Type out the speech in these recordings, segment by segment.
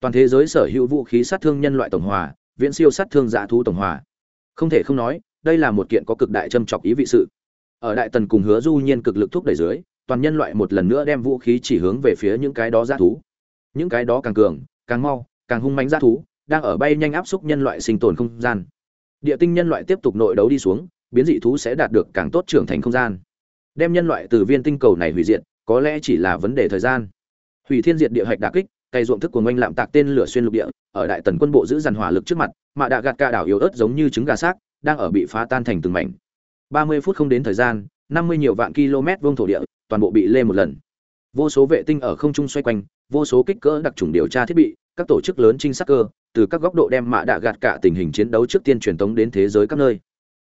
toàn thế giới sở hữu vũ khí sát thương nhân loại tổng hòa, viễn siêu sát thương giả thú tổng hòa. Không thể không nói, đây là một kiện có cực đại châm chọc ý vị sự. Ở đại tần cùng hứa du nhiên cực lực thúc đẩy dưới, toàn nhân loại một lần nữa đem vũ khí chỉ hướng về phía những cái đó giả thú. Những cái đó càng cường, càng mau, càng hung mãnh giả thú, đang ở bay nhanh áp xúc nhân loại sinh tồn không gian. Địa tinh nhân loại tiếp tục nội đấu đi xuống, biến dị thú sẽ đạt được càng tốt trưởng thành không gian. Đem nhân loại từ viên tinh cầu này hủy diệt, có lẽ chỉ là vấn đề thời gian. Hủy thiên diệt địa hạch đả kích cây ruộng thức của ngoanh lạm tạc tên lửa xuyên lục địa, ở đại tần quân bộ giữ dàn hỏa lực trước mặt mạ đạ gạt ca đảo yếu ớt giống như trứng gà xác, đang ở bị phá tan thành từng mảnh. Ba mươi phút không đến thời gian, năm mươi nhiều vạn km vuông thổ địa, toàn bộ bị lê một lần. Vô số vệ tinh ở không trung xoay quanh, vô số kích cỡ đặc trùng điều tra thiết bị, các tổ chức lớn trinh sát cơ, từ các góc độ đem mạ đạ gạt cả tình hình chiến đấu trước tiên truyền tống đến thế giới các nơi.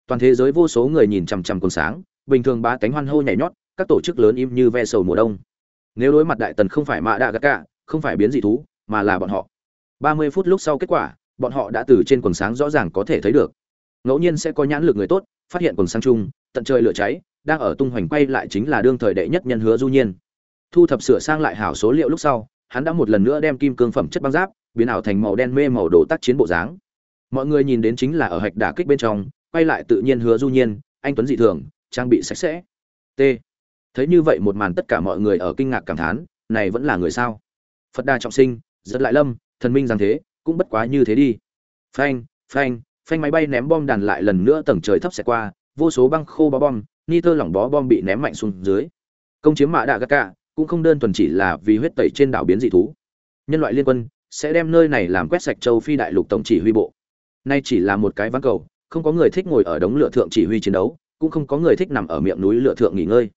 Toàn thế giới vô số người nhìn chằm chằm còn sáng, bình thường ba cánh hoan hô nhảy nhót, các tổ chức lớn im như ve sầu mùa đông. Nếu đối mặt đại tần không phải mạ đạ gạt cả không phải biến dị thú, mà là bọn họ. Ba mươi phút lúc sau kết quả, bọn họ đã từ trên quần sáng rõ ràng có thể thấy được. Ngẫu nhiên sẽ có nhãn lực người tốt, phát hiện quần sáng chung, tận trời lửa cháy, đang ở tung hoành quay lại chính là đương thời đệ nhất nhân hứa du nhiên. Thu thập sửa sang lại hảo số liệu lúc sau, hắn đã một lần nữa đem kim cương phẩm chất băng giáp, biến ảo thành màu đen mê màu đồ tác chiến bộ dáng. Mọi người nhìn đến chính là ở hạch đả kích bên trong, quay lại tự nhiên hứa du nhiên, anh tuấn dị thường, trang bị sạch sẽ. T. Thấy như vậy một màn tất cả mọi người ở kinh ngạc cảm thán, này vẫn là người sao? Phật đà trọng sinh, giật lại lâm, thần minh rằng thế, cũng bất quá như thế đi. Phanh phanh phanh máy bay ném bom đàn lại lần nữa tầng trời thấp xẹt qua, vô số băng khô bó bom nitơ lỏng bó bom bị ném mạnh xuống dưới. Công chiếm mạ đạ gác cả cũng không đơn thuần chỉ là vì huyết tẩy trên đảo biến dị thú. Nhân loại liên quân sẽ đem nơi này làm quét sạch châu phi đại lục tổng chỉ huy bộ. Nay chỉ là một cái ván cầu, không có người thích ngồi ở đống lửa thượng chỉ huy chiến đấu, cũng không có người thích nằm ở miệng núi lửa thượng nghỉ ngơi.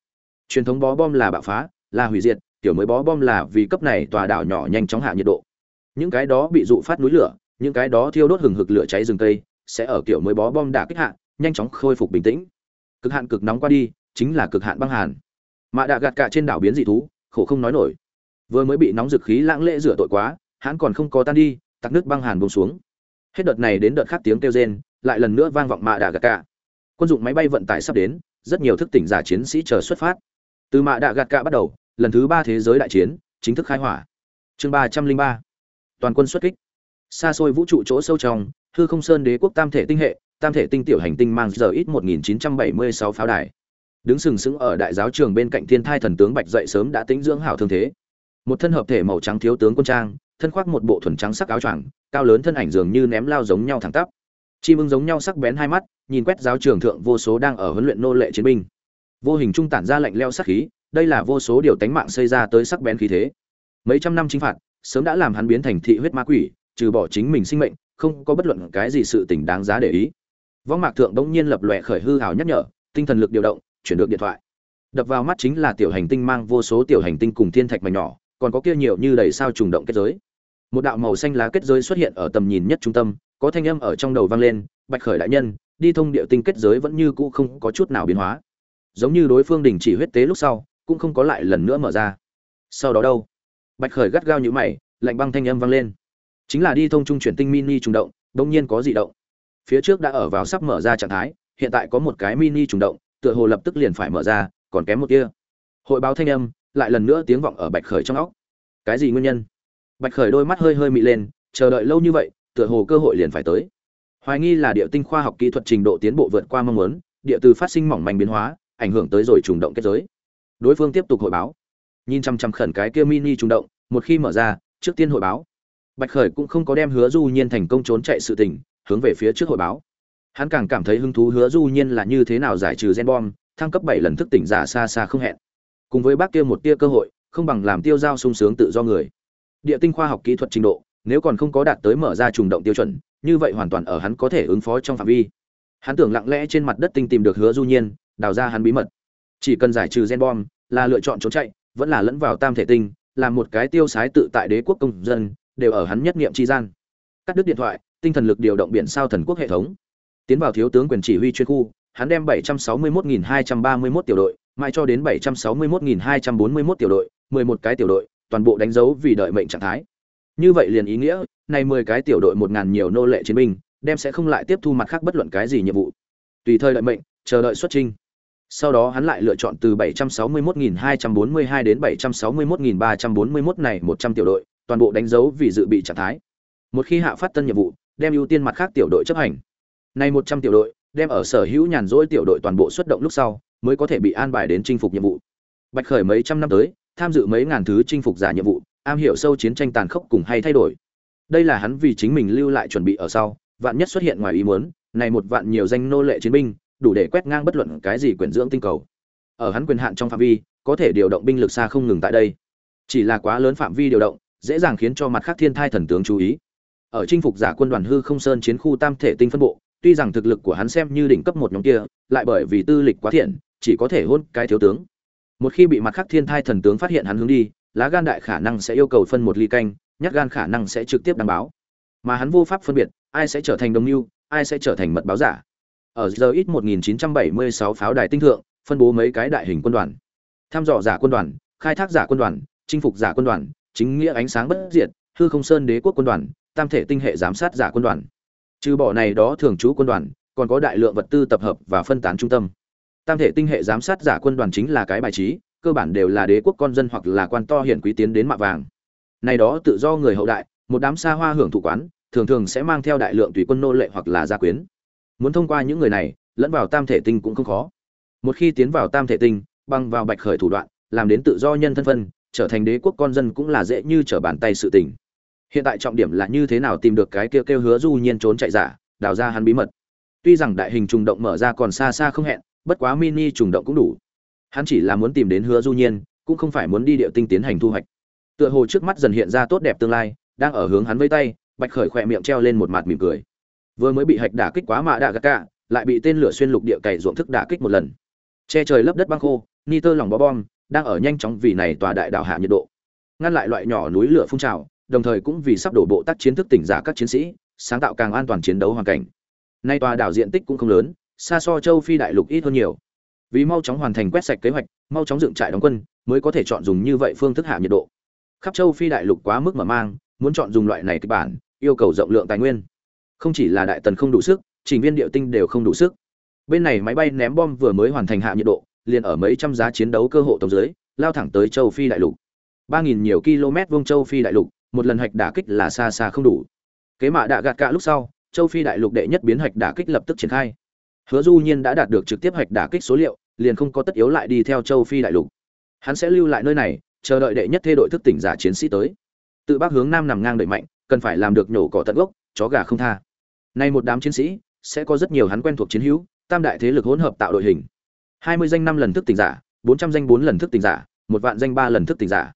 Truyền thống bó bom là bạo phá, là hủy diệt tiểu mới bó bom là vì cấp này tòa đảo nhỏ nhanh chóng hạ nhiệt độ. Những cái đó bị dụ phát núi lửa, những cái đó thiêu đốt hừng hực lửa cháy rừng cây, sẽ ở kiểu mới bó bom đả kích hạ nhanh chóng khôi phục bình tĩnh. Cực hạn cực nóng qua đi, chính là cực hạn băng hàn. Mạ đã gạt cả trên đảo biến dị thú, khổ không nói nổi. Vừa mới bị nóng dực khí lãng lễ rửa tội quá, hắn còn không có tan đi tặc nước băng hàn bông xuống. Hết đợt này đến đợt khác tiếng kêu rên, lại lần nữa vang vọng mạ đạ gạt cả. Quân dụng máy bay vận tải sắp đến, rất nhiều thức tỉnh giả chiến sĩ chờ xuất phát. Từ mạ đạ gạt cả bắt đầu lần thứ ba thế giới đại chiến, chính thức khai hỏa. Chương ba trăm linh ba. Toàn quân xuất kích. Xa xôi vũ trụ chỗ sâu trong, hư không sơn đế quốc tam thể tinh hệ, tam thể tinh tiểu hành tinh mang giờ ít một nghìn chín trăm bảy mươi sáu pháo đài. Đứng sừng sững ở đại giáo trường bên cạnh thiên thai thần tướng bạch dậy sớm đã tính dưỡng hảo thương thế. Một thân hợp thể màu trắng thiếu tướng quân trang, thân khoác một bộ thuần trắng sắc áo choàng, cao lớn thân ảnh dường như ném lao giống nhau thẳng tắp. Chim ưng giống nhau sắc bén hai mắt, nhìn quét giáo trường thượng vô số đang ở huấn luyện nô lệ chiến binh. Vô hình trung tản ra lạnh leo sắc khí đây là vô số điều tánh mạng xây ra tới sắc bén khí thế. Mấy trăm năm chính phạt, sớm đã làm hắn biến thành thị huyết ma quỷ, trừ bỏ chính mình sinh mệnh, không có bất luận cái gì sự tình đáng giá để ý. Võng mạc thượng đống nhiên lập lòe khởi hư hào nhắc nhở, tinh thần lực điều động, chuyển được điện thoại. Đập vào mắt chính là tiểu hành tinh mang vô số tiểu hành tinh cùng thiên thạch mảnh nhỏ, còn có kia nhiều như đầy sao trùng động kết giới. Một đạo màu xanh lá kết giới xuất hiện ở tầm nhìn nhất trung tâm, có thanh âm ở trong đầu vang lên, bạch khởi đại nhân, đi thông địa tinh kết giới vẫn như cũ không có chút nào biến hóa. Giống như đối phương đình chỉ huyết tế lúc sau cũng không có lại lần nữa mở ra. Sau đó đâu? Bạch khởi gắt gao như mày, lạnh băng thanh âm vang lên. Chính là đi thông trung chuyển tinh mini trùng động đông nhiên có dị động. Phía trước đã ở vào sắp mở ra trạng thái, hiện tại có một cái mini trùng động, tựa hồ lập tức liền phải mở ra, còn kém một kia hội báo thanh âm, lại lần nữa tiếng vọng ở bạch khởi trong óc. Cái gì nguyên nhân? Bạch khởi đôi mắt hơi hơi mị lên, chờ đợi lâu như vậy, tựa hồ cơ hội liền phải tới. Hoài nghi là địa tinh khoa học kỹ thuật trình độ tiến bộ vượt qua mong muốn, địa từ phát sinh mỏng manh biến hóa, ảnh hưởng tới rồi trùng động kết giới đối phương tiếp tục hội báo. Nhìn chăm chăm khẩn cái kia mini trùng động, một khi mở ra, trước tiên hội báo. Bạch khởi cũng không có đem hứa du nhiên thành công trốn chạy sự tình, hướng về phía trước hội báo. Hắn càng cảm thấy hứng thú hứa du nhiên là như thế nào giải trừ gen bom, thăng cấp bảy lần thức tỉnh giả xa xa không hẹn. Cùng với bác kia một tia cơ hội, không bằng làm tiêu giao sung sướng tự do người. Địa tinh khoa học kỹ thuật trình độ, nếu còn không có đạt tới mở ra trùng động tiêu chuẩn, như vậy hoàn toàn ở hắn có thể ứng phó trong phạm vi. Hắn tưởng lặng lẽ trên mặt đất tinh tìm được hứa du nhiên, đào ra hắn bí mật chỉ cần giải trừ gen bom, là lựa chọn trốn chạy, vẫn là lẫn vào tam thể tinh làm một cái tiêu sái tự tại đế quốc công dân, đều ở hắn nhất niệm chi gian. Cắt đứt điện thoại, tinh thần lực điều động biển sao thần quốc hệ thống. Tiến vào thiếu tướng quyền chỉ huy chuyên khu, hắn đem 761.231 tiểu đội, mãi cho đến 761.241 tiểu đội 11 cái tiểu đội, toàn bộ đánh dấu vì đợi mệnh trạng thái. Như vậy liền ý nghĩa, này 10 cái tiểu đội 1.000 nhiều nô lệ chiến binh, đem sẽ không lại tiếp thu mặt khác bất luận cái gì nhiệm vụ. Tùy thời đợi mệnh, chờ đợi xuất trình sau đó hắn lại lựa chọn từ 761.242 đến 761.341 này 100 tiểu đội, toàn bộ đánh dấu vì dự bị trạng thái. Một khi hạ phát tân nhiệm vụ đem ưu tiên mặt khác tiểu đội chấp hành. Nay một trăm tiểu đội đem ở sở hữu nhàn rỗi tiểu đội toàn bộ xuất động lúc sau mới có thể bị an bài đến chinh phục nhiệm vụ. Bạch khởi mấy trăm năm tới tham dự mấy ngàn thứ chinh phục giả nhiệm vụ am hiểu sâu chiến tranh tàn khốc cùng hay thay đổi. Đây là hắn vì chính mình lưu lại chuẩn bị ở sau vạn nhất xuất hiện ngoài ý muốn này một vạn nhiều danh nô lệ chiến binh đủ để quét ngang bất luận cái gì quyền dưỡng tinh cầu. Ở hắn quyền hạn trong phạm vi, có thể điều động binh lực xa không ngừng tại đây. Chỉ là quá lớn phạm vi điều động, dễ dàng khiến cho mặt khác thiên thai thần tướng chú ý. Ở chinh phục giả quân đoàn hư không sơn chiến khu tam thể tinh phân bộ, tuy rằng thực lực của hắn xem như đỉnh cấp một nhóm kia, lại bởi vì tư lịch quá thiện, chỉ có thể hôn cái thiếu tướng. Một khi bị mặt khác thiên thai thần tướng phát hiện hắn hướng đi, lá gan đại khả năng sẽ yêu cầu phân một ly canh, nhát gan khả năng sẽ trực tiếp đăng báo. Mà hắn vô pháp phân biệt, ai sẽ trở thành đồng mưu, ai sẽ trở thành mật báo giả ở giờ ít 1976 pháo đài tinh thượng, phân bố mấy cái đại hình quân đoàn. Tham dò giả quân đoàn, khai thác giả quân đoàn, chinh phục giả quân đoàn, chính nghĩa ánh sáng bất diệt, hư không sơn đế quốc quân đoàn, tam thể tinh hệ giám sát giả quân đoàn. Trừ bỏ này đó thường trú quân đoàn, còn có đại lượng vật tư tập hợp và phân tán trung tâm. Tam thể tinh hệ giám sát giả quân đoàn chính là cái bài trí, cơ bản đều là đế quốc con dân hoặc là quan to hiển quý tiến đến mạ vàng. Này đó tự do người hậu đại, một đám xa hoa hưởng thụ quán, thường thường sẽ mang theo đại lượng tùy quân nô lệ hoặc là gia quyến muốn thông qua những người này, lẫn vào tam thể tinh cũng không khó. Một khi tiến vào tam thể tinh, băng vào bạch khởi thủ đoạn, làm đến tự do nhân thân phân, trở thành đế quốc con dân cũng là dễ như trở bàn tay sự tình. Hiện tại trọng điểm là như thế nào tìm được cái kêu kêu hứa du nhiên trốn chạy giả, đào ra hắn bí mật. Tuy rằng đại hình trùng động mở ra còn xa xa không hẹn, bất quá mini trùng động cũng đủ. Hắn chỉ là muốn tìm đến hứa du nhiên, cũng không phải muốn đi địa tinh tiến hành thu hoạch. Tựa hồ trước mắt dần hiện ra tốt đẹp tương lai, đang ở hướng hắn vây tay, bạch khởi khỏe miệng treo lên một mặt mỉm cười vừa mới bị hạch đả kích quá mạ đạ gạt cả, lại bị tên lửa xuyên lục địa cày ruộng thức đả kích một lần. Che trời lấp đất băng khô, ni tơ lỏng bó bom, đang ở nhanh chóng vì này tòa đại đảo hạ nhiệt độ. Ngăn lại loại nhỏ núi lửa phun trào, đồng thời cũng vì sắp đổ bộ tác chiến thức tỉnh giả các chiến sĩ, sáng tạo càng an toàn chiến đấu hoàn cảnh. Nay tòa đảo diện tích cũng không lớn, xa so châu phi đại lục ít hơn nhiều. Vì mau chóng hoàn thành quét sạch kế hoạch, mau chóng dựng trại đóng quân, mới có thể chọn dùng như vậy phương thức hạ nhiệt độ. Khắp châu phi đại lục quá mức mở mang, muốn chọn dùng loại này kịch bản, yêu cầu rộng lượng tài nguyên không chỉ là đại tần không đủ sức, trình viên điệu tinh đều không đủ sức. Bên này máy bay ném bom vừa mới hoàn thành hạ nhiệt độ, liền ở mấy trăm giá chiến đấu cơ hộ tổng dưới lao thẳng tới châu phi đại lục. Ba nghìn nhiều km vông châu phi đại lục, một lần hạch đả kích là xa xa không đủ. Kế mạ đạ gạt cả lúc sau, châu phi đại lục đệ nhất biến hạch đả kích lập tức triển khai. Hứa du nhiên đã đạt được trực tiếp hạch đả kích số liệu, liền không có tất yếu lại đi theo châu phi đại lục. Hắn sẽ lưu lại nơi này, chờ đợi đệ nhất thê đội thức tỉnh giả chiến sĩ tới. Tự bắc hướng nam nằm ngang đợi mạnh, cần phải làm được nhổ cỏ tận gốc, chó gà không tha nay một đám chiến sĩ, sẽ có rất nhiều hắn quen thuộc chiến hữu, tam đại thế lực hỗn hợp tạo đội hình. Hai mươi danh năm lần thức tỉnh giả, bốn trăm danh bốn lần thức tỉnh giả, một vạn danh ba lần thức tỉnh giả.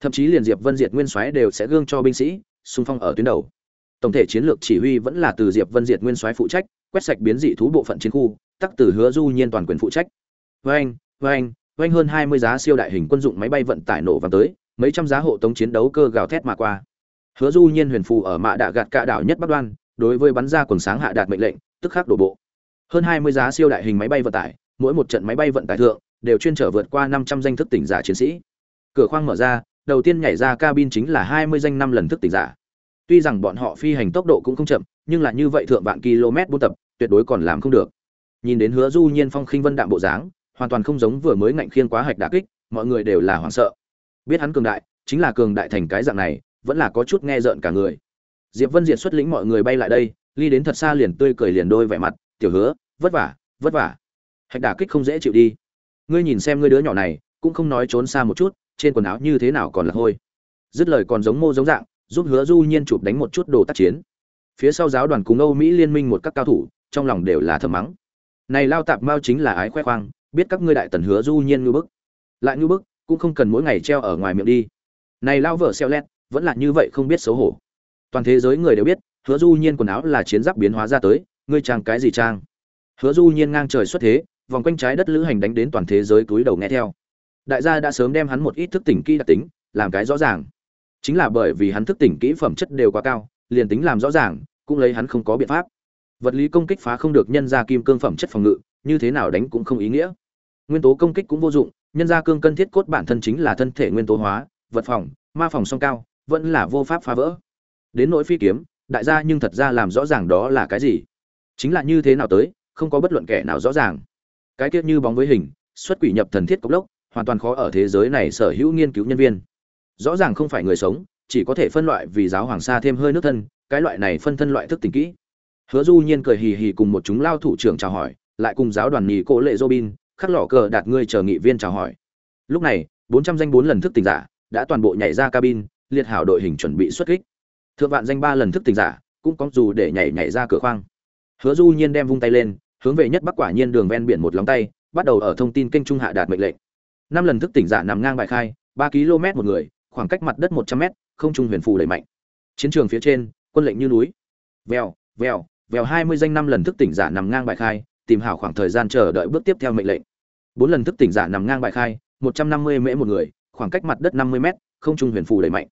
Thậm chí liền diệp vân diệt nguyên soái đều sẽ gương cho binh sĩ, xung phong ở tuyến đầu. Tổng thể chiến lược chỉ huy vẫn là từ diệp vân diệt nguyên soái phụ trách, quét sạch biến dị thú bộ phận chiến khu, tắc từ hứa du nhiên toàn quyền phụ trách. Vâng vâng vâng hơn hai mươi giá siêu đại hình quân dụng máy bay vận tải nổ vào tới, mấy trăm giá hộ tống chiến đấu cơ gào thét mà qua. Hứa du nhiên huyền phù ở mạ đạ gạt cả đảo nhất bắc đoan đối với bắn ra quần sáng hạ đạt mệnh lệnh, tức khắc đổ bộ. Hơn hai mươi giá siêu đại hình máy bay vận tải, mỗi một trận máy bay vận tải thượng, đều chuyên trở vượt qua năm trăm danh thức tỉnh giả chiến sĩ. Cửa khoang mở ra, đầu tiên nhảy ra cabin chính là hai mươi danh năm lần thức tỉnh giả. Tuy rằng bọn họ phi hành tốc độ cũng không chậm, nhưng là như vậy thượng vạn km buôn tập, tuyệt đối còn làm không được. Nhìn đến hứa du nhiên phong khinh vân đạm bộ dáng, hoàn toàn không giống vừa mới ngạnh khiên quá hạch đả kích, mọi người đều là hoảng sợ. Biết hắn cường đại, chính là cường đại thành cái dạng này, vẫn là có chút nghe rợn cả người diệp vân diệt xuất lĩnh mọi người bay lại đây, ly đến thật xa liền tươi cười liền đôi vẻ mặt, tiểu hứa, vất vả vất vả. Hạch đả kích không dễ chịu đi. Ngươi nhìn xem ngươi đứa nhỏ này, cũng không nói trốn xa một chút, trên quần áo như thế nào còn là hôi. Dứt lời còn giống mô giống dạng, giúp hứa du nhiên chụp đánh một chút đồ tác chiến. Phía sau giáo đoàn cùng âu mỹ liên minh một các cao thủ, trong lòng đều là thầm mắng. Này lao tạp mao chính là ái khoe khoang, biết các ngươi đại tần hứa du nhiên ngư bức. Lại ngư bức, cũng không cần mỗi ngày treo ở ngoài miệng đi. Này lao vợ xeo lét, vẫn là như vậy không biết xấu hổ toàn thế giới người đều biết, hứa du nhiên quần áo là chiến giáp biến hóa ra tới, ngươi trang cái gì trang? Hứa du nhiên ngang trời xuất thế, vòng quanh trái đất lữ hành đánh đến toàn thế giới túi đầu nghe theo. Đại gia đã sớm đem hắn một ít thức tỉnh kỹ đặc tính, làm cái rõ ràng. Chính là bởi vì hắn thức tỉnh kỹ phẩm chất đều quá cao, liền tính làm rõ ràng, cũng lấy hắn không có biện pháp. Vật lý công kích phá không được nhân ra kim cương phẩm chất phòng ngự, như thế nào đánh cũng không ý nghĩa. Nguyên tố công kích cũng vô dụng, nhân ra cương cân thiết cốt bản thân chính là thân thể nguyên tố hóa, vật phòng, ma phòng song cao, vẫn là vô pháp phá vỡ đến nỗi phi kiếm, đại gia nhưng thật ra làm rõ ràng đó là cái gì. Chính là như thế nào tới, không có bất luận kẻ nào rõ ràng. Cái tiết như bóng với hình, xuất quỷ nhập thần thiết cốc lốc, hoàn toàn khó ở thế giới này sở hữu nghiên cứu nhân viên. Rõ ràng không phải người sống, chỉ có thể phân loại vì giáo hoàng sa thêm hơi nước thân, cái loại này phân thân loại thức tỉnh kỹ. Hứa du nhiên cười hì hì cùng một chúng lao thủ trưởng chào hỏi, lại cùng giáo đoàn nhì cỗ lệ robin, khắc lỏ cờ đạt ngươi chờ nghị viên chào hỏi. Lúc này 400 danh bốn lần thức tỉnh giả đã toàn bộ nhảy ra cabin, liệt hảo đội hình chuẩn bị xuất kích thượng vạn danh ba lần thức tỉnh giả, cũng có dù để nhảy nhảy ra cửa khoang. Hứa du nhiên đem vung tay lên, hướng về nhất bắc quả nhiên đường ven biển một lóng tay, bắt đầu ở thông tin kênh trung hạ đạt mệnh lệnh. Năm lần thức tỉnh giả nằm ngang bài khai, ba km một người, khoảng cách mặt đất một trăm m không trung huyền phù đẩy mạnh. Chiến trường phía trên, quân lệnh như núi. Vèo vèo vèo hai mươi danh năm lần thức tỉnh giả nằm ngang bài khai, tìm hảo khoảng thời gian chờ đợi bước tiếp theo mệnh lệnh. Bốn lần thức tỉnh giả nằm ngang bài khai, một trăm năm mươi mễ một người, khoảng cách mặt đất năm mươi m không trung huyền phù đẩy mạnh.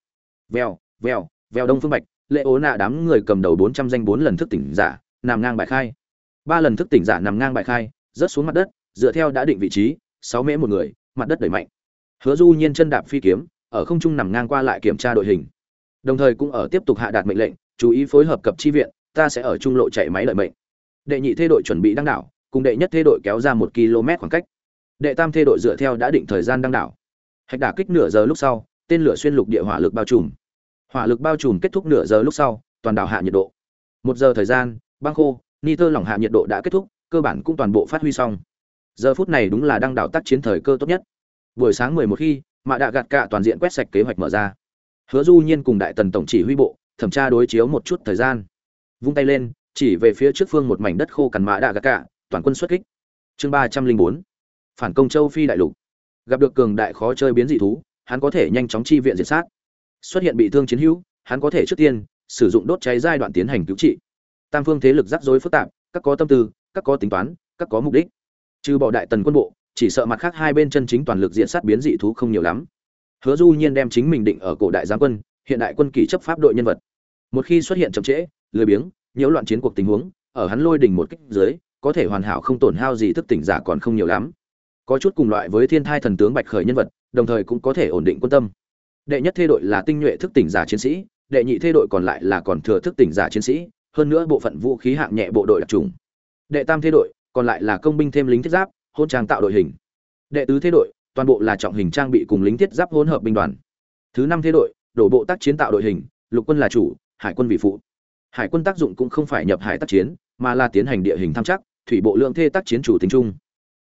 Vèo vèo vèo đông phương bạch, lệ ố nạ đám người cầm đầu bốn trăm danh bốn lần thức tỉnh giả, nằm ngang bài khai. Ba lần thức tỉnh giả nằm ngang bài khai, rớt xuống mặt đất, dựa theo đã định vị trí, sáu mễ một người, mặt đất đẩy mạnh. Hứa du nhiên chân đạp phi kiếm, ở không trung nằm ngang qua lại kiểm tra đội hình. Đồng thời cũng ở tiếp tục hạ đạt mệnh lệnh, chú ý phối hợp cập chi viện, ta sẽ ở trung lộ chạy máy lợi mệnh. Đệ nhị thê đội chuẩn bị đăng đảo, cùng đệ nhất thê đội kéo ra một km khoảng cách. Đệ tam thê đội dựa theo đã định thời gian đăng đảo. Hạch đả kích nửa giờ lúc sau, tên lửa xuyên lục địa hỏa lực bao trùm hỏa lực bao trùm kết thúc nửa giờ lúc sau, toàn đảo hạ nhiệt độ. Một giờ thời gian, băng khô nitơ lỏng hạ nhiệt độ đã kết thúc, cơ bản cũng toàn bộ phát huy xong. Giờ phút này đúng là đang đảo tác chiến thời cơ tốt nhất. Buổi sáng 11 khi, mạ đạ gạt cả toàn diện quét sạch kế hoạch mở ra. Hứa du nhiên cùng đại tần tổng chỉ huy bộ, thẩm tra đối chiếu một chút thời gian. Vung tay lên, chỉ về phía trước phương một mảnh đất khô cằn mạ đạ gạt cả toàn quân xuất kích. Chương 304 phản công châu phi đại lục. Gặp được cường đại khó chơi biến dị thú, hắn có thể nhanh chóng chi viện diệt sát xuất hiện bị thương chiến hữu, hắn có thể trước tiên sử dụng đốt cháy giai đoạn tiến hành cứu trị. Tam phương thế lực rắc rối phức tạp, các có tâm tư, các có tính toán, các có mục đích. Trừ bỏ đại tần quân bộ, chỉ sợ mặt khác hai bên chân chính toàn lực diện sát biến dị thú không nhiều lắm. Hứa du nhiên đem chính mình định ở cổ đại giáng quân, hiện đại quân kỷ chấp pháp đội nhân vật. Một khi xuất hiện chậm trễ, lười biếng, nhiễu loạn chiến cuộc tình huống, ở hắn lôi đỉnh một kích dưới, có thể hoàn hảo không tổn hao gì thức tỉnh giả còn không nhiều lắm. Có chút cùng loại với thiên thai thần tướng bạch khởi nhân vật, đồng thời cũng có thể ổn định quân tâm đệ nhất thê đội là tinh nhuệ thức tỉnh giả chiến sĩ, đệ nhị thê đội còn lại là còn thừa thức tỉnh giả chiến sĩ, hơn nữa bộ phận vũ khí hạng nhẹ bộ đội đặc trùng. Đệ tam thê đội còn lại là công binh thêm lính thiết giáp, hôn trang tạo đội hình. Đệ tứ thế đội, toàn bộ là trọng hình trang bị cùng lính thiết giáp hỗn hợp binh đoàn. Thứ năm thế đội, đổ bộ tác chiến tạo đội hình, lục quân là chủ, hải quân vị phụ. Hải quân tác dụng cũng không phải nhập hải tác chiến, mà là tiến hành địa hình tham chắc, thủy bộ lượng thê tác chiến chủ tính chung.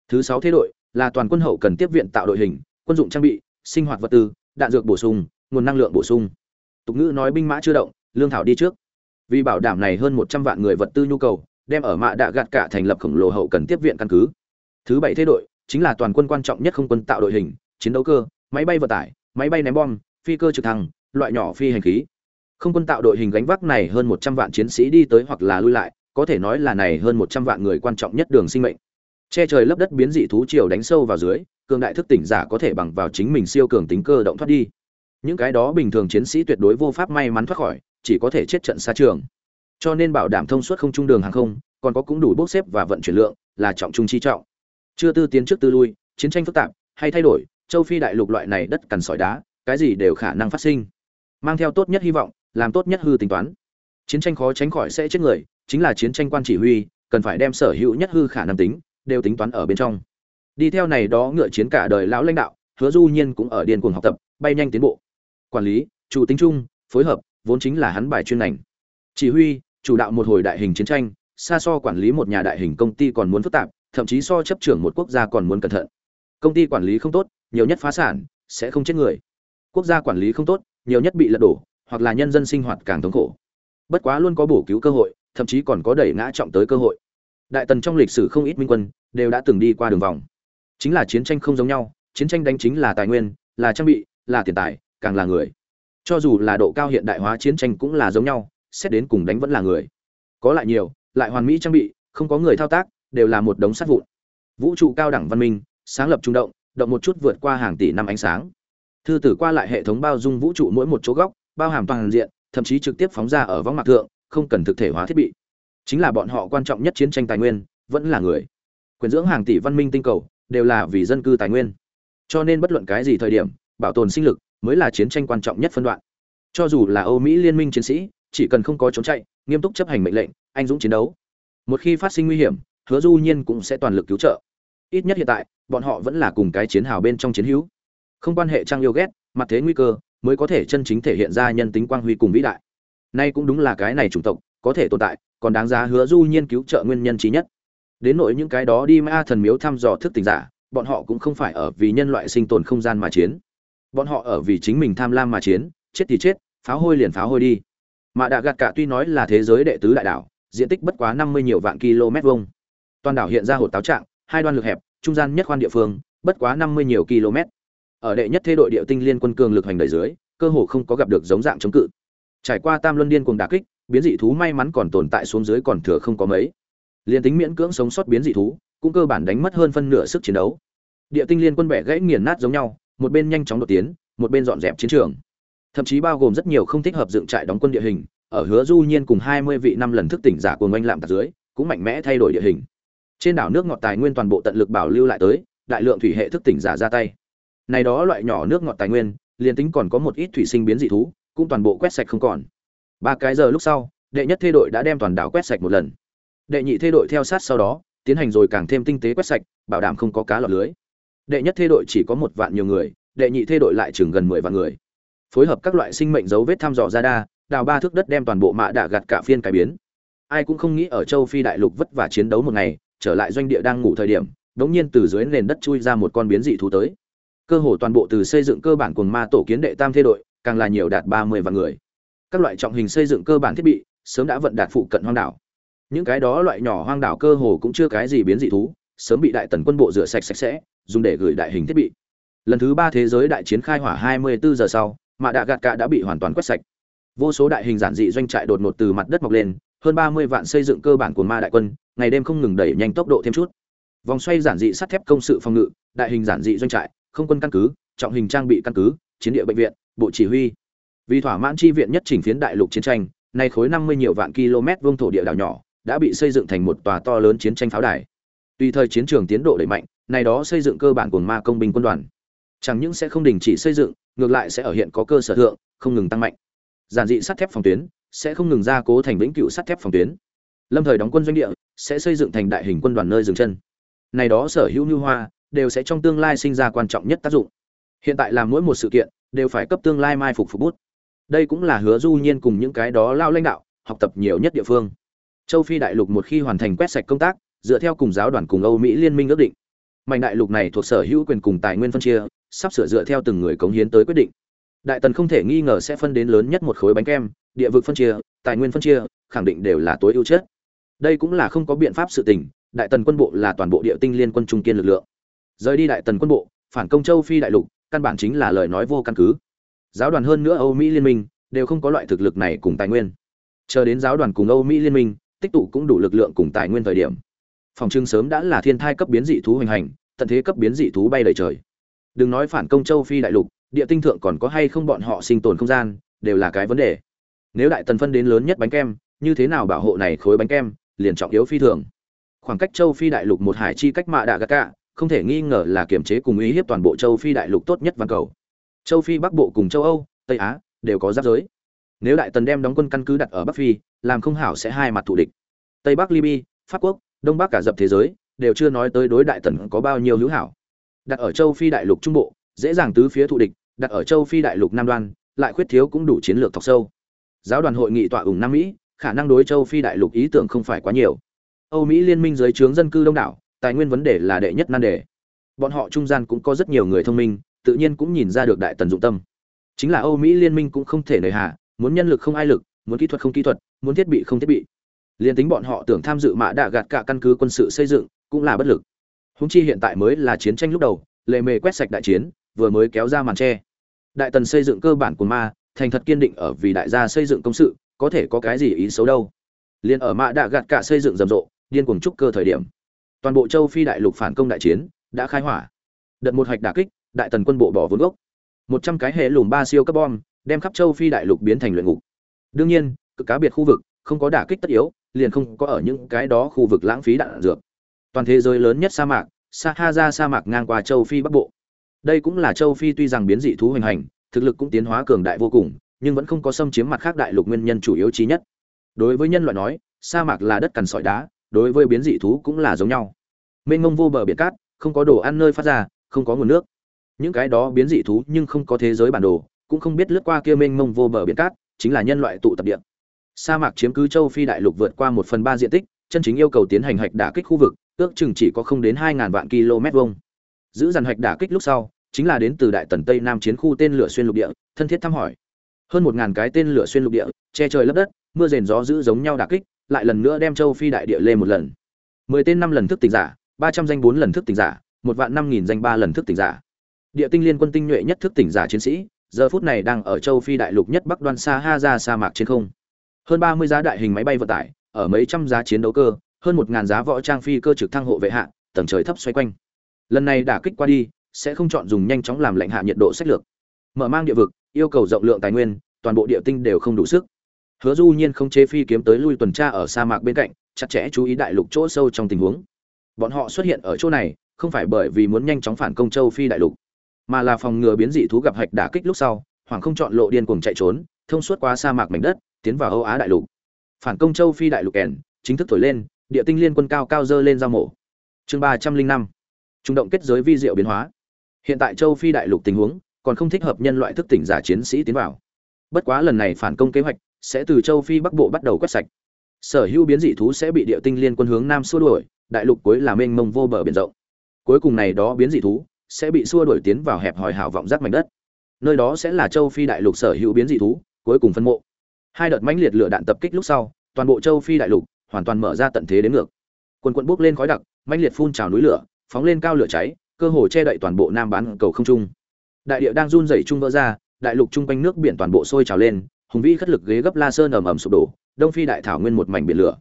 Thứ sáu thế đội là toàn quân hậu cần tiếp viện tạo đội hình, quân dụng trang bị, sinh hoạt vật tư đạn dược bổ sung, nguồn năng lượng bổ sung. Tục ngữ nói binh mã chưa động, lương thảo đi trước. Vì bảo đảm này hơn một trăm vạn người vật tư nhu cầu, đem ở mạ đạ gạt cả thành lập khổng lồ hậu cần tiếp viện căn cứ. Thứ bảy thế đội, chính là toàn quân quan trọng nhất không quân tạo đội hình, chiến đấu cơ, máy bay vận tải, máy bay ném bom, phi cơ trực thăng, loại nhỏ phi hành khí. Không quân tạo đội hình gánh vác này hơn một trăm vạn chiến sĩ đi tới hoặc là lui lại, có thể nói là này hơn một trăm vạn người quan trọng nhất đường sinh mệnh che trời lấp đất biến dị thú triều đánh sâu vào dưới, cường đại thức tỉnh giả có thể bằng vào chính mình siêu cường tính cơ động thoát đi. Những cái đó bình thường chiến sĩ tuyệt đối vô pháp may mắn thoát khỏi, chỉ có thể chết trận xa trường. Cho nên bảo đảm thông suốt không trung đường hàng không, còn có cũng đủ bốc xếp và vận chuyển lượng, là trọng trung chi trọng. Chưa tư tiến trước tư lui, chiến tranh phức tạp, hay thay đổi, châu phi đại lục loại này đất cằn sỏi đá, cái gì đều khả năng phát sinh. Mang theo tốt nhất hy vọng, làm tốt nhất hư tính toán. Chiến tranh khó tránh khỏi sẽ chết người, chính là chiến tranh quan chỉ huy, cần phải đem sở hữu nhất hư khả năng tính đều tính toán ở bên trong. Đi theo này đó ngựa chiến cả đời lão lãnh đạo, hứa du nhiên cũng ở điên cuồng học tập, bay nhanh tiến bộ. Quản lý chủ tính chung phối hợp, vốn chính là hắn bài chuyên ngành. Chỉ huy, chủ đạo một hồi đại hình chiến tranh, xa so quản lý một nhà đại hình công ty còn muốn phức tạp, thậm chí so chấp trưởng một quốc gia còn muốn cẩn thận. Công ty quản lý không tốt, nhiều nhất phá sản, sẽ không chết người. Quốc gia quản lý không tốt, nhiều nhất bị lật đổ, hoặc là nhân dân sinh hoạt càng thống khổ. Bất quá luôn có bổ cứu cơ hội, thậm chí còn có đẩy ngã trọng tới cơ hội đại tần trong lịch sử không ít minh quân đều đã từng đi qua đường vòng. Chính là chiến tranh không giống nhau, chiến tranh đánh chính là tài nguyên, là trang bị, là tiền tài, càng là người. Cho dù là độ cao hiện đại hóa chiến tranh cũng là giống nhau, xét đến cùng đánh vẫn là người. Có lại nhiều, lại hoàn mỹ trang bị, không có người thao tác, đều là một đống sắt vụn. Vũ trụ cao đẳng văn minh, sáng lập trung động động một chút vượt qua hàng tỷ năm ánh sáng. Thư tử qua lại hệ thống bao dung vũ trụ mỗi một chỗ góc, bao hàm toàn diện, thậm chí trực tiếp phóng ra ở võng mặt thượng, không cần thực thể hóa thiết bị chính là bọn họ quan trọng nhất chiến tranh tài nguyên, vẫn là người. Quyền dưỡng hàng tỷ văn minh tinh cầu, đều là vì dân cư tài nguyên. Cho nên bất luận cái gì thời điểm, bảo tồn sinh lực mới là chiến tranh quan trọng nhất phân đoạn. Cho dù là âu mỹ liên minh chiến sĩ, chỉ cần không có trốn chạy, nghiêm túc chấp hành mệnh lệnh, anh dũng chiến đấu. Một khi phát sinh nguy hiểm, hứa du nhiên cũng sẽ toàn lực cứu trợ. Ít nhất hiện tại, bọn họ vẫn là cùng cái chiến hào bên trong chiến hữu. Không quan hệ trang yêu ghét, mặt thế nguy cơ, mới có thể chân chính thể hiện ra nhân tính quang huy cùng vĩ đại. Nay cũng đúng là cái này chủng tộc, có thể tồn tại còn đáng giá hứa du nhiên cứu trợ nguyên nhân trí nhất. Đến nội những cái đó đi ma thần miếu thăm dò thức tỉnh giả, bọn họ cũng không phải ở vì nhân loại sinh tồn không gian mà chiến. Bọn họ ở vì chính mình tham lam mà chiến, chết thì chết, pháo hôi liền pháo hôi đi. Mà đạ gạt cả tuy nói là thế giới đệ tứ đại đảo, diện tích bất quá năm mươi nhiều vạn km vuông. Toàn đảo hiện ra hột táo trạng, hai đoan lực hẹp, trung gian nhất khoan địa phương, bất quá năm mươi nhiều km ở đệ nhất thế đội địa tinh liên quân cường lực hành đẩy dưới, cơ hồ không có gặp được giống dạng chống cự. Trải qua tam luân điên cuồng đả kích biến dị thú may mắn còn tồn tại xuống dưới còn thừa không có mấy. Liên tính miễn cưỡng sống sót biến dị thú, cũng cơ bản đánh mất hơn phân nửa sức chiến đấu. Địa tinh liên quân bẻ gãy nghiền nát giống nhau, một bên nhanh chóng đột tiến, một bên dọn dẹp chiến trường. Thậm chí bao gồm rất nhiều không thích hợp dựng trại đóng quân địa hình, ở hứa du nhiên cùng 20 vị năm lần thức tỉnh giả của ngoanh lạm tạc dưới, cũng mạnh mẽ thay đổi địa hình. Trên đảo nước ngọt tài nguyên toàn bộ tận lực bảo lưu lại tới, đại lượng thủy hệ thức tỉnh giả ra tay. Này đó loại nhỏ nước ngọt tài nguyên liền tính còn có một ít thủy sinh biến dị thú, cũng toàn bộ quét sạch không còn ba cái giờ lúc sau, đệ nhất thê đội đã đem toàn đảo quét sạch một lần. Đệ nhị thê đội theo sát sau đó, tiến hành rồi càng thêm tinh tế quét sạch, bảo đảm không có cá lọt lưới. Đệ nhất thê đội chỉ có một vạn nhiều người, đệ nhị thê đội lại chừng gần mười vạn người. Phối hợp các loại sinh mệnh dấu vết thăm dò ra đa, đào ba thước đất đem toàn bộ mạ đạ gạt cả phiên cải biến. Ai cũng không nghĩ ở châu phi đại lục vất vả chiến đấu một ngày, trở lại doanh địa đang ngủ thời điểm, đống nhiên từ dưới nền đất chui ra một con biến dị thú tới. Cơ hồ toàn bộ từ xây dựng cơ bản cùng ma tổ kiến đệ tam thế đội, càng là nhiều đạt ba mươi vạn người các loại trọng hình xây dựng cơ bản thiết bị, sớm đã vận đạt phụ cận hoang đảo. Những cái đó loại nhỏ hoang đảo cơ hồ cũng chưa cái gì biến dị thú, sớm bị đại tần quân bộ rửa sạch sạch sẽ, dùng để gửi đại hình thiết bị. Lần thứ ba thế giới đại chiến khai hỏa 24 giờ sau, mạ đạ gạt cả đã bị hoàn toàn quét sạch. Vô số đại hình giản dị doanh trại đột ngột từ mặt đất mọc lên, hơn 30 vạn xây dựng cơ bản của ma đại quân, ngày đêm không ngừng đẩy nhanh tốc độ thêm chút. Vòng xoay giản dị sắt thép công sự phòng ngự, đại hình giản dị doanh trại, không quân căn cứ, trọng hình trang bị căn cứ, chiến địa bệnh viện, bộ chỉ huy vì thỏa mãn chi viện nhất chỉnh phiến đại lục chiến tranh, nay khối 50 nhiều vạn km vuông thổ địa đảo nhỏ đã bị xây dựng thành một tòa to lớn chiến tranh pháo đài. Tùy thời chiến trường tiến độ đẩy mạnh này đó xây dựng cơ bản của ma công binh quân đoàn. Chẳng những sẽ không đình chỉ xây dựng, ngược lại sẽ ở hiện có cơ sở thượng, không ngừng tăng mạnh. Giản dị sắt thép phòng tuyến sẽ không ngừng gia cố thành vĩnh cựu sắt thép phòng tuyến. Lâm thời đóng quân doanh địa sẽ xây dựng thành đại hình quân đoàn nơi dừng chân. Này đó sở hữu như hoa đều sẽ trong tương lai sinh ra quan trọng nhất tác dụng. Hiện tại làm mỗi một sự kiện đều phải cấp tương lai mai phục phục bút đây cũng là hứa du nhiên cùng những cái đó lao lãnh đạo, học tập nhiều nhất địa phương. Châu phi đại lục một khi hoàn thành quét sạch công tác, dựa theo cùng giáo đoàn cùng âu mỹ liên minh ước định. Mảnh đại lục này thuộc sở hữu quyền cùng tài nguyên phân chia, sắp sửa dựa theo từng người cống hiến tới quyết định. Đại tần không thể nghi ngờ sẽ phân đến lớn nhất một khối bánh kem, địa vực phân chia, tài nguyên phân chia, khẳng định đều là tối ưu chất đây cũng là không có biện pháp sự tình, đại tần quân bộ là toàn bộ địa tinh liên quân trung kiên lực lượng. Rời đi đại tần quân bộ, phản công châu phi đại lục, căn bản chính là lời nói vô căn cứ giáo đoàn hơn nữa âu mỹ liên minh, đều không có loại thực lực này cùng tài nguyên. Chờ đến giáo đoàn cùng âu mỹ liên minh, tích tụ cũng đủ lực lượng cùng tài nguyên thời điểm. Phòng trưng sớm đã là thiên thai cấp biến dị thú hoành hành, tận thế cấp biến dị thú bay lượn trời. Đừng nói phản công châu phi đại lục, địa tinh thượng còn có hay không bọn họ sinh tồn không gian, đều là cái vấn đề. Nếu đại tần phân đến lớn nhất bánh kem, như thế nào bảo hộ này khối bánh kem, liền trọng yếu phi thường. Khoảng cách châu phi đại lục một hải chi cách mạ đạ Gạt cả không thể nghi ngờ là kiểm chế cùng uy hiếp toàn bộ châu phi đại lục tốt nhất văn cầu châu phi bắc bộ cùng châu âu tây á đều có giáp giới nếu đại tần đem đóng quân căn cứ đặt ở bắc phi làm không hảo sẽ hai mặt thù địch tây bắc libya pháp quốc đông bắc cả dập thế giới đều chưa nói tới đối đại tần có bao nhiêu hữu hảo đặt ở châu phi đại lục trung bộ dễ dàng tứ phía thù địch đặt ở châu phi đại lục nam đoan lại khuyết thiếu cũng đủ chiến lược thọc sâu giáo đoàn hội nghị tọa ủng nam mỹ khả năng đối châu phi đại lục ý tưởng không phải quá nhiều âu mỹ liên minh dưới trướng dân cư đông đảo tài nguyên vấn đề là đệ nhất nan đề bọn họ trung gian cũng có rất nhiều người thông minh tự nhiên cũng nhìn ra được đại tần dụng tâm. Chính là âu mỹ liên minh cũng không thể nề hà, muốn nhân lực không ai lực, muốn kỹ thuật không kỹ thuật, muốn thiết bị không thiết bị. Liền tính bọn họ tưởng tham dự mạ đạ gạt cả căn cứ quân sự xây dựng, cũng là bất lực. Húng chi hiện tại mới là chiến tranh lúc đầu, lệ mề quét sạch đại chiến, vừa mới kéo ra màn tre. Đại tần xây dựng cơ bản của ma, thành thật kiên định ở vì đại gia xây dựng công sự, có thể có cái gì ý xấu đâu. Liền ở mạ đạ gạt cả xây dựng rầm rộ, điên cuồng trúc cơ thời điểm. Toàn bộ châu phi đại lục phản công đại chiến, đã khai hỏa. Đợt một hạch đả kích đại tần quân bộ bỏ vốn gốc. Một trăm cái hệ lùm ba siêu cấp bom đem khắp châu phi đại lục biến thành luyện ngục. Đương nhiên, cực cá biệt khu vực, không có đả kích tất yếu, liền không có ở những cái đó khu vực lãng phí đạn dược. Toàn thế giới lớn nhất sa mạc, sahara sa mạc ngang qua châu phi bắc bộ. Đây cũng là châu phi tuy rằng biến dị thú hoành hành, thực lực cũng tiến hóa cường đại vô cùng, nhưng vẫn không có xâm chiếm mặt khác đại lục nguyên nhân chủ yếu chí nhất. Đối với nhân loại nói, sa mạc là đất cằn sỏi đá, đối với biến dị thú cũng là giống nhau. Mênh mông vô bờ biển cát, không có đồ ăn nơi phát ra, không có nguồn nước những cái đó biến dị thú nhưng không có thế giới bản đồ, cũng không biết lướt qua kia mênh mông vô bờ biển cát, chính là nhân loại tụ tập địa. Sa mạc chiếm cứ châu phi đại lục vượt qua một phần ba diện tích, chân chính yêu cầu tiến hành hạch đả kích khu vực, ước chừng chỉ có không đến hai ngàn vạn km vuông. Giữ dàn hạch đả kích lúc sau, chính là đến từ đại tần tây nam chiến khu tên lửa xuyên lục địa, thân thiết thăm hỏi. Hơn một ngàn cái tên lửa xuyên lục địa, che trời lấp đất, mưa rền gió giữ giống nhau đả kích, lại lần nữa đem châu phi đại địa lên một lần. Mười tên năm lần thức tỉnh giả, ba trăm danh bốn lần thức tỉnh giả, một vạn năm nghìn danh ba lần thức tỉnh giả địa tinh liên quân tinh nhuệ nhất thức tỉnh giả chiến sĩ, giờ phút này đang ở châu phi đại lục nhất bắc đoan xa ha ra sa mạc trên không. Hơn ba mươi giá đại hình máy bay vận tải, ở mấy trăm giá chiến đấu cơ, hơn một ngàn giá võ trang phi cơ trực thăng hộ vệ hạ, tầng trời thấp xoay quanh. Lần này đả kích qua đi, sẽ không chọn dùng nhanh chóng làm lệnh hạ nhiệt độ sách lược. Mở mang địa vực, yêu cầu rộng lượng tài nguyên, toàn bộ địa tinh đều không đủ sức. Hứa du nhiên không chế phi kiếm tới lui tuần tra ở sa mạc bên cạnh, chặt chẽ chú ý đại lục chỗ sâu trong tình huống. Bọn họ xuất hiện ở chỗ này, không phải bởi vì muốn nhanh chóng phản công châu phi đại lục mà là phòng ngừa biến dị thú gặp hạch đả kích lúc sau, hoàng không chọn lộ điên cuồng chạy trốn, thông suốt qua sa mạc mảnh đất, tiến vào âu á đại lục. Phản công châu phi đại lục kèn, chính thức thổi lên, địa tinh liên quân cao cao dơ lên giao mổ. Chương ba trăm linh năm, trung động kết giới vi diệu biến hóa. Hiện tại châu phi đại lục tình huống, còn không thích hợp nhân loại thức tỉnh giả chiến sĩ tiến vào. Bất quá lần này phản công kế hoạch sẽ từ châu phi bắc bộ bắt đầu quét sạch. Sở hữu biến dị thú sẽ bị địa tinh liên quân hướng nam xua đuổi, đại lục cuối là mênh mông vô bờ biển rộng. Cuối cùng này đó biến dị thú sẽ bị xua đuổi tiến vào hẹp hòi hảo vọng rác mảnh đất. Nơi đó sẽ là châu phi đại lục sở hữu biến dị thú, cuối cùng phân mộ. Hai đợt mãnh liệt lửa đạn tập kích lúc sau, toàn bộ châu phi đại lục hoàn toàn mở ra tận thế đến ngược. Quần quận bốc lên khói đặc, mãnh liệt phun trào núi lửa, phóng lên cao lửa cháy, cơ hồ che đậy toàn bộ nam bán cầu không trung. Đại địa đang run rẩy trung vỡ ra, đại lục trung quanh nước biển toàn bộ sôi trào lên, hùng vĩ khất lực ghế gấp la sơn ầm ầm sụp đổ, đông phi đại thảo nguyên một mảnh biển lửa.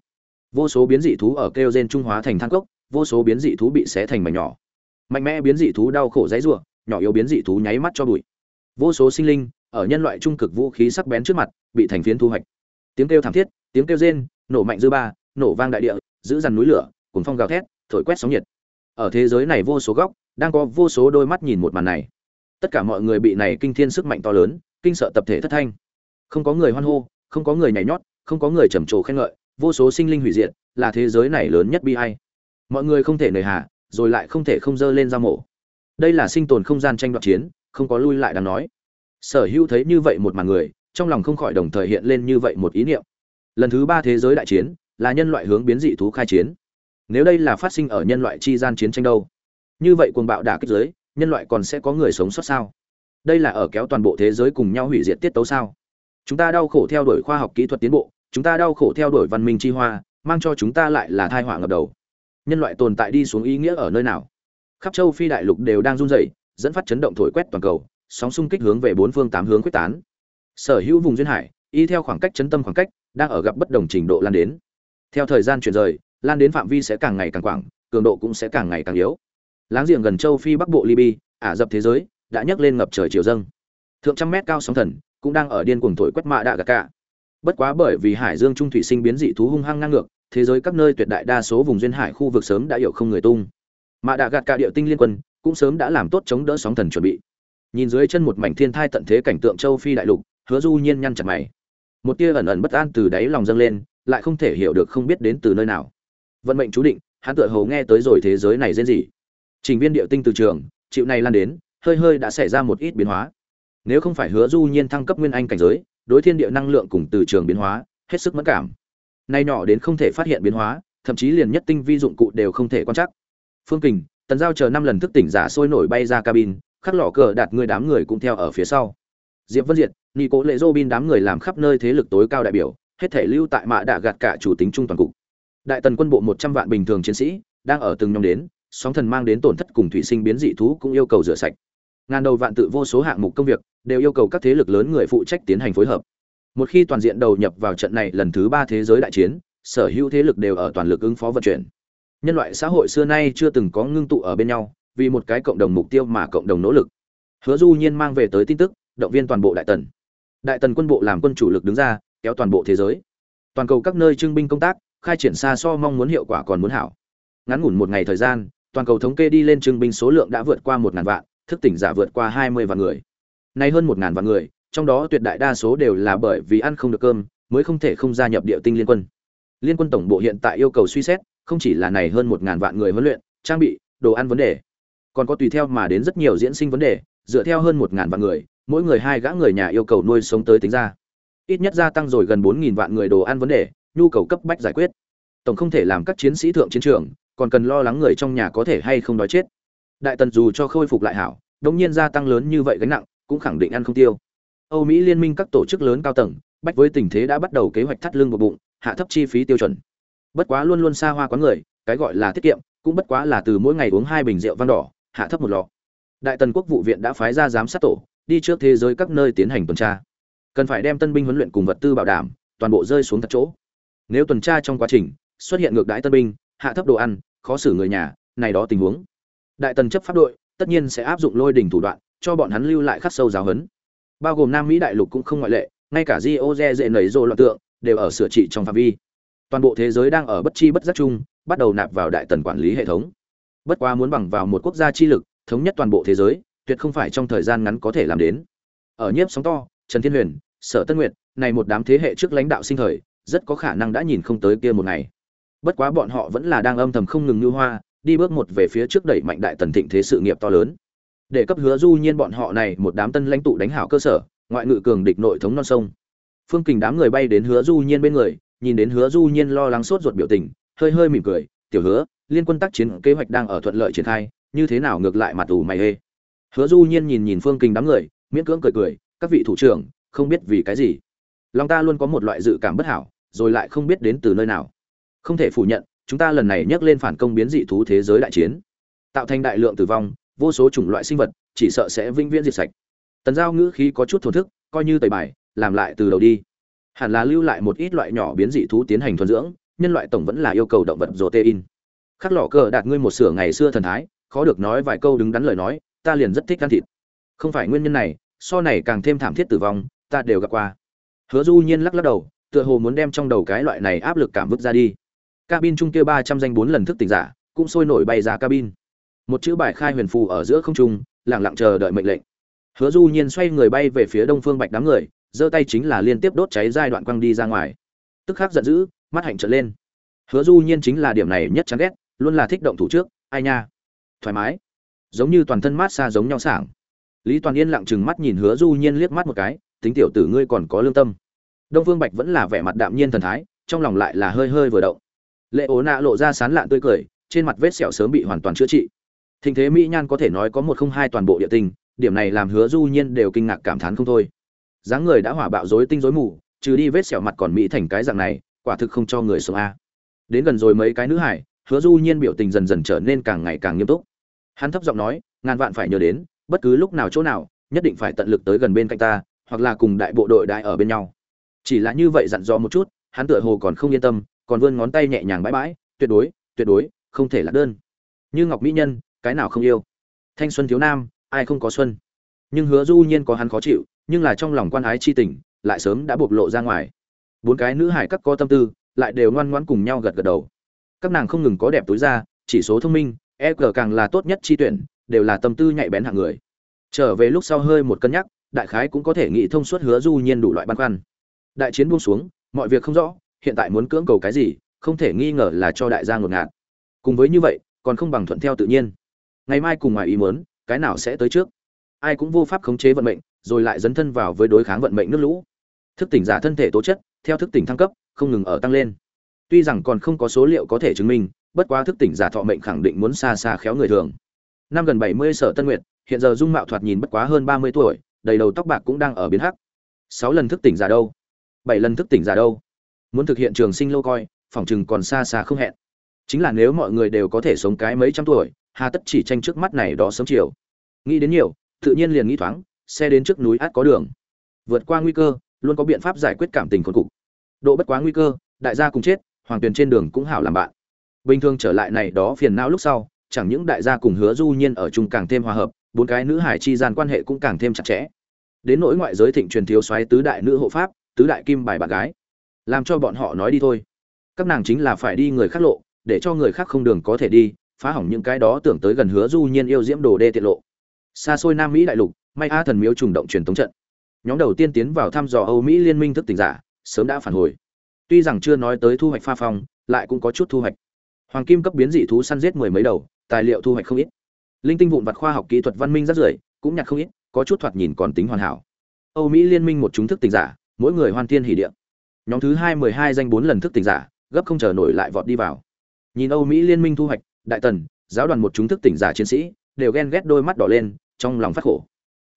Vô số biến dị thú ở kêu gen trung hóa thành than cốc, vô số biến dị thú bị xé thành mảnh nhỏ mạnh mẽ biến dị thú đau khổ dãy rủa, nhỏ yếu biến dị thú nháy mắt cho bụi. Vô số sinh linh ở nhân loại trung cực vũ khí sắc bén trước mặt bị thành phiến thu hoạch. Tiếng kêu thảm thiết, tiếng kêu rên, nổ mạnh dư ba, nổ vang đại địa, giữ dằn núi lửa cuồn phong gào thét, thổi quét sóng nhiệt. Ở thế giới này vô số góc, đang có vô số đôi mắt nhìn một màn này. Tất cả mọi người bị này kinh thiên sức mạnh to lớn, kinh sợ tập thể thất thanh. Không có người hoan hô, không có người nhảy nhót, không có người trầm trồ khen ngợi, vô số sinh linh hủy diệt, là thế giới này lớn nhất bi ai. mọi người không thể nề hà rồi lại không thể không dơ lên ra mổ. Đây là sinh tồn không gian tranh đoạt chiến, không có lui lại đáng nói. Sở hữu thấy như vậy một màn người, trong lòng không khỏi đồng thời hiện lên như vậy một ý niệm. Lần thứ ba thế giới đại chiến, là nhân loại hướng biến dị thú khai chiến. Nếu đây là phát sinh ở nhân loại chi gian chiến tranh đâu? Như vậy cuồng bạo đả kích giới, nhân loại còn sẽ có người sống sót sao? Đây là ở kéo toàn bộ thế giới cùng nhau hủy diệt tiết tấu sao? Chúng ta đau khổ theo đuổi khoa học kỹ thuật tiến bộ, chúng ta đau khổ theo đuổi văn minh chi hoa, mang cho chúng ta lại là thai họa ngập đầu nhân loại tồn tại đi xuống ý nghĩa ở nơi nào. Khắp châu phi đại lục đều đang run rẩy, dẫn phát chấn động thổi quét toàn cầu, sóng xung kích hướng về bốn phương tám hướng quyết tán. Sở hữu vùng duyên hải, y theo khoảng cách chấn tâm khoảng cách, đang ở gặp bất đồng trình độ lan đến. Theo thời gian chuyển rời, lan đến phạm vi sẽ càng ngày càng quảng, cường độ cũng sẽ càng ngày càng yếu. Láng giềng gần châu phi bắc bộ liby ả rập thế giới, đã nhấc lên ngập trời chiều dâng. Thượng trăm mét cao sóng thần, cũng đang ở điên cuồng thổi quét mạ đạ gà cả bất quá bởi vì hải dương trung thủy sinh biến dị thú hung hăng ngang ngược, thế giới các nơi tuyệt đại đa số vùng duyên hải khu vực sớm đã hiểu không người tung. Mà đã gạt cả địa tinh liên quân cũng sớm đã làm tốt chống đỡ sóng thần chuẩn bị. Nhìn dưới chân một mảnh thiên thai tận thế cảnh tượng châu phi đại lục, hứa du nhiên nhăn chặt mày. Một tia ẩn ẩn bất an từ đáy lòng dâng lên, lại không thể hiểu được không biết đến từ nơi nào. Vận mệnh chú định, hắn tựa hồ nghe tới rồi thế giới này diễn gì trình viên địa tinh từ trường, chịu này lan đến, hơi hơi đã xảy ra một ít biến hóa. Nếu không phải hứa du nhiên thăng cấp nguyên anh cảnh giới đối thiên địa năng lượng cùng từ trường biến hóa, hết sức mẫn cảm. Nay nhỏ đến không thể phát hiện biến hóa, thậm chí liền nhất tinh vi dụng cụ đều không thể quan trắc. Phương kình, tần giao chờ năm lần thức tỉnh giả sôi nổi bay ra cabin, khắc lọ cờ đạt người đám người cũng theo ở phía sau. Diệp vân diệt nghi cố lệ dô bin đám người làm khắp nơi thế lực tối cao đại biểu, hết thể lưu tại mạ đạ gạt cả chủ tính trung toàn cục. Đại tần quân bộ một trăm vạn bình thường chiến sĩ, đang ở từng nhóm đến, sóng thần mang đến tổn thất cùng thủy sinh biến dị thú cũng yêu cầu rửa sạch ngàn đầu vạn tự vô số hạng mục công việc, đều yêu cầu các thế lực lớn người phụ trách tiến hành phối hợp. Một khi toàn diện đầu nhập vào trận này lần thứ ba thế giới đại chiến, sở hữu thế lực đều ở toàn lực ứng phó vận chuyển. Nhân loại xã hội xưa nay chưa từng có ngưng tụ ở bên nhau, vì một cái cộng đồng mục tiêu mà cộng đồng nỗ lực. Hứa du nhiên mang về tới tin tức, động viên toàn bộ đại tần. Đại tần quân bộ làm quân chủ lực đứng ra, kéo toàn bộ thế giới. Toàn cầu các nơi trưng binh công tác, khai triển xa so mong muốn hiệu quả còn muốn hảo. Ngắn ngủn một ngày thời gian, toàn cầu thống kê đi lên trưng binh số lượng đã vượt qua một ngàn vạn thức tỉnh giả vượt qua hai mươi vạn người. Nay hơn một ngàn vạn người, trong đó tuyệt đại đa số đều là bởi vì ăn không được cơm, mới không thể không gia nhập địa tinh liên quân. Liên quân tổng bộ hiện tại yêu cầu suy xét, không chỉ là này hơn một ngàn vạn người huấn luyện, trang bị, đồ ăn vấn đề, còn có tùy theo mà đến rất nhiều diễn sinh vấn đề, dựa theo hơn một ngàn vạn người, mỗi người hai gã người nhà yêu cầu nuôi sống tới tính ra. Ít nhất gia tăng rồi gần bốn nghìn vạn người đồ ăn vấn đề, nhu cầu cấp bách giải quyết. Tổng không thể làm các chiến sĩ thượng chiến trường, còn cần lo lắng người trong nhà có thể hay không đói chết đại tần dù cho khôi phục lại hảo, đống nhiên gia tăng lớn như vậy gánh nặng, cũng khẳng định ăn không tiêu. Âu mỹ liên minh các tổ chức lớn cao tầng, bách với tình thế đã bắt đầu kế hoạch thắt lưng vào bụng, hạ thấp chi phí tiêu chuẩn. Bất quá luôn luôn xa hoa quán người, cái gọi là tiết kiệm, cũng bất quá là từ mỗi ngày uống hai bình rượu vang đỏ, hạ thấp một lọ. Đại tần quốc vụ viện đã phái ra giám sát tổ, đi trước thế giới các nơi tiến hành tuần tra. Cần phải đem tân binh huấn luyện cùng vật tư bảo đảm, toàn bộ rơi xuống thật chỗ. Nếu tuần tra trong quá trình, xuất hiện ngược đãi tân binh, hạ thấp đồ ăn, khó xử người nhà, này đó tình huống đại tần chấp pháp đội, tất nhiên sẽ áp dụng lôi đình thủ đoạn, cho bọn hắn lưu lại khắc sâu giáo huấn. Bao gồm nam mỹ đại lục cũng không ngoại lệ, ngay cả di ô dê dễ nảy rộ loạn tượng, đều ở sửa trị trong phạm vi. Toàn bộ thế giới đang ở bất chi bất giác chung, bắt đầu nạp vào đại tần quản lý hệ thống. Bất quá muốn bằng vào một quốc gia chi lực, thống nhất toàn bộ thế giới, tuyệt không phải trong thời gian ngắn có thể làm đến. Ở nhiếp sóng to, trần thiên huyền, sở tân nguyệt, này một đám thế hệ trước lãnh đạo sinh thời, rất có khả năng đã nhìn không tới kia một ngày. Bất quá bọn họ vẫn là đang âm thầm không ngừng như hoa đi bước một về phía trước đẩy mạnh đại tần thịnh thế sự nghiệp to lớn. Để cấp hứa du nhiên bọn họ này một đám tân lãnh tụ đánh hảo cơ sở, ngoại ngự cường địch nội thống non sông. Phương kình đám người bay đến hứa du nhiên bên người, nhìn đến hứa du nhiên lo lắng sốt ruột biểu tình, hơi hơi mỉm cười, tiểu hứa, liên quân tác chiến kế hoạch đang ở thuận lợi triển khai, như thế nào ngược lại mặt ủ mày hê? Hứa du nhiên nhìn nhìn phương kình đám người, miễn cưỡng cười cười, các vị thủ trưởng, không biết vì cái gì. Lòng ta luôn có một loại dự cảm bất hảo, rồi lại không biết đến từ nơi nào. Không thể phủ nhận chúng ta lần này nhắc lên phản công biến dị thú thế giới đại chiến. Tạo thành đại lượng tử vong, vô số chủng loại sinh vật, chỉ sợ sẽ vĩnh viễn diệt sạch. Tần giao ngữ khí có chút thổn thức, coi như tẩy bài, làm lại từ đầu đi. Hẳn là lưu lại một ít loại nhỏ biến dị thú tiến hành thuần dưỡng, nhân loại tổng vẫn là yêu cầu động vật protein. Khắc lọ cờ đạt ngươi một sửa ngày xưa thần thái, khó được nói vài câu đứng đắn lời nói, ta liền rất thích ăn thịt. Không phải nguyên nhân này, so này càng thêm thảm thiết tử vong, ta đều gặp qua. Hứa du nhiên lắc lắc đầu, tựa hồ muốn đem trong đầu cái loại này áp lực cảm vứt ra đi cabin Chung kia ba trăm danh bốn lần thức tỉnh giả cũng sôi nổi bay ra cabin. Một chữ bài khai huyền phù ở giữa không trung, lặng lặng chờ đợi mệnh lệnh. Hứa du nhiên xoay người bay về phía đông phương bạch đám người, giơ tay chính là liên tiếp đốt cháy giai đoạn quăng đi ra ngoài. Tức khắc giận dữ, mắt hạnh trợn lên. Hứa du nhiên chính là điểm này nhất chán ghét, luôn là thích động thủ trước, ai nha. Thoải mái. Giống như toàn thân mát xa giống nhau sảng. Lý toàn yên lặng chừng mắt nhìn hứa du nhiên liếc mắt một cái, tính tiểu tử ngươi còn có lương tâm. Đông phương bạch vẫn là vẻ mặt đạm nhiên thần thái, trong lòng lại là hơi hơi vừa động lệ ố nạ lộ ra sán lạn tươi cười trên mặt vết sẹo sớm bị hoàn toàn chữa trị. Thình thế mỹ nhan có thể nói có một không hai toàn bộ địa tình, điểm này làm hứa du nhiên đều kinh ngạc cảm thán không thôi. Dáng người đã hỏa bạo rối tinh rối mù trừ đi vết sẹo mặt còn mỹ thành cái dạng này quả thực không cho người sống a. Đến gần rồi mấy cái nữ hải hứa du nhiên biểu tình dần dần trở nên càng ngày càng nghiêm túc. Hắn thấp giọng nói ngàn vạn phải nhớ đến bất cứ lúc nào chỗ nào nhất định phải tận lực tới gần bên cạnh ta hoặc là cùng đại bộ đội đại ở bên nhau. Chỉ là như vậy dặn dò một chút hắn tựa hồ còn không yên tâm còn vươn ngón tay nhẹ nhàng bãi bãi, tuyệt đối tuyệt đối, không thể là đơn. Như ngọc mỹ nhân, cái nào không yêu? Thanh xuân thiếu nam, ai không có xuân? Nhưng hứa du nhiên có hắn khó chịu, nhưng là trong lòng quan ái chi tình, lại sớm đã bộc lộ ra ngoài. Bốn cái nữ hải các có tâm tư, lại đều ngoan ngoãn cùng nhau gật gật đầu. Các nàng không ngừng có đẹp túi ra, chỉ số thông minh e g càng là tốt nhất chi tuyển, đều là tâm tư nhạy bén hạng người. Trở về lúc sau hơi một cân nhắc, đại khái cũng có thể nghĩ thông suốt hứa du nhiên đủ loại băn khoăn. Đại chiến buông xuống, mọi việc không rõ hiện tại muốn cưỡng cầu cái gì, không thể nghi ngờ là cho đại gia ngột ngạt. Cùng với như vậy, còn không bằng thuận theo tự nhiên. Ngày mai cùng ngoài ý muốn, cái nào sẽ tới trước? Ai cũng vô pháp khống chế vận mệnh, rồi lại dấn thân vào với đối kháng vận mệnh nước lũ. Thức tỉnh giả thân thể tố chất, theo thức tỉnh thăng cấp, không ngừng ở tăng lên. Tuy rằng còn không có số liệu có thể chứng minh, bất quá thức tỉnh giả thọ mệnh khẳng định muốn xa xa khéo người thường. Năm gần bảy mươi sở tân nguyệt, hiện giờ dung mạo thoạt nhìn bất quá hơn ba mươi tuổi, đầy đầu tóc bạc cũng đang ở biến hắc. Sáu lần thức tỉnh giả đâu? Bảy lần thức tỉnh giả đâu? Muốn thực hiện trường sinh lâu coi, phỏng chừng còn xa xa không hẹn. Chính là nếu mọi người đều có thể sống cái mấy trăm tuổi, hà tất chỉ tranh trước mắt này đó sớm chiều. Nghĩ đến nhiều, tự nhiên liền nghĩ thoáng, xe đến trước núi át có đường. Vượt qua nguy cơ, luôn có biện pháp giải quyết cảm tình khốn cục. Độ bất quá nguy cơ, đại gia cùng chết, hoàng tuyền trên đường cũng hảo làm bạn. Bình thường trở lại này đó phiền não lúc sau, chẳng những đại gia cùng hứa du nhiên ở chung càng thêm hòa hợp, bốn cái nữ hải chi gian quan hệ cũng càng thêm chặt chẽ. Đến nỗi ngoại giới thịnh truyền thiếu xoáy tứ đại nữ hộ pháp, tứ đại kim bài bạn gái làm cho bọn họ nói đi thôi. Các nàng chính là phải đi người khác lộ, để cho người khác không đường có thể đi, phá hỏng những cái đó tưởng tới gần hứa du nhiên yêu diễm đồ đê tiện lộ. Xa xôi nam mỹ đại lục, may a thần miếu trùng động truyền thống trận. Nhóm đầu tiên tiến vào thăm dò âu mỹ liên minh thức tỉnh giả, sớm đã phản hồi. Tuy rằng chưa nói tới thu hoạch pha phong, lại cũng có chút thu hoạch. Hoàng kim cấp biến dị thú săn giết mười mấy đầu, tài liệu thu hoạch không ít. Linh tinh vụn vặt khoa học kỹ thuật văn minh rất rưởi, cũng nhặt không ít, có chút thoạt nhìn còn tính hoàn hảo. Âu mỹ liên minh một chúng thức tỉnh giả, mỗi người hoan thiên hỷ địa nhóm thứ hai mười hai danh bốn lần thức tỉnh giả, gấp không chờ nổi lại vọt đi vào. Nhìn âu mỹ liên minh thu hoạch, đại tần, giáo đoàn một chúng thức tỉnh giả chiến sĩ, đều ghen ghét đôi mắt đỏ lên, trong lòng phát khổ.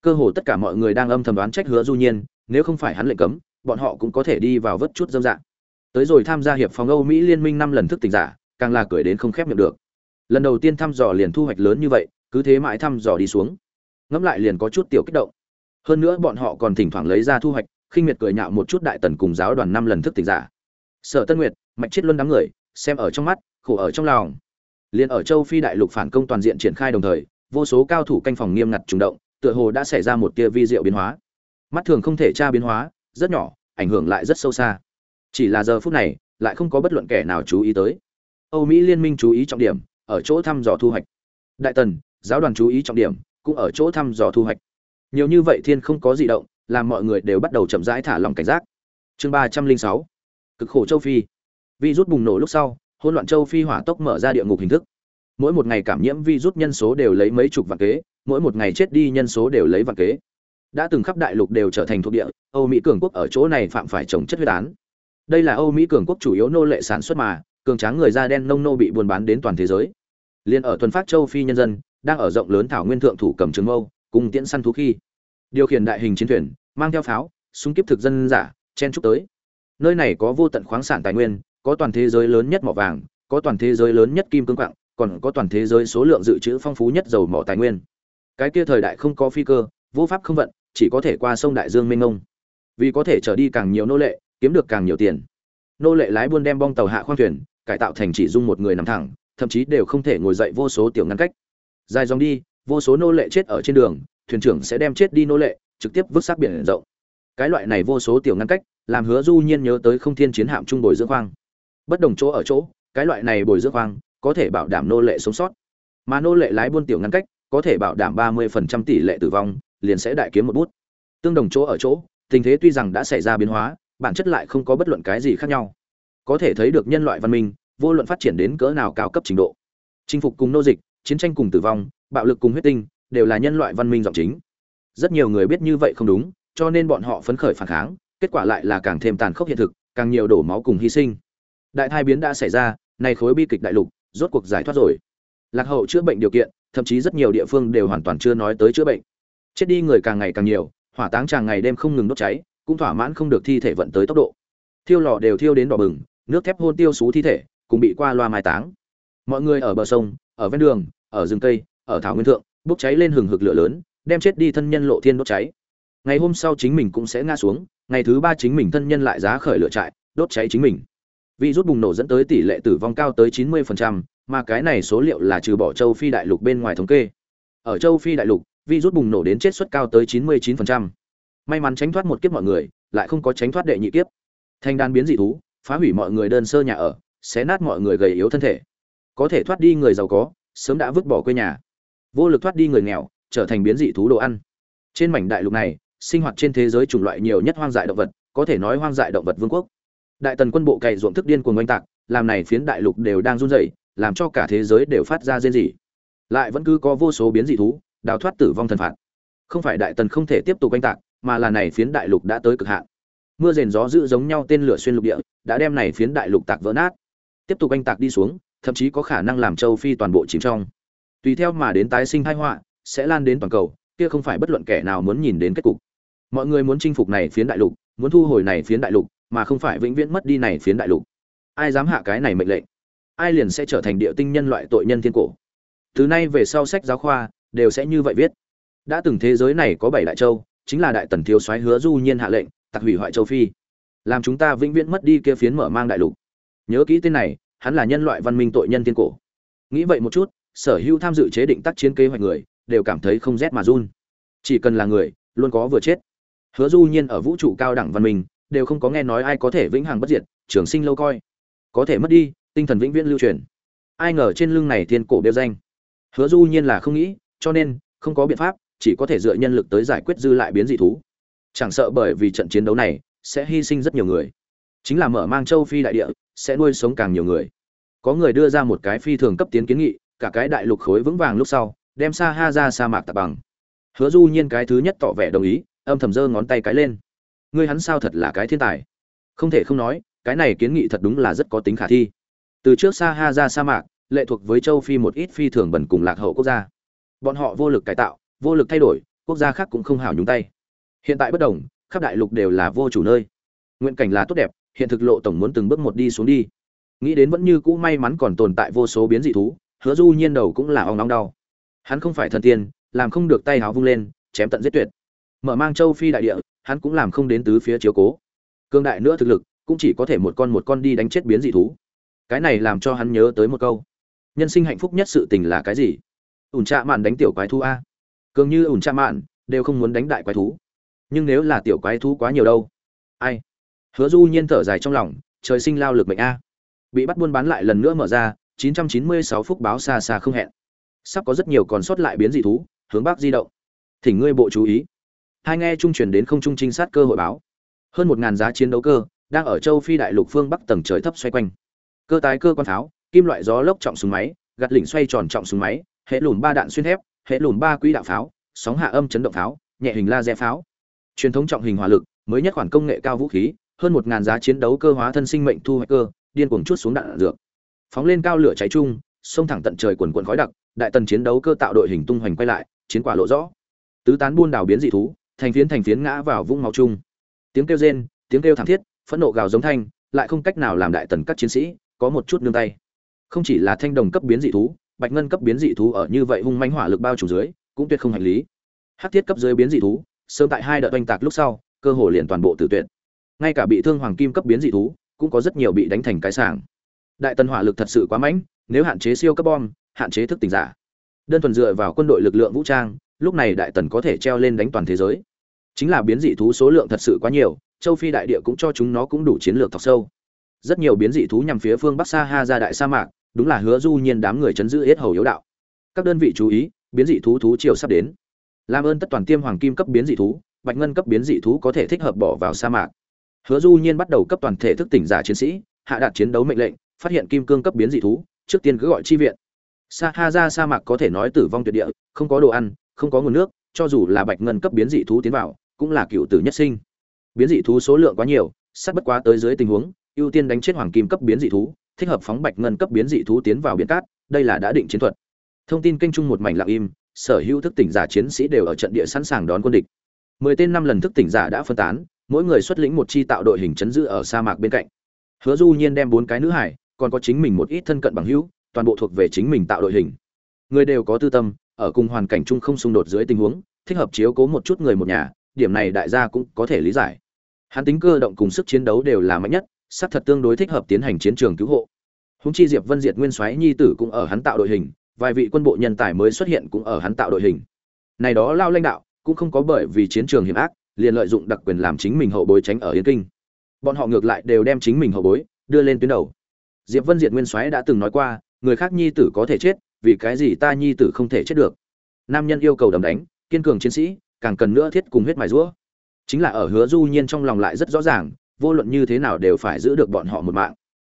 Cơ hồ tất cả mọi người đang âm thầm đoán trách hứa du nhiên, nếu không phải hắn lệnh cấm, bọn họ cũng có thể đi vào vớt chút dâm dạng tới rồi tham gia hiệp phòng âu mỹ liên minh năm lần thức tỉnh giả, càng là cười đến không khép miệng được. Lần đầu tiên thăm dò liền thu hoạch lớn như vậy, cứ thế mãi thăm dò đi xuống. Ngẫm lại liền có chút tiểu kích động. Hơn nữa bọn họ còn thỉnh thoảng lấy ra thu hoạch khinh miệt cười nhạo một chút đại tần cùng giáo đoàn năm lần thức tỉnh giả. Sở tân nguyệt, mạch chết luân đám người, xem ở trong mắt, khổ ở trong lòng. Liền ở châu phi đại lục phản công toàn diện triển khai đồng thời, vô số cao thủ canh phòng nghiêm ngặt trùng động, tựa hồ đã xảy ra một tia vi diệu biến hóa. Mắt thường không thể tra biến hóa, rất nhỏ, ảnh hưởng lại rất sâu xa. Chỉ là giờ phút này, lại không có bất luận kẻ nào chú ý tới. Âu mỹ liên minh chú ý trọng điểm, ở chỗ thăm dò thu hoạch. Đại tần, giáo đoàn chú ý trọng điểm, cũng ở chỗ thăm dò thu hoạch. Nhiều như vậy thiên không có gì động làm mọi người đều bắt đầu chậm rãi thả lòng cảnh giác. Chương ba trăm linh sáu, cực khổ châu phi. Virus bùng nổ lúc sau, hỗn loạn châu phi hỏa tốc mở ra địa ngục hình thức. Mỗi một ngày cảm nhiễm virus nhân số đều lấy mấy chục vạn kế, mỗi một ngày chết đi nhân số đều lấy vạn kế. Đã từng khắp đại lục đều trở thành thuộc địa, âu mỹ cường quốc ở chỗ này phạm phải trồng chất huyết án. Đây là âu mỹ cường quốc chủ yếu nô lệ sản xuất mà, cường tráng người da đen nông nô bị buôn bán đến toàn thế giới. Liên ở thuần phát châu phi nhân dân, đang ở rộng lớn thảo nguyên thượng thủ cầm trường mâu, cùng tiễn săn thú khi. Điều khiển đại hình chiến thuyền mang theo pháo súng kiếp thực dân giả chen chúc tới. Nơi này có vô tận khoáng sản tài nguyên có toàn thế giới lớn nhất mỏ vàng có toàn thế giới lớn nhất kim cương quạng, còn có toàn thế giới số lượng dự trữ phong phú nhất dầu mỏ tài nguyên. Cái kia thời đại không có phi cơ vô pháp không vận chỉ có thể qua sông đại dương mênh mông. Vì có thể trở đi càng nhiều nô lệ kiếm được càng nhiều tiền. Nô lệ lái buôn đem bong tàu hạ khoang thuyền cải tạo thành chỉ dung một người nằm thẳng thậm chí đều không thể ngồi dậy vô số tiểu ngăn cách. Dài dòng đi vô số nô lệ chết ở trên đường thuyền trưởng sẽ đem chết đi nô lệ trực tiếp vứt xác biển rộng. Cái loại này vô số tiểu ngăn cách, làm hứa du nhiên nhớ tới không thiên chiến hạm trung bồi dưỡng khoang. Bất đồng chỗ ở chỗ, cái loại này bồi dưỡng khoang có thể bảo đảm nô lệ sống sót. Mà nô lệ lái buôn tiểu ngăn cách có thể bảo đảm 30% tỷ lệ tử vong, liền sẽ đại kiếm một bút. Tương đồng chỗ ở chỗ, tình thế tuy rằng đã xảy ra biến hóa, bản chất lại không có bất luận cái gì khác nhau. Có thể thấy được nhân loại văn minh, vô luận phát triển đến cỡ nào cao cấp trình độ. Chinh phục cùng nô dịch, chiến tranh cùng tử vong, bạo lực cùng huyết tinh, đều là nhân loại văn minh giọng chính rất nhiều người biết như vậy không đúng, cho nên bọn họ phấn khởi phản kháng, kết quả lại là càng thêm tàn khốc hiện thực, càng nhiều đổ máu cùng hy sinh. Đại thai biến đã xảy ra, nay khối bi kịch đại lục, rốt cuộc giải thoát rồi. Lạc hậu chữa bệnh điều kiện, thậm chí rất nhiều địa phương đều hoàn toàn chưa nói tới chữa bệnh. Chết đi người càng ngày càng nhiều, hỏa táng tràng ngày đêm không ngừng đốt cháy, cũng thỏa mãn không được thi thể vận tới tốc độ. Thiêu lò đều thiêu đến đỏ bừng, nước thép hôn tiêu xú thi thể, cũng bị qua loa mai táng. Mọi người ở bờ sông, ở ven đường, ở rừng cây, ở thảo nguyên thượng, bốc cháy lên hừng hực lửa lớn đem chết đi thân nhân lộ thiên đốt cháy. Ngày hôm sau chính mình cũng sẽ ngã xuống ngày thứ ba chính mình thân nhân lại giá khởi lửa trại đốt cháy chính mình. Vì rút bùng nổ dẫn tới tỷ lệ tử vong cao tới 90%, mà cái này số liệu là trừ bỏ châu phi đại lục bên ngoài thống kê. Ở châu phi đại lục vi rút bùng nổ đến chết suất cao tới 99%. may mắn tránh thoát một kiếp mọi người lại không có tránh thoát đệ nhị kiếp. Thanh đan biến dị thú phá hủy mọi người đơn sơ nhà ở xé nát mọi người gầy yếu thân thể. Có thể thoát đi người giàu có sớm đã vứt bỏ quê nhà. Vô lực thoát đi người nghèo trở thành biến dị thú đồ ăn. Trên mảnh đại lục này, sinh hoạt trên thế giới chủng loại nhiều nhất hoang dại động vật, có thể nói hoang dại động vật vương quốc. Đại tần quân bộ cày ruộng thức điên cuồng oanh tạc, làm này phiến đại lục đều đang run rẩy, làm cho cả thế giới đều phát ra rên rỉ. Lại vẫn cứ có vô số biến dị thú, đào thoát tử vong thần phạt. Không phải đại tần không thể tiếp tục oanh tạc, mà là này phiến đại lục đã tới cực hạn. Mưa rền gió dữ giống nhau tên lửa xuyên lục địa, đã đem này phiến đại lục tạc vỡ nát. Tiếp tục oanh tạc đi xuống, thậm chí có khả năng làm châu phi toàn bộ chìm trong. Tùy theo mà đến tái sinh thái họa sẽ lan đến toàn cầu, kia không phải bất luận kẻ nào muốn nhìn đến kết cục. Mọi người muốn chinh phục này phiến đại lục, muốn thu hồi này phiến đại lục, mà không phải vĩnh viễn mất đi này phiến đại lục. Ai dám hạ cái này mệnh lệnh? Ai liền sẽ trở thành địa tinh nhân loại tội nhân thiên cổ? Từ nay về sau sách giáo khoa đều sẽ như vậy viết. Đã từng thế giới này có bảy đại châu, chính là đại tần thiếu soái hứa du nhiên hạ lệnh, tặc hủy hoại châu phi. Làm chúng ta vĩnh viễn mất đi kia phiến mở mang đại lục. Nhớ kỹ tên này, hắn là nhân loại văn minh tội nhân thiên cổ. Nghĩ vậy một chút, sở hữu tham dự chế định tác chiến kế hoạch người đều cảm thấy không rét mà run. Chỉ cần là người, luôn có vừa chết. Hứa du nhiên ở vũ trụ cao đẳng văn minh, đều không có nghe nói ai có thể vĩnh hằng bất diệt, trường sinh lâu coi. Có thể mất đi, tinh thần vĩnh viễn lưu truyền. Ai ngờ trên lưng này thiên cổ đeo danh. Hứa du nhiên là không nghĩ, cho nên, không có biện pháp, chỉ có thể dựa nhân lực tới giải quyết dư lại biến dị thú. Chẳng sợ bởi vì trận chiến đấu này, sẽ hy sinh rất nhiều người. Chính là mở mang châu phi đại địa, sẽ nuôi sống càng nhiều người. Có người đưa ra một cái phi thường cấp tiến kiến nghị, cả cái đại lục khối vững vàng lúc sau đem sa ha ra sa mạc tạp bằng. Hứa du nhiên cái thứ nhất tỏ vẻ đồng ý, âm thầm giơ ngón tay cái lên. Ngươi hắn sao thật là cái thiên tài? Không thể không nói, cái này kiến nghị thật đúng là rất có tính khả thi. Từ trước sa ha ra sa mạc, lệ thuộc với châu phi một ít phi thường bẩn cùng lạc hậu quốc gia. Bọn họ vô lực cải tạo, vô lực thay đổi, quốc gia khác cũng không hảo nhúng tay. Hiện tại bất đồng, khắp đại lục đều là vô chủ nơi. Nguyện cảnh là tốt đẹp, hiện thực lộ tổng muốn từng bước một đi xuống đi. Nghĩ đến vẫn như cũ may mắn còn tồn tại vô số biến dị thú, hứa du nhiên đầu cũng là ong nóng đau hắn không phải thần tiên, làm không được tay háo vung lên, chém tận giết tuyệt. Mở mang châu phi đại địa, hắn cũng làm không đến tứ phía chiếu cố. Cương đại nữa thực lực, cũng chỉ có thể một con một con đi đánh chết biến dị thú. Cái này làm cho hắn nhớ tới một câu. Nhân sinh hạnh phúc nhất sự tình là cái gì? Ủn trạ mạn đánh tiểu quái thú a. Cường như ủn trạ mạn, đều không muốn đánh đại quái thú. Nhưng nếu là tiểu quái thú quá nhiều đâu? Ai? Hứa du nhiên thở dài trong lòng, trời sinh lao lực mệnh a. Bị bắt buôn bán lại lần nữa mở ra 996 phút báo xa xa không hẹn sắp có rất nhiều còn sót lại biến dị thú, hướng bắc di động. Thỉnh ngươi bộ chú ý. Hai nghe trung truyền đến không trung trinh sát cơ hội báo. Hơn một ngàn giá chiến đấu cơ, đang ở châu phi đại lục phương bắc tầng trời thấp xoay quanh. Cơ tái cơ quan pháo, kim loại gió lốc trọng súng máy, gạt lỉnh xoay tròn trọng súng máy, hệ lùm ba đạn xuyên thép, hệ lùm ba quỹ đạo pháo, sóng hạ âm chấn động pháo, nhẹ hình laser pháo. Truyền thống trọng hình hỏa lực, mới nhất khoản công nghệ cao vũ khí, hơn một ngàn giá chiến đấu cơ hóa thân sinh mệnh thu hoạch cơ, điên cuồng chút xuống đạn dược. Phóng lên cao lửa cháy chung xông thẳng tận trời quần quần khói đặc, đại tần chiến đấu cơ tạo đội hình tung hoành quay lại, chiến quả lộ rõ. Tứ tán buôn đảo biến dị thú, thành phiến thành phiến ngã vào vũng máu chung. Tiếng kêu rên, tiếng kêu thảm thiết, phẫn nộ gào giống thanh, lại không cách nào làm đại tần các chiến sĩ có một chút nương tay. Không chỉ là thanh đồng cấp biến dị thú, bạch ngân cấp biến dị thú ở như vậy hung manh hỏa lực bao trùm dưới, cũng tuyệt không hành lý. Hắc thiết cấp dưới biến dị thú, sớm tại hai đợt oanh tạc lúc sau, cơ hồ liền toàn bộ tử tuyệt. Ngay cả bị thương hoàng kim cấp biến dị thú, cũng có rất nhiều bị đánh thành cái sảng. Đại tần hỏa lực thật sự quá mạnh nếu hạn chế siêu cấp bom, hạn chế thức tỉnh giả. Đơn thuần dựa vào quân đội lực lượng vũ trang, lúc này đại tần có thể treo lên đánh toàn thế giới. Chính là biến dị thú số lượng thật sự quá nhiều, châu phi đại địa cũng cho chúng nó cũng đủ chiến lược thọc sâu. Rất nhiều biến dị thú nhằm phía phương bắc sa ha ra đại sa mạc, đúng là hứa du nhiên đám người chấn giữ hết hầu yếu đạo. Các đơn vị chú ý, biến dị thú thú triều sắp đến. Làm ơn tất toàn tiêm hoàng kim cấp biến dị thú, bạch ngân cấp biến dị thú có thể thích hợp bỏ vào sa mạc. Hứa du nhiên bắt đầu cấp toàn thể thức tỉnh giả chiến sĩ, hạ đạt chiến đấu mệnh lệnh, phát hiện kim cương cấp biến dị thú trước tiên cứ gọi chi viện. Sa ha ra sa mạc có thể nói tử vong tuyệt địa, không có đồ ăn, không có nguồn nước, cho dù là bạch ngân cấp biến dị thú tiến vào, cũng là cựu tử nhất sinh. Biến dị thú số lượng quá nhiều, sắp bất quá tới dưới tình huống, ưu tiên đánh chết hoàng kim cấp biến dị thú, thích hợp phóng bạch ngân cấp biến dị thú tiến vào biển cát, đây là đã định chiến thuật. Thông tin kênh chung một mảnh lặng im, sở hữu thức tỉnh giả chiến sĩ đều ở trận địa sẵn sàng đón quân địch. Mười tên năm lần thức tỉnh giả đã phân tán, mỗi người xuất lĩnh một chi tạo đội hình chấn giữ ở sa mạc bên cạnh. Hứa du nhiên đem bốn cái nữ hải còn có chính mình một ít thân cận bằng hữu, toàn bộ thuộc về chính mình tạo đội hình. Người đều có tư tâm, ở cùng hoàn cảnh chung không xung đột dưới tình huống, thích hợp chiếu cố một chút người một nhà, điểm này đại gia cũng có thể lý giải. Hắn tính cơ động cùng sức chiến đấu đều là mạnh nhất sát thật tương đối thích hợp tiến hành chiến trường cứu hộ. Húng chi diệp vân diệt nguyên soái nhi tử cũng ở hắn tạo đội hình, vài vị quân bộ nhân tài mới xuất hiện cũng ở hắn tạo đội hình. Này đó lao lãnh đạo, cũng không có bởi vì chiến trường hiểm ác, liền lợi dụng đặc quyền làm chính mình hậu bối tránh ở yên kinh. Bọn họ ngược lại đều đem chính mình hậu bối đưa lên tuyến đầu diệp vân diệt nguyên soái đã từng nói qua, người khác nhi tử có thể chết, vì cái gì ta nhi tử không thể chết được? Nam nhân yêu cầu đầm đánh, kiên cường chiến sĩ, càng cần nữa thiết cùng huyết mài rũa. Chính là ở hứa du nhiên trong lòng lại rất rõ ràng, vô luận như thế nào đều phải giữ được bọn họ một mạng.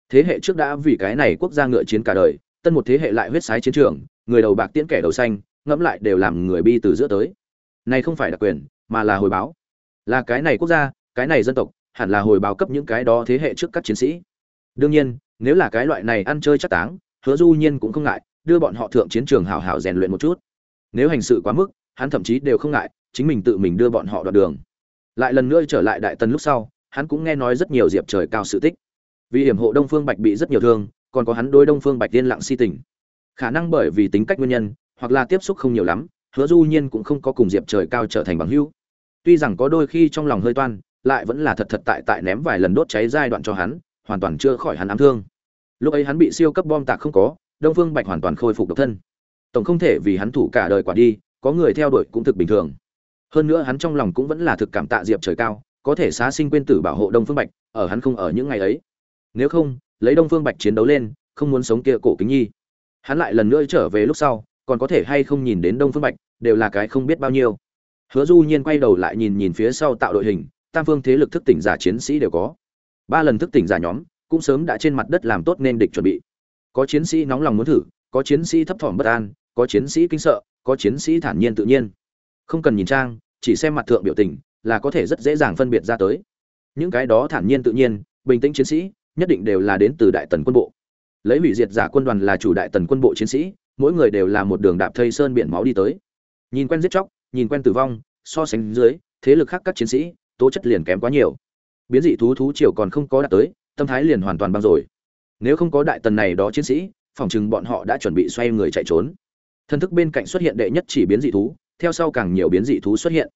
Thế hệ trước đã vì cái này quốc gia ngựa chiến cả đời, tân một thế hệ lại huyết sái chiến trường, người đầu bạc tiễn kẻ đầu xanh, ngẫm lại đều làm người bi từ giữa tới. Này không phải đặc quyền, mà là hồi báo. Là cái này quốc gia, cái này dân tộc, hẳn là hồi báo cấp những cái đó thế hệ trước các chiến sĩ đương nhiên, nếu là cái loại này ăn chơi chắc táng, hứa du nhiên cũng không ngại, đưa bọn họ thượng chiến trường hào hào rèn luyện một chút. Nếu hành sự quá mức, hắn thậm chí đều không ngại, chính mình tự mình đưa bọn họ đoạn đường. Lại lần nữa trở lại đại tần lúc sau, hắn cũng nghe nói rất nhiều diệp trời cao sự tích. Vì hiểm hộ đông phương bạch bị rất nhiều thương, còn có hắn đôi đông phương bạch tiên lặng si tình. Khả năng bởi vì tính cách nguyên nhân, hoặc là tiếp xúc không nhiều lắm, hứa du nhiên cũng không có cùng diệp trời cao trở thành bằng hữu. Tuy rằng có đôi khi trong lòng hơi toan, lại vẫn là thật thật tại tại ném vài lần đốt cháy giai đoạn cho hắn hoàn toàn chưa khỏi hắn ám thương. Lúc ấy hắn bị siêu cấp bom tạc không có, đông phương bạch hoàn toàn khôi phục độc thân. Tổng không thể vì hắn thủ cả đời quả đi, có người theo đuổi cũng thực bình thường. Hơn nữa hắn trong lòng cũng vẫn là thực cảm tạ diệp trời cao, có thể xá sinh quên tử bảo hộ đông phương bạch, ở hắn không ở những ngày ấy. Nếu không, lấy đông phương bạch chiến đấu lên, không muốn sống kia cổ kính nhi. Hắn lại lần nữa trở về lúc sau, còn có thể hay không nhìn đến đông phương bạch, đều là cái không biết bao nhiêu. Hứa du nhiên quay đầu lại nhìn nhìn phía sau tạo đội hình, tam phương thế lực thức tỉnh giả chiến sĩ đều có ba lần thức tỉnh giả nhóm cũng sớm đã trên mặt đất làm tốt nên địch chuẩn bị. Có chiến sĩ nóng lòng muốn thử, có chiến sĩ thấp thỏm bất an, có chiến sĩ kinh sợ, có chiến sĩ thản nhiên tự nhiên. Không cần nhìn trang, chỉ xem mặt thượng biểu tình là có thể rất dễ dàng phân biệt ra tới. Những cái đó thản nhiên tự nhiên, bình tĩnh chiến sĩ, nhất định đều là đến từ đại tần quân bộ. Lấy hủy diệt giả quân đoàn là chủ đại tần quân bộ chiến sĩ, mỗi người đều là một đường đạp thây sơn biển máu đi tới. Nhìn quen giết chóc, nhìn quen tử vong, so sánh dưới, thế lực khác các chiến sĩ, tố chất liền kém quá nhiều biến dị thú thú triều còn không có đạt tới, tâm thái liền hoàn toàn băng rồi. Nếu không có đại tần này đó chiến sĩ, phòng chừng bọn họ đã chuẩn bị xoay người chạy trốn. Thân thức bên cạnh xuất hiện đệ nhất chỉ biến dị thú, theo sau càng nhiều biến dị thú xuất hiện.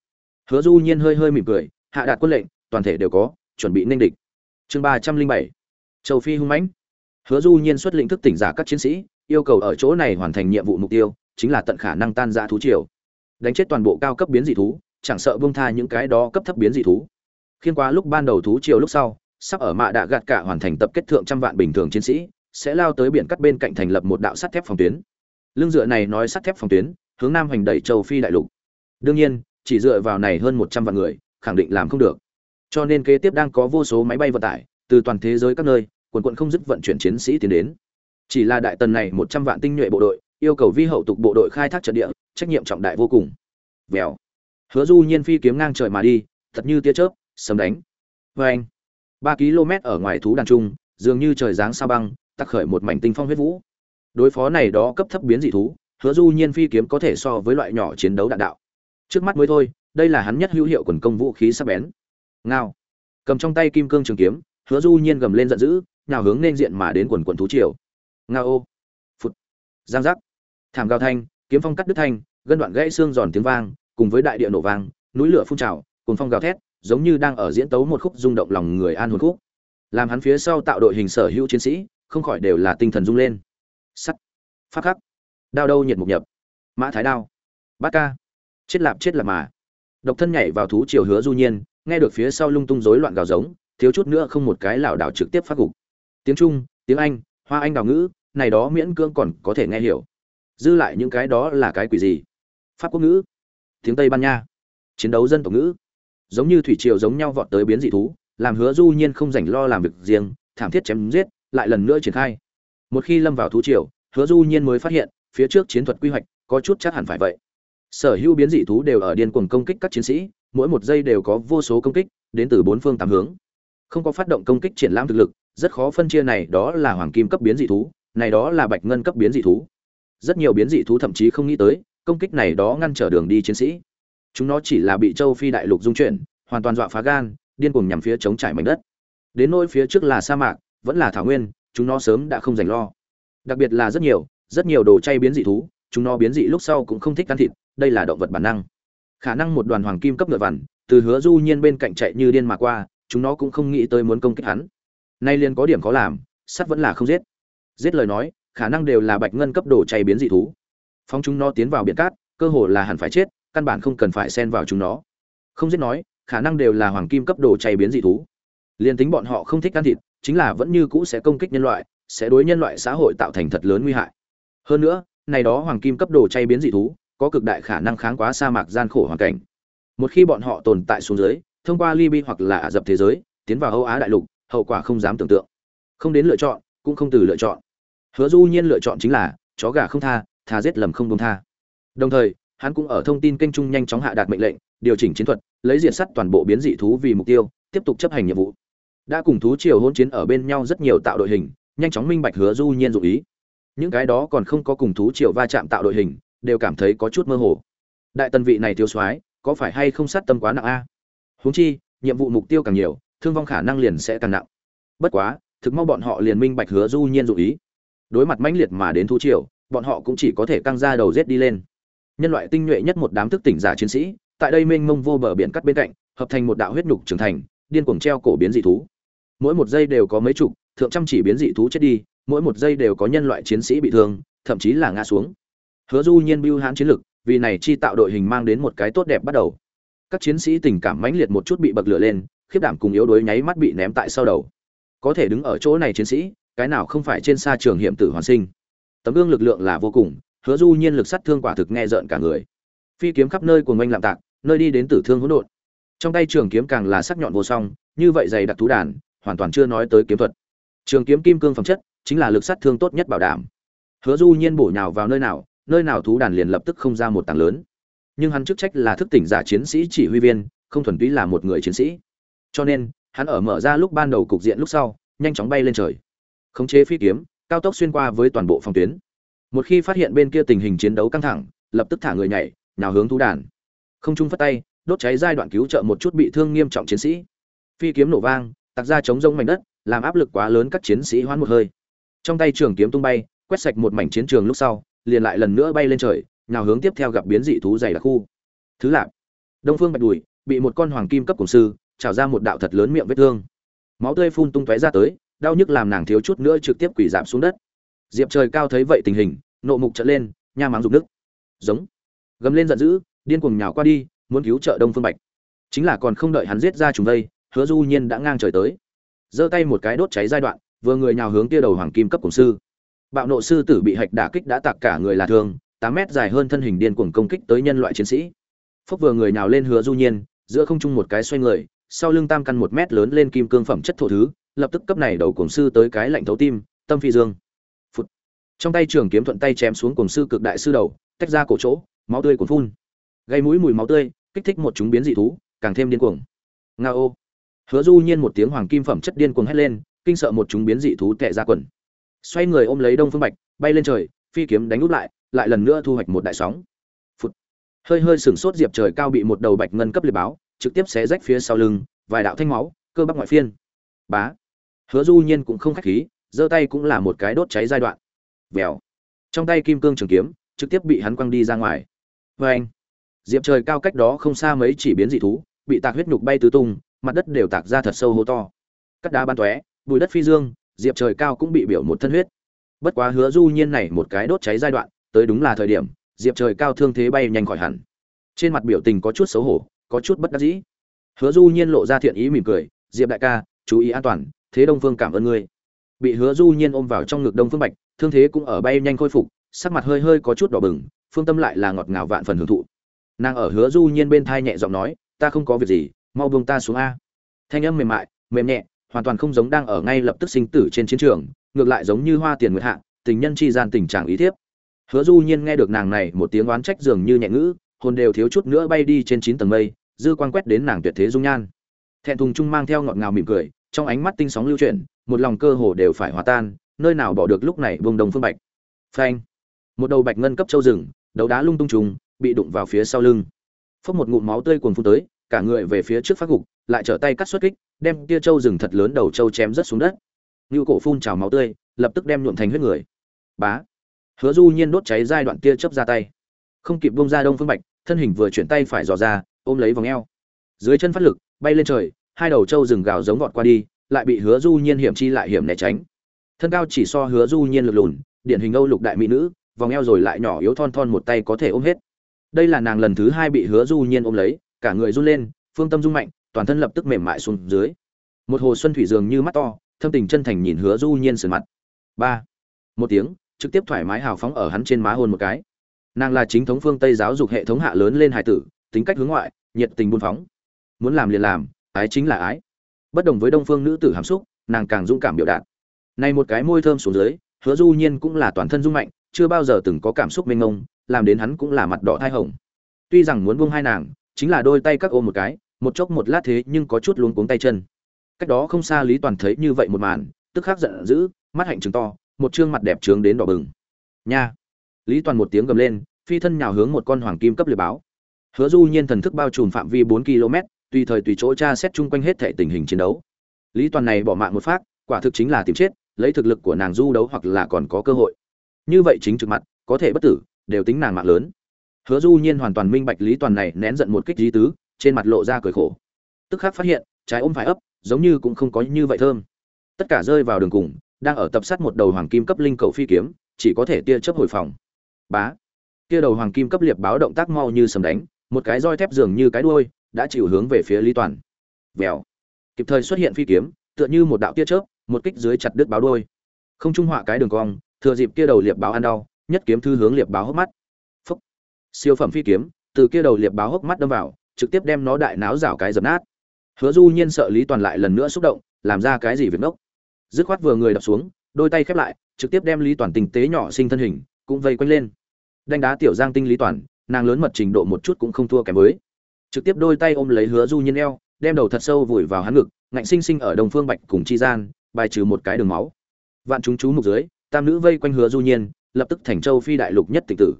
Hứa du nhiên hơi hơi mỉm cười, hạ đạt quân lệnh, toàn thể đều có, chuẩn bị ninh địch. Chương ba trăm linh bảy, châu phi hung mãnh. Hứa du nhiên xuất lĩnh thức tỉnh giả các chiến sĩ, yêu cầu ở chỗ này hoàn thành nhiệm vụ mục tiêu, chính là tận khả năng tan ra thú triều. Đánh chết toàn bộ cao cấp biến dị thú, chẳng sợ buông tha những cái đó cấp thấp biến dị thú khiên qua lúc ban đầu thú triều lúc sau, sắp ở mạ đạ gạt cả hoàn thành tập kết thượng trăm vạn bình thường chiến sĩ, sẽ lao tới biển cắt bên cạnh thành lập một đạo sắt thép phòng tuyến. Lương dựa này nói sắt thép phòng tuyến, hướng nam hành đẩy châu phi đại lục. Đương nhiên, chỉ dựa vào này hơn một trăm vạn người, khẳng định làm không được. Cho nên kế tiếp đang có vô số máy bay vận tải, từ toàn thế giới các nơi, quần quận không dứt vận chuyển chiến sĩ tiến đến. Chỉ là đại tần này một trăm vạn tinh nhuệ bộ đội, yêu cầu vi hậu tục bộ đội khai thác trận địa, trách nhiệm trọng đại vô cùng. Vèo. Hứa du nhiên phi kiếm ngang trời mà đi, thật như tia chớp sấm đánh. Vê anh ba km ở ngoài thú đàn trung, dường như trời giáng sao băng, tắc khởi một mảnh tinh phong huyết vũ. Đối phó này đó cấp thấp biến dị thú, hứa du nhiên phi kiếm có thể so với loại nhỏ chiến đấu đạn đạo. Trước mắt mới thôi, đây là hắn nhất hữu hiệu quần công vũ khí sắc bén. Ngao. Cầm trong tay kim cương trường kiếm, hứa du nhiên gầm lên giận dữ nào hướng nên diện mà đến quần quần thú triều. Ngao. Ô giang giác. Thảm gào thanh, kiếm phong cắt đứt thanh, gân đoạn gãy xương giòn tiếng vang, cùng với đại địa nổ vang, núi lửa phun trào cùng phong gào thét giống như đang ở diễn tấu một khúc rung động lòng người an hồn khúc. Làm hắn phía sau tạo đội hình sở hữu chiến sĩ, không khỏi đều là tinh thần rung lên. Sắt. Phát khắc. Đao đâu nhiệt mục nhập. Mã thái đao. Bát ca. Chết lạp chết lạp mà. Độc thân nhảy vào thú triều hứa du nhiên, nghe được phía sau lung tung rối loạn gào giống, thiếu chút nữa không một cái lảo đảo trực tiếp phát gục. Tiếng trung, tiếng anh, hoa anh đào ngữ, này đó miễn cưỡng còn có thể nghe hiểu. Dư lại những cái đó là cái quỷ gì? Pháp quốc ngữ. Tiếng tây ban nha. Chiến đấu dân tộc ngữ giống như thủy triều giống nhau vọt tới biến dị thú, làm hứa du nhiên không rảnh lo làm việc riêng, thảm thiết chém giết, lại lần nữa triển khai. Một khi lâm vào thú triều, hứa du nhiên mới phát hiện, phía trước chiến thuật quy hoạch có chút chắc hẳn phải vậy. Sở hữu biến dị thú đều ở điên cuồng công kích các chiến sĩ, mỗi một giây đều có vô số công kích, đến từ bốn phương tám hướng. Không có phát động công kích triển lãm thực lực, rất khó phân chia này đó là hoàng kim cấp biến dị thú, này đó là bạch ngân cấp biến dị thú. Rất nhiều biến dị thú thậm chí không nghĩ tới, công kích này đó ngăn trở đường đi chiến sĩ chúng nó chỉ là bị châu phi đại lục dung chuyển, hoàn toàn dọa phá gan, điên cuồng nhằm phía chống trải mảnh đất. Đến nỗi phía trước là sa mạc, vẫn là thảo nguyên, chúng nó sớm đã không dành lo. Đặc biệt là rất nhiều rất nhiều đồ chay biến dị thú, chúng nó biến dị lúc sau cũng không thích ăn thịt, đây là động vật bản năng. Khả năng một đoàn hoàng kim cấp ngựa vằn, từ hứa du nhiên bên cạnh chạy như điên mà qua, chúng nó cũng không nghĩ tới muốn công kích hắn. Nay liền có điểm có làm, sắt vẫn là không giết. Giết lời nói, khả năng đều là bạch ngân cấp đồ chay biến dị thú. Phóng chúng nó tiến vào biển cát, cơ hồ là hẳn phải chết căn bản không cần phải xen vào chúng nó không giết nói khả năng đều là hoàng kim cấp đồ chay biến dị thú liền tính bọn họ không thích ăn thịt chính là vẫn như cũ sẽ công kích nhân loại sẽ đối nhân loại xã hội tạo thành thật lớn nguy hại hơn nữa này đó hoàng kim cấp đồ chay biến dị thú có cực đại khả năng kháng quá sa mạc gian khổ hoàn cảnh một khi bọn họ tồn tại xuống dưới thông qua Libya hoặc là Ả Rập thế giới, tiến vào Âu Á đại lục, hậu quả không dám tưởng tượng. Không đến lựa chọn, cũng không từ lựa chọn. Hứa Du Nhiên lựa chọn chính là chó gà không tha, thà giết lầm không buông tha. Đồng thời, hắn cũng ở thông tin kênh trung nhanh chóng hạ đạt mệnh lệnh, điều chỉnh chiến thuật, lấy diệt sát toàn bộ biến dị thú vì mục tiêu, tiếp tục chấp hành nhiệm vụ. Đã cùng thú triều hỗn chiến ở bên nhau rất nhiều tạo đội hình, nhanh chóng minh bạch Hứa Du Nhiên dụng ý. Những cái đó còn không có cùng thú triều va chạm tạo đội hình, đều cảm thấy có chút mơ hồ. Đại tần vị này thiếu soái, có phải hay không sát tâm quá nặng a? Huống chi, nhiệm vụ mục tiêu càng nhiều, thương vong khả năng liền sẽ càng nặng. Bất quá, thực mau bọn họ liền minh bạch hứa Du Nhiên dụ ý. Đối mặt mãnh liệt mà đến thú triều, bọn họ cũng chỉ có thể căng ra đầu giết đi lên. Nhân loại tinh nhuệ nhất một đám thức tỉnh giả chiến sĩ, tại đây mênh mông vô bờ biển cắt bên cạnh, hợp thành một đạo huyết nhục trưởng thành, điên cuồng treo cổ biến dị thú. Mỗi một giây đều có mấy chục, thượng trăm chỉ biến dị thú chết đi, mỗi một giây đều có nhân loại chiến sĩ bị thương, thậm chí là ngã xuống. Hứa Du Nhiên bưu hãn chiến lực, vì này chi tạo đội hình mang đến một cái tốt đẹp bắt đầu các chiến sĩ tình cảm mãnh liệt một chút bị bật lửa lên khiếp đảm cùng yếu đuối nháy mắt bị ném tại sau đầu có thể đứng ở chỗ này chiến sĩ cái nào không phải trên xa trường hiểm tử hoàn sinh tấm gương lực lượng là vô cùng hứa du nhiên lực sát thương quả thực nghe rợn cả người. Phi kiếm khắp nơi của ngoanh lạm tạc, nơi đi đến tử thương hỗn độn. Trong tay trường kiếm càng là sắc nhọn vô song, như vậy dày đặc thú đàn, hoàn toàn chưa nói tới kiếm thuật. Trường kiếm kim cương phẩm chất, chính là lực sát thương tốt nhất bảo đảm. Hứa du nhiên bổ nhào vào nơi nào nơi nào thú đàn liền lập tức không ra một tảng lớn. Nhưng hắn chức trách là thức tỉnh giả chiến sĩ chỉ huy viên, không thuần túy là một người chiến sĩ. Cho nên, hắn ở mở ra lúc ban đầu cục diện lúc sau, nhanh chóng bay lên trời. Khống chế phi kiếm, cao tốc xuyên qua với toàn bộ phòng tuyến một khi phát hiện bên kia tình hình chiến đấu căng thẳng, lập tức thả người nhảy nào hướng thú đàn. Không trung phất tay, đốt cháy giai đoạn cứu trợ một chút bị thương nghiêm trọng chiến sĩ. Phi kiếm nổ vang tặc ra chống rông mảnh đất, làm áp lực quá lớn các chiến sĩ hoán một hơi. Trong tay trường kiếm tung bay, quét sạch một mảnh chiến trường lúc sau, liền lại lần nữa bay lên trời nào hướng tiếp theo gặp biến dị thú dày đặc khu. Thứ lạp đông phương bạch đùi, bị một con hoàng kim cấp cổng sư, trào ra một đạo thật lớn miệng vết thương. Máu tươi phun tung tóe ra tới, đau nhức làm nàng thiếu chút nữa trực tiếp quỷ giảm xuống đất. Diệp trời cao thấy vậy tình hình nộ mục trợn lên, nha máng rụng nước. Giống. Gầm lên giận dữ, điên cuồng nhào qua đi, muốn cứu trợ đông phương bạch. Chính là còn không đợi hắn giết ra chúng đây, hứa du nhiên đã ngang trời tới. Giơ tay một cái đốt cháy giai đoạn, vừa người nhào hướng kia đầu hoàng kim cấp cổng sư. Bạo nộ sư tử bị hạch đả kích đã tạc cả người là thương tám mét dài hơn thân hình điên cuồng công kích tới nhân loại chiến sĩ. Phốc vừa người nhào lên hứa du nhiên, giữa không trung một cái xoay người, sau lưng tam căn một mét lớn lên kim cương phẩm chất thổ thứ, lập tức cấp này đầu cổng sư tới cái lạnh thấu tim, tâm phi dương trong tay trường kiếm thuận tay chém xuống cổng sư cực đại sư đầu, tách ra cổ chỗ, máu tươi cuốn phun. Gây mũi mùi máu tươi, kích thích một chúng biến dị thú, càng thêm điên cuồng. Nga ô hứa du nhiên một tiếng hoàng kim phẩm chất điên cuồng hét lên, kinh sợ một chúng biến dị thú tệ ra quần. Xoay người ôm lấy đông phương bạch, bay lên trời, phi kiếm đánh úp lại lại lần nữa thu hoạch một đại sóng. Phụt. hơi hơi sừng sốt diệp trời cao bị một đầu bạch ngân cấp liệt báo, trực tiếp xé rách phía sau lưng, vài đạo thanh máu, cơ bắp ngoại phiên. Bá. Hứa du nhiên cũng không khách khí, giơ tay cũng là một cái đốt cháy giai đoạn vèo. Trong tay kim cương trường kiếm, trực tiếp bị hắn quăng đi ra ngoài. Vê anh diệp trời cao cách đó không xa mấy chỉ biến dị thú, bị tạc huyết nhục bay tứ tung, mặt đất đều tạc ra thật sâu hố to. Cắt đá ban tóe bùi đất phi dương, diệp trời cao cũng bị biểu một thân huyết. Bất quá hứa du nhiên này một cái đốt cháy giai đoạn, tới đúng là thời điểm, diệp trời cao thương thế bay nhanh khỏi hẳn. Trên mặt biểu tình có chút xấu hổ, có chút bất đắc dĩ. Hứa du nhiên lộ ra thiện ý mỉm cười, diệp đại ca, chú ý an toàn, thế đông phương cảm ơn ngươi bị hứa du nhiên ôm vào trong ngực đông phương bạch, thương thế cũng ở bay nhanh khôi phục, sắc mặt hơi hơi có chút đỏ bừng, phương tâm lại là ngọt ngào vạn phần hưởng thụ. Nàng ở hứa du nhiên bên thai nhẹ giọng nói, ta không có việc gì, mau buông ta xuống a. Thanh âm mềm mại, mềm nhẹ, hoàn toàn không giống đang ở ngay lập tức sinh tử trên chiến trường, ngược lại giống như hoa tiền nguyệt hạ, tình nhân chi gian tình trạng ý thiếp. Hứa du nhiên nghe được nàng này một tiếng oán trách dường như nhẹ ngữ, hồn đều thiếu chút nữa bay đi trên chín tầng mây, dư quang quét đến nàng tuyệt thế dung nhan. Thẹn thùng trung mang theo ngọt ngào mỉm cười, trong ánh mắt tinh sóng lưu chuyển một lòng cơ hồ đều phải hòa tan, nơi nào bỏ được lúc này vùng đồng phương bạch. Phanh. Một đầu bạch ngân cấp châu rừng, đấu đá lung tung trùng, bị đụng vào phía sau lưng. Phốc một ngụm máu tươi cuồn phun tới, cả người về phía trước phát gục, lại trở tay cắt xuất kích, đem kia châu rừng thật lớn đầu châu chém rất xuống đất. Nưu cổ phun trào máu tươi, lập tức đem nhuộm thành huyết người. Bá. Hứa du nhiên đốt cháy giai đoạn tia chớp ra tay. Không kịp buông ra đông phương bạch, thân hình vừa chuyển tay phải dò ra, ôm lấy vòng eo. Dưới chân phát lực, bay lên trời, hai đầu châu rừng gào giống vọt qua đi lại bị hứa du nhiên hiểm chi lại hiểm né tránh. Thân cao chỉ so hứa du nhiên lực lùn, điển hình âu lục đại mỹ nữ, vòng eo rồi lại nhỏ yếu thon thon một tay có thể ôm hết. Đây là nàng lần thứ hai bị hứa du nhiên ôm lấy, cả người run lên, phương tâm rung mạnh, toàn thân lập tức mềm mại xuống dưới. Một hồ xuân thủy dường như mắt to, thâm tình chân thành nhìn hứa du nhiên sườn mặt. Ba. Một tiếng, trực tiếp thoải mái hào phóng ở hắn trên má hôn một cái. Nàng là chính thống phương tây giáo dục hệ thống hạ lớn lên hải tử, tính cách hướng ngoại, nhiệt tình buôn phóng. Muốn làm liền làm, ái chính là ái bất đồng với đông phương nữ tử hàm xúc, nàng càng dũng cảm biểu đạt. Này một cái môi thơm xuống dưới, hứa du nhiên cũng là toàn thân dung mạnh, chưa bao giờ từng có cảm xúc mênh mông, làm đến hắn cũng là mặt đỏ thai hồng. Tuy rằng muốn buông hai nàng, chính là đôi tay các ôm một cái, một chốc một lát thế nhưng có chút luống cuống tay chân. Cách đó không xa lý toàn thấy như vậy một màn, tức khắc giận dữ, mắt hạnh trừng to, một trương mặt đẹp trướng đến đỏ bừng. Nha! Lý toàn một tiếng gầm lên, phi thân nhào hướng một con hoàng kim cấp liệt báo. Hứa du nhiên thần thức bao trùm phạm vi bốn km tùy thời tùy chỗ tra xét chung quanh hết thể tình hình chiến đấu. Lý toàn này bỏ mạng một phát, quả thực chính là tìm chết, lấy thực lực của nàng du đấu hoặc là còn có cơ hội. Như vậy chính trực mặt, có thể bất tử, đều tính nàng mạng lớn. Hứa du nhiên hoàn toàn minh bạch lý toàn này nén giận một kích dí tứ, trên mặt lộ ra cười khổ. Tức khắc phát hiện, trái ôm phải ấp, giống như cũng không có như vậy thơm. Tất cả rơi vào đường cùng, đang ở tập sát một đầu hoàng kim cấp linh cầu phi kiếm, chỉ có thể tia chớp hồi phòng. Bá. Kia đầu hoàng kim cấp liệp báo động tác mau như sầm đánh, một cái roi thép dường như cái đuôi đã chịu hướng về phía lý toàn. Vèo. Kịp thời xuất hiện phi kiếm, tựa như một đạo tia chớp, một kích dưới chặt đứt báo đuôi. Không trung họa cái đường cong, thừa dịp kia đầu liệp báo ăn đau, nhất kiếm thư hướng liệp báo hốc mắt. Phúc. Siêu phẩm phi kiếm, từ kia đầu liệp báo hốc mắt đâm vào, trực tiếp đem nó đại náo rảo cái dập nát. Hứa du nhiên sợ lý toàn lại lần nữa xúc động, làm ra cái gì việc ngốc dứt khoát vừa người đập xuống, đôi tay khép lại, trực tiếp đem lý toàn tình tế nhỏ sinh thân hình, cũng vây quanh lên. Đánh đá tiểu giang tinh lý toàn, nàng lớn mật trình độ một chút cũng không thua kém với trực tiếp đôi tay ôm lấy hứa du nhiên eo, đem đầu thật sâu vùi vào hắn ngực, ngạnh sinh sinh ở đông phương bạch cùng chi gian, bài trừ một cái đường máu. Vạn chúng chú mục dưới, tam nữ vây quanh hứa du nhiên, lập tức thành châu phi đại lục nhất tịch tử.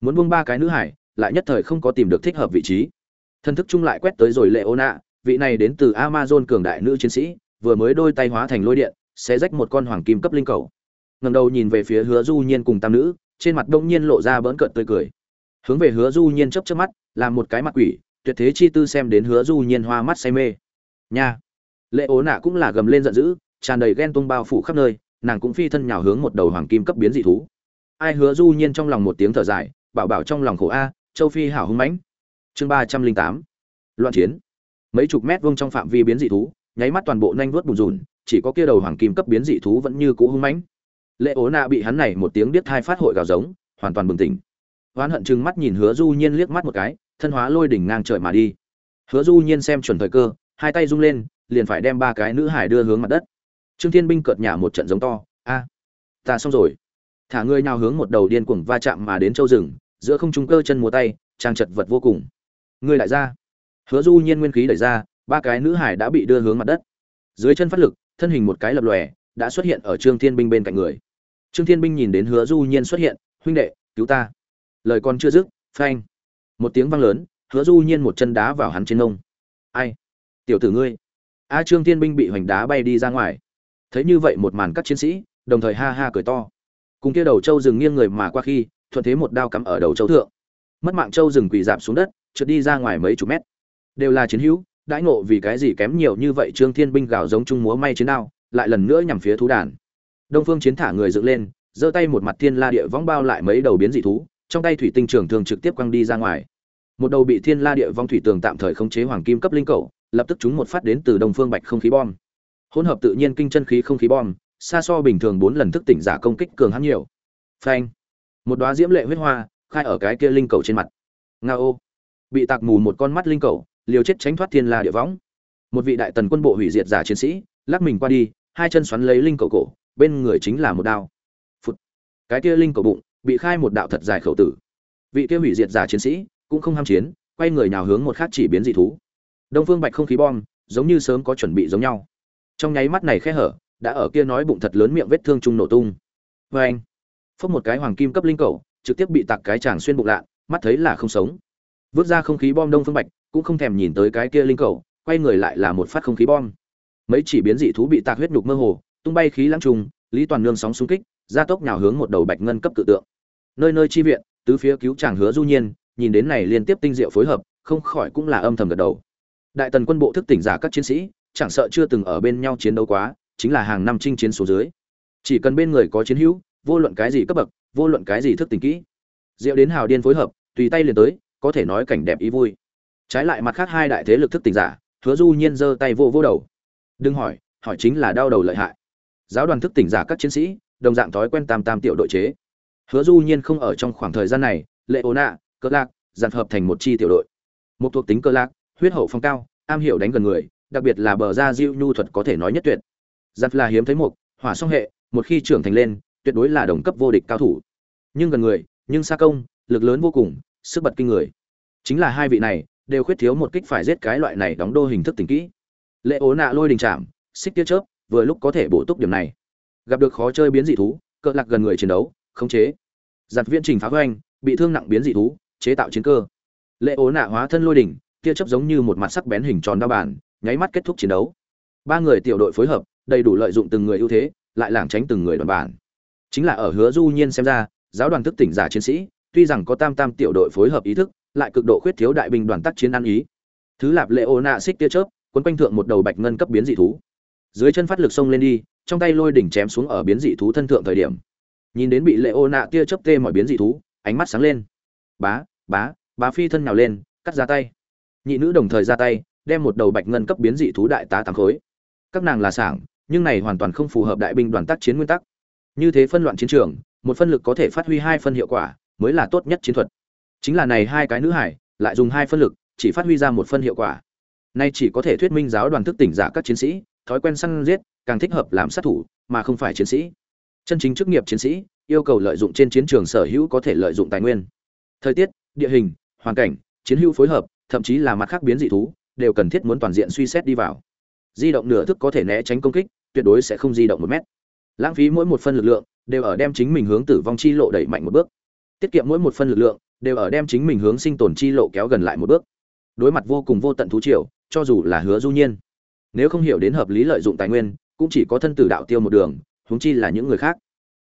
Muốn buông ba cái nữ hải, lại nhất thời không có tìm được thích hợp vị trí. Thân thức chung lại quét tới rồi lệ ô nạ vị này đến từ amazon cường đại nữ chiến sĩ, vừa mới đôi tay hóa thành lôi điện, sẽ rách một con hoàng kim cấp linh cầu. Ngẩng đầu nhìn về phía hứa du nhiên cùng tam nữ, trên mặt đông nhiên lộ ra bỡn cợt tươi cười. Hướng về hứa du nhiên chớp chớp mắt, làm một cái mặt quỷ tuyệt thế chi tư xem đến hứa du nhiên hoa mắt say mê. Nha. Lệ ố nạ cũng là gầm lên giận dữ, tràn đầy ghen tung bao phủ khắp nơi, nàng cũng phi thân nhào hướng một đầu hoàng kim cấp biến dị thú. Ai hứa du nhiên trong lòng một tiếng thở dài, bảo bảo trong lòng khổ a, châu phi hảo hung mãnh. Chương ba trăm linh tám. Loạn chiến. Mấy chục mét vuông trong phạm vi biến dị thú, nháy mắt toàn bộ nhanh vuốt bùn rùn, chỉ có kia đầu hoàng kim cấp biến dị thú vẫn như cũ hung mãnh. Lệ ố nạ bị hắn này một tiếng biết thai phát hội gào giống, hoàn toàn bừng tỉnh. Oán hận chừng mắt nhìn hứa du nhiên liếc mắt một cái thân hóa lôi đỉnh ngang trời mà đi. Hứa du nhiên xem chuẩn thời cơ, hai tay rung lên, liền phải đem ba cái nữ hải đưa hướng mặt đất. Trương thiên binh cợt nhả một trận giống to, a, ta xong rồi. Thả ngươi nào hướng một đầu điên cuồng va chạm mà đến châu rừng, giữa không trung cơ chân múa tay, trang chật vật vô cùng. Ngươi lại ra. Hứa du nhiên nguyên khí đẩy ra, ba cái nữ hải đã bị đưa hướng mặt đất. Dưới chân phát lực, thân hình một cái lập lòe, đã xuất hiện ở trương thiên binh bên cạnh người. Trương thiên binh nhìn đến hứa du nhiên xuất hiện, huynh đệ, cứu ta. Lời còn chưa dứt, phanh một tiếng vang lớn, hứa du nhiên một chân đá vào hắn trên nông ai? Tiểu tử ngươi? A trương thiên binh bị hoành đá bay đi ra ngoài. Thấy như vậy một màn các chiến sĩ, đồng thời ha ha cười to. Cùng kia đầu châu rừng nghiêng người mà qua khi, thuận thế một đao cắm ở đầu châu thượng. Mất mạng châu rừng quỳ dạp xuống đất, trượt đi ra ngoài mấy chục mét. Đều là chiến hữu, đãi ngộ vì cái gì kém nhiều như vậy trương thiên binh gào giống trung múa may chiến đao, lại lần nữa nhằm phía thú đàn. Đông phương chiến thả người dựng lên, giơ tay một mặt thiên la địa võng bao lại mấy đầu biến dị thú trong tay thủy tinh trường thường trực tiếp quăng đi ra ngoài. Một đầu bị thiên la địa vong thủy tường tạm thời khống chế hoàng kim cấp linh cầu, lập tức chúng một phát đến từ đông phương bạch không khí bom. Hỗn hợp tự nhiên kinh chân khí không khí bom, xa so bình thường bốn lần thức tỉnh giả công kích cường hắn nhiều. Phanh. Một đóa diễm lệ huyết hoa, khai ở cái kia linh cầu trên mặt. Nga ô. Bị tạc mù một con mắt linh cầu, liều chết tránh thoát thiên la địa võng. Một vị đại tần quân bộ hủy diệt giả chiến sĩ, lắc mình qua đi, hai chân xoắn lấy linh cầu cổ, bên người chính là một đao. Phút cái kia linh cầu bụng bị khai một đạo thật dài khẩu tử. Vị kia hủy diệt giả chiến sĩ cũng không ham chiến, quay người nào hướng một khác chỉ biến dị thú. Đông phương bạch không khí bom, giống như sớm có chuẩn bị giống nhau. Trong nháy mắt này khe hở, đã ở kia nói bụng thật lớn miệng vết thương chung nổ tung. Vê anh phốc một cái hoàng kim cấp linh cầu, trực tiếp bị tạc cái chàng xuyên bụng lạ, mắt thấy là không sống. Vứt ra không khí bom đông phương bạch cũng không thèm nhìn tới cái kia linh cầu, quay người lại là một phát không khí bom. Mấy chỉ biến dị thú bị tạc huyết nhục mơ hồ, tung bay khí lãng trùng, lý toàn nương sóng xung kích, gia tốc nhào hướng một đầu bạch ngân cấp tự tượng nơi nơi chi viện, tứ phía cứu chàng hứa du nhiên, nhìn đến này liên tiếp tinh diệu phối hợp, không khỏi cũng là âm thầm gật đầu. Đại tần quân bộ thức tỉnh giả các chiến sĩ, chẳng sợ chưa từng ở bên nhau chiến đấu quá, chính là hàng năm chinh chiến số dưới. Chỉ cần bên người có chiến hữu, vô luận cái gì cấp bậc, vô luận cái gì thức tỉnh kỹ, diệu đến hào điên phối hợp, tùy tay liền tới, có thể nói cảnh đẹp ý vui. Trái lại mặt khác hai đại thế lực thức tỉnh giả, hứa du nhiên giơ tay vô vô đầu. Đừng hỏi hỏi chính là đau đầu lợi hại. Giáo đoàn thức tỉnh giả các chiến sĩ, đồng dạng thói quen tam tam tiểu đội chế hứa du nhiên không ở trong khoảng thời gian này, lệ ố nạ cơ lạc dàn hợp thành một chi tiểu đội. Một thuộc tính cơ lạc, huyết hậu phong cao, am hiểu đánh gần người, đặc biệt là bờ ra diệu nhu thuật có thể nói nhất tuyệt. Giặt là hiếm thấy một, hỏa song hệ, một khi trưởng thành lên, tuyệt đối là đồng cấp vô địch cao thủ. Nhưng gần người, nhưng xa công, lực lớn vô cùng, sức bật kinh người. Chính là hai vị này, đều khuyết thiếu một kích phải giết cái loại này đóng đô hình thức tình kỹ. Lệ ố nạ lôi đình chạm, xích tiêu chớp, vừa lúc có thể bổ túc điểm này. Gặp được khó chơi biến dị thú cỡ lạc gần người chiến đấu khống chế. Giặt viễn trình phá hoành, bị thương nặng biến dị thú, chế tạo chiến cơ. Lệ ố nạ hóa thân lôi đỉnh, tia chớp giống như một mặt sắc bén hình tròn đa bản, nháy mắt kết thúc chiến đấu. Ba người tiểu đội phối hợp, đầy đủ lợi dụng từng người ưu thế, lại lảng tránh từng người đoàn bản. Chính là ở hứa du nhiên xem ra, giáo đoàn thức tỉnh giả chiến sĩ, tuy rằng có tam tam tiểu đội phối hợp ý thức, lại cực độ khuyết thiếu đại binh đoàn tác chiến ăn ý. Thứ lạp lệ ô nạ xích tia chớp quấn quanh thượng một đầu bạch ngân cấp biến dị thú. Dưới chân phát lực xông lên đi, trong tay lôi đỉnh chém xuống ở biến dị thú thân thượng thời điểm nhìn đến bị lệ ô nạ tia chớp tê mọi biến dị thú, ánh mắt sáng lên. Bá bá bá phi thân nhào lên, cắt ra tay. Nhị nữ đồng thời ra tay, đem một đầu bạch ngân cấp biến dị thú đại tá tám khối. Các nàng là sảng, nhưng này hoàn toàn không phù hợp đại binh đoàn tác chiến nguyên tắc. Như thế phân loạn chiến trường, một phân lực có thể phát huy hai phân hiệu quả, mới là tốt nhất chiến thuật. Chính là này hai cái nữ hải, lại dùng hai phân lực, chỉ phát huy ra một phân hiệu quả. Nay chỉ có thể thuyết minh giáo đoàn thức tỉnh giả các chiến sĩ, thói quen săn giết, càng thích hợp làm sát thủ, mà không phải chiến sĩ chân chính chức nghiệp chiến sĩ, yêu cầu lợi dụng trên chiến trường sở hữu có thể lợi dụng tài nguyên. Thời tiết, địa hình, hoàn cảnh, chiến hữu phối hợp, thậm chí là mặt khác biến dị thú, đều cần thiết muốn toàn diện suy xét đi vào. Di động nửa thức có thể né tránh công kích, tuyệt đối sẽ không di động một mét. Lãng phí mỗi một phân lực lượng, đều ở đem chính mình hướng tử vong chi lộ đẩy mạnh một bước. Tiết kiệm mỗi một phân lực lượng, đều ở đem chính mình hướng sinh tồn chi lộ kéo gần lại một bước. Đối mặt vô cùng vô tận thú triều, cho dù là hứa du nhiên, nếu không hiểu đến hợp lý lợi dụng tài nguyên, cũng chỉ có thân tử đạo tiêu một đường huống chi là những người khác.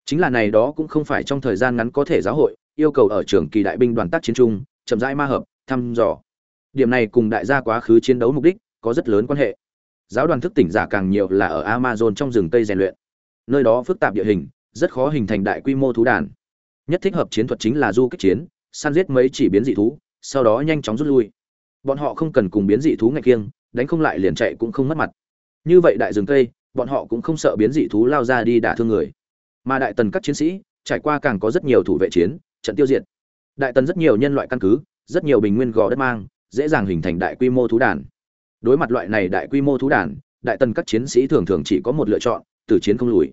Chính là này đó cũng không phải trong thời gian ngắn có thể giáo hội, yêu cầu ở trường kỳ đại binh đoàn tác chiến trung chậm rãi ma hợp, thăm dò. Điểm này cùng đại gia quá khứ chiến đấu mục đích có rất lớn quan hệ. Giáo đoàn thức tỉnh giả càng nhiều là ở amazon trong rừng tây rèn luyện. Nơi đó phức tạp địa hình, rất khó hình thành đại quy mô thú đàn. Nhất thích hợp chiến thuật chính là du kích chiến, săn giết mấy chỉ biến dị thú, sau đó nhanh chóng rút lui. Bọn họ không cần cùng biến dị thú ngạch kiêng, đánh không lại liền chạy cũng không mất mặt. Như vậy đại rừng tây bọn họ cũng không sợ biến dị thú lao ra đi đả thương người. Mà đại tần các chiến sĩ, trải qua càng có rất nhiều thủ vệ chiến, trận tiêu diệt. Đại tần rất nhiều nhân loại căn cứ, rất nhiều bình nguyên gò đất mang, dễ dàng hình thành đại quy mô thú đàn. Đối mặt loại này đại quy mô thú đàn, đại tần các chiến sĩ thường thường chỉ có một lựa chọn, từ chiến không lùi.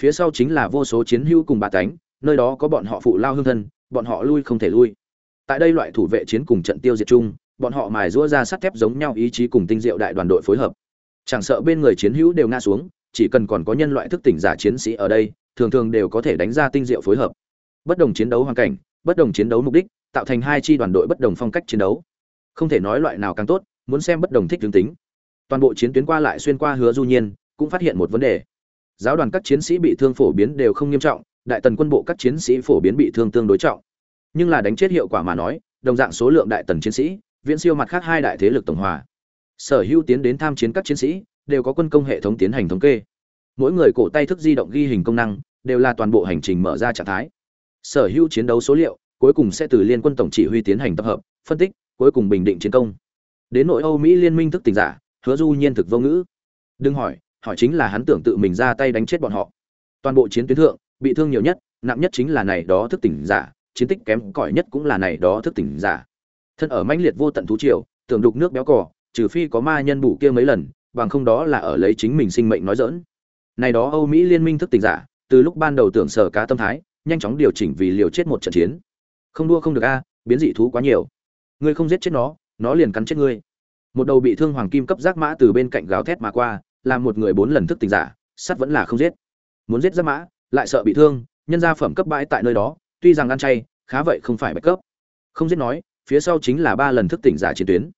Phía sau chính là vô số chiến hữu cùng bà cánh nơi đó có bọn họ phụ lao hương thân, bọn họ lui không thể lui. Tại đây loại thủ vệ chiến cùng trận tiêu diệt chung, bọn họ mài rũa ra sắt thép giống nhau ý chí cùng tinh diệu đại đoàn đội phối hợp chẳng sợ bên người chiến hữu đều ngã xuống, chỉ cần còn có nhân loại thức tỉnh giả chiến sĩ ở đây, thường thường đều có thể đánh ra tinh diệu phối hợp. Bất đồng chiến đấu hoàn cảnh, bất đồng chiến đấu mục đích, tạo thành hai chi đoàn đội bất đồng phong cách chiến đấu. Không thể nói loại nào càng tốt, muốn xem bất đồng thích tướng tính. Toàn bộ chiến tuyến qua lại xuyên qua hứa du nhiên, cũng phát hiện một vấn đề. Giáo đoàn các chiến sĩ bị thương phổ biến đều không nghiêm trọng, đại tần quân bộ các chiến sĩ phổ biến bị thương tương đối trọng. Nhưng là đánh chết hiệu quả mà nói, đồng dạng số lượng đại tần chiến sĩ, viễn siêu mặt khác hai đại thế lực tổng hòa sở hữu tiến đến tham chiến các chiến sĩ, đều có quân công hệ thống tiến hành thống kê. Mỗi người cổ tay thức di động ghi hình công năng, đều là toàn bộ hành trình mở ra trạng thái. Sở hữu chiến đấu số liệu, cuối cùng sẽ từ liên quân tổng chỉ huy tiến hành tập hợp, phân tích, cuối cùng bình định chiến công. Đến nội âu mỹ liên minh thức tỉnh giả, hứa du nhiên thực vô ngữ. Đừng hỏi hỏi chính là hắn tưởng tự mình ra tay đánh chết bọn họ. Toàn bộ chiến tuyến thượng, bị thương nhiều nhất, nặng nhất chính là này đó thức tỉnh giả, chiến tích kém cỏi nhất cũng là này đó thức tỉnh giả. Thân ở mãnh liệt vô tận thú triều, tưởng đục nước béo cỏ trừ phi có ma nhân bù kia mấy lần, bằng không đó là ở lấy chính mình sinh mệnh nói dỡn này đó âu mỹ liên minh thức tỉnh giả, từ lúc ban đầu tưởng sở cá tâm thái, nhanh chóng điều chỉnh vì liều chết một trận chiến. Không đua không được a, biến dị thú quá nhiều. Ngươi không giết chết nó nó liền cắn chết ngươi. Một đầu bị thương hoàng kim cấp giác mã từ bên cạnh gào thét mà qua, làm một người bốn lần thức tỉnh giả, sắt vẫn là không giết. Muốn giết giác mã, lại sợ bị thương, nhân gia phẩm cấp bãi tại nơi đó, tuy rằng ăn chay, khá vậy không phải bạch cấp. Không giết nói, phía sau chính là ba lần thức tỉnh giả chiến tuyến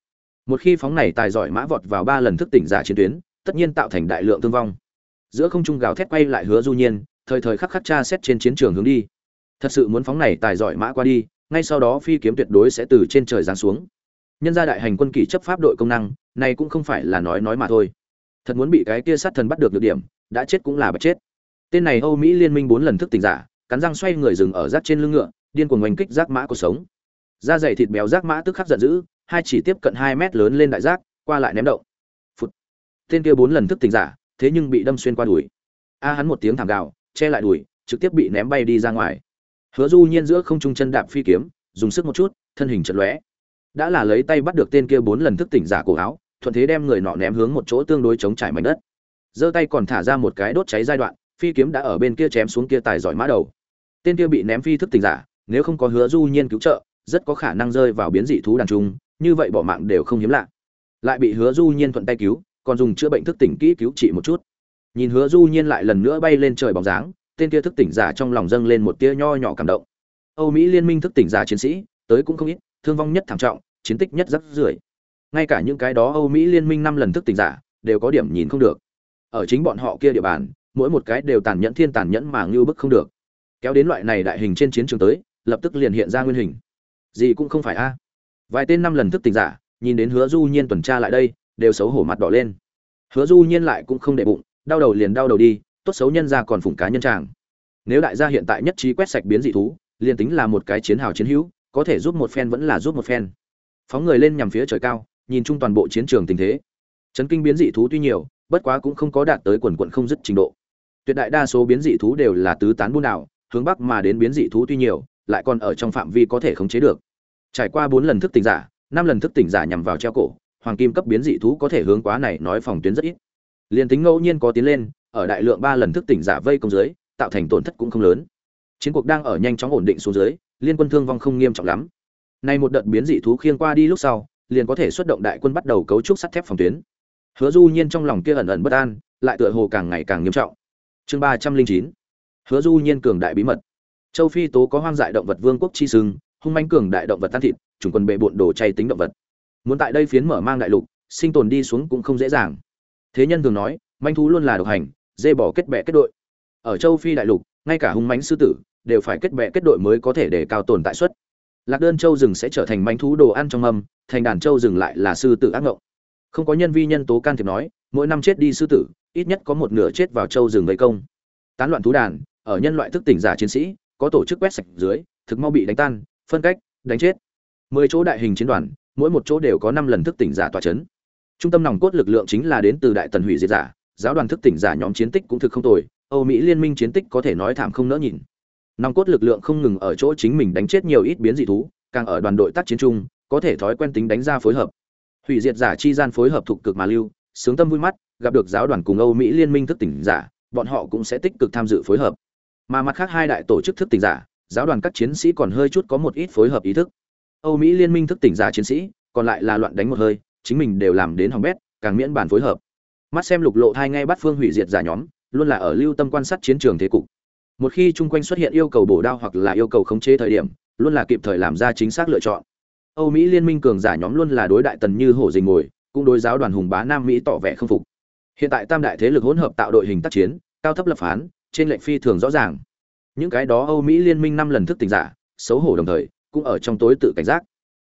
một khi phóng này tài giỏi mã vọt vào ba lần thức tỉnh giả chiến tuyến, tất nhiên tạo thành đại lượng thương vong. Giữa không trung gào thét quay lại hứa du nhiên, thời thời khắc khắc tra xét trên chiến trường hướng đi. Thật sự muốn phóng này tài giỏi mã qua đi, ngay sau đó phi kiếm tuyệt đối sẽ từ trên trời giáng xuống. Nhân gia đại hành quân kỷ chấp pháp đội công năng, này cũng không phải là nói nói mà thôi. Thật muốn bị cái kia sát thần bắt được được điểm, đã chết cũng là bạch chết. Tên này âu mỹ liên minh bốn lần thức tỉnh giả, cắn răng xoay người dừng ở rác trên lưng ngựa, điên cuồng oanh kích rác mã của sống. Da dày thịt béo rác mã tức khắc giận dữ hai chỉ tiếp cận hai mét lớn lên đại giác, qua lại ném động. Phút tên kia bốn lần thức tỉnh giả thế nhưng bị đâm xuyên qua đùi. A hắn một tiếng thảm gào che lại đùi trực tiếp bị ném bay đi ra ngoài. Hứa du nhiên giữa không trung chân đạp phi kiếm dùng sức một chút thân hình chật lóe. Đã là lấy tay bắt được tên kia bốn lần thức tỉnh giả cổ áo thuận thế đem người nọ ném hướng một chỗ tương đối chống trải mảnh đất. Giơ tay còn thả ra một cái đốt cháy giai đoạn phi kiếm đã ở bên kia chém xuống kia tài giỏi mã đầu. Tên kia bị ném phi thức tỉnh giả nếu không có hứa du nhiên cứu trợ rất có khả năng rơi vào biến dị thú đàn trung như vậy bỏ mạng đều không hiếm lạ. Lại bị hứa du nhiên thuận tay cứu, còn dùng chữa bệnh thức tỉnh kỹ cứu trị một chút. Nhìn hứa du nhiên lại lần nữa bay lên trời bóng dáng, tên kia thức tỉnh giả trong lòng dâng lên một tia nho nhỏ cảm động. Âu mỹ liên minh thức tỉnh giả chiến sĩ, tới cũng không ít, thương vong nhất thảm trọng, chiến tích nhất rất rưởi. Ngay cả những cái đó âu mỹ liên minh năm lần thức tỉnh giả, đều có điểm nhìn không được. Ở chính bọn họ kia địa bàn, mỗi một cái đều tàn nhẫn thiên tàn nhẫn mà ngưu bức không được. Kéo đến loại này đại hình trên chiến trường tới, lập tức liền hiện ra nguyên hình. Gì cũng không phải a vài tên năm lần thức tỉnh giả, nhìn đến hứa du nhiên tuần tra lại đây, đều xấu hổ mặt đỏ lên. Hứa du nhiên lại cũng không để bụng, đau đầu liền đau đầu đi, tốt xấu nhân ra còn phụng cá nhân tràng nếu đại gia hiện tại nhất trí quét sạch biến dị thú, liền tính là một cái chiến hào chiến hữu, có thể giúp một phen vẫn là giúp một phen. Phóng người lên nhằm phía trời cao, nhìn chung toàn bộ chiến trường tình thế. Chấn kinh biến dị thú tuy nhiều, bất quá cũng không có đạt tới quần quận không dứt trình độ. Tuyệt đại đa số biến dị thú đều là tứ tán buôn đảo, hướng bắc mà đến biến dị thú tuy nhiều, lại còn ở trong phạm vi có thể khống chế được trải qua bốn lần thức tỉnh giả năm lần thức tỉnh giả nhằm vào treo cổ hoàng kim cấp biến dị thú có thể hướng quá này nói phòng tuyến rất ít liền tính ngẫu nhiên có tiến lên ở đại lượng ba lần thức tỉnh giả vây công dưới tạo thành tổn thất cũng không lớn chiến cuộc đang ở nhanh chóng ổn định xuống dưới liên quân thương vong không nghiêm trọng lắm Nay một đợt biến dị thú khiêng qua đi lúc sau, liền có thể xuất động đại quân bắt đầu cấu trúc sắt thép phòng tuyến. Hứa Du Nhiên trong lòng kia ẩn ẩn bất an, lại tựa hồ càng ngày càng nghiêm trọng. Chương ba trăm linh chín Hứa Du Nhiên cường đại bí mật. Châu Phi tố có hoang dại động vật vương quốc chi sừng, hung manh cường đại động vật tan thịt, chủng quân bệ bộn đồ chay tính động vật. Muốn tại đây phiến mở mang đại lục, sinh tồn đi xuống cũng không dễ dàng. Thế nhân thường nói, manh thú luôn là độc hành, dê bỏ kết bè kết đội. Ở Châu Phi đại lục, ngay cả hung mãnh sư tử đều phải kết bè kết đội mới có thể để cao tồn tại suất. Lạc đơn châu rừng sẽ trở thành manh thú đồ ăn trong âm, thành đàn châu rừng lại là sư tử ác ngộng. Không có nhân vi nhân tố can thiệp nói, mỗi năm chết đi sư tử, ít nhất có một nửa chết vào châu rừng gây công. Tán loạn thú đàn, ở nhân loại thức tỉnh giả chiến sĩ, có tổ chức quét sạch dưới, thực mau bị đánh tan, phân cách, đánh chết. Mười chỗ đại hình chiến đoàn, mỗi một chỗ đều có năm lần thức tỉnh giả tọa chấn. Trung tâm nòng cốt lực lượng chính là đến từ đại tần hủy diệt giả, giáo đoàn thức tỉnh giả nhóm chiến tích cũng thực không tồi, Âu Mỹ liên minh chiến tích có thể nói thảm không nỡ nhìn. Nòng cốt lực lượng không ngừng ở chỗ chính mình đánh chết nhiều ít biến dị thú, càng ở đoàn đội tác chiến chung, có thể thói quen tính đánh ra phối hợp. Hủy diệt giả chi gian phối hợp thuộc cực mà lưu, sướng tâm vui mắt, gặp được giáo đoàn cùng Âu Mỹ liên minh thức tỉnh giả, bọn họ cũng sẽ tích cực tham dự phối hợp. Mà mặt khác hai đại tổ chức thức tỉnh giả, giáo đoàn các chiến sĩ còn hơi chút có một ít phối hợp ý thức. Âu Mỹ liên minh thức tỉnh giả chiến sĩ, còn lại là loạn đánh một hơi, chính mình đều làm đến hỏng bét, càng miễn bản phối hợp. Mắt xem lục lộ thai ngay bắt phương hủy diệt giả nhóm, luôn là ở lưu tâm quan sát chiến trường thế cục. Một khi chung quanh xuất hiện yêu cầu bổ đao hoặc là yêu cầu khống chế thời điểm, luôn là kịp thời làm ra chính xác lựa chọn. Âu Mỹ liên minh cường giả nhóm luôn là đối đại tần như hổ dình ngồi, cũng đối giáo đoàn hùng bá Nam Mỹ tỏ vẻ không phục. Hiện tại tam đại thế lực hỗn hợp tạo đội hình tác chiến, cao thấp lập phán, trên lệnh phi thường rõ ràng. Những cái đó Âu Mỹ liên minh năm lần thức tỉnh giả, xấu hổ đồng thời, cũng ở trong tối tự cảnh giác.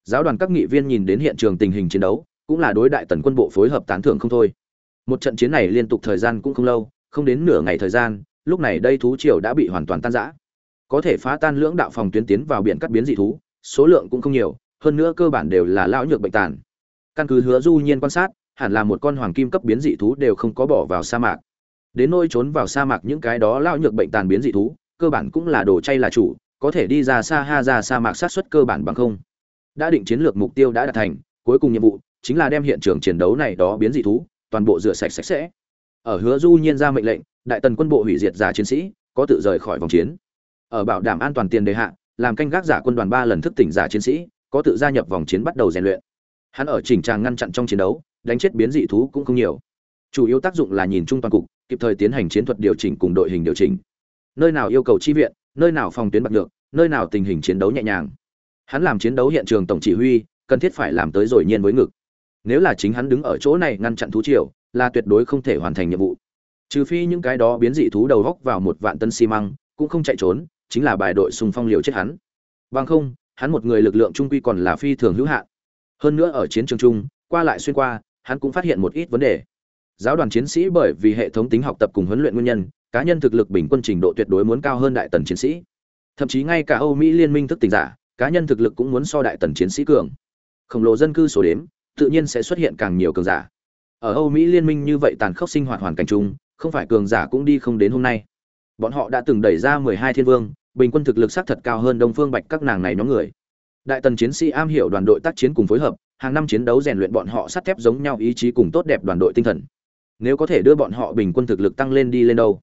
Giáo đoàn các nghị viên nhìn đến hiện trường tình hình chiến đấu, cũng là đối đại tần quân bộ phối hợp tán thưởng không thôi. Một trận chiến này liên tục thời gian cũng không lâu, không đến nửa ngày thời gian, lúc này đây thú triều đã bị hoàn toàn tan rã. Có thể phá tan lưỡng đạo phòng tuyến tiến vào biển cắt biến dị thú, số lượng cũng không nhiều, hơn nữa cơ bản đều là lão nhược bệnh tàn. Căn cứ hứa du nhiên quan sát, hẳn là một con hoàng kim cấp biến dị thú đều không có bỏ vào sa mạc. Đến nôi trốn vào sa mạc những cái đó lão nhược bệnh tàn biến dị thú, cơ bản cũng là đồ chay là chủ, có thể đi ra xa ha ra sa mạc sát suất cơ bản bằng không. Đã định chiến lược mục tiêu đã đạt thành, cuối cùng nhiệm vụ chính là đem hiện trường chiến đấu này đó biến dị thú toàn bộ rửa sạch sạch sẽ. Ở Hứa Du Nhiên ra mệnh lệnh, đại tần quân bộ hủy diệt giả chiến sĩ có tự rời khỏi vòng chiến. Ở bảo đảm an toàn tiền đề hạ, làm canh gác giả quân đoàn ba lần thức tỉnh giả chiến sĩ có tự gia nhập vòng chiến bắt đầu rèn luyện. Hắn ở chỉnh tràng ngăn chặn trong chiến đấu, đánh chết biến dị thú cũng không nhiều. Chủ yếu tác dụng là nhìn chung toàn cục, kịp thời tiến hành chiến thuật điều chỉnh cùng đội hình điều chỉnh. Nơi nào yêu cầu chi viện, nơi nào phòng tuyến bạc được, nơi nào tình hình chiến đấu nhẹ nhàng. Hắn làm chiến đấu hiện trường tổng chỉ huy, cần thiết phải làm tới rồi nhiên với ngực. Nếu là chính hắn đứng ở chỗ này ngăn chặn thú triều, là tuyệt đối không thể hoàn thành nhiệm vụ. Trừ phi những cái đó biến dị thú đầu góc vào một vạn tân xi măng, cũng không chạy trốn, chính là bài đội xung phong liều chết hắn. Bằng không, hắn một người lực lượng trung quy còn là phi thường hữu hạn. Hơn nữa ở chiến trường chung, qua lại xuyên qua, hắn cũng phát hiện một ít vấn đề. Giáo đoàn chiến sĩ bởi vì hệ thống tính học tập cùng huấn luyện nguyên nhân, cá nhân thực lực bình quân trình độ tuyệt đối muốn cao hơn đại tần chiến sĩ. Thậm chí ngay cả Âu Mỹ liên minh thức tỉnh giả, cá nhân thực lực cũng muốn so đại tần chiến sĩ cường. Khổng lồ dân cư số đếm, tự nhiên sẽ xuất hiện càng nhiều cường giả. Ở Âu Mỹ liên minh như vậy tàn khốc sinh hoạt hoàn cảnh chung, không phải cường giả cũng đi không đến hôm nay. Bọn họ đã từng đẩy ra 12 thiên vương, bình quân thực lực xác thật cao hơn Đông Phương Bạch các nàng này nhóm người. Đại tần chiến sĩ am hiểu đoàn đội tác chiến cùng phối hợp, hàng năm chiến đấu rèn luyện bọn họ sắt thép giống nhau ý chí cùng tốt đẹp đoàn đội tinh thần. Nếu có thể đưa bọn họ bình quân thực lực tăng lên đi lên đâu,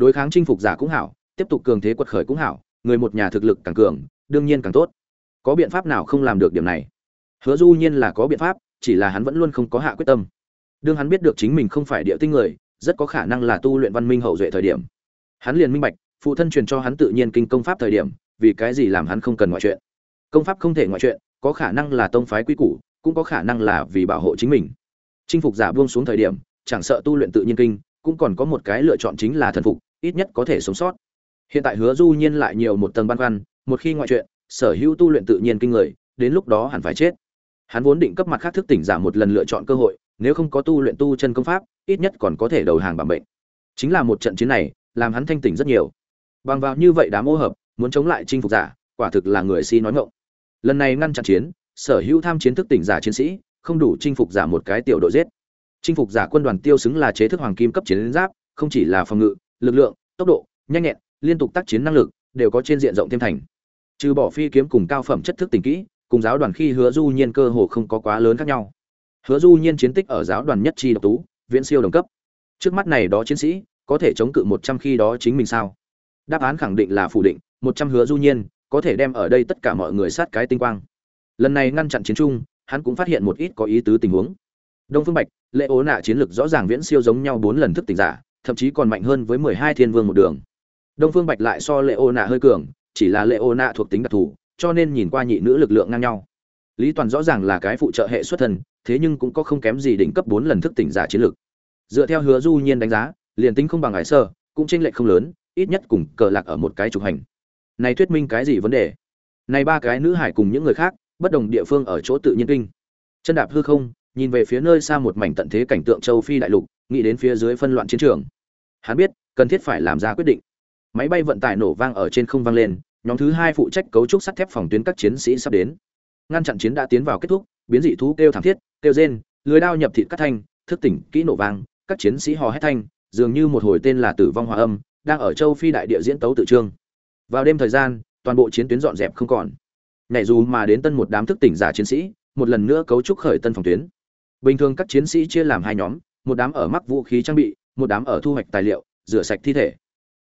đối kháng chinh phục giả cũng hảo, tiếp tục cường thế quật khởi cũng hảo, người một nhà thực lực càng cường, đương nhiên càng tốt. Có biện pháp nào không làm được điểm này? Hứa Du Nhiên là có biện pháp, chỉ là hắn vẫn luôn không có hạ quyết tâm. Đương hắn biết được chính mình không phải địa tinh người, rất có khả năng là tu luyện văn minh hậu duệ thời điểm. Hắn liền minh bạch, phụ thân truyền cho hắn tự nhiên kinh công pháp thời điểm, vì cái gì làm hắn không cần ngoại chuyện. Công pháp không thể ngoại chuyện, có khả năng là tông phái quy củ, cũng có khả năng là vì bảo hộ chính mình. Chinh phục giả buông xuống thời điểm, chẳng sợ tu luyện tự nhiên kinh, cũng còn có một cái lựa chọn chính là thần phục, ít nhất có thể sống sót. Hiện tại Hứa Du Nhiên lại nhiều một tầng băn khoăn, một khi ngoại chuyện, sở hữu tu luyện tự nhiên kinh người, đến lúc đó hẳn phải chết. Hắn vốn định cấp mặt khác thức tỉnh giả một lần lựa chọn cơ hội, nếu không có tu luyện tu chân công pháp, ít nhất còn có thể đầu hàng bằng bệnh. Chính là một trận chiến này, làm hắn thanh tỉnh rất nhiều. Bằng vào như vậy đám ô hợp, muốn chống lại chinh phục giả, quả thực là người si nói ngọng. Lần này ngăn chặn chiến, sở hữu tham chiến thức tỉnh giả chiến sĩ, không đủ chinh phục giả một cái tiểu đội giết. Chinh phục giả quân đoàn tiêu xứng là chế thức hoàng kim cấp chiến giáp, không chỉ là phòng ngự, lực lượng, tốc độ, nhanh nhẹn, liên tục tác chiến năng lực, đều có trên diện rộng thêm thành. Trừ bỏ phi kiếm cùng cao phẩm chất thức tình kỹ, cùng giáo đoàn khi hứa du nhiên cơ hồ không có quá lớn khác nhau. Hứa du nhiên chiến tích ở giáo đoàn nhất chi độc tú, viễn siêu đồng cấp. Trước mắt này đó chiến sĩ, có thể chống cự một trăm khi đó chính mình sao? Đáp án khẳng định là phủ định, một trăm hứa du nhiên, có thể đem ở đây tất cả mọi người sát cái tinh quang. lần này ngăn chặn chiến trung hắn cũng phát hiện một ít có ý tứ tình huống đông phương bạch lệ ố nạ chiến lược rõ ràng viễn siêu giống nhau bốn lần thức tỉnh giả thậm chí còn mạnh hơn với mười hai thiên vương một đường. Đông phương bạch lại so lệ ố nạ hơi cường, chỉ là lệ ố nạ thuộc tính đặc thù, cho nên nhìn qua nhị nữ lực lượng ngang nhau. Lý toàn rõ ràng là cái phụ trợ hệ xuất thân, thế nhưng cũng có không kém gì đỉnh cấp bốn lần thức tỉnh giả chiến lược dựa theo hứa du nhiên đánh giá, liền tính không bằng hải sơ, cũng chênh lệch không lớn, ít nhất cùng cờ lạc ở một cái trục hành. Này thuyết minh cái gì vấn đề? Này ba cái nữ hải cùng những người khác, bất đồng địa phương ở chỗ tự nhiên kinh. Chân đạp hư không, nhìn về phía nơi xa một mảnh tận thế cảnh tượng châu phi đại lục nghĩ đến phía dưới phân loạn chiến trường. Hắn biết, cần thiết phải làm ra quyết định. Máy bay vận tải nổ vang ở trên không vang lên, nhóm thứ hai phụ trách cấu trúc sắt thép phòng tuyến các chiến sĩ sắp đến. Ngăn chặn chiến đã tiến vào kết thúc, biến dị thú kêu thảm thiết, kêu rên, lưới đao nhập thịt cắt thanh, thức tỉnh, kỹ nổ vang, các chiến sĩ hò hét thanh, dường như một hồi tên là tử vong hòa âm, đang ở châu phi đại địa diễn tấu tự trương. Vào đêm thời gian, toàn bộ chiến tuyến dọn dẹp không còn. Nhảy dù mà đến tân một đám thức tỉnh giả chiến sĩ, một lần nữa cấu trúc khởi tân phòng tuyến. Bình thường các chiến sĩ chia làm hai nhóm một đám ở mắc vũ khí trang bị, một đám ở thu hoạch tài liệu, rửa sạch thi thể.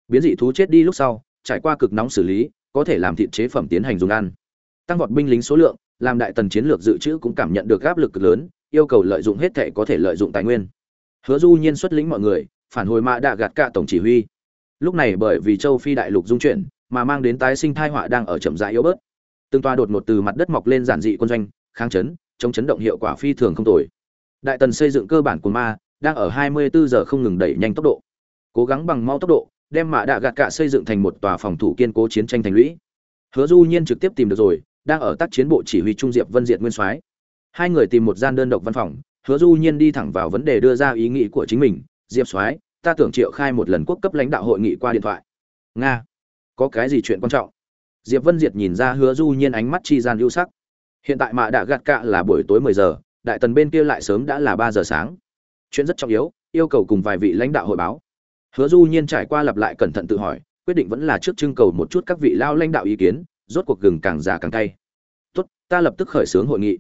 Biến dị thú chết đi lúc sau, trải qua cực nóng xử lý, có thể làm thịt chế phẩm tiến hành dùng ăn. Tăng vọt binh lính số lượng, làm đại tần chiến lược dự trữ cũng cảm nhận được áp lực cực lớn, yêu cầu lợi dụng hết thể có thể lợi dụng tài nguyên. Hứa du nhiên xuất lĩnh mọi người, phản hồi mã đạ gạt cả tổng chỉ huy. Lúc này bởi vì châu phi đại lục dung chuyển, mà mang đến tái sinh thai họa đang ở chậm rãi yếu bớt. Từng toa đột ngột từ mặt đất mọc lên giản dị quân doanh, kháng chấn, chống chấn động hiệu quả phi thường không tồi. Đại tần xây dựng cơ bản của ma đang ở 24 giờ không ngừng đẩy nhanh tốc độ. Cố gắng bằng mau tốc độ, đem mã đạ gạt cả xây dựng thành một tòa phòng thủ kiên cố chiến tranh thành lũy. Hứa du nhiên trực tiếp tìm được rồi, đang ở tác chiến bộ chỉ huy trung diệp vân diệt nguyên soái. Hai người tìm một gian đơn độc văn phòng, hứa du nhiên đi thẳng vào vấn đề đưa ra ý nghĩ của chính mình. Diệp soái, ta tưởng triệu khai một lần quốc cấp lãnh đạo hội nghị qua điện thoại. Nga, có cái gì chuyện quan trọng? Diệp vân diệt nhìn ra hứa du nhiên ánh mắt chi gian ưu sắc. Hiện tại mạ đã gạt cạ là buổi tối 10 giờ, đại tần bên kia lại sớm đã là 3 giờ sáng chuyện rất trọng yếu, yêu cầu cùng vài vị lãnh đạo hội báo. Hứa du nhiên trải qua lặp lại cẩn thận tự hỏi, quyết định vẫn là trước trưng cầu một chút các vị lao lãnh đạo ý kiến, rốt cuộc gừng càng già càng cay. Tốt, ta lập tức khởi xướng hội nghị.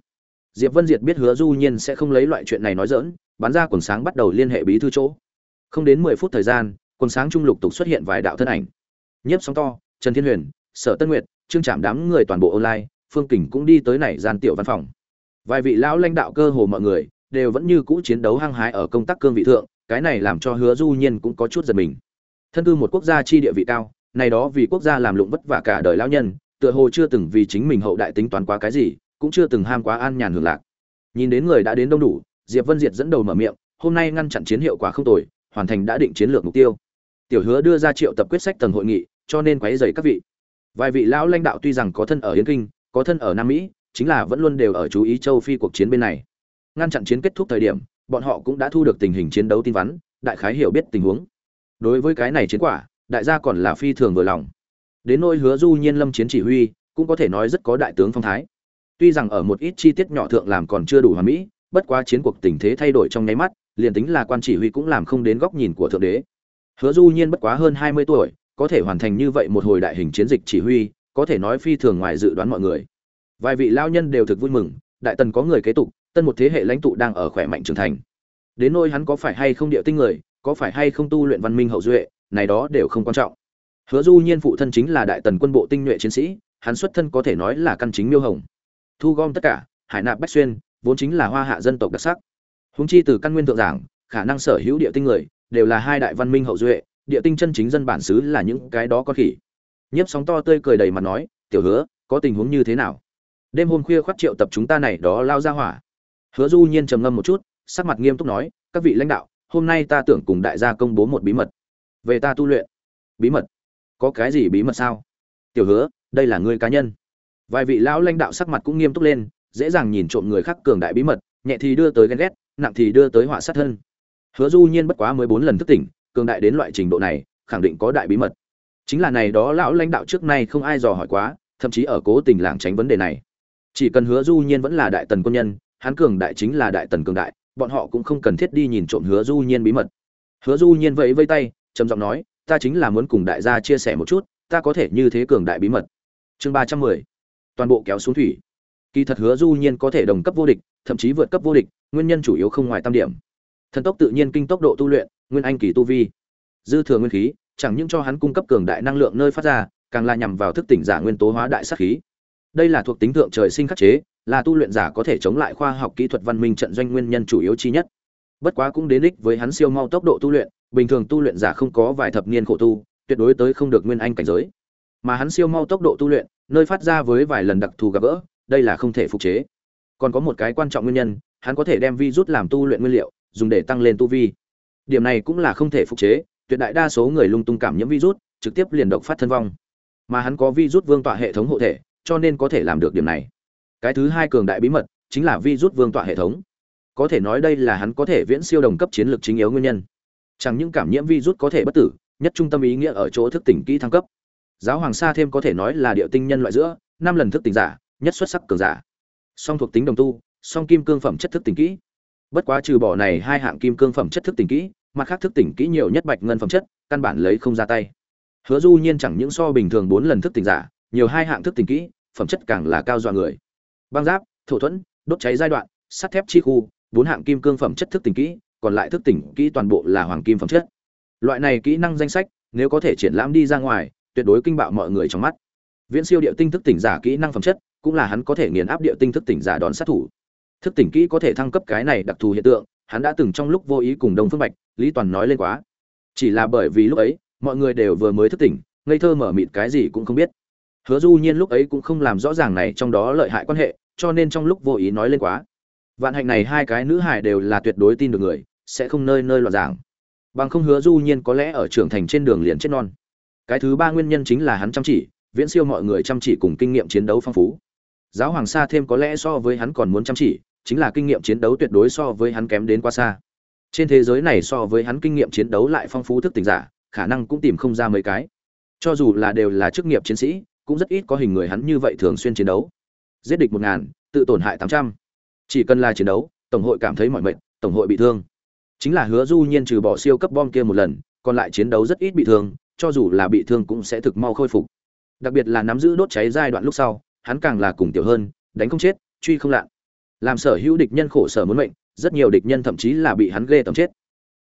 Diệp vân diệt biết hứa du nhiên sẽ không lấy loại chuyện này nói dỡn bán ra quần sáng bắt đầu liên hệ bí thư chỗ. Không đến 10 phút thời gian, quần sáng trung lục tục xuất hiện vài đạo thân ảnh. Nhiếp sóng to, trần thiên huyền, sở tân nguyệt, trương trạm đám người toàn bộ online, phương kình cũng đi tới này gian tiểu văn phòng. Vài vị lão lãnh đạo cơ hồ mọi người đều vẫn như cũ chiến đấu hăng hái ở công tác cương vị thượng, cái này làm cho hứa du nhiên cũng có chút giật mình. Thân cư một quốc gia chi địa vị cao, này đó vì quốc gia làm lụng vất vả cả đời lão nhân, tựa hồ chưa từng vì chính mình hậu đại tính toán quá cái gì, cũng chưa từng ham quá an nhàn hưởng lạc. Nhìn đến người đã đến đông đủ, diệp vân diệt dẫn đầu mở miệng, hôm nay ngăn chặn chiến hiệu quả không tồi, hoàn thành đã định chiến lược mục tiêu. Tiểu hứa đưa ra triệu tập quyết sách tầng hội nghị, cho nên quấy rầy các vị. Vài vị lão lãnh đạo tuy rằng có thân ở Yên kinh, có thân ở nam mỹ, chính là vẫn luôn đều ở chú ý châu phi cuộc chiến bên này ngăn chặn chiến kết thúc thời điểm, bọn họ cũng đã thu được tình hình chiến đấu tin vắn, đại khái hiểu biết tình huống. Đối với cái này chiến quả, đại gia còn là phi thường vừa lòng. Đến nỗi hứa du nhiên lâm chiến chỉ huy, cũng có thể nói rất có đại tướng phong thái. Tuy rằng ở một ít chi tiết nhỏ thượng làm còn chưa đủ hoàn mỹ, bất quá chiến cuộc tình thế thay đổi trong nháy mắt, liền tính là quan chỉ huy cũng làm không đến góc nhìn của thượng đế. Hứa du nhiên bất quá hơn 20 tuổi, có thể hoàn thành như vậy một hồi đại hình chiến dịch chỉ huy, có thể nói phi thường ngoài dự đoán mọi người. Vài vị lao nhân đều thực vui mừng, đại tần có người kế tục tân một thế hệ lãnh tụ đang ở khỏe mạnh trưởng thành. Đến nôi hắn có phải hay không địa tinh người, có phải hay không tu luyện văn minh hậu duệ, này đó đều không quan trọng. Hứa du nhiên phụ thân chính là đại tần quân bộ tinh nhuệ chiến sĩ, hắn xuất thân có thể nói là căn chính miêu hồng. Thu gom tất cả, hải nạp bách xuyên, vốn chính là hoa hạ dân tộc đặc sắc. Húng chi từ căn nguyên thượng giảng, khả năng sở hữu địa tinh người, đều là hai đại văn minh hậu duệ, địa tinh chân chính dân bản xứ là những cái đó có khỉ. Nhiếp sóng to tươi cười đầy mặt nói, tiểu hứa, có tình huống như thế nào? Đêm hôm khuya khoát triệu tập chúng ta này đó lao ra hỏa hứa du nhiên trầm ngâm một chút, sắc mặt nghiêm túc nói, các vị lãnh đạo, hôm nay ta tưởng cùng đại gia công bố một bí mật. Về ta tu luyện. Bí mật? Có cái gì bí mật sao? Tiểu hứa, đây là ngươi cá nhân. Vài vị lão lãnh đạo sắc mặt cũng nghiêm túc lên, dễ dàng nhìn trộm người khác cường đại bí mật, nhẹ thì đưa tới ghen ghét, nặng thì đưa tới họa sát thân. Hứa du nhiên bất quá mới bốn lần thức tỉnh, cường đại đến loại trình độ này, khẳng định có đại bí mật. Chính là này đó lão lãnh đạo trước nay không ai dò hỏi quá, thậm chí ở cố tình lảng tránh vấn đề này. Chỉ cần hứa du nhiên vẫn là đại tần quân nhân hắn cường đại chính là đại tần cường đại, bọn họ cũng không cần thiết đi nhìn trộm hứa du nhiên bí mật. Hứa du nhiên vẫy vây tay, trầm giọng nói, ta chính là muốn cùng đại gia chia sẻ một chút, ta có thể như thế cường đại bí mật. Chương ba trăm mười, toàn bộ kéo xuống thủy. Kỳ thật hứa du nhiên có thể đồng cấp vô địch, thậm chí vượt cấp vô địch, nguyên nhân chủ yếu không ngoài tam điểm. Thần tốc tự nhiên kinh tốc độ tu luyện, nguyên anh kỳ tu vi. Dư thừa nguyên khí, chẳng những cho hắn cung cấp cường đại năng lượng nơi phát ra, càng là nhằm vào thức tỉnh giả nguyên tố hóa đại sát khí. Đây là thuộc tính thượng trời sinh khắc chế là tu luyện giả có thể chống lại khoa học kỹ thuật văn minh trận doanh nguyên nhân chủ yếu chi nhất. Bất quá cũng đến đích với hắn siêu mau tốc độ tu luyện, bình thường tu luyện giả không có vài thập niên khổ tu, tuyệt đối tới không được nguyên anh cảnh giới. Mà hắn siêu mau tốc độ tu luyện, nơi phát ra với vài lần đặc thù gặp gỡ, đây là không thể phục chế. Còn có một cái quan trọng nguyên nhân, hắn có thể đem vi rút làm tu luyện nguyên liệu, dùng để tăng lên tu vi. Điểm này cũng là không thể phục chế, tuyệt đại đa số người lung tung cảm nhiễm virus trực tiếp liền độc phát thân vong. Mà hắn có virus vương tọa hệ thống hộ thể, cho nên có thể làm được điểm này cái thứ hai cường đại bí mật chính là vi rút vương tọa hệ thống. Có thể nói đây là hắn có thể viễn siêu đồng cấp chiến lược chính yếu nguyên nhân. Chẳng những cảm nhiễm vi rút có thể bất tử, nhất trung tâm ý nghĩa ở chỗ thức tỉnh kỹ thăng cấp. Giáo hoàng sa thêm có thể nói là địa tinh nhân loại giữa, năm lần thức tỉnh giả, nhất xuất sắc cường giả. Song thuộc tính đồng tu, song kim cương phẩm chất thức tỉnh kỹ. Bất quá trừ bỏ này hai hạng kim cương phẩm chất thức tỉnh kỹ, mặt khác thức tỉnh kỹ nhiều nhất bạch ngân phẩm chất, căn bản lấy không ra tay. Hứa du nhiên chẳng những so bình thường bốn lần thức tỉnh giả, nhiều hai hạng thức tỉnh kỹ, phẩm chất càng là cao dọa người băng giáp, thổ thuẫn, đốt cháy giai đoạn, sắt thép chi khu, bốn hạng kim cương phẩm chất thức tỉnh kỹ, còn lại thức tỉnh kỹ toàn bộ là hoàng kim phẩm chất. Loại này kỹ năng danh sách, nếu có thể triển lãm đi ra ngoài, tuyệt đối kinh bạo mọi người trong mắt. Viễn siêu địa tinh thức tỉnh giả kỹ năng phẩm chất, cũng là hắn có thể nghiền áp địa tinh thức tỉnh giả đòn sát thủ. Thức tỉnh kỹ có thể thăng cấp cái này đặc thù hiện tượng, hắn đã từng trong lúc vô ý cùng đông phương bạch, lý toàn nói lên quá. Chỉ là bởi vì lúc ấy, mọi người đều vừa mới thức tỉnh, ngây thơ mở mịt cái gì cũng không biết hứa du nhiên lúc ấy cũng không làm rõ ràng này trong đó lợi hại quan hệ, cho nên trong lúc vô ý nói lên quá. Vạn hạnh này hai cái nữ hài đều là tuyệt đối tin được người, sẽ không nơi nơi loạn giảng. Bằng không hứa du nhiên có lẽ ở trưởng thành trên đường liền chết non. Cái thứ ba nguyên nhân chính là hắn chăm chỉ, viễn siêu mọi người chăm chỉ cùng kinh nghiệm chiến đấu phong phú. Giáo hoàng sa thêm có lẽ so với hắn còn muốn chăm chỉ, chính là kinh nghiệm chiến đấu tuyệt đối so với hắn kém đến quá xa. Trên thế giới này so với hắn kinh nghiệm chiến đấu lại phong phú thức tỉnh giả, khả năng cũng tìm không ra mấy cái. Cho dù là đều là chức nghiệp chiến sĩ cũng rất ít có hình người hắn như vậy thường xuyên chiến đấu. Giết địch một ngàn, tự tổn hại tám trăm. Chỉ cần là chiến đấu, tổng hội cảm thấy mọi mệnh tổng hội bị thương. Chính là hứa du nhiên trừ bỏ siêu cấp bom kia một lần, còn lại chiến đấu rất ít bị thương, cho dù là bị thương cũng sẽ thực mau khôi phục. Đặc biệt là nắm giữ đốt cháy giai đoạn lúc sau, hắn càng là cùng tiểu hơn, đánh không chết, truy không lạn làm sở hữu địch nhân khổ sở muốn mệnh, rất nhiều địch nhân thậm chí là bị hắn ghê tầm chết.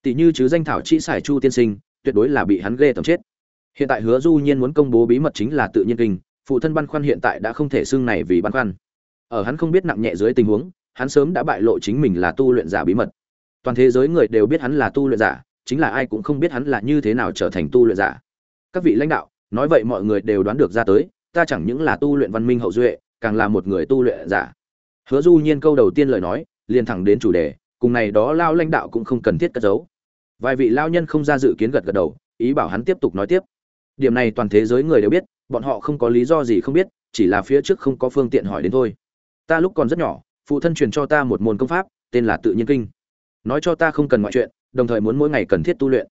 Tỷ như chứ danh thảo chi xài chu tiên sinh, tuyệt đối là bị hắn ghê tầm chết hiện tại hứa du nhiên muốn công bố bí mật chính là tự nhiên kinh, phụ thân băn khoăn hiện tại đã không thể xưng này vì băn khoăn. Ở hắn không biết nặng nhẹ dưới tình huống, hắn sớm đã bại lộ chính mình là tu luyện giả bí mật. Toàn thế giới người đều biết hắn là tu luyện giả, chính là ai cũng không biết hắn là như thế nào trở thành tu luyện giả. Các vị lãnh đạo, nói vậy mọi người đều đoán được ra tới, ta chẳng những là tu luyện văn minh hậu duệ, càng là một người tu luyện giả. Hứa du nhiên câu đầu tiên lời nói, liền thẳng đến chủ đề, cùng này đó lao lãnh đạo cũng không cần thiết cất giấu. Vài vị lao nhân không ra dự kiến gật gật đầu, ý bảo hắn tiếp tục nói tiếp điểm này toàn thế giới người đều biết, bọn họ không có lý do gì không biết, chỉ là phía trước không có phương tiện hỏi đến thôi. Ta lúc còn rất nhỏ, phụ thân truyền cho ta một môn công pháp, tên là tự nhiên kinh. Nói cho ta không cần ngoại chuyện, đồng thời muốn mỗi ngày cần thiết tu luyện.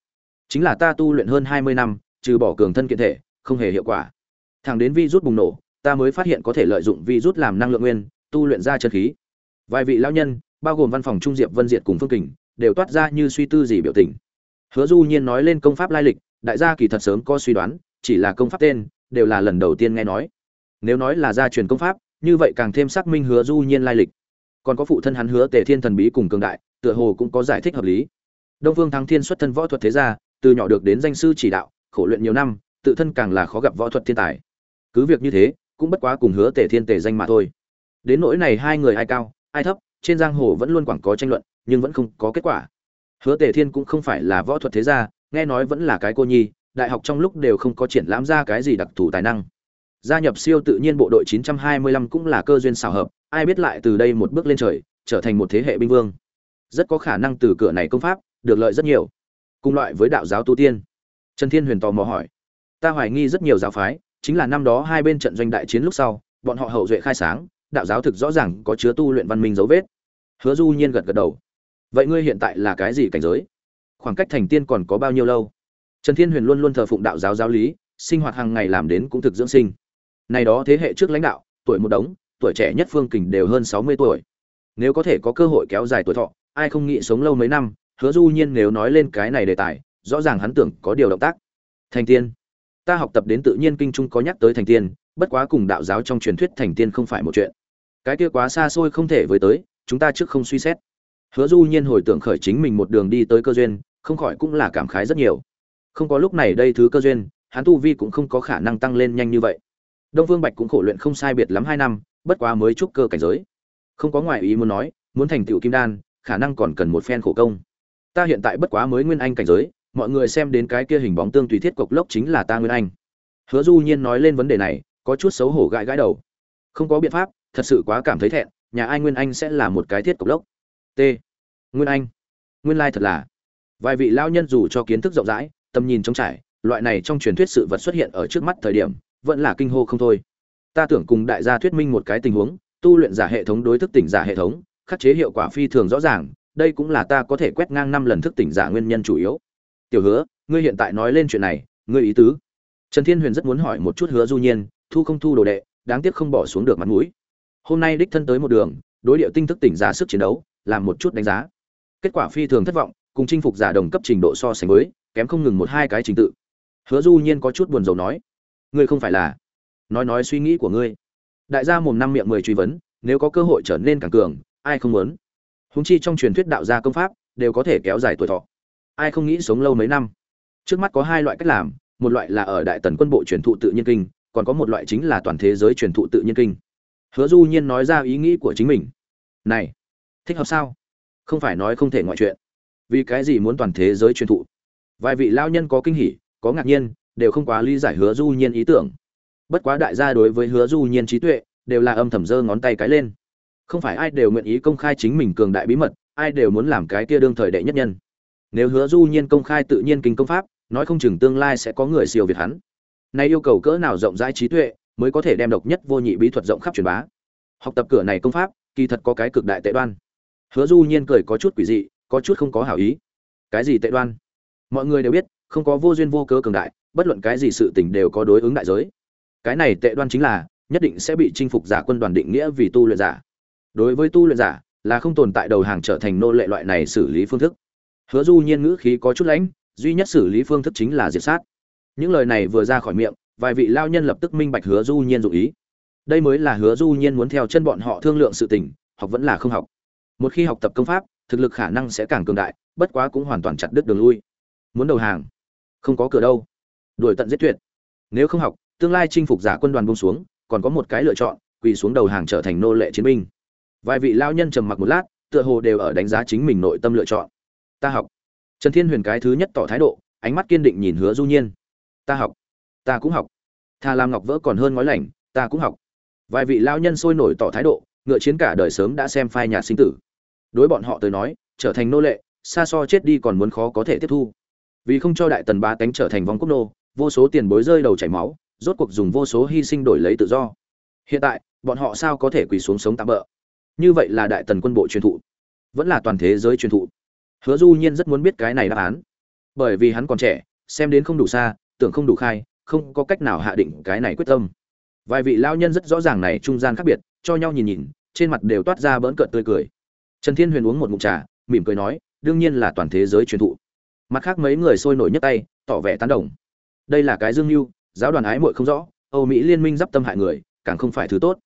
Chính là ta tu luyện hơn hai mươi năm, trừ bỏ cường thân kiện thể, không hề hiệu quả. Thẳng đến vi rút bùng nổ, ta mới phát hiện có thể lợi dụng vi rút làm năng lượng nguyên, tu luyện ra chân khí. Vài vị lão nhân, bao gồm văn phòng trung diệp vân diệt cùng phương kình, đều toát ra như suy tư gì biểu tình. Hứa du nhiên nói lên công pháp lai lịch đại gia kỳ thật sớm có suy đoán, chỉ là công pháp tên, đều là lần đầu tiên nghe nói. Nếu nói là gia truyền công pháp, như vậy càng thêm xác minh hứa du nhiên lai lịch. Còn có phụ thân hắn hứa tề thiên thần bí cùng cường đại, tựa hồ cũng có giải thích hợp lý. Đông vương thắng thiên xuất thân võ thuật thế gia, từ nhỏ được đến danh sư chỉ đạo, khổ luyện nhiều năm, tự thân càng là khó gặp võ thuật thiên tài. Cứ việc như thế, cũng bất quá cùng hứa tề thiên tề danh mà thôi. Đến nỗi này hai người ai cao, ai thấp, trên giang hồ vẫn luôn quảng có tranh luận, nhưng vẫn không có kết quả. Hứa tề thiên cũng không phải là võ thuật thế gia nghe nói vẫn là cái cô nhi, đại học trong lúc đều không có triển lãm ra cái gì đặc thù tài năng. Gia nhập siêu tự nhiên bộ đội 925 cũng là cơ duyên xảo hợp, ai biết lại từ đây một bước lên trời, trở thành một thế hệ binh vương. Rất có khả năng từ cửa này công pháp, được lợi rất nhiều. Cùng loại với đạo giáo tu tiên. Trần thiên huyền tò mò hỏi. Ta hoài nghi rất nhiều giáo phái, chính là năm đó hai bên trận doanh đại chiến lúc sau, bọn họ hậu duệ khai sáng, đạo giáo thực rõ ràng có chứa tu luyện văn minh dấu vết. Hứa du nhiên gật gật đầu. Vậy ngươi hiện tại là cái gì cảnh giới? Khoảng cách thành tiên còn có bao nhiêu lâu? Trần thiên huyền luôn luôn thờ phụng đạo giáo giáo lý, sinh hoạt hàng ngày làm đến cũng thực dưỡng sinh. Này đó thế hệ trước lãnh đạo, tuổi một đống, tuổi trẻ nhất phương kình đều hơn sáu mươi tuổi. Nếu có thể có cơ hội kéo dài tuổi thọ, ai không nghĩ sống lâu mấy năm, hứa du nhiên nếu nói lên cái này đề tài, rõ ràng hắn tưởng có điều động tác. Thành tiên. Ta học tập đến tự nhiên kinh trung có nhắc tới thành tiên, bất quá cùng đạo giáo trong truyền thuyết thành tiên không phải một chuyện. Cái kia quá xa xôi không thể với tới, chúng ta trước không suy xét. Hứa du nhiên hồi tưởng khởi chính mình một đường đi tới cơ duyên không khỏi cũng là cảm khái rất nhiều. Không có lúc này đây thứ cơ duyên, hắn tu vi cũng không có khả năng tăng lên nhanh như vậy. Đông vương bạch cũng khổ luyện không sai biệt lắm hai năm, bất quá mới chúc cơ cảnh giới. Không có ngoại ý muốn nói, muốn thành tựu kim đan, khả năng còn cần một phen khổ công. Ta hiện tại bất quá mới nguyên anh cảnh giới, mọi người xem đến cái kia hình bóng tương tùy thiết cục lốc chính là ta nguyên anh. Hứa du nhiên nói lên vấn đề này, có chút xấu hổ gãi gãi đầu. Không có biện pháp, thật sự quá cảm thấy thẹn, nhà ai nguyên anh sẽ là một cái thiết cục lốc? T. Nguyên anh. Nguyên lai thật là vài vị lao nhân dù cho kiến thức rộng rãi, tầm nhìn trống trải, loại này trong truyền thuyết sự vật xuất hiện ở trước mắt thời điểm, vẫn là kinh hô không thôi. Ta tưởng cùng đại gia thuyết minh một cái tình huống, tu luyện giả hệ thống đối thức tỉnh giả hệ thống, khắc chế hiệu quả phi thường rõ ràng, đây cũng là ta có thể quét ngang năm lần thức tỉnh giả nguyên nhân chủ yếu. Tiểu hứa, ngươi hiện tại nói lên chuyện này, ngươi ý tứ? Trần thiên huyền rất muốn hỏi một chút hứa du nhiên, thu không thu đồ đệ, đáng tiếc không bỏ xuống được mặt mũi. Hôm nay đích thân tới một đường, đối điệu tinh thức tỉnh giả sức chiến đấu, làm một chút đánh giá. Kết quả phi thường thất vọng cùng chinh phục giả đồng cấp trình độ so sánh với, kém không ngừng một hai cái trình tự. Hứa du nhiên có chút buồn rầu nói, ngươi không phải là nói nói suy nghĩ của ngươi. Đại gia mồm năm miệng mười truy vấn, nếu có cơ hội trở nên càng cường, ai không muốn? Húng chi trong truyền thuyết đạo gia công pháp, đều có thể kéo dài tuổi thọ. Ai không nghĩ sống lâu mấy năm? Trước mắt có hai loại cách làm, một loại là ở đại tần quân bộ truyền thụ tự nhiên kinh, còn có một loại chính là toàn thế giới truyền thụ tự nhiên kinh. Hứa du nhiên nói ra ý nghĩ của chính mình. Này, thích hợp sao? Không phải nói không thể ngoại chuyện vì cái gì muốn toàn thế giới truyền thụ? Vài vị lao nhân có kinh hỉ, có ngạc nhiên, đều không quá lý giải hứa du nhiên ý tưởng. Bất quá đại gia đối với hứa du nhiên trí tuệ, đều là âm thầm giơ ngón tay cái lên. Không phải ai đều nguyện ý công khai chính mình cường đại bí mật, ai đều muốn làm cái kia đương thời đệ nhất nhân. Nếu hứa du nhiên công khai tự nhiên kinh công pháp, nói không chừng tương lai sẽ có người siêu việt hắn. Nay yêu cầu cỡ nào rộng rãi trí tuệ, mới có thể đem độc nhất vô nhị bí thuật rộng khắp truyền bá. Học tập cửa này công pháp, kỳ thật có cái cực đại tệ đoan. Hứa du nhiên cười có chút quỷ dị có chút không có hảo ý. Cái gì tệ đoan? Mọi người đều biết, không có vô duyên vô cớ cường đại, bất luận cái gì sự tình đều có đối ứng đại giới. Cái này tệ đoan chính là, nhất định sẽ bị chinh phục giả quân đoàn định nghĩa vì tu luyện giả. Đối với tu luyện giả, là không tồn tại đầu hàng trở thành nô lệ loại này xử lý phương thức. Hứa du nhiên ngữ khí có chút lãnh, duy nhất xử lý phương thức chính là diệt sát. Những lời này vừa ra khỏi miệng, vài vị lao nhân lập tức minh bạch hứa du nhiên dụ ý. Đây mới là hứa du nhiên muốn theo chân bọn họ thương lượng sự tình, học vẫn là không học. Một khi học tập công pháp thực lực khả năng sẽ càng cường đại, bất quá cũng hoàn toàn chặt đứt đường lui. Muốn đầu hàng, không có cửa đâu. Đuổi tận giết tuyệt. Nếu không học, tương lai chinh phục giả quân đoàn buông xuống, còn có một cái lựa chọn, quỳ xuống đầu hàng trở thành nô lệ chiến binh. Vài vị lao nhân trầm mặc một lát, tựa hồ đều ở đánh giá chính mình nội tâm lựa chọn. Ta học. Trần thiên huyền cái thứ nhất tỏ thái độ, ánh mắt kiên định nhìn hứa du nhiên. Ta học. Ta cũng học. Tha Lam ngọc vỡ còn hơn ngói lành, ta cũng học. Vài vị lao nhân sôi nổi tỏ thái độ, ngựa chiến cả đời sớm đã xem phai nhạt sinh tử đối bọn họ tới nói, trở thành nô lệ, xa so chết đi còn muốn khó có thể tiếp thu. Vì không cho đại tần ba tánh trở thành vòng quốc nô, vô số tiền bối rơi đầu chảy máu, rốt cuộc dùng vô số hy sinh đổi lấy tự do. Hiện tại, bọn họ sao có thể quỳ xuống sống tạm bỡ như vậy là đại tần quân bộ truyền thụ. Vẫn là toàn thế giới truyền thụ. Hứa du nhiên rất muốn biết cái này đáp án. Bởi vì hắn còn trẻ, xem đến không đủ xa, tưởng không đủ khai, không có cách nào hạ định cái này quyết tâm. Vài vị lao nhân rất rõ ràng này trung gian khác biệt, cho nhau nhìn nhìn, trên mặt đều toát ra bỡn cợt tươi cười trần thiên huyền uống một ngụm trà, mỉm cười nói, đương nhiên là toàn thế giới truyền thụ. Mặt khác mấy người sôi nổi nhấc tay, tỏ vẻ tán đồng. Đây là cái dương mưu giáo đoàn ái muội không rõ, âu mỹ liên minh d tâm hại người, càng không phải thứ tốt.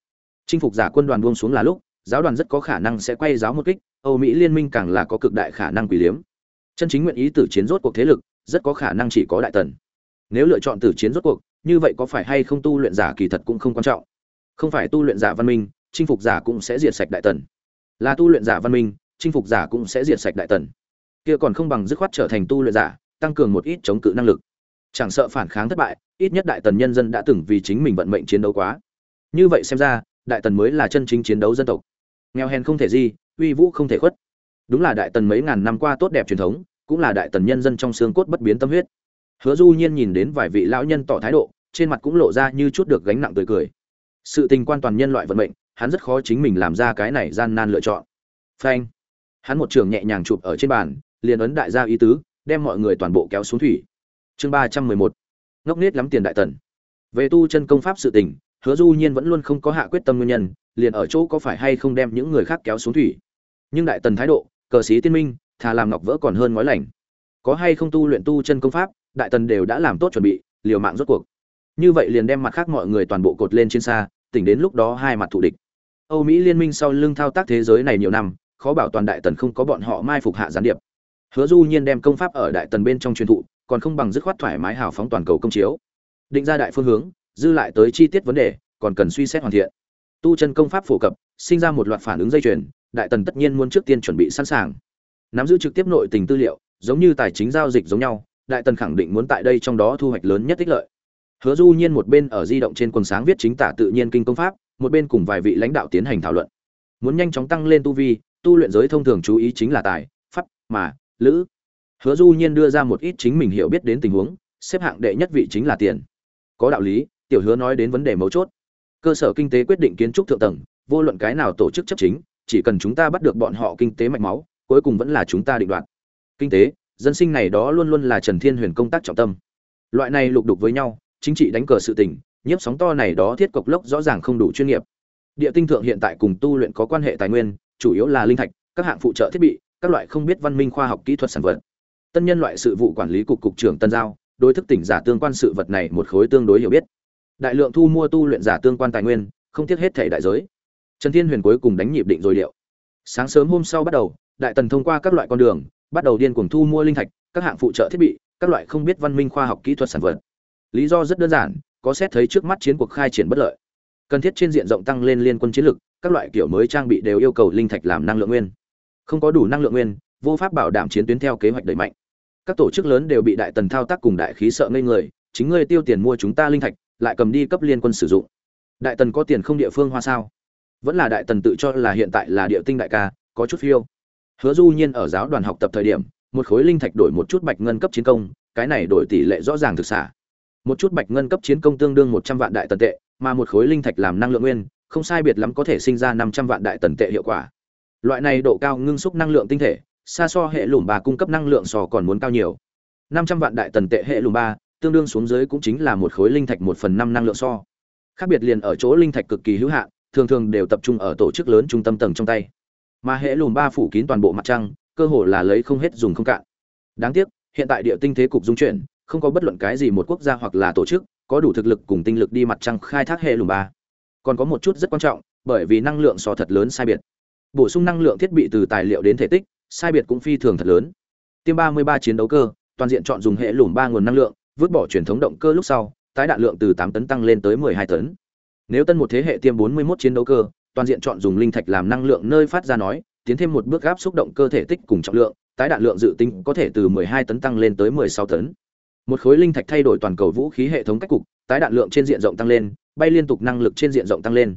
Chinh phục giả quân đoàn buông xuống là lúc, giáo đoàn rất có khả năng sẽ quay giáo một kích, âu mỹ liên minh càng là có cực đại khả năng quỷ liếm. Chân chính nguyện ý tử chiến rốt cuộc thế lực, rất có khả năng chỉ có đại tần. Nếu lựa chọn tử chiến rốt cuộc, như vậy có phải hay không tu luyện giả kỳ thật cũng không quan trọng. Không phải tu luyện giả văn minh, chinh phục giả cũng sẽ diệt sạch đại tần là tu luyện giả văn minh, chinh phục giả cũng sẽ diệt sạch đại tần. Kia còn không bằng dứt khoát trở thành tu luyện giả, tăng cường một ít chống cự năng lực. Chẳng sợ phản kháng thất bại, ít nhất đại tần nhân dân đã từng vì chính mình vận mệnh chiến đấu quá. Như vậy xem ra, đại tần mới là chân chính chiến đấu dân tộc. Nghèo hèn không thể gì uy vũ không thể khuất. Đúng là đại tần mấy ngàn năm qua tốt đẹp truyền thống, cũng là đại tần nhân dân trong xương cốt bất biến tâm huyết. Hứa du nhiên nhìn đến vài vị lão nhân tỏ thái độ, trên mặt cũng lộ ra như chút được gánh nặng tươi cười. Sự tình quan toàn nhân loại vận mệnh hắn rất khó chính mình làm ra cái này gian nan lựa chọn. Phanh. Hắn một trường nhẹ nhàng chụp ở trên bàn, liền ấn đại gia ý tứ, đem mọi người toàn bộ kéo xuống thủy. Chương ba trăm mười một. Ngốc nết lắm tiền đại tần. Về tu chân công pháp sự tình, hứa du nhiên vẫn luôn không có hạ quyết tâm nguyên nhân, liền ở chỗ có phải hay không đem những người khác kéo xuống thủy. Nhưng đại tần thái độ, cờ sĩ tiên minh, thà làm ngọc vỡ còn hơn ngói lành. Có hay không tu luyện tu chân công pháp, đại tần đều đã làm tốt chuẩn bị, liều mạng rốt cuộc. Như vậy liền đem mặt khác mọi người toàn bộ cột lên trên xa, tỉnh đến lúc đó hai mặt thù địch âu mỹ liên minh sau lưng thao tác thế giới này nhiều năm, khó bảo toàn đại tần không có bọn họ mai phục hạ gián điệp. Hứa du nhiên đem công pháp ở đại tần bên trong truyền thụ, còn không bằng dứt khoát thoải mái hào phóng toàn cầu công chiếu. Định ra đại phương hướng, dư lại tới chi tiết vấn đề, còn cần suy xét hoàn thiện. Tu chân công pháp phổ cập, sinh ra một loạt phản ứng dây chuyền, đại tần tất nhiên muốn trước tiên chuẩn bị sẵn sàng. Nắm giữ trực tiếp nội tình tư liệu, giống như tài chính giao dịch giống nhau, đại tần khẳng định muốn tại đây trong đó thu hoạch lớn nhất ích lợi. Hứa du nhiên một bên ở di động trên quần sáng viết chính tả tự nhiên kinh công pháp một bên cùng vài vị lãnh đạo tiến hành thảo luận. Muốn nhanh chóng tăng lên tu vi, tu luyện giới thông thường chú ý chính là tài, pháp, mà, lữ. Hứa du nhiên đưa ra một ít chính mình hiểu biết đến tình huống, xếp hạng đệ nhất vị chính là tiền. Có đạo lý, tiểu hứa nói đến vấn đề mấu chốt. Cơ sở kinh tế quyết định kiến trúc thượng tầng, vô luận cái nào tổ chức chấp chính, chỉ cần chúng ta bắt được bọn họ kinh tế mạch máu, cuối cùng vẫn là chúng ta định đoạt. Kinh tế, dân sinh này đó luôn luôn là trần thiên huyền công tác trọng tâm. Loại này lục đục với nhau, chính trị đánh cờ sự tình nhiếp sóng to này đó thiết cục lốc rõ ràng không đủ chuyên nghiệp. Địa tinh thượng hiện tại cùng tu luyện có quan hệ tài nguyên, chủ yếu là linh thạch, các hạng phụ trợ thiết bị, các loại không biết văn minh khoa học kỹ thuật sản vật. Tân nhân loại sự vụ quản lý cục cục trưởng tân giao, đối thức tỉnh giả tương quan sự vật này một khối tương đối hiểu biết. Đại lượng thu mua tu luyện giả tương quan tài nguyên, không tiếc hết thể đại giới. Trần thiên huyền cuối cùng đánh nhịp định rồi liệu. Sáng sớm hôm sau bắt đầu, đại tần thông qua các loại con đường, bắt đầu điên cuồng thu mua linh thạch, các hạng phụ trợ thiết bị, các loại không biết văn minh khoa học kỹ thuật sản vật. Lý do rất đơn giản có xét thấy trước mắt chiến cuộc khai triển bất lợi. Cần thiết trên diện rộng tăng lên liên quân chiến lực, các loại kiểu mới trang bị đều yêu cầu linh thạch làm năng lượng nguyên. Không có đủ năng lượng nguyên, vô pháp bảo đảm chiến tuyến theo kế hoạch đẩy mạnh. Các tổ chức lớn đều bị đại tần thao tác cùng đại khí sợ ngây người, chính ngươi tiêu tiền mua chúng ta linh thạch, lại cầm đi cấp liên quân sử dụng. Đại tần có tiền không địa phương hoa sao? Vẫn là đại tần tự cho là hiện tại là địa tinh đại ca, có chút phiêu. Hứa du nhiên ở giáo đoàn học tập thời điểm, một khối linh thạch đổi một chút bạch ngân cấp chiến công, cái này đổi tỷ lệ rõ ràng thực xả một chút bạch ngân cấp chiến công tương đương một trăm vạn đại tần tệ, mà một khối linh thạch làm năng lượng nguyên, không sai biệt lắm có thể sinh ra năm trăm vạn đại tần tệ hiệu quả. Loại này độ cao ngưng xúc năng lượng tinh thể, xa so hệ lùm ba cung cấp năng lượng sò còn muốn cao nhiều. Năm trăm vạn đại tần tệ hệ lùm ba, tương đương xuống dưới cũng chính là một khối linh thạch một phần năm năng lượng so khác biệt liền ở chỗ linh thạch cực kỳ hữu hạn, thường thường đều tập trung ở tổ chức lớn trung tâm tầng trong tay. Mà hệ lùm ba phủ kín toàn bộ mặt trăng, cơ hồ là lấy không hết dùng không cạn. Đáng tiếc, hiện tại địa tinh thế cục dung chuyển không có bất luận cái gì một quốc gia hoặc là tổ chức có đủ thực lực cùng tinh lực đi mặt trăng khai thác hệ lùm ba. Còn có một chút rất quan trọng, bởi vì năng lượng so thật lớn sai biệt. Bổ sung năng lượng thiết bị từ tài liệu đến thể tích, sai biệt cũng phi thường thật lớn. Tiêm ba mươi ba chiến đấu cơ, toàn diện chọn dùng hệ lùm ba nguồn năng lượng, vứt bỏ truyền thống động cơ lúc sau, tái đạn lượng từ tám tấn tăng lên tới mười hai tấn. Nếu tân một thế hệ tiêm bốn mươi một chiến đấu cơ, toàn diện chọn dùng linh thạch làm năng lượng nơi phát ra nói, tiến thêm một bước gáp xúc động cơ thể tích cùng trọng lượng, tái đạn lượng dự tính có thể từ mười hai tấn tăng lên tới mười sáu tấn một khối linh thạch thay đổi toàn cầu vũ khí hệ thống cách cục, tái đạn lượng trên diện rộng tăng lên, bay liên tục năng lực trên diện rộng tăng lên.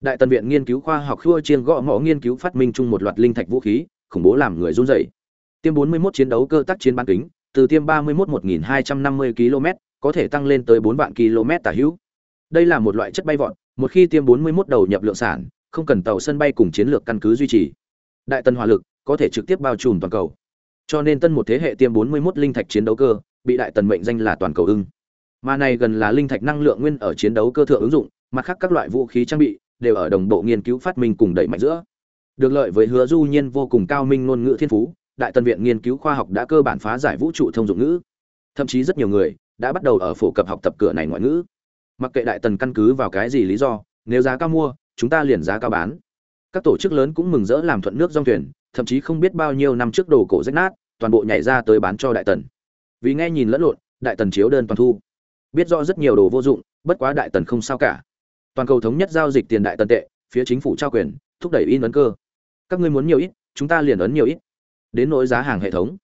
Đại tần viện nghiên cứu khoa học khua chiên gõ ngõ nghiên cứu phát minh chung một loạt linh thạch vũ khí, khủng bố làm người run rẩy. Tiêm 41 chiến đấu cơ tác chiến bán kính, từ tiêm 31 1250 km, có thể tăng lên tới 4 vạn km tả hữu. Đây là một loại chất bay vọt, một khi tiêm 41 đầu nhập lượng sản, không cần tàu sân bay cùng chiến lược căn cứ duy trì. Đại tần hỏa lực có thể trực tiếp bao trùm toàn cầu. Cho nên tân một thế hệ tiêm 41 linh thạch chiến đấu cơ bị đại tần mệnh danh là toàn cầu ưng. Mà này gần là linh thạch năng lượng nguyên ở chiến đấu cơ thượng ứng dụng, mặt khác các loại vũ khí trang bị đều ở đồng bộ nghiên cứu phát minh cùng đẩy mạnh giữa. Được lợi với hứa du nhiên vô cùng cao minh ngôn ngữ thiên phú, đại tần viện nghiên cứu khoa học đã cơ bản phá giải vũ trụ thông dụng ngữ. Thậm chí rất nhiều người đã bắt đầu ở phổ cập học tập cửa này ngoại ngữ. Mặc kệ đại tần căn cứ vào cái gì lý do, nếu giá cao mua, chúng ta liền giá cao bán. Các tổ chức lớn cũng mừng rỡ làm thuận nước dòng thuyền, thậm chí không biết bao nhiêu năm trước đồ cổ rách nát, toàn bộ nhảy ra tới bán cho đại tần vì nghe nhìn lẫn lộn, đại tần chiếu đơn toàn thu. Biết rõ rất nhiều đồ vô dụng, bất quá đại tần không sao cả. Toàn cầu thống nhất giao dịch tiền đại tần tệ, phía chính phủ trao quyền, thúc đẩy in ấn cơ. Các ngươi muốn nhiều ít, chúng ta liền ấn nhiều ít. Đến nỗi giá hàng hệ thống.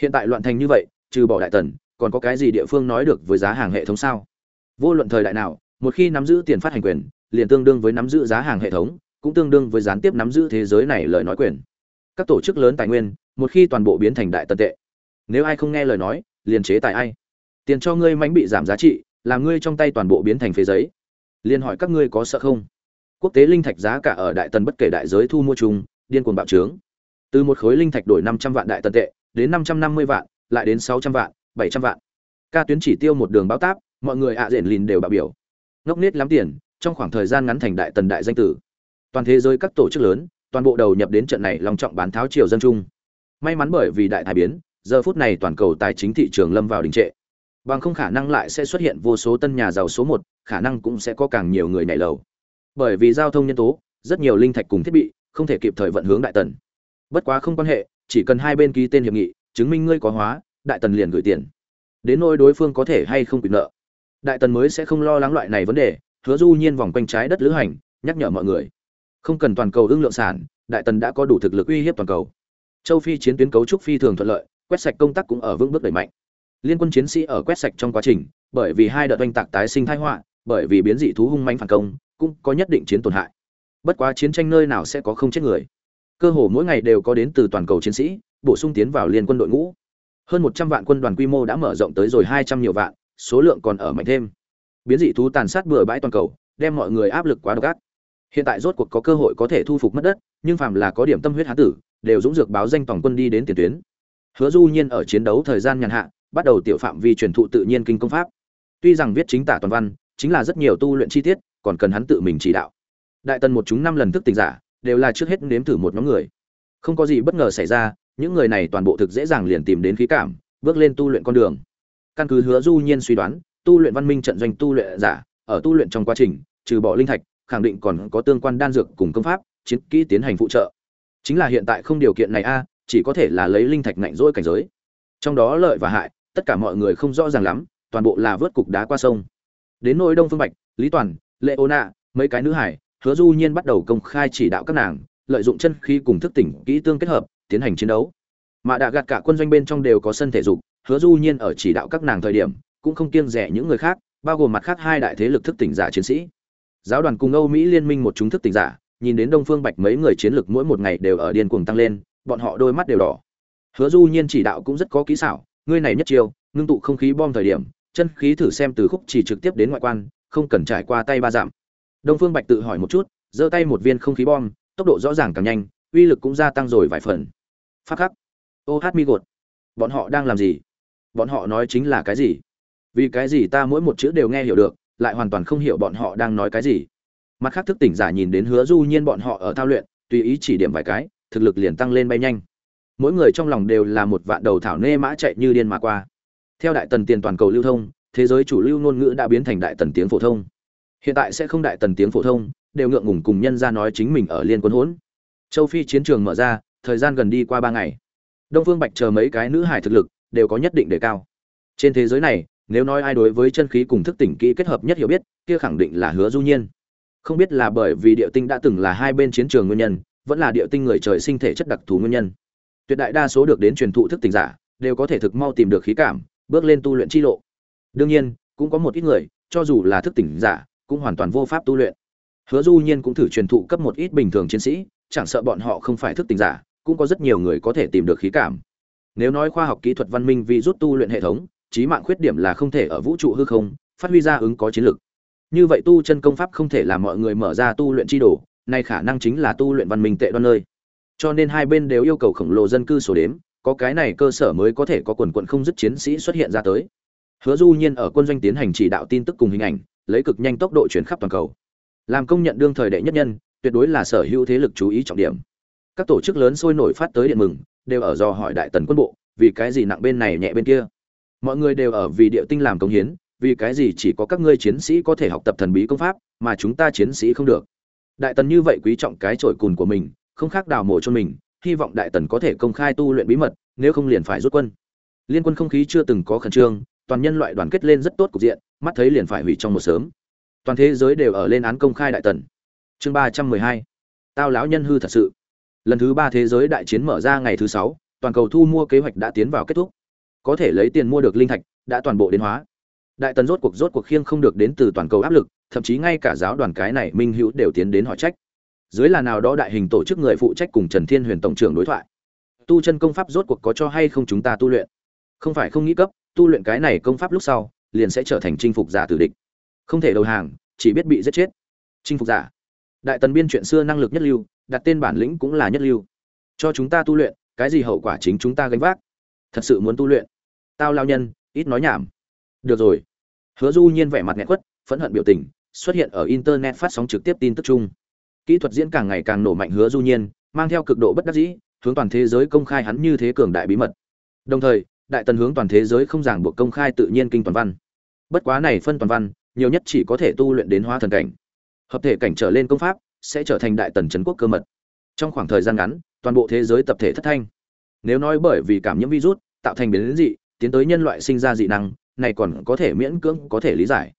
Hiện tại loạn thành như vậy, trừ bỏ đại tần, còn có cái gì địa phương nói được với giá hàng hệ thống sao? Vô luận thời đại nào, một khi nắm giữ tiền phát hành quyền, liền tương đương với nắm giữ giá hàng hệ thống, cũng tương đương với gián tiếp nắm giữ thế giới này lời nói quyền. Các tổ chức lớn tài nguyên, một khi toàn bộ biến thành đại tần tệ. Nếu ai không nghe lời nói liền chế tài ai? Tiền cho ngươi mánh bị giảm giá trị, làm ngươi trong tay toàn bộ biến thành phế giấy. Liền hỏi các ngươi có sợ không? Quốc tế linh thạch giá cả ở đại tần bất kể đại giới thu mua chung, điên cuồng bạo trướng. Từ một khối linh thạch đổi năm trăm vạn đại tần tệ, đến năm trăm năm mươi vạn, lại đến sáu trăm vạn, bảy trăm vạn. Ca tuyến chỉ tiêu một đường báo táp, mọi người ạ à rển lìn đều bạo biểu. Ngốc nết lắm tiền, trong khoảng thời gian ngắn thành đại tần đại danh tử. Toàn thế giới các tổ chức lớn, toàn bộ đầu nhập đến trận này lòng trọng bán tháo triều dân chung. May mắn bởi vì đại thái biến giờ phút này toàn cầu tài chính thị trường lâm vào đình trệ. Bằng không khả năng lại sẽ xuất hiện vô số tân nhà giàu số một, khả năng cũng sẽ có càng nhiều người nhảy lầu. Bởi vì giao thông nhân tố, rất nhiều linh thạch cùng thiết bị không thể kịp thời vận hướng đại tần. Bất quá không quan hệ, chỉ cần hai bên ký tên hiệp nghị, chứng minh ngươi có hóa, đại tần liền gửi tiền. Đến nỗi đối phương có thể hay không quyền nợ. Đại tần mới sẽ không lo lắng loại này vấn đề, hứa du nhiên vòng quanh trái đất lữ hành, nhắc nhở mọi người. Không cần toàn cầu ương lượng sản, đại tần đã có đủ thực lực uy hiếp toàn cầu. Châu phi chiến tuyến cấu trúc phi thường thuận lợi quét sạch công tác cũng ở vững bước đẩy mạnh. Liên quân chiến sĩ ở quét sạch trong quá trình, bởi vì hai đợt oanh tạc tái sinh thái họa, bởi vì biến dị thú hung manh phản công, cũng có nhất định chiến tổn hại. Bất quá chiến tranh nơi nào sẽ có không chết người. Cơ hồ mỗi ngày đều có đến từ toàn cầu chiến sĩ, bổ sung tiến vào liên quân đội ngũ. Hơn một trăm vạn quân đoàn quy mô đã mở rộng tới rồi hai trăm nhiều vạn, số lượng còn ở mạnh thêm. Biến dị thú tàn sát bừa bãi toàn cầu, đem mọi người áp lực quá độc ác. Hiện tại rốt cuộc có cơ hội có thể thu phục mất đất, nhưng phàm là có điểm tâm huyết hán tử, đều dũng dược báo danh tổng quân đi đến tiền tuyến hứa du nhiên ở chiến đấu thời gian nhàn hạ, bắt đầu tiểu phạm vi truyền thụ tự nhiên kinh công pháp. Tuy rằng viết chính tả toàn văn, chính là rất nhiều tu luyện chi tiết, còn cần hắn tự mình chỉ đạo. Đại tần một chúng năm lần thức tỉnh giả, đều là trước hết nếm thử một nhóm người. Không có gì bất ngờ xảy ra, những người này toàn bộ thực dễ dàng liền tìm đến khí cảm, bước lên tu luyện con đường. Căn cứ hứa du nhiên suy đoán, tu luyện văn minh trận doanh tu luyện giả, ở tu luyện trong quá trình, trừ bỏ linh thạch, khẳng định còn có tương quan đan dược cùng công pháp, chiến kỹ tiến hành phụ trợ. Chính là hiện tại không điều kiện này a chỉ có thể là lấy linh thạch ngạnh rỗi cảnh giới. Trong đó lợi và hại, tất cả mọi người không rõ ràng lắm, toàn bộ là vớt cục đá qua sông. Đến nỗi đông phương bạch, lý toàn lệ ô nạ mấy cái nữ hải, hứa du nhiên bắt đầu công khai chỉ đạo các nàng, lợi dụng chân khí cùng thức tỉnh kỹ tương kết hợp, tiến hành chiến đấu. Mà đã gạt cả quân doanh bên trong đều có sân thể dục, hứa du nhiên ở chỉ đạo các nàng thời điểm, cũng không kiêng rẻ những người khác, bao gồm mặt khác hai đại thế lực thức tỉnh giả chiến sĩ. Giáo đoàn cùng âu mỹ liên minh một chúng thức tỉnh giả, nhìn đến đông phương bạch mấy người chiến lực mỗi một ngày đều ở điên cuồng tăng lên bọn họ đôi mắt đều đỏ. Hứa du nhiên chỉ đạo cũng rất có kỹ xảo, ngươi này nhất chiêu, ngưng tụ không khí bom thời điểm, chân khí thử xem từ khúc chỉ trực tiếp đến ngoại quan, không cần trải qua tay ba giảm đông phương bạch tự hỏi một chút, giơ tay một viên không khí bom, tốc độ rõ ràng càng nhanh, uy lực cũng gia tăng rồi vài phần. Phát khắc. Ô hát mi gột. Bọn họ đang làm gì? Bọn họ nói chính là cái gì? Vì cái gì ta mỗi một chữ đều nghe hiểu được, lại hoàn toàn không hiểu bọn họ đang nói cái gì? Mặt khác thức tỉnh giả nhìn đến hứa du nhiên bọn họ ở thao luyện, tùy ý chỉ điểm vài cái thực lực liền tăng lên bay nhanh. Mỗi người trong lòng đều là một vạn đầu thảo nê mã chạy như điên mà qua. Theo đại tần tiền toàn cầu lưu thông, thế giới chủ lưu ngôn ngữ đã biến thành đại tần tiếng phổ thông. Hiện tại sẽ không đại tần tiếng phổ thông, đều ngượng ngùng cùng nhân ra nói chính mình ở liên quân hỗn. Châu phi chiến trường mở ra, thời gian gần đi qua ba ngày. Đông phương bạch chờ mấy cái nữ hải thực lực, đều có nhất định đề cao. Trên thế giới này, nếu nói ai đối với chân khí cùng thức tỉnh kỹ kết hợp nhất hiểu biết, kia khẳng định là hứa du nhiên. Không biết là bởi vì địa tinh đã từng là hai bên chiến trường nguyên nhân vẫn là địa tinh người trời sinh thể chất đặc thù nguyên nhân. Tuyệt đại đa số được đến truyền thụ thức tỉnh giả, đều có thể thực mau tìm được khí cảm, bước lên tu luyện chi lộ. Đương nhiên, cũng có một ít người, cho dù là thức tỉnh giả, cũng hoàn toàn vô pháp tu luyện. Hứa du nhiên cũng thử truyền thụ cấp một ít bình thường chiến sĩ, chẳng sợ bọn họ không phải thức tỉnh giả, cũng có rất nhiều người có thể tìm được khí cảm. Nếu nói khoa học kỹ thuật văn minh vì rút tu luyện hệ thống, chí mạng khuyết điểm là không thể ở vũ trụ hư không, phát huy ra ứng có chiến lực. Như vậy tu chân công pháp không thể làm mọi người mở ra tu luyện chi đồ nay khả năng chính là tu luyện văn minh tệ đoan nơi. Cho nên hai bên đều yêu cầu khổng lồ dân cư số đếm, có cái này cơ sở mới có thể có quần quận không dứt chiến sĩ xuất hiện ra tới. Hứa du nhiên ở quân doanh tiến hành chỉ đạo tin tức cùng hình ảnh, lấy cực nhanh tốc độ chuyển khắp toàn cầu. Làm công nhận đương thời đệ nhất nhân, tuyệt đối là sở hữu thế lực chú ý trọng điểm. Các tổ chức lớn sôi nổi phát tới điện mừng, đều ở do hỏi đại tần quân bộ, vì cái gì nặng bên này nhẹ bên kia. Mọi người đều ở vì địa tinh làm công hiến, vì cái gì chỉ có các ngươi chiến sĩ có thể học tập thần bí công pháp, mà chúng ta chiến sĩ không được đại tần như vậy quý trọng cái trội cùn của mình, không khác đào mộ cho mình, hy vọng đại tần có thể công khai tu luyện bí mật, nếu không liền phải rút quân. Liên quân không khí chưa từng có khẩn trương, toàn nhân loại đoàn kết lên rất tốt cục diện, mắt thấy liền phải hủy trong một sớm. Toàn thế giới đều ở lên án công khai đại tần. Chương ba trăm mười hai. Tao lão nhân hư thật sự. Lần thứ ba thế giới đại chiến mở ra ngày thứ sáu, toàn cầu thu mua kế hoạch đã tiến vào kết thúc. Có thể lấy tiền mua được linh thạch, đã toàn bộ đến hóa. Đại tần rốt cuộc rốt cuộc khiêng không được đến từ toàn cầu áp lực thậm chí ngay cả giáo đoàn cái này minh hữu đều tiến đến hỏi trách. Dưới là nào đó đại hình tổ chức người phụ trách cùng trần thiên huyền tổng trưởng đối thoại. Tu chân công pháp rốt cuộc có cho hay không chúng ta tu luyện? Không phải không nghĩ cấp, tu luyện cái này công pháp lúc sau, liền sẽ trở thành chinh phục giả tử địch. Không thể đầu hàng, chỉ biết bị giết chết. Chinh phục giả. Đại tần biên chuyện xưa năng lực nhất lưu, đặt tên bản lĩnh cũng là nhất lưu. Cho chúng ta tu luyện, cái gì hậu quả chính chúng ta gánh vác? Thật sự muốn tu luyện? Tao lao nhân, ít nói nhảm. Được rồi. Hứa du nhiên vẻ mặt nghẹn quất, phẫn hận biểu tình xuất hiện ở internet phát sóng trực tiếp tin tức chung. Kỹ thuật diễn càng ngày càng nổ mạnh hứa du nhiên, mang theo cực độ bất đắc dĩ, hướng toàn thế giới công khai hắn như thế cường đại bí mật. Đồng thời, đại tần hướng toàn thế giới không ràng buộc công khai tự nhiên kinh toàn văn. Bất quá này phân toàn văn, nhiều nhất chỉ có thể tu luyện đến hóa thần cảnh. Hợp thể cảnh trở lên công pháp, sẽ trở thành đại tần trấn quốc cơ mật. Trong khoảng thời gian ngắn, toàn bộ thế giới tập thể thất thanh. Nếu nói bởi vì cảm nhiễm virus, tạo thành biến dị, tiến tới nhân loại sinh ra dị năng, này còn có thể miễn cưỡng, có thể lý giải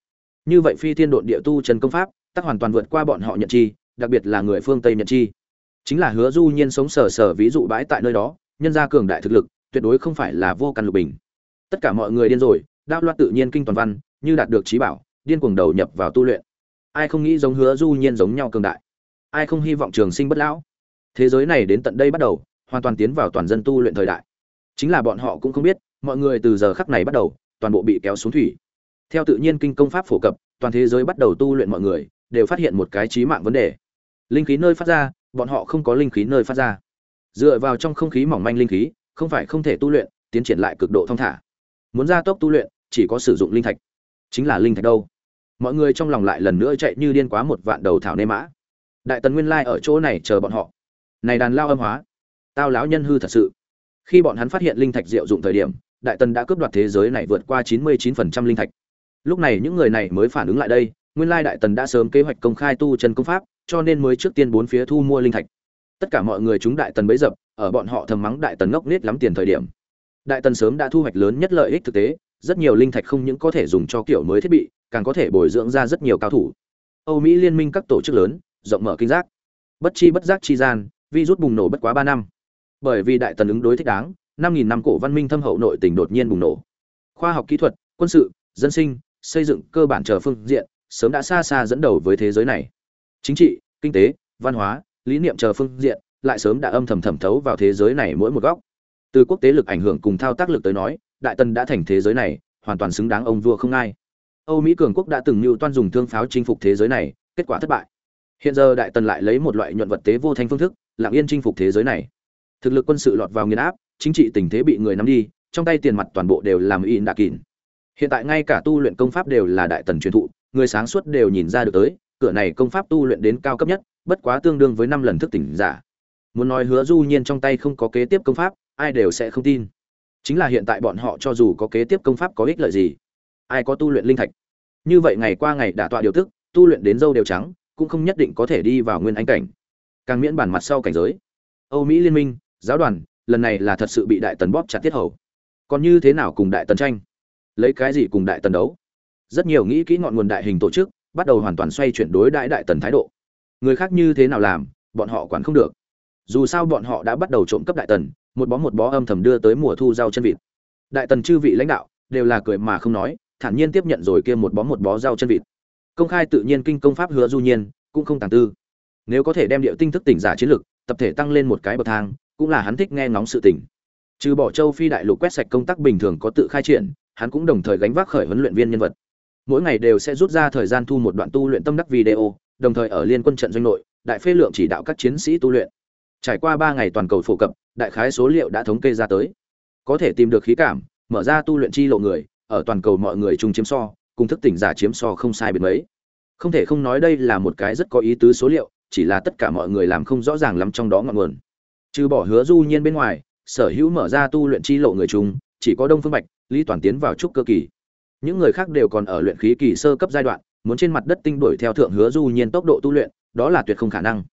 như vậy phi thiên độn địa tu chân công pháp, tắc hoàn toàn vượt qua bọn họ nhận chi, đặc biệt là người phương tây nhận chi. Chính là hứa du nhiên sống sờ sờ ví dụ bãi tại nơi đó, nhân ra cường đại thực lực, tuyệt đối không phải là vô căn lục bình. Tất cả mọi người điên rồi, đạo loạt tự nhiên kinh toàn văn, như đạt được trí bảo, điên cuồng đầu nhập vào tu luyện. Ai không nghĩ giống hứa du nhiên giống nhau cường đại? Ai không hy vọng trường sinh bất lão? Thế giới này đến tận đây bắt đầu, hoàn toàn tiến vào toàn dân tu luyện thời đại. Chính là bọn họ cũng không biết, mọi người từ giờ khắc này bắt đầu, toàn bộ bị kéo xuống thủy theo tự nhiên kinh công pháp phổ cập, toàn thế giới bắt đầu tu luyện mọi người đều phát hiện một cái chí mạng vấn đề. Linh khí nơi phát ra, bọn họ không có linh khí nơi phát ra. Dựa vào trong không khí mỏng manh linh khí, không phải không thể tu luyện, tiến triển lại cực độ thong thả. Muốn gia tốc tu luyện, chỉ có sử dụng linh thạch. Chính là linh thạch đâu? Mọi người trong lòng lại lần nữa chạy như điên quá một vạn đầu thảo nê mã. Đại tần nguyên lai ở chỗ này chờ bọn họ. Này đàn lao âm hóa. Tao lão nhân hư thật sự. Khi bọn hắn phát hiện linh thạch diệu dụng thời điểm, đại tần đã cướp đoạt thế giới này vượt qua 99% linh thạch lúc này những người này mới phản ứng lại đây, nguyên lai đại tần đã sớm kế hoạch công khai tu chân công pháp, cho nên mới trước tiên bốn phía thu mua linh thạch. Tất cả mọi người chúng đại tần bấy dập, ở bọn họ thầm mắng đại tần ngốc nết lắm tiền thời điểm. Đại tần sớm đã thu hoạch lớn nhất lợi ích thực tế, rất nhiều linh thạch không những có thể dùng cho kiểu mới thiết bị, càng có thể bồi dưỡng ra rất nhiều cao thủ. Âu mỹ liên minh các tổ chức lớn, rộng mở kinh giác. Bất chi bất giác chi gian, virus bùng nổ bất quá ba năm. Bởi vì đại tần ứng đối thích đáng, năm nghìn năm cổ văn minh thâm hậu nội tình đột nhiên bùng nổ. Khoa học kỹ thuật, quân sự, dân sinh xây dựng cơ bản chờ phương diện, sớm đã xa xa dẫn đầu với thế giới này. Chính trị, kinh tế, văn hóa, lý niệm chờ phương diện lại sớm đã âm thầm thẩm thấu vào thế giới này mỗi một góc. Từ quốc tế lực ảnh hưởng cùng thao tác lực tới nói, đại tần đã thành thế giới này, hoàn toàn xứng đáng ông vua không ai. Âu mỹ cường quốc đã từng mưu toan dùng thương pháo chinh phục thế giới này, kết quả thất bại. Hiện giờ đại tần lại lấy một loại nhuận vật tế vô thanh phương thức, lặng yên chinh phục thế giới này. Thực lực quân sự lọt vào nghiền áp, chính trị tình thế bị người nắm đi, trong tay tiền mặt toàn bộ đều làm in đạ kín hiện tại ngay cả tu luyện công pháp đều là đại tần truyền thụ, người sáng suốt đều nhìn ra được tới, cửa này công pháp tu luyện đến cao cấp nhất, bất quá tương đương với năm lần thức tỉnh giả. Muốn nói hứa du nhiên trong tay không có kế tiếp công pháp, ai đều sẽ không tin. Chính là hiện tại bọn họ cho dù có kế tiếp công pháp có ích lợi gì, ai có tu luyện linh thạch. Như vậy ngày qua ngày đả tọa điều tức, tu luyện đến dâu đều trắng, cũng không nhất định có thể đi vào nguyên anh cảnh. Càng miễn bản mặt sau cảnh giới. Âu mỹ liên minh, giáo đoàn, lần này là thật sự bị đại tần bóp chặt tiết hầu. Còn như thế nào cùng đại tần tranh? Lấy cái gì cùng đại tần đấu? Rất nhiều nghĩ kỹ ngọn nguồn đại hình tổ chức, bắt đầu hoàn toàn xoay chuyển đối đại đại tần thái độ. Người khác như thế nào làm, bọn họ quản không được. Dù sao bọn họ đã bắt đầu trộm cắp đại tần, một bó một bó âm thầm đưa tới mùa thu rau chân vịt. Đại tần chư vị lãnh đạo đều là cười mà không nói, thản nhiên tiếp nhận rồi kia một bó một bó rau chân vịt. Công khai tự nhiên kinh công pháp hứa du nhiên, cũng không tàng tư. Nếu có thể đem điệu tinh thức tỉnh giả chiến lược tập thể tăng lên một cái bậc thang, cũng là hắn thích nghe ngóng sự tỉnh trừ bỏ châu phi đại lục quét sạch công tác bình thường có tự khai triển hắn cũng đồng thời gánh vác khởi huấn luyện viên nhân vật. Mỗi ngày đều sẽ rút ra thời gian thu một đoạn tu luyện tâm đắc video, đồng thời ở liên quân trận doanh nội, đại phê lượng chỉ đạo các chiến sĩ tu luyện. Trải qua ba ngày toàn cầu phổ cập, đại khái số liệu đã thống kê ra tới. Có thể tìm được khí cảm, mở ra tu luyện chi lộ người, ở toàn cầu mọi người chung chiếm so, cùng thức tỉnh giả chiếm so không sai biệt mấy. Không thể không nói đây là một cái rất có ý tứ số liệu, chỉ là tất cả mọi người làm không rõ ràng lắm trong đó ngọn nguồn. Trừ bỏ hứa du nhiên bên ngoài, sở hữu mở ra tu luyện chi lộ người chung, chỉ có đông phương bạch lý toàn tiến vào trúc cơ kỳ. Những người khác đều còn ở luyện khí kỳ sơ cấp giai đoạn, muốn trên mặt đất tinh đuổi theo thượng hứa du nhiên tốc độ tu luyện, đó là tuyệt không khả năng.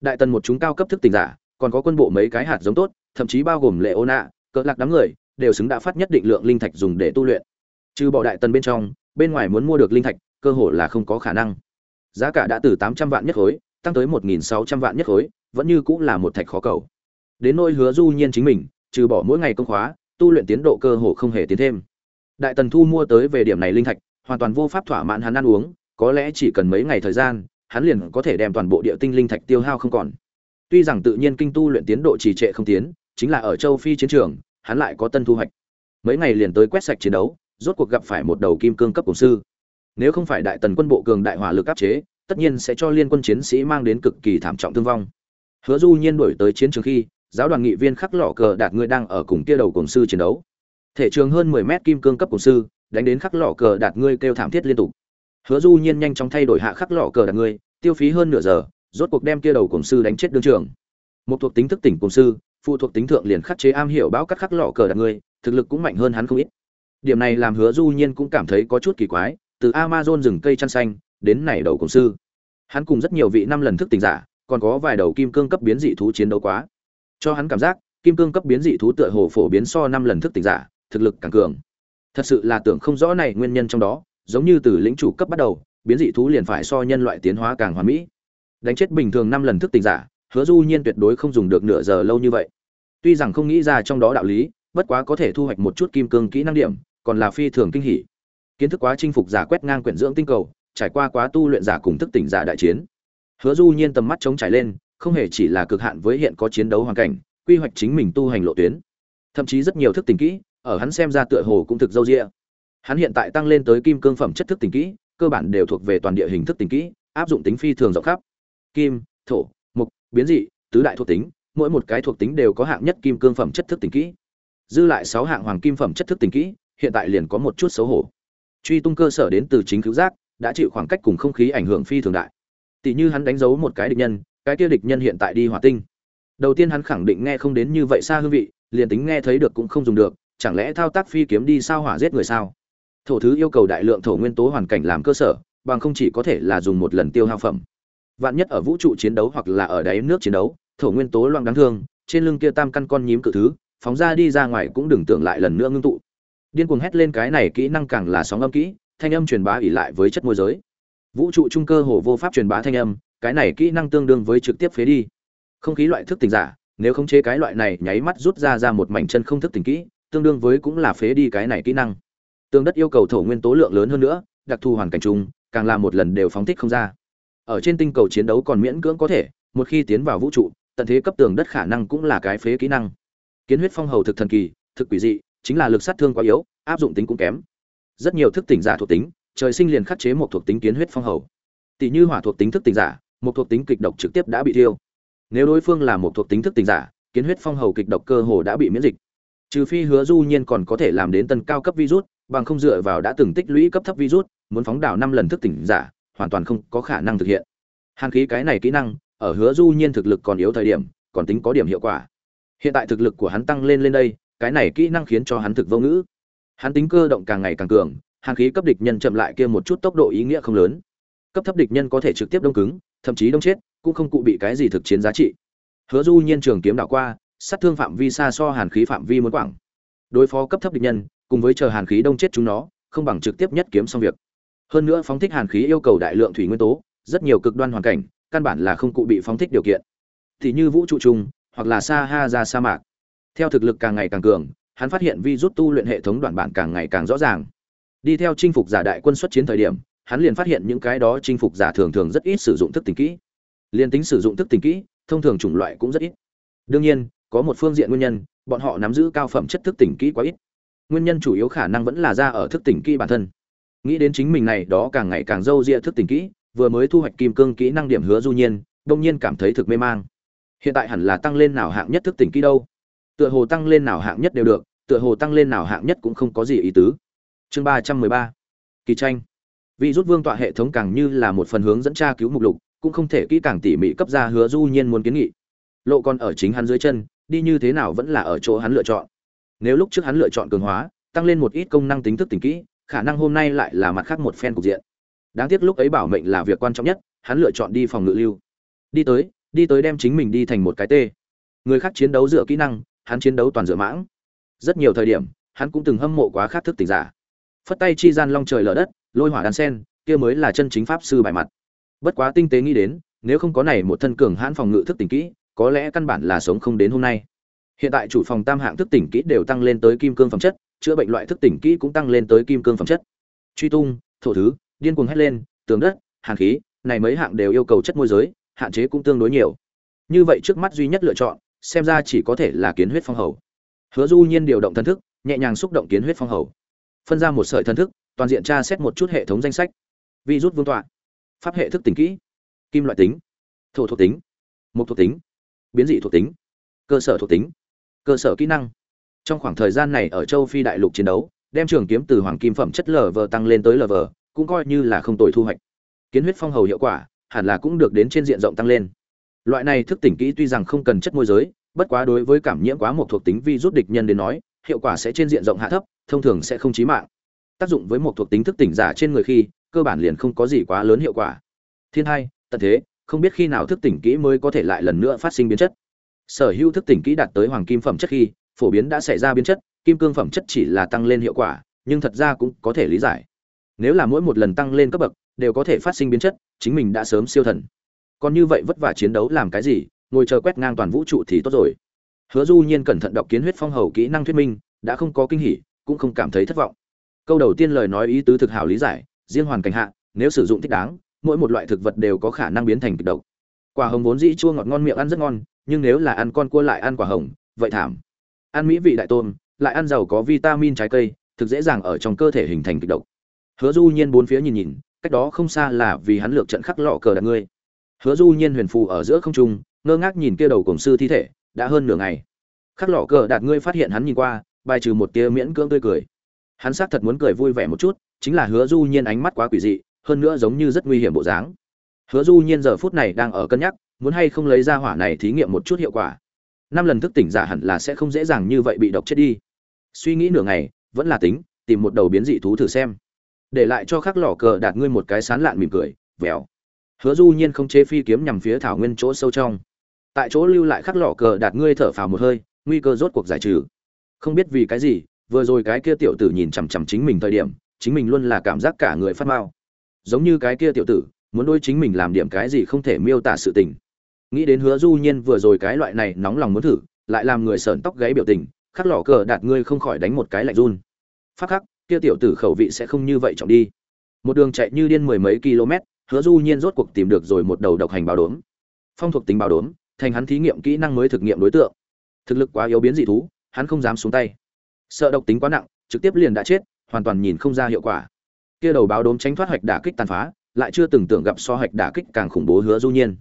Đại tần một chúng cao cấp thức tỉnh giả, còn có quân bộ mấy cái hạt giống tốt, thậm chí bao gồm lệ ô nạ cỡ lạc đám người, đều xứng đã phát nhất định lượng linh thạch dùng để tu luyện. Trừ bỏ đại tần bên trong, bên ngoài muốn mua được linh thạch, cơ hội là không có khả năng. Giá cả đã từ tám trăm vạn nhất khối, tăng tới một nghìn sáu trăm vạn nhất khối, vẫn như cũng là một thạch khó cầu. Đến nỗi hứa du nhiên chính mình, trừ bỏ mỗi ngày công khóa tu luyện tiến độ cơ hồ không hề tiến thêm. Đại tần thu mua tới về điểm này linh thạch, hoàn toàn vô pháp thỏa mãn hắn ăn uống, có lẽ chỉ cần mấy ngày thời gian, hắn liền có thể đem toàn bộ địa tinh linh thạch tiêu hao không còn. Tuy rằng tự nhiên kinh tu luyện tiến độ trì trệ không tiến, chính là ở châu phi chiến trường, hắn lại có tân thu hoạch. Mấy ngày liền tới quét sạch chiến đấu, rốt cuộc gặp phải một đầu kim cương cấp cổ sư. Nếu không phải đại tần quân bộ cường đại hỏa lực áp chế, tất nhiên sẽ cho liên quân chiến sĩ mang đến cực kỳ thảm trọng thương vong. Hứa du nhiên đuổi tới chiến trường khi giáo đoàn nghị viên khắc lọ cờ đạt người đang ở cùng kia đầu cổng sư chiến đấu. Thể trường hơn 10 mét kim cương cấp cổng sư, đánh đến khắc lọ cờ đạt ngươi kêu thảm thiết liên tục. Hứa du nhiên nhanh chóng thay đổi hạ khắc lọ cờ đạt ngươi, tiêu phí hơn nửa giờ, rốt cuộc đem kia đầu cổng sư đánh chết đương trường. Một thuộc tính thức tỉnh cổng sư, phụ thuộc tính thượng liền khắc chế am hiểu báo cắt khắc lọ cờ đạt ngươi, thực lực cũng mạnh hơn hắn không ít. Điểm này làm hứa du nhiên cũng cảm thấy có chút kỳ quái, từ amazon rừng cây chăn xanh, đến này đầu cổng sư. Hắn cùng rất nhiều vị năm lần thức tỉnh giả, còn có vài đầu kim cương cấp biến dị thú chiến đấu quá cho hắn cảm giác, kim cương cấp biến dị thú tựa hồ phổ biến so năm lần thức tỉnh giả, thực lực càng cường. Thật sự là tưởng không rõ này nguyên nhân trong đó, giống như từ lĩnh chủ cấp bắt đầu, biến dị thú liền phải so nhân loại tiến hóa càng hoàn mỹ. Đánh chết bình thường năm lần thức tỉnh giả, hứa du nhiên tuyệt đối không dùng được nửa giờ lâu như vậy. Tuy rằng không nghĩ ra trong đó đạo lý, bất quá có thể thu hoạch một chút kim cương kỹ năng điểm, còn là phi thường kinh hỉ. Kiến thức quá chinh phục giả quét ngang quyển dưỡng tinh cầu, trải qua quá tu luyện giả cùng thức tỉnh giả đại chiến. Hứa du nhiên tầm mắt chống trải lên không hề chỉ là cực hạn với hiện có chiến đấu hoàn cảnh, quy hoạch chính mình tu hành lộ tuyến. Thậm chí rất nhiều thức tỉnh kỹ, ở hắn xem ra tựa hồ cũng thực dâu dịa. Hắn hiện tại tăng lên tới kim cương phẩm chất thức tỉnh kỹ, cơ bản đều thuộc về toàn địa hình thức tỉnh kỹ, áp dụng tính phi thường rộng khắp. Kim, thổ, mục, biến dị, tứ đại thuộc tính, mỗi một cái thuộc tính đều có hạng nhất kim cương phẩm chất thức tỉnh kỹ. Dư lại sáu hạng hoàng kim phẩm chất thức tỉnh kỹ, hiện tại liền có một chút xấu hổ. Truy tung cơ sở đến từ chính cứu giác, đã chịu khoảng cách cùng không khí ảnh hưởng phi thường đại. Tỷ như hắn đánh dấu một cái địch nhân cái kia địch nhân hiện tại đi hỏa tinh. Đầu tiên hắn khẳng định nghe không đến như vậy xa hương vị, liền tính nghe thấy được cũng không dùng được, chẳng lẽ thao tác phi kiếm đi sao hỏa giết người sao? Thổ thứ yêu cầu đại lượng thổ nguyên tố hoàn cảnh làm cơ sở, bằng không chỉ có thể là dùng một lần tiêu hao phẩm. Vạn nhất ở vũ trụ chiến đấu hoặc là ở đáy nước chiến đấu, thổ nguyên tố loang đáng thương, trên lưng kia tam căn con nhím cự thứ, phóng ra đi ra ngoài cũng đừng tưởng lại lần nữa ngưng tụ. Điên cuồng hét lên cái này kỹ năng càng là sóng âm kỹ, thanh âm truyền bá ỉ lại với chất môi giới. Vũ trụ trung cơ hồ vô pháp truyền bá thanh âm cái này kỹ năng tương đương với trực tiếp phế đi. Không khí loại thức tỉnh giả, nếu không chế cái loại này nháy mắt rút ra ra một mảnh chân không thức tỉnh kỹ, tương đương với cũng là phế đi cái này kỹ năng. Tương đất yêu cầu thổ nguyên tố lượng lớn hơn nữa, đặc thù hoàn cảnh chung, càng là một lần đều phóng thích không ra. Ở trên tinh cầu chiến đấu còn miễn cưỡng có thể, một khi tiến vào vũ trụ, tận thế cấp tường đất khả năng cũng là cái phế kỹ năng. Kiến huyết phong hầu thực thần kỳ, thực quỷ dị, chính là lực sát thương quá yếu, áp dụng tính cũng kém. Rất nhiều thức tỉnh giả thuộc tính, trời sinh liền khắc chế một thuộc tính kiến huyết phong hầu. Tỷ như hỏa thuộc tính thức tỉnh giả một thuộc tính kịch độc trực tiếp đã bị thiêu. Nếu đối phương là một thuộc tính thức tỉnh giả, kiến huyết phong hầu kịch độc cơ hồ đã bị miễn dịch. Trừ phi hứa du nhiên còn có thể làm đến tần cao cấp virus, bằng không dựa vào đã từng tích lũy cấp thấp virus, muốn phóng đảo năm lần thức tỉnh giả, hoàn toàn không có khả năng thực hiện. Hàn khí cái này kỹ năng, ở hứa du nhiên thực lực còn yếu thời điểm, còn tính có điểm hiệu quả. Hiện tại thực lực của hắn tăng lên lên đây, cái này kỹ năng khiến cho hắn thực vô ngữ. Hắn tính cơ động càng ngày càng cường, hàn khí cấp địch nhân chậm lại kia một chút tốc độ ý nghĩa không lớn. Cấp thấp địch nhân có thể trực tiếp đông cứng thậm chí đông chết, cũng không cụ bị cái gì thực chiến giá trị. Hứa du nhiên trường kiếm đảo qua, sát thương phạm vi xa so hàn khí phạm vi muốn quảng. Đối phó cấp thấp địch nhân, cùng với chờ hàn khí đông chết chúng nó, không bằng trực tiếp nhất kiếm xong việc. Hơn nữa phóng thích hàn khí yêu cầu đại lượng thủy nguyên tố, rất nhiều cực đoan hoàn cảnh, căn bản là không cụ bị phóng thích điều kiện. Thì như vũ trụ trung hoặc là sa ha ra sa mạc theo thực lực càng ngày càng cường, hắn phát hiện vi rút tu luyện hệ thống đoạn bản càng ngày càng rõ ràng. Đi theo chinh phục giả đại quân xuất chiến thời điểm hắn liền phát hiện những cái đó chinh phục giả thường thường rất ít sử dụng thức tỉnh kỹ. Liên tính sử dụng thức tỉnh kỹ, thông thường chủng loại cũng rất ít. Đương nhiên, có một phương diện nguyên nhân, bọn họ nắm giữ cao phẩm chất thức tỉnh kỹ quá ít. Nguyên nhân chủ yếu khả năng vẫn là ra ở thức tỉnh kỹ bản thân. Nghĩ đến chính mình này, đó càng ngày càng râu ria thức tỉnh kỹ, vừa mới thu hoạch kim cương kỹ năng điểm hứa du nhiên, đông nhiên cảm thấy thực mê mang. Hiện tại hẳn là tăng lên nào hạng nhất thức tỉnh kỹ đâu? Tựa hồ tăng lên nào hạng nhất đều được, tựa hồ tăng lên nào hạng nhất cũng không có gì ý tứ. Chương ba trăm mười ba. Kỳ tranh vị rút vương tọa hệ thống càng như là một phần hướng dẫn tra cứu mục lục, cũng không thể kỹ càng tỉ mỉ cấp ra hứa du nhiên muốn kiến nghị. Lộ còn ở chính hắn dưới chân, đi như thế nào vẫn là ở chỗ hắn lựa chọn. Nếu lúc trước hắn lựa chọn cường hóa, tăng lên một ít công năng tính thức tỉnh kỹ, khả năng hôm nay lại là mặt khác một phen cục diện. Đáng tiếc lúc ấy bảo mệnh là việc quan trọng nhất, hắn lựa chọn đi phòng ngự lưu. Đi tới đi tới đem chính mình đi thành một cái tê. Người khác chiến đấu dựa kỹ năng, hắn chiến đấu toàn dựa mãng. Rất nhiều thời điểm, hắn cũng từng hâm mộ quá khát thức tỉnh giả. Phất tay chi gian long trời lở đất lôi hỏa đan sen, kia mới là chân chính pháp sư bài mặt. Bất quá tinh tế nghĩ đến, nếu không có này một thân cường hãn phòng ngự thức tỉnh kỹ, có lẽ căn bản là sống không đến hôm nay. Hiện tại chủ phòng tam hạng thức tỉnh kỹ đều tăng lên tới kim cương phẩm chất, chữa bệnh loại thức tỉnh kỹ cũng tăng lên tới kim cương phẩm chất. Truy tung, thổ thứ, điên cuồng hét lên, tường đất, hàn khí, này mấy hạng đều yêu cầu chất môi giới, hạn chế cũng tương đối nhiều. Như vậy trước mắt duy nhất lựa chọn, xem ra chỉ có thể là kiến huyết phong hầu. Hứa du nhiên điều động thân thức, nhẹ nhàng xúc động kiến huyết phong hầu. Phân ra một sợi thân thức toàn diện tra xét một chút hệ thống danh sách. Vi rút vương tọa. Pháp hệ thức tỉnh kỹ. Kim loại tính. Thổ thuộc tính. Mục thuộc tính. Biến dị thuộc tính. Cơ sở thuộc tính. Cơ sở kỹ năng. Trong khoảng thời gian này ở châu phi đại lục chiến đấu, đem trường kiếm từ hoàng kim phẩm chất lv tăng lên tới lv cũng coi như là không tồi thu hoạch. Kiến huyết phong hầu hiệu quả, hẳn là cũng được đến trên diện rộng tăng lên. Loại này thức tỉnh kỹ tuy rằng không cần chất môi giới, bất quá đối với cảm nhiễm quá một thuộc tính vi rút địch nhân đến nói, hiệu quả sẽ trên diện rộng hạ thấp, thông thường sẽ không chí mạng tác dụng với một thuộc tính thức tỉnh giả trên người khi, cơ bản liền không có gì quá lớn hiệu quả. Thiên hai, tận thế, không biết khi nào thức tỉnh kỹ mới có thể lại lần nữa phát sinh biến chất. Sở hữu thức tỉnh kỹ đạt tới hoàng kim phẩm chất khi, phổ biến đã xảy ra biến chất, kim cương phẩm chất chỉ là tăng lên hiệu quả, nhưng thật ra cũng có thể lý giải. Nếu là mỗi một lần tăng lên cấp bậc, đều có thể phát sinh biến chất, chính mình đã sớm siêu thần. Còn như vậy vất vả chiến đấu làm cái gì, ngồi chờ quét ngang toàn vũ trụ thì tốt rồi. Hứa du nhiên cẩn thận đọc kiến huyết phong hầu kỹ năng thuyết minh, đã không có kinh hỉ, cũng không cảm thấy thất vọng câu đầu tiên lời nói ý tứ thực hảo lý giải, riêng hoàn cảnh hạ, nếu sử dụng thích đáng, mỗi một loại thực vật đều có khả năng biến thành kịch độc. Quả hồng vốn dĩ chua ngọt ngon miệng ăn rất ngon, nhưng nếu là ăn con cua lại ăn quả hồng, vậy thảm. Ăn mỹ vị đại tôm, lại ăn giàu có vitamin trái cây, thực dễ dàng ở trong cơ thể hình thành kịch độc. Hứa du nhiên bốn phía nhìn nhìn, cách đó không xa là vì hắn lược trận khắc lọ cờ đặt ngươi. Hứa du nhiên huyền phù ở giữa không trung, ngơ ngác nhìn kia đầu cổng sư thi thể, đã hơn nửa ngày. Khắc lọ cờ đạt ngươi phát hiện hắn nhìn qua, bài trừ một tia miễn cưỡng tươi cười hắn xác thật muốn cười vui vẻ một chút, chính là hứa du nhiên ánh mắt quá quỷ dị, hơn nữa giống như rất nguy hiểm bộ dáng. Hứa du nhiên giờ phút này đang ở cân nhắc, muốn hay không lấy ra hỏa này thí nghiệm một chút hiệu quả. Năm lần thức tỉnh giả hẳn là sẽ không dễ dàng như vậy bị độc chết đi. Suy nghĩ nửa ngày, vẫn là tính, tìm một đầu biến dị thú thử xem. Để lại cho khắc lỏ cờ đạt ngươi một cái sán lạn mỉm cười, vèo. Hứa du nhiên không chế phi kiếm nhằm phía thảo nguyên chỗ sâu trong. Tại chỗ lưu lại khắc lỏ cờ đạt ngươi thở phào một hơi, nguy cơ rốt cuộc giải trừ. Không biết vì cái gì vừa rồi cái kia tiểu tử nhìn chằm chằm chính mình thời điểm, chính mình luôn là cảm giác cả người phát mao giống như cái kia tiểu tử, muốn đôi chính mình làm điểm cái gì không thể miêu tả sự tình. Nghĩ đến hứa du nhiên vừa rồi cái loại này nóng lòng muốn thử, lại làm người sởn tóc gáy biểu tình, khắc lọ cờ đạt ngươi không khỏi đánh một cái lạnh run. Phát khắc, kia tiểu tử khẩu vị sẽ không như vậy trọng đi. Một đường chạy như điên mười mấy km, hứa du nhiên rốt cuộc tìm được rồi một đầu độc hành báo đốm. Phong thuộc tính báo đốm, thành hắn thí nghiệm kỹ năng mới thực nghiệm đối tượng. Thực lực quá yếu biến dị thú, hắn không dám xuống tay sợ độc tính quá nặng, trực tiếp liền đã chết, hoàn toàn nhìn không ra hiệu quả. Kia đầu báo đốm tránh thoát hoạch đả kích tàn phá, lại chưa từng tưởng gặp so hoạch đả kích càng khủng bố hứa du nhiên.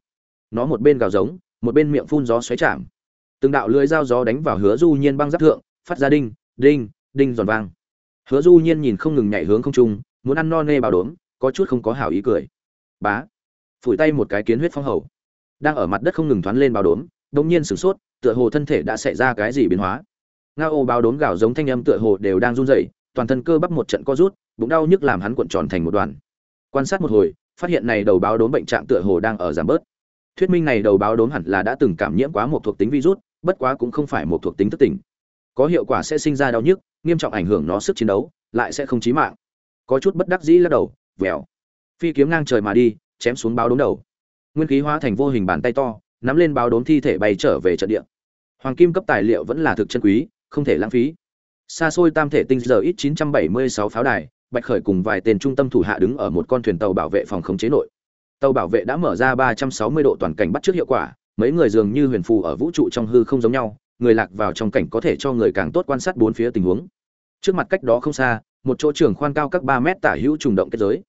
Nó một bên gào giống, một bên miệng phun gió xoáy chạm. Từng đạo lưới dao gió đánh vào hứa du nhiên băng giáp thượng, phát ra đinh đinh đinh giòn vang. Hứa du nhiên nhìn không ngừng nhảy hướng không trung, muốn ăn no nê báo đốm, có chút không có hảo ý cười. Bá, phủi tay một cái kiến huyết phong hầu. Đang ở mặt đất không ngừng thoáng lên báo đốm đống nhiên sửng sốt, tựa hồ thân thể đã xảy ra cái gì biến hóa ngao ô báo đốn gạo giống thanh âm tựa hồ đều đang run rẩy, toàn thân cơ bắp một trận co rút, bụng đau nhức làm hắn cuộn tròn thành một đoàn. Quan sát một hồi, phát hiện này đầu báo đốn bệnh trạng tựa hồ đang ở giảm bớt. Thuyết minh này đầu báo đốn hẳn là đã từng cảm nhiễm quá một thuộc tính virus, bất quá cũng không phải một thuộc tính thức tỉnh. Có hiệu quả sẽ sinh ra đau nhức, nghiêm trọng ảnh hưởng nó sức chiến đấu, lại sẽ không chí mạng. Có chút bất đắc dĩ lắc đầu, vèo. Phi kiếm ngang trời mà đi, chém xuống báo đốm đầu. Nguyên khí hóa thành vô hình bàn tay to, nắm lên báo đốm thi thể bay trở về trận địa. Hoàng kim cấp tài liệu vẫn là thực chân quý không thể lãng phí. Xa xôi tam thể tinh giờ ít 976 pháo đài, bạch khởi cùng vài tên trung tâm thủ hạ đứng ở một con thuyền tàu bảo vệ phòng khống chế nội. Tàu bảo vệ đã mở ra 360 độ toàn cảnh bắt trước hiệu quả, mấy người dường như huyền phù ở vũ trụ trong hư không giống nhau, người lạc vào trong cảnh có thể cho người càng tốt quan sát bốn phía tình huống. Trước mặt cách đó không xa, một chỗ trường khoan cao các 3 mét tả hữu trùng động kết giới.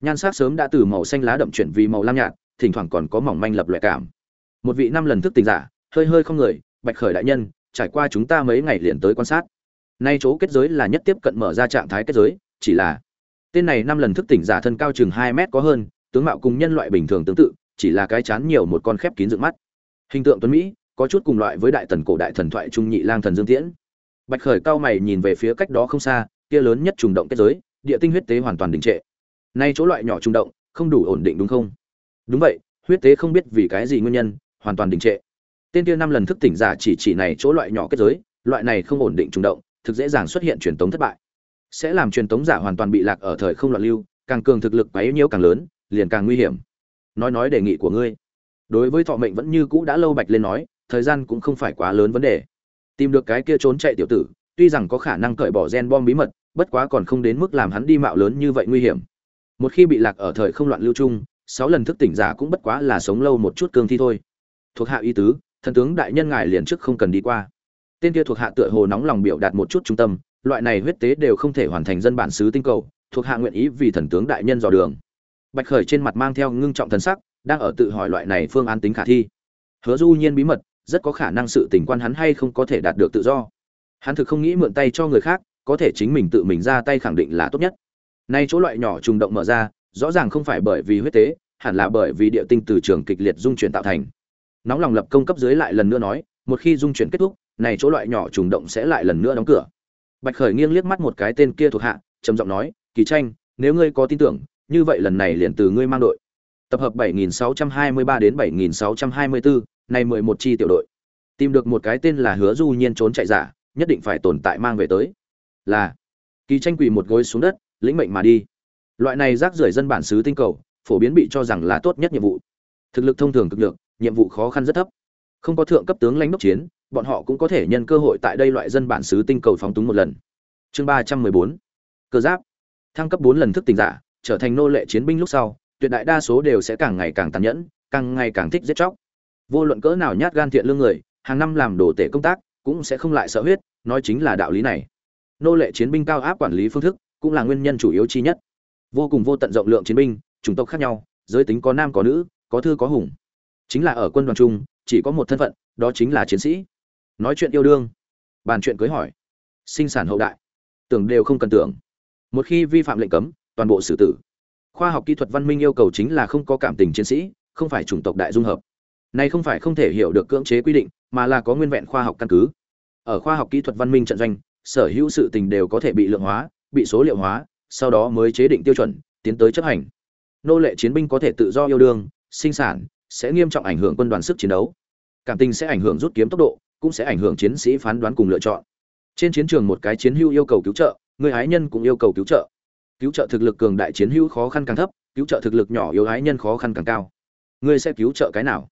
Nhan sắc sớm đã từ màu xanh lá đậm chuyển vì màu lam nhạt, thỉnh thoảng còn có mỏng manh lập loại cảm. Một vị năm lần thức tỉnh giả, hơi hơi không người, bạch khởi đại nhân trải qua chúng ta mấy ngày liền tới quan sát. Nay chỗ kết giới là nhất tiếp cận mở ra trạng thái kết giới, chỉ là tên này năm lần thức tỉnh giả thân cao chừng hai mét có hơn, tướng mạo cùng nhân loại bình thường tương tự, chỉ là cái chán nhiều một con khép kín dựng mắt. Hình tượng tuấn mỹ, có chút cùng loại với đại tần cổ đại thần thoại trung nhị lang thần dương tiễn. Bạch khởi cao mày nhìn về phía cách đó không xa, kia lớn nhất trùng động kết giới, địa tinh huyết tế hoàn toàn đình trệ. Nay chỗ loại nhỏ trùng động, không đủ ổn định đúng không? Đúng vậy, huyết tế không biết vì cái gì nguyên nhân, hoàn toàn đình trệ tên kia năm lần thức tỉnh giả chỉ chỉ này chỗ loại nhỏ kết giới, loại này không ổn định trùng động, thực dễ dàng xuất hiện truyền tống thất bại. Sẽ làm truyền tống giả hoàn toàn bị lạc ở thời không loạn lưu, càng cường thực lực bấy nhiêu càng lớn, liền càng nguy hiểm. Nói nói đề nghị của ngươi. Đối với thọ mệnh vẫn như cũ đã lâu bạch lên nói, thời gian cũng không phải quá lớn vấn đề. Tìm được cái kia trốn chạy tiểu tử, tuy rằng có khả năng cởi bỏ gen bom bí mật, bất quá còn không đến mức làm hắn đi mạo lớn như vậy nguy hiểm. Một khi bị lạc ở thời không loạn lưu chung, sáu lần thức tỉnh giả cũng bất quá là sống lâu một chút cương thi thôi. Thuộc hạ y tứ thần tướng đại nhân ngài liền trước không cần đi qua. Tên kia thuộc hạ tựa hồ nóng lòng biểu đạt một chút trung tâm, loại này huyết tế đều không thể hoàn thành dân bản xứ tinh cầu, thuộc hạ nguyện ý vì thần tướng đại nhân dò đường. Bạch khởi trên mặt mang theo ngưng trọng thần sắc, đang ở tự hỏi loại này phương án tính khả thi. Hứa du nhiên bí mật, rất có khả năng sự tình quan hắn hay không có thể đạt được tự do. Hắn thực không nghĩ mượn tay cho người khác, có thể chính mình tự mình ra tay khẳng định là tốt nhất. Nay chỗ loại nhỏ trùng động mở ra, rõ ràng không phải bởi vì huyết tế, hẳn là bởi vì địa tinh từ trường kịch liệt dung chuyển tạo thành nóng lòng lập công cấp dưới lại lần nữa nói một khi dung chuyển kết thúc này chỗ loại nhỏ trùng động sẽ lại lần nữa đóng cửa. Bạch khởi nghiêng liếc mắt một cái tên kia thuộc hạ trầm giọng nói kỳ tranh nếu ngươi có tin tưởng như vậy lần này liền từ ngươi mang đội. Tập hợp 7623 đến 7624, này 11 chi tiểu đội. Tìm được một cái tên là hứa du nhiên trốn chạy giả nhất định phải tồn tại mang về tới. Là kỳ tranh quỳ một gối xuống đất lĩnh mệnh mà đi. Loại này rác rưởi dân bản xứ tinh cầu phổ biến bị cho rằng là tốt nhất nhiệm vụ. Thực lực thông thường cực được nhiệm vụ khó khăn rất thấp. Không có thượng cấp tướng lãnh đốc chiến, bọn họ cũng có thể nhân cơ hội tại đây loại dân bản xứ tinh cầu phóng túng một lần. Chương ba trăm mười bốn. Cơ giáp. Thăng cấp bốn lần thức tỉnh giả, trở thành nô lệ chiến binh lúc sau, tuyệt đại đa số đều sẽ càng ngày càng tàn nhẫn, càng ngày càng thích giết chóc. Vô luận cỡ nào nhát gan thiện lương người, hàng năm làm đồ tể công tác, cũng sẽ không lại sợ huyết, nói chính là đạo lý này. Nô lệ chiến binh cao áp quản lý phương thức, cũng là nguyên nhân chủ yếu chi nhất. Vô cùng vô tận rộng lượng chiến binh, chủng tộc khác nhau, giới tính có nam có nữ, có thư có hùng chính là ở quân đoàn chung, chỉ có một thân phận, đó chính là chiến sĩ. Nói chuyện yêu đương, bàn chuyện cưới hỏi, sinh sản hậu đại, tưởng đều không cần tưởng. Một khi vi phạm lệnh cấm, toàn bộ xử tử. Khoa học kỹ thuật văn minh yêu cầu chính là không có cảm tình chiến sĩ, không phải chủng tộc đại dung hợp. Này không phải không thể hiểu được cưỡng chế quy định, mà là có nguyên vẹn khoa học căn cứ. Ở khoa học kỹ thuật văn minh trận doanh, sở hữu sự tình đều có thể bị lượng hóa, bị số liệu hóa, sau đó mới chế định tiêu chuẩn, tiến tới chấp hành. Nô lệ chiến binh có thể tự do yêu đương, sinh sản sẽ nghiêm trọng ảnh hưởng quân đoàn sức chiến đấu. Cảm tình sẽ ảnh hưởng rút kiếm tốc độ, cũng sẽ ảnh hưởng chiến sĩ phán đoán cùng lựa chọn. Trên chiến trường một cái chiến hữu yêu cầu cứu trợ, người ái nhân cũng yêu cầu cứu trợ. Cứu trợ thực lực cường đại chiến hữu khó khăn càng thấp, cứu trợ thực lực nhỏ yếu ái nhân khó khăn càng cao. Ngươi sẽ cứu trợ cái nào?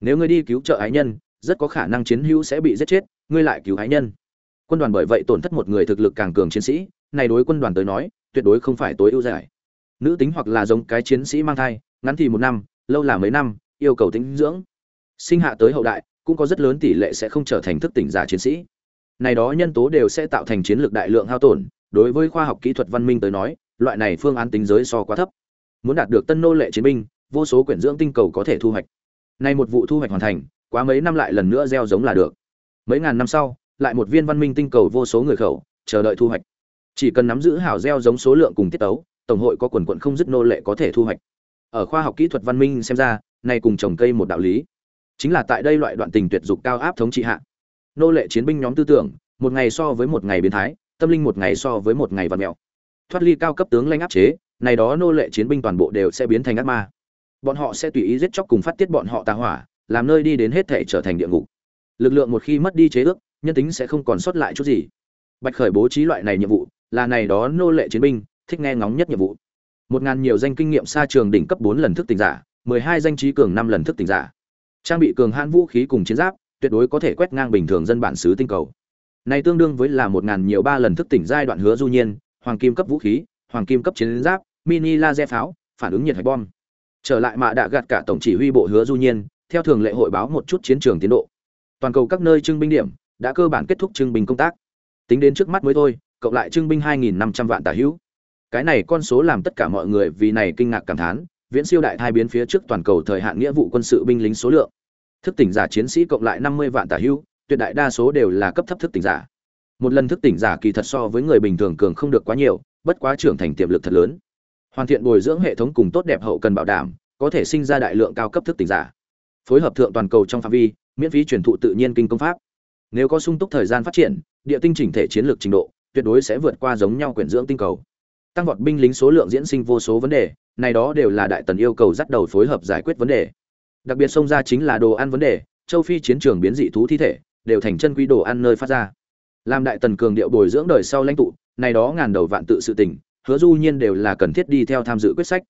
Nếu ngươi đi cứu trợ ái nhân, rất có khả năng chiến hữu sẽ bị giết chết, ngươi lại cứu ái nhân. Quân đoàn bởi vậy tổn thất một người thực lực càng cường chiến sĩ, này đối quân đoàn tới nói, tuyệt đối không phải tối ưu giải. Nữ tính hoặc là giống cái chiến sĩ mang thai, ngắn thì một năm, lâu là mấy năm yêu cầu tính dưỡng. Sinh hạ tới hậu đại, cũng có rất lớn tỷ lệ sẽ không trở thành thức tỉnh giả chiến sĩ. Này đó nhân tố đều sẽ tạo thành chiến lược đại lượng hao tổn, đối với khoa học kỹ thuật văn minh tới nói, loại này phương án tính giới so quá thấp. Muốn đạt được tân nô lệ chiến binh, vô số quyển dưỡng tinh cầu có thể thu hoạch. Nay một vụ thu hoạch hoàn thành, quá mấy năm lại lần nữa gieo giống là được. Mấy ngàn năm sau, lại một viên văn minh tinh cầu vô số người khẩu, chờ đợi thu hoạch. Chỉ cần nắm giữ hảo gieo giống số lượng cùng tiết tấu, tổng hội có quần quận không dứt nô lệ có thể thu hoạch. Ở khoa học kỹ thuật văn minh xem ra nay cùng trồng cây một đạo lý. Chính là tại đây loại đoạn tình tuyệt dục cao áp thống trị hạ. Nô lệ chiến binh nhóm tư tưởng, một ngày so với một ngày biến thái, tâm linh một ngày so với một ngày vặt mẹo thoát ly cao cấp tướng lanh áp chế, này đó nô lệ chiến binh toàn bộ đều sẽ biến thành ác ma. Bọn họ sẽ tùy ý giết chóc cùng phát tiết bọn họ tà hỏa, làm nơi đi đến hết thể trở thành địa ngục. Lực lượng một khi mất đi chế ước, nhân tính sẽ không còn sót lại chút gì. Bạch khởi bố trí loại này nhiệm vụ, là này đó nô lệ chiến binh, thích nghe ngóng nhất nhiệm vụ. Một ngàn nhiều danh kinh nghiệm xa trường đỉnh cấp bốn lần thức tỉnh giả mười hai danh trí cường năm lần thức tỉnh giả. Trang bị cường hãn vũ khí cùng chiến giáp, tuyệt đối có thể quét ngang bình thường dân bản xứ tinh cầu. Này tương đương với là một ngàn nhiều ba lần thức tỉnh giai đoạn hứa du nhiên, hoàng kim cấp vũ khí, hoàng kim cấp chiến giáp, mini laser pháo, phản ứng nhiệt hạch bom. Trở lại mạ đã gạt cả tổng chỉ huy bộ hứa du nhiên, theo thường lệ hội báo một chút chiến trường tiến độ. Toàn cầu các nơi trưng binh điểm đã cơ bản kết thúc trưng binh công tác. Tính đến trước mắt mới thôi, cộng lại trưng binh 2.500 vạn tả hữu. Cái này con số làm tất cả mọi người vì này kinh ngạc cảm thán viễn siêu đại thai biến phía trước toàn cầu thời hạn nghĩa vụ quân sự binh lính số lượng. Thức tỉnh giả chiến sĩ cộng lại 50 vạn tả hữu tuyệt đại đa số đều là cấp thấp thức tỉnh giả. Một lần thức tỉnh giả kỳ thật so với người bình thường cường không được quá nhiều, bất quá trưởng thành tiềm lực thật lớn. Hoàn thiện bồi dưỡng hệ thống cùng tốt đẹp hậu cần bảo đảm, có thể sinh ra đại lượng cao cấp thức tỉnh giả. Phối hợp thượng toàn cầu trong phạm vi, miễn phí truyền thụ tự nhiên kinh công pháp. Nếu có sung túc thời gian phát triển, địa tinh chỉnh thể chiến lược trình độ, tuyệt đối sẽ vượt qua giống nhau quyển dưỡng tinh cầu. Tăng vọt binh lính số lượng diễn sinh vô số vấn đề này đó đều là đại tần yêu cầu dắt đầu phối hợp giải quyết vấn đề. Đặc biệt xông ra chính là đồ ăn vấn đề, châu phi chiến trường biến dị thú thi thể, đều thành chân quý đồ ăn nơi phát ra. Làm đại tần cường điệu bồi dưỡng đời sau lãnh tụ, này đó ngàn đầu vạn tự sự tình, hứa du nhiên đều là cần thiết đi theo tham dự quyết sách.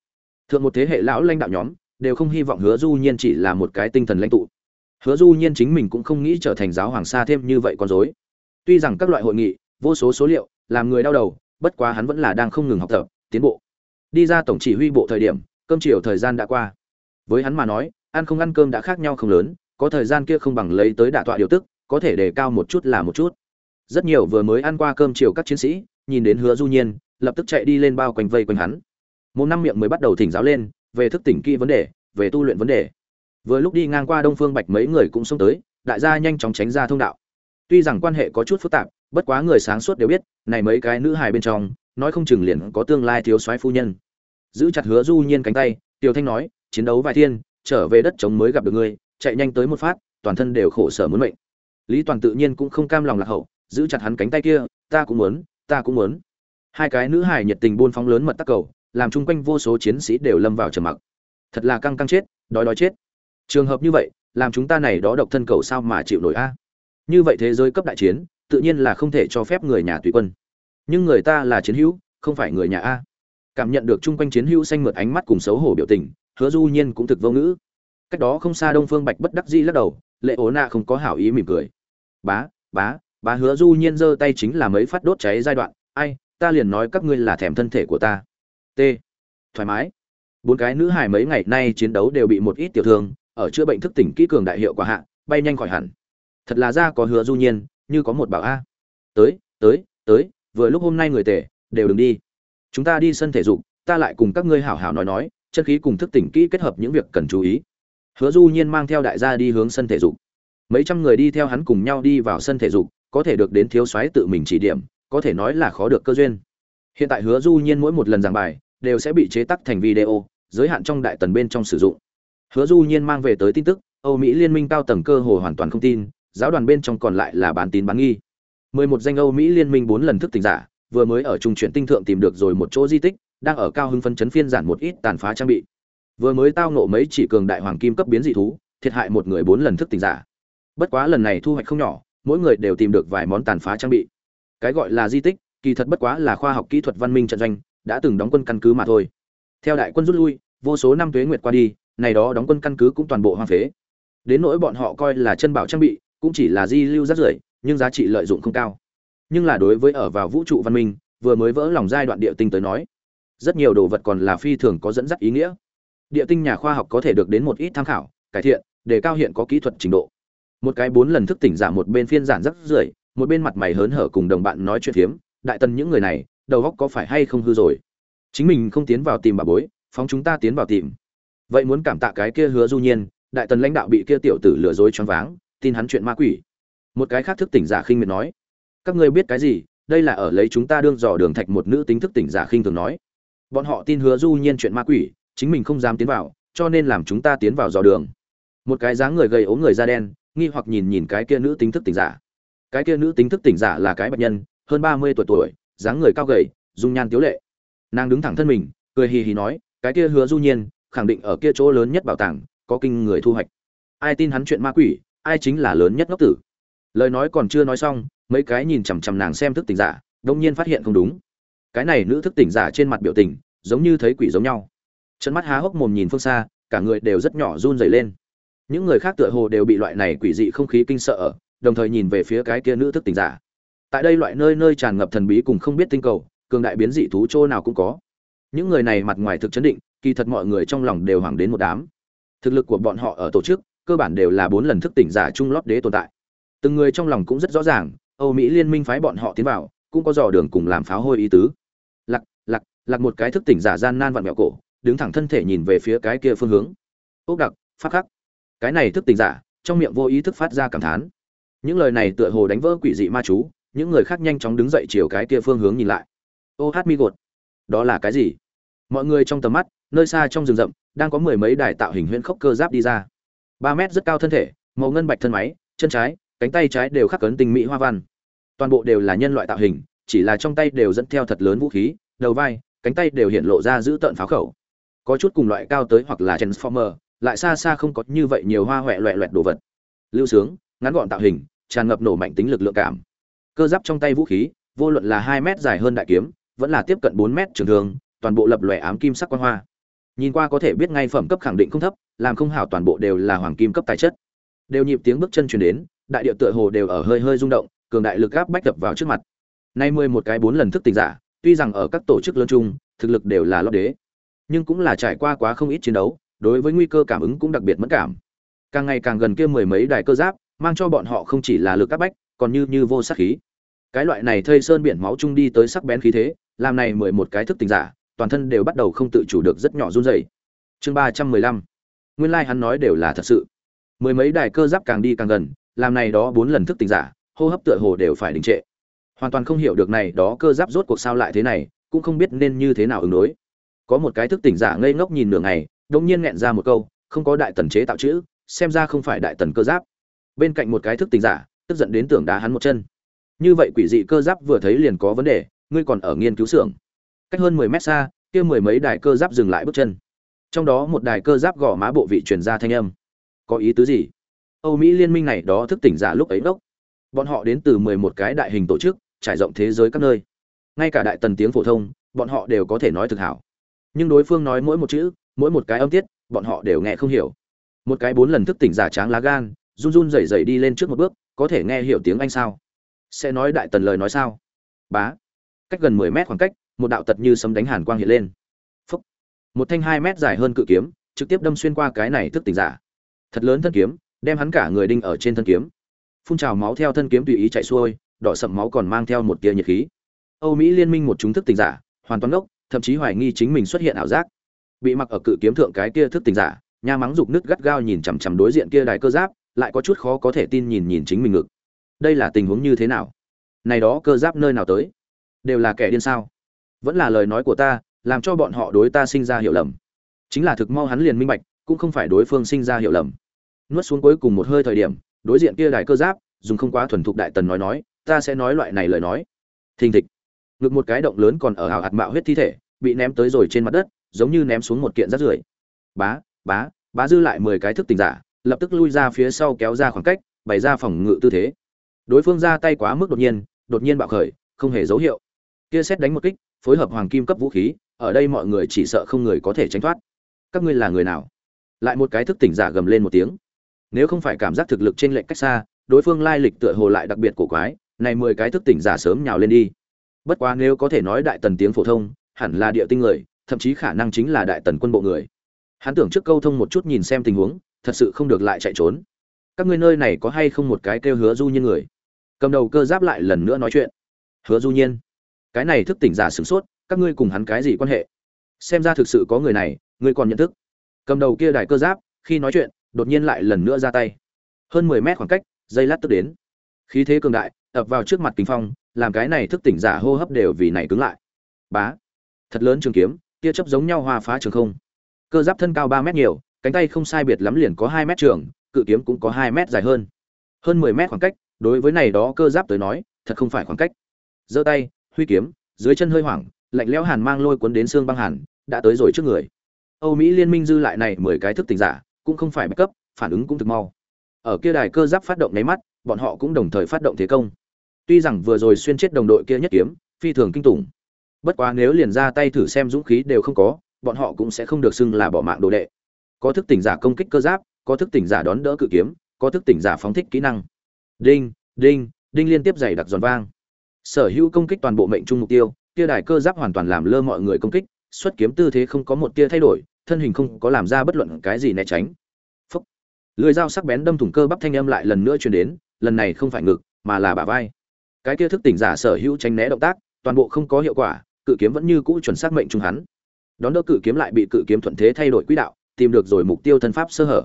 Thượng một thế hệ lão lãnh đạo nhóm, đều không hy vọng hứa du nhiên chỉ là một cái tinh thần lãnh tụ. Hứa du nhiên chính mình cũng không nghĩ trở thành giáo hoàng sa thêm như vậy con dối tuy rằng các loại hội nghị, vô số số liệu, làm người đau đầu, bất quá hắn vẫn là đang không ngừng học tập, tiến bộ đi ra tổng chỉ huy bộ thời điểm, cơm chiều thời gian đã qua. Với hắn mà nói, ăn không ăn cơm đã khác nhau không lớn, có thời gian kia không bằng lấy tới đả tọa điều tức, có thể đề cao một chút là một chút. Rất nhiều vừa mới ăn qua cơm chiều các chiến sĩ, nhìn đến hứa du nhiên, lập tức chạy đi lên bao quanh vây quanh hắn. Một năm miệng mới bắt đầu thỉnh giáo lên, về thức tỉnh kỹ vấn đề, về tu luyện vấn đề. Vừa lúc đi ngang qua đông phương bạch mấy người cũng xông tới, đại gia nhanh chóng tránh ra thông đạo. Tuy rằng quan hệ có chút phức tạp, bất quá người sáng suốt đều biết, này mấy cái nữ hài bên trong nói không chừng liền có tương lai thiếu soái phu nhân. Giữ chặt hứa du nhiên cánh tay, tiểu thanh nói, chiến đấu vài thiên, trở về đất chống mới gặp được ngươi, chạy nhanh tới một phát, toàn thân đều khổ sở muốn mệnh. Lý toàn tự nhiên cũng không cam lòng lạc hậu, giữ chặt hắn cánh tay kia, ta cũng muốn, ta cũng muốn. Hai cái nữ hài nhiệt tình buôn phóng lớn mật tắc cầu, làm chung quanh vô số chiến sĩ đều lâm vào trầm mặc. Thật là căng căng chết, đói đói chết. Trường hợp như vậy, làm chúng ta này đó độc thân cầu sao mà chịu nổi a? Như vậy thế giới cấp đại chiến, tự nhiên là không thể cho phép người nhà tùy quân nhưng người ta là chiến hữu, không phải người nhà a. Cảm nhận được chung quanh chiến hữu xanh mượt ánh mắt cùng xấu hổ biểu tình, hứa du nhiên cũng thực vô ngữ. Cách đó không xa đông phương bạch bất đắc dĩ lắc đầu, lệ ố nạ không có hảo ý mỉm cười. Bá bá bá hứa du nhiên giơ tay chính là mấy phát đốt cháy giai đoạn. Ai, ta liền nói các ngươi là thèm thân thể của ta. T. Thoải mái. Bốn cái nữ hài mấy ngày nay chiến đấu đều bị một ít tiểu thương, ở chữa bệnh thức tỉnh kỹ cường đại hiệu quả hạ, bay nhanh khỏi hẳn. Thật là ra có hứa du nhiên, như có một bảo a. Tới tới tới vừa lúc hôm nay người tệ đều đừng đi. Chúng ta đi sân thể dục, ta lại cùng các ngươi hảo hảo nói nói, chân khí cùng thức tỉnh kỹ kết hợp những việc cần chú ý. Hứa du nhiên mang theo đại gia đi hướng sân thể dục. Mấy trăm người đi theo hắn cùng nhau đi vào sân thể dục, có thể được đến thiếu soái tự mình chỉ điểm, có thể nói là khó được cơ duyên. Hiện tại hứa du nhiên mỗi một lần giảng bài, đều sẽ bị chế tắc thành video, giới hạn trong đại tần bên trong sử dụng. Hứa du nhiên mang về tới tin tức, âu mỹ liên minh cao tầng cơ hồ hoàn toàn không tin, giáo đoàn bên trong còn lại là bán tín bán nghi mười một danh âu mỹ liên minh bốn lần thức tỉnh giả, vừa mới ở trung chuyển tinh thượng tìm được rồi một chỗ di tích, đang ở cao hưng phân chấn phiên giản một ít tàn phá trang bị. Vừa mới tao nộ mấy chỉ cường đại hoàng kim cấp biến dị thú, thiệt hại một người bốn lần thức tỉnh giả. Bất quá lần này thu hoạch không nhỏ, mỗi người đều tìm được vài món tàn phá trang bị. Cái gọi là di tích, kỳ thật bất quá là khoa học kỹ thuật văn minh trận doanh, đã từng đóng quân căn cứ mà thôi. Theo đại quân rút lui, vô số năm tuế nguyệt qua đi, này đó đóng quân căn cứ cũng toàn bộ hoang phế. Đến nỗi bọn họ coi là chân bảo trang bị, cũng chỉ là di lưu rất rưởi nhưng giá trị lợi dụng không cao. Nhưng là đối với ở vào vũ trụ văn minh, vừa mới vỡ lòng giai đoạn địa tinh tới nói, rất nhiều đồ vật còn là phi thường có dẫn dắt ý nghĩa. Địa tinh nhà khoa học có thể được đến một ít tham khảo, cải thiện để cao hiện có kỹ thuật trình độ. Một cái bốn lần thức tỉnh giả một bên phiên giản rất rưởi, một bên mặt mày hớn hở cùng đồng bạn nói chuyện phiếm, đại tần những người này, đầu óc có phải hay không hư rồi? Chính mình không tiến vào tìm bà bối, phóng chúng ta tiến vào tìm. Vậy muốn cảm tạ cái kia hứa du nhiên, đại tần lãnh đạo bị kia tiểu tử lừa dối choáng váng, tin hắn chuyện ma quỷ một cái khác thức tỉnh giả khinh miệt nói, các ngươi biết cái gì? Đây là ở lấy chúng ta đương dò đường thạch một nữ tính thức tỉnh giả khinh thường nói. Bọn họ tin hứa du nhiên chuyện ma quỷ, chính mình không dám tiến vào, cho nên làm chúng ta tiến vào dò đường. Một cái dáng người gầy ốm người da đen, nghi hoặc nhìn nhìn cái kia nữ tính thức tỉnh giả. Cái kia nữ tính thức tỉnh giả là cái bệnh nhân, hơn ba mươi tuổi tuổi, dáng người cao gầy, dung nhan tiếu lệ. Nàng đứng thẳng thân mình, cười hì hì nói, cái kia hứa du nhiên, khẳng định ở kia chỗ lớn nhất bảo tàng, có kinh người thu hoạch. Ai tin hắn chuyện ma quỷ, ai chính là lớn nhất ngốc tử lời nói còn chưa nói xong, mấy cái nhìn chằm chằm nàng xem thức tỉnh giả, đông nhiên phát hiện không đúng. Cái này nữ thức tỉnh giả trên mặt biểu tình, giống như thấy quỷ giống nhau. Chân mắt há hốc mồm nhìn phương xa, cả người đều rất nhỏ run rẩy lên. Những người khác tựa hồ đều bị loại này quỷ dị không khí kinh sợ ở, đồng thời nhìn về phía cái kia nữ thức tỉnh giả. Tại đây loại nơi nơi tràn ngập thần bí cùng không biết tinh cầu, cường đại biến dị thú chỗ nào cũng có. Những người này mặt ngoài thực chấn định, kỳ thật mọi người trong lòng đều hoảng đến một đám. Thực lực của bọn họ ở tổ chức, cơ bản đều là bốn lần thức tỉnh giả trung lót đế tồn tại từng người trong lòng cũng rất rõ ràng, âu mỹ liên minh phái bọn họ tiến vào, cũng có dò đường cùng làm pháo hôi ý tứ. Lặc lặc lặc một cái thức tỉnh giả gian nan vặn mẹo cổ, đứng thẳng thân thể nhìn về phía cái kia phương hướng. Ốc đặc, phát khắc. Cái này thức tỉnh giả, trong miệng vô ý thức phát ra cảm thán. Những lời này tựa hồ đánh vỡ quỷ dị ma chú, những người khác nhanh chóng đứng dậy chiều cái kia phương hướng nhìn lại. Ô hát mi gột. Đó là cái gì? Mọi người trong tầm mắt, nơi xa trong rừng rậm, đang có mười mấy đài tạo hình huyễn khốc cơ giáp đi ra. Ba mét rất cao thân thể, màu ngân bạch thân máy, chân trái cánh tay trái đều khắc cấn tinh mỹ hoa văn. Toàn bộ đều là nhân loại tạo hình, chỉ là trong tay đều dẫn theo thật lớn vũ khí, đầu vai, cánh tay đều hiện lộ ra giữ tợn pháo khẩu. Có chút cùng loại cao tới hoặc là transformer, lại xa xa không có như vậy nhiều hoa huệ loẹ loẹt đồ vật. Lưu sướng, ngắn gọn tạo hình, tràn ngập nổ mạnh tính lực lượng cảm. Cơ giáp trong tay vũ khí, vô luận là hai mét dài hơn đại kiếm, vẫn là tiếp cận bốn mét trường thường toàn bộ lập lòe ám kim sắc quan hoa. Nhìn qua có thể biết ngay phẩm cấp khẳng định không thấp, làm không hảo toàn bộ đều là hoàng kim cấp tài chất. Đều nhịp tiếng bước chân truyền đến đại địa tựa hồ đều ở hơi hơi rung động, cường đại lực áp bách đập vào trước mặt. Nay mười một cái bốn lần thức tỉnh giả, tuy rằng ở các tổ chức lớn chung, thực lực đều là lót đế, nhưng cũng là trải qua quá không ít chiến đấu, đối với nguy cơ cảm ứng cũng đặc biệt mất cảm. Càng ngày càng gần kia mười mấy đài cơ giáp, mang cho bọn họ không chỉ là lực áp bách, còn như như vô sắc khí. Cái loại này thây sơn biển máu chung đi tới sắc bén khí thế, làm này mười một cái thức tỉnh giả, toàn thân đều bắt đầu không tự chủ được rất nhỏ run rẩy. Chương ba trăm mười lăm. Nguyên lai like hắn nói đều là thật sự. Mười mấy đài cơ giáp càng đi càng gần làm này đó bốn lần thức tỉnh giả, hô hấp tựa hồ đều phải đình trệ. Hoàn toàn không hiểu được này đó cơ giáp rốt cuộc sao lại thế này, cũng không biết nên như thế nào ứng đối. Có một cái thức tỉnh giả ngây ngốc nhìn nửa ngày đột nhiên nghẹn ra một câu, không có đại tần chế tạo chữ, xem ra không phải đại tần cơ giáp. Bên cạnh một cái thức tỉnh giả, tức giận đến tưởng đá hắn một chân. Như vậy quỷ dị cơ giáp vừa thấy liền có vấn đề, ngươi còn ở nghiên cứu xưởng. Cách hơn mười mét xa, kia mười mấy đài cơ giáp dừng lại bước chân. Trong đó một đài cơ giáp gõ má bộ vị truyền ra thanh âm. Có ý tứ gì? Âu mỹ liên minh này đó thức tỉnh giả lúc ấy đốc. Bọn họ đến từ mười một cái đại hình tổ chức, trải rộng thế giới các nơi. Ngay cả đại tần tiếng phổ thông, bọn họ đều có thể nói thực hảo. Nhưng đối phương nói mỗi một chữ, mỗi một cái âm tiết, bọn họ đều nghe không hiểu. Một cái bốn lần thức tỉnh giả tráng lá gan, run run rẩy rẩy đi lên trước một bước, có thể nghe hiểu tiếng anh sao? Sẽ nói đại tần lời nói sao? Bá. Cách gần mười mét khoảng cách, một đạo tật như sấm đánh hàn quang hiện lên. Phúc. một thanh hai mét dài hơn cự kiếm, trực tiếp đâm xuyên qua cái này thức tỉnh giả. Thật lớn thân kiếm đem hắn cả người đinh ở trên thân kiếm. Phun trào máu theo thân kiếm tùy ý chạy xuôi, đỏ sậm máu còn mang theo một tia nhiệt khí. Âu mỹ liên minh một chúng thức tình giả, hoàn toàn ngốc, thậm chí hoài nghi chính mình xuất hiện ảo giác. Bị mặc ở cự kiếm thượng cái kia thức tình giả, nha mắng dục nứt gắt gao nhìn chằm chằm đối diện kia đài cơ giáp, lại có chút khó có thể tin nhìn nhìn chính mình ngực. Đây là tình huống như thế nào? Này đó cơ giáp nơi nào tới? Đều là kẻ điên sao? Vẫn là lời nói của ta, làm cho bọn họ đối ta sinh ra hiểu lầm. Chính là thực mau hắn liền minh bạch, cũng không phải đối phương sinh ra hiểu lầm nuốt xuống cuối cùng một hơi thời điểm, đối diện kia đài cơ giáp, dùng không quá thuần thục đại tần nói nói, ta sẽ nói loại này lời nói. Thình thịch. Ngực một cái động lớn còn ở hào hạt mạo huyết thi thể, bị ném tới rồi trên mặt đất, giống như ném xuống một kiện rác rưởi. Bá bá bá dư lại mười cái thức tỉnh giả, lập tức lui ra phía sau kéo ra khoảng cách, bày ra phòng ngự tư thế. Đối phương ra tay quá mức đột nhiên đột nhiên bạo khởi, không hề dấu hiệu. Kia xét đánh một kích, phối hợp hoàng kim cấp vũ khí, ở đây mọi người chỉ sợ không người có thể tránh thoát. Các ngươi là người nào? Lại một cái thức tỉnh giả gầm lên một tiếng nếu không phải cảm giác thực lực trên lệnh cách xa, đối phương lai lịch tựa hồ lại đặc biệt cổ quái, này mười cái thức tỉnh giả sớm nhào lên đi. Bất quá nếu có thể nói đại tần tiếng phổ thông, hẳn là địa tinh người, thậm chí khả năng chính là đại tần quân bộ người. Hắn tưởng trước câu thông một chút nhìn xem tình huống, thật sự không được lại chạy trốn. Các ngươi nơi này có hay không một cái kêu hứa du nhiên người? Cầm đầu cơ giáp lại lần nữa nói chuyện. Hứa du nhiên, cái này thức tỉnh giả sửng sốt, các ngươi cùng hắn cái gì quan hệ? Xem ra thực sự có người này, ngươi còn nhận thức. Cầm đầu kia đài cơ giáp, khi nói chuyện đột nhiên lại lần nữa ra tay. Hơn mười mét khoảng cách dây lát tức đến. Khí thế cường đại, ập vào trước mặt kinh phong, làm cái này thức tỉnh giả hô hấp đều vì này cứng lại. Bá! Thật lớn trường kiếm, tia chấp giống nhau hoa phá trường không. Cơ giáp thân cao ba mét nhiều, cánh tay không sai biệt lắm liền có hai mét trường, cự kiếm cũng có hai mét dài hơn. Hơn mười mét khoảng cách, đối với này đó cơ giáp tới nói, thật không phải khoảng cách. Giơ tay, huy kiếm, dưới chân hơi hoảng, lạnh lẽo hàn mang lôi cuốn đến xương băng hàn, đã tới rồi trước người. Âu mỹ liên minh dư lại này mười cái thức tỉnh giả cũng không phải bạch cấp, phản ứng cũng thực mau. Ở kia đài cơ giáp phát động nháy mắt, bọn họ cũng đồng thời phát động thế công. Tuy rằng vừa rồi xuyên chết đồng đội kia nhất kiếm, phi thường kinh tủng. Bất quá nếu liền ra tay thử xem dũng khí đều không có, bọn họ cũng sẽ không được xưng là bỏ mạng đồ đệ. Có thức tỉnh giả công kích cơ giáp, có thức tỉnh giả đón đỡ cự kiếm, có thức tỉnh giả phóng thích kỹ năng. Đinh đinh đinh liên tiếp dày đặc giòn vang. Sở hữu công kích toàn bộ mệnh trung mục tiêu tia đài cơ giáp hoàn toàn làm lơ mọi người công kích, xuất kiếm tư thế không có một tia thay đổi thân hình không có làm ra bất luận cái gì né tránh. Phúc. Lưỡi dao sắc bén đâm thủng cơ bắp thanh âm lại lần nữa truyền đến, lần này không phải ngực, mà là bả vai. Cái kia thức tỉnh giả sở hữu tránh né động tác, toàn bộ không có hiệu quả, cự kiếm vẫn như cũ chuẩn xác mệnh trung hắn. Đón đỡ cự kiếm lại bị cự kiếm thuận thế thay đổi quỹ đạo, tìm được rồi mục tiêu thân pháp sơ hở.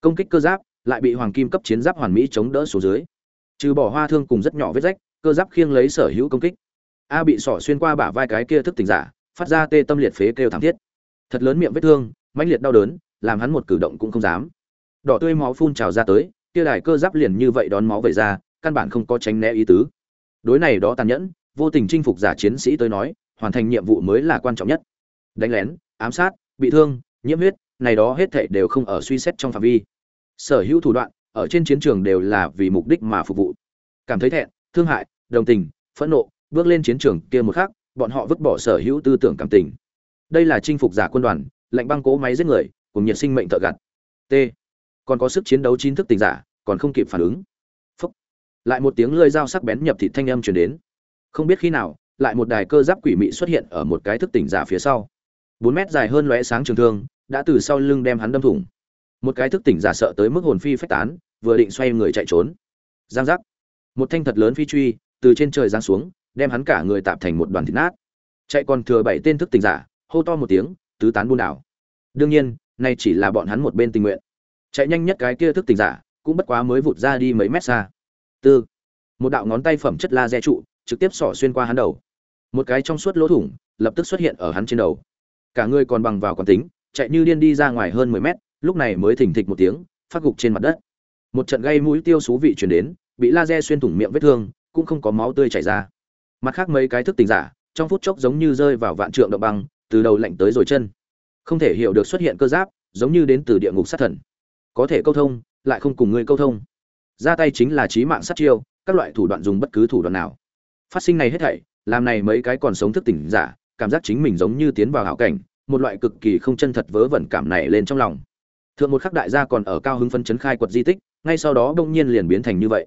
Công kích cơ giáp, lại bị hoàng kim cấp chiến giáp hoàn mỹ chống đỡ xuống dưới. Trừ bỏ hoa thương cùng rất nhỏ vết rách, cơ giáp khiêng lấy sở hữu công kích. A bị sỏ xuyên qua bả vai cái kia thức tỉnh giả, phát ra tê tâm liệt phế kêu thảm thiết thật lớn miệng vết thương, mãnh liệt đau đớn, làm hắn một cử động cũng không dám. Đỏ tươi máu phun trào ra tới, kia đài cơ giáp liền như vậy đón máu về ra, căn bản không có tránh né ý tứ. Đối này đó tàn nhẫn, vô tình chinh phục giả chiến sĩ tới nói, hoàn thành nhiệm vụ mới là quan trọng nhất. Đánh lén, ám sát, bị thương, nhiễm huyết, này đó hết thảy đều không ở suy xét trong phạm vi. Sở hữu thủ đoạn, ở trên chiến trường đều là vì mục đích mà phục vụ. Cảm thấy thẹn, thương hại, đồng tình, phẫn nộ, bước lên chiến trường kia một khắc, bọn họ vứt bỏ sở hữu tư tưởng cảm tình đây là chinh phục giả quân đoàn lệnh băng cố máy giết người, cùng nhiệt sinh mệnh thợ gặt. T. Còn có sức chiến đấu chín thức tình giả, còn không kịp phản ứng. Phúc. lại một tiếng lơi dao sắc bén nhập thịt thanh âm truyền đến. Không biết khi nào, lại một đài cơ giáp quỷ mị xuất hiện ở một cái thức tỉnh giả phía sau. Bốn mét dài hơn lóe sáng trường thương, đã từ sau lưng đem hắn đâm thủng. Một cái thức tỉnh giả sợ tới mức hồn phi phách tán, vừa định xoay người chạy trốn. Giang giác. Một thanh thật lớn phi truy, từ trên trời giáng xuống, đem hắn cả người tạm thành một đoàn thịt nát. Chạy còn thừa bảy tên thức tỉnh giả hô to một tiếng, tứ tán buôn đảo. Đương nhiên, nay chỉ là bọn hắn một bên tình nguyện. Chạy nhanh nhất cái kia thức tỉnh giả, cũng bất quá mới vụt ra đi mấy mét xa. Tư. Một đạo ngón tay phẩm chất laser trụ, trực tiếp xỏ xuyên qua hắn đầu. Một cái trong suốt lỗ thủng, lập tức xuất hiện ở hắn trên đầu. Cả người còn bằng vào quán tính, chạy như điên đi ra ngoài hơn mười mét, lúc này mới thình thịch một tiếng, phát gục trên mặt đất. Một trận gây mũi tiêu xú vị chuyển đến, bị laser xuyên thủng miệng vết thương, cũng không có máu tươi chảy ra. Mặt khác mấy cái thức tỉnh giả, trong phút chốc giống như rơi vào vạn trượng động băng từ đầu lạnh tới rồi chân. Không thể hiểu được xuất hiện cơ giáp, giống như đến từ địa ngục sát thần. Có thể câu thông, lại không cùng ngươi câu thông. Ra tay chính là trí mạng sát chiêu, các loại thủ đoạn dùng bất cứ thủ đoạn nào. Phát sinh này hết thảy, làm này mấy cái còn sống thức tỉnh giả, cảm giác chính mình giống như tiến vào hảo cảnh, một loại cực kỳ không chân thật vớ vẩn cảm này lên trong lòng. Thượng một khắc đại gia còn ở cao hứng phân chấn khai quật di tích, ngay sau đó bỗng nhiên liền biến thành như vậy.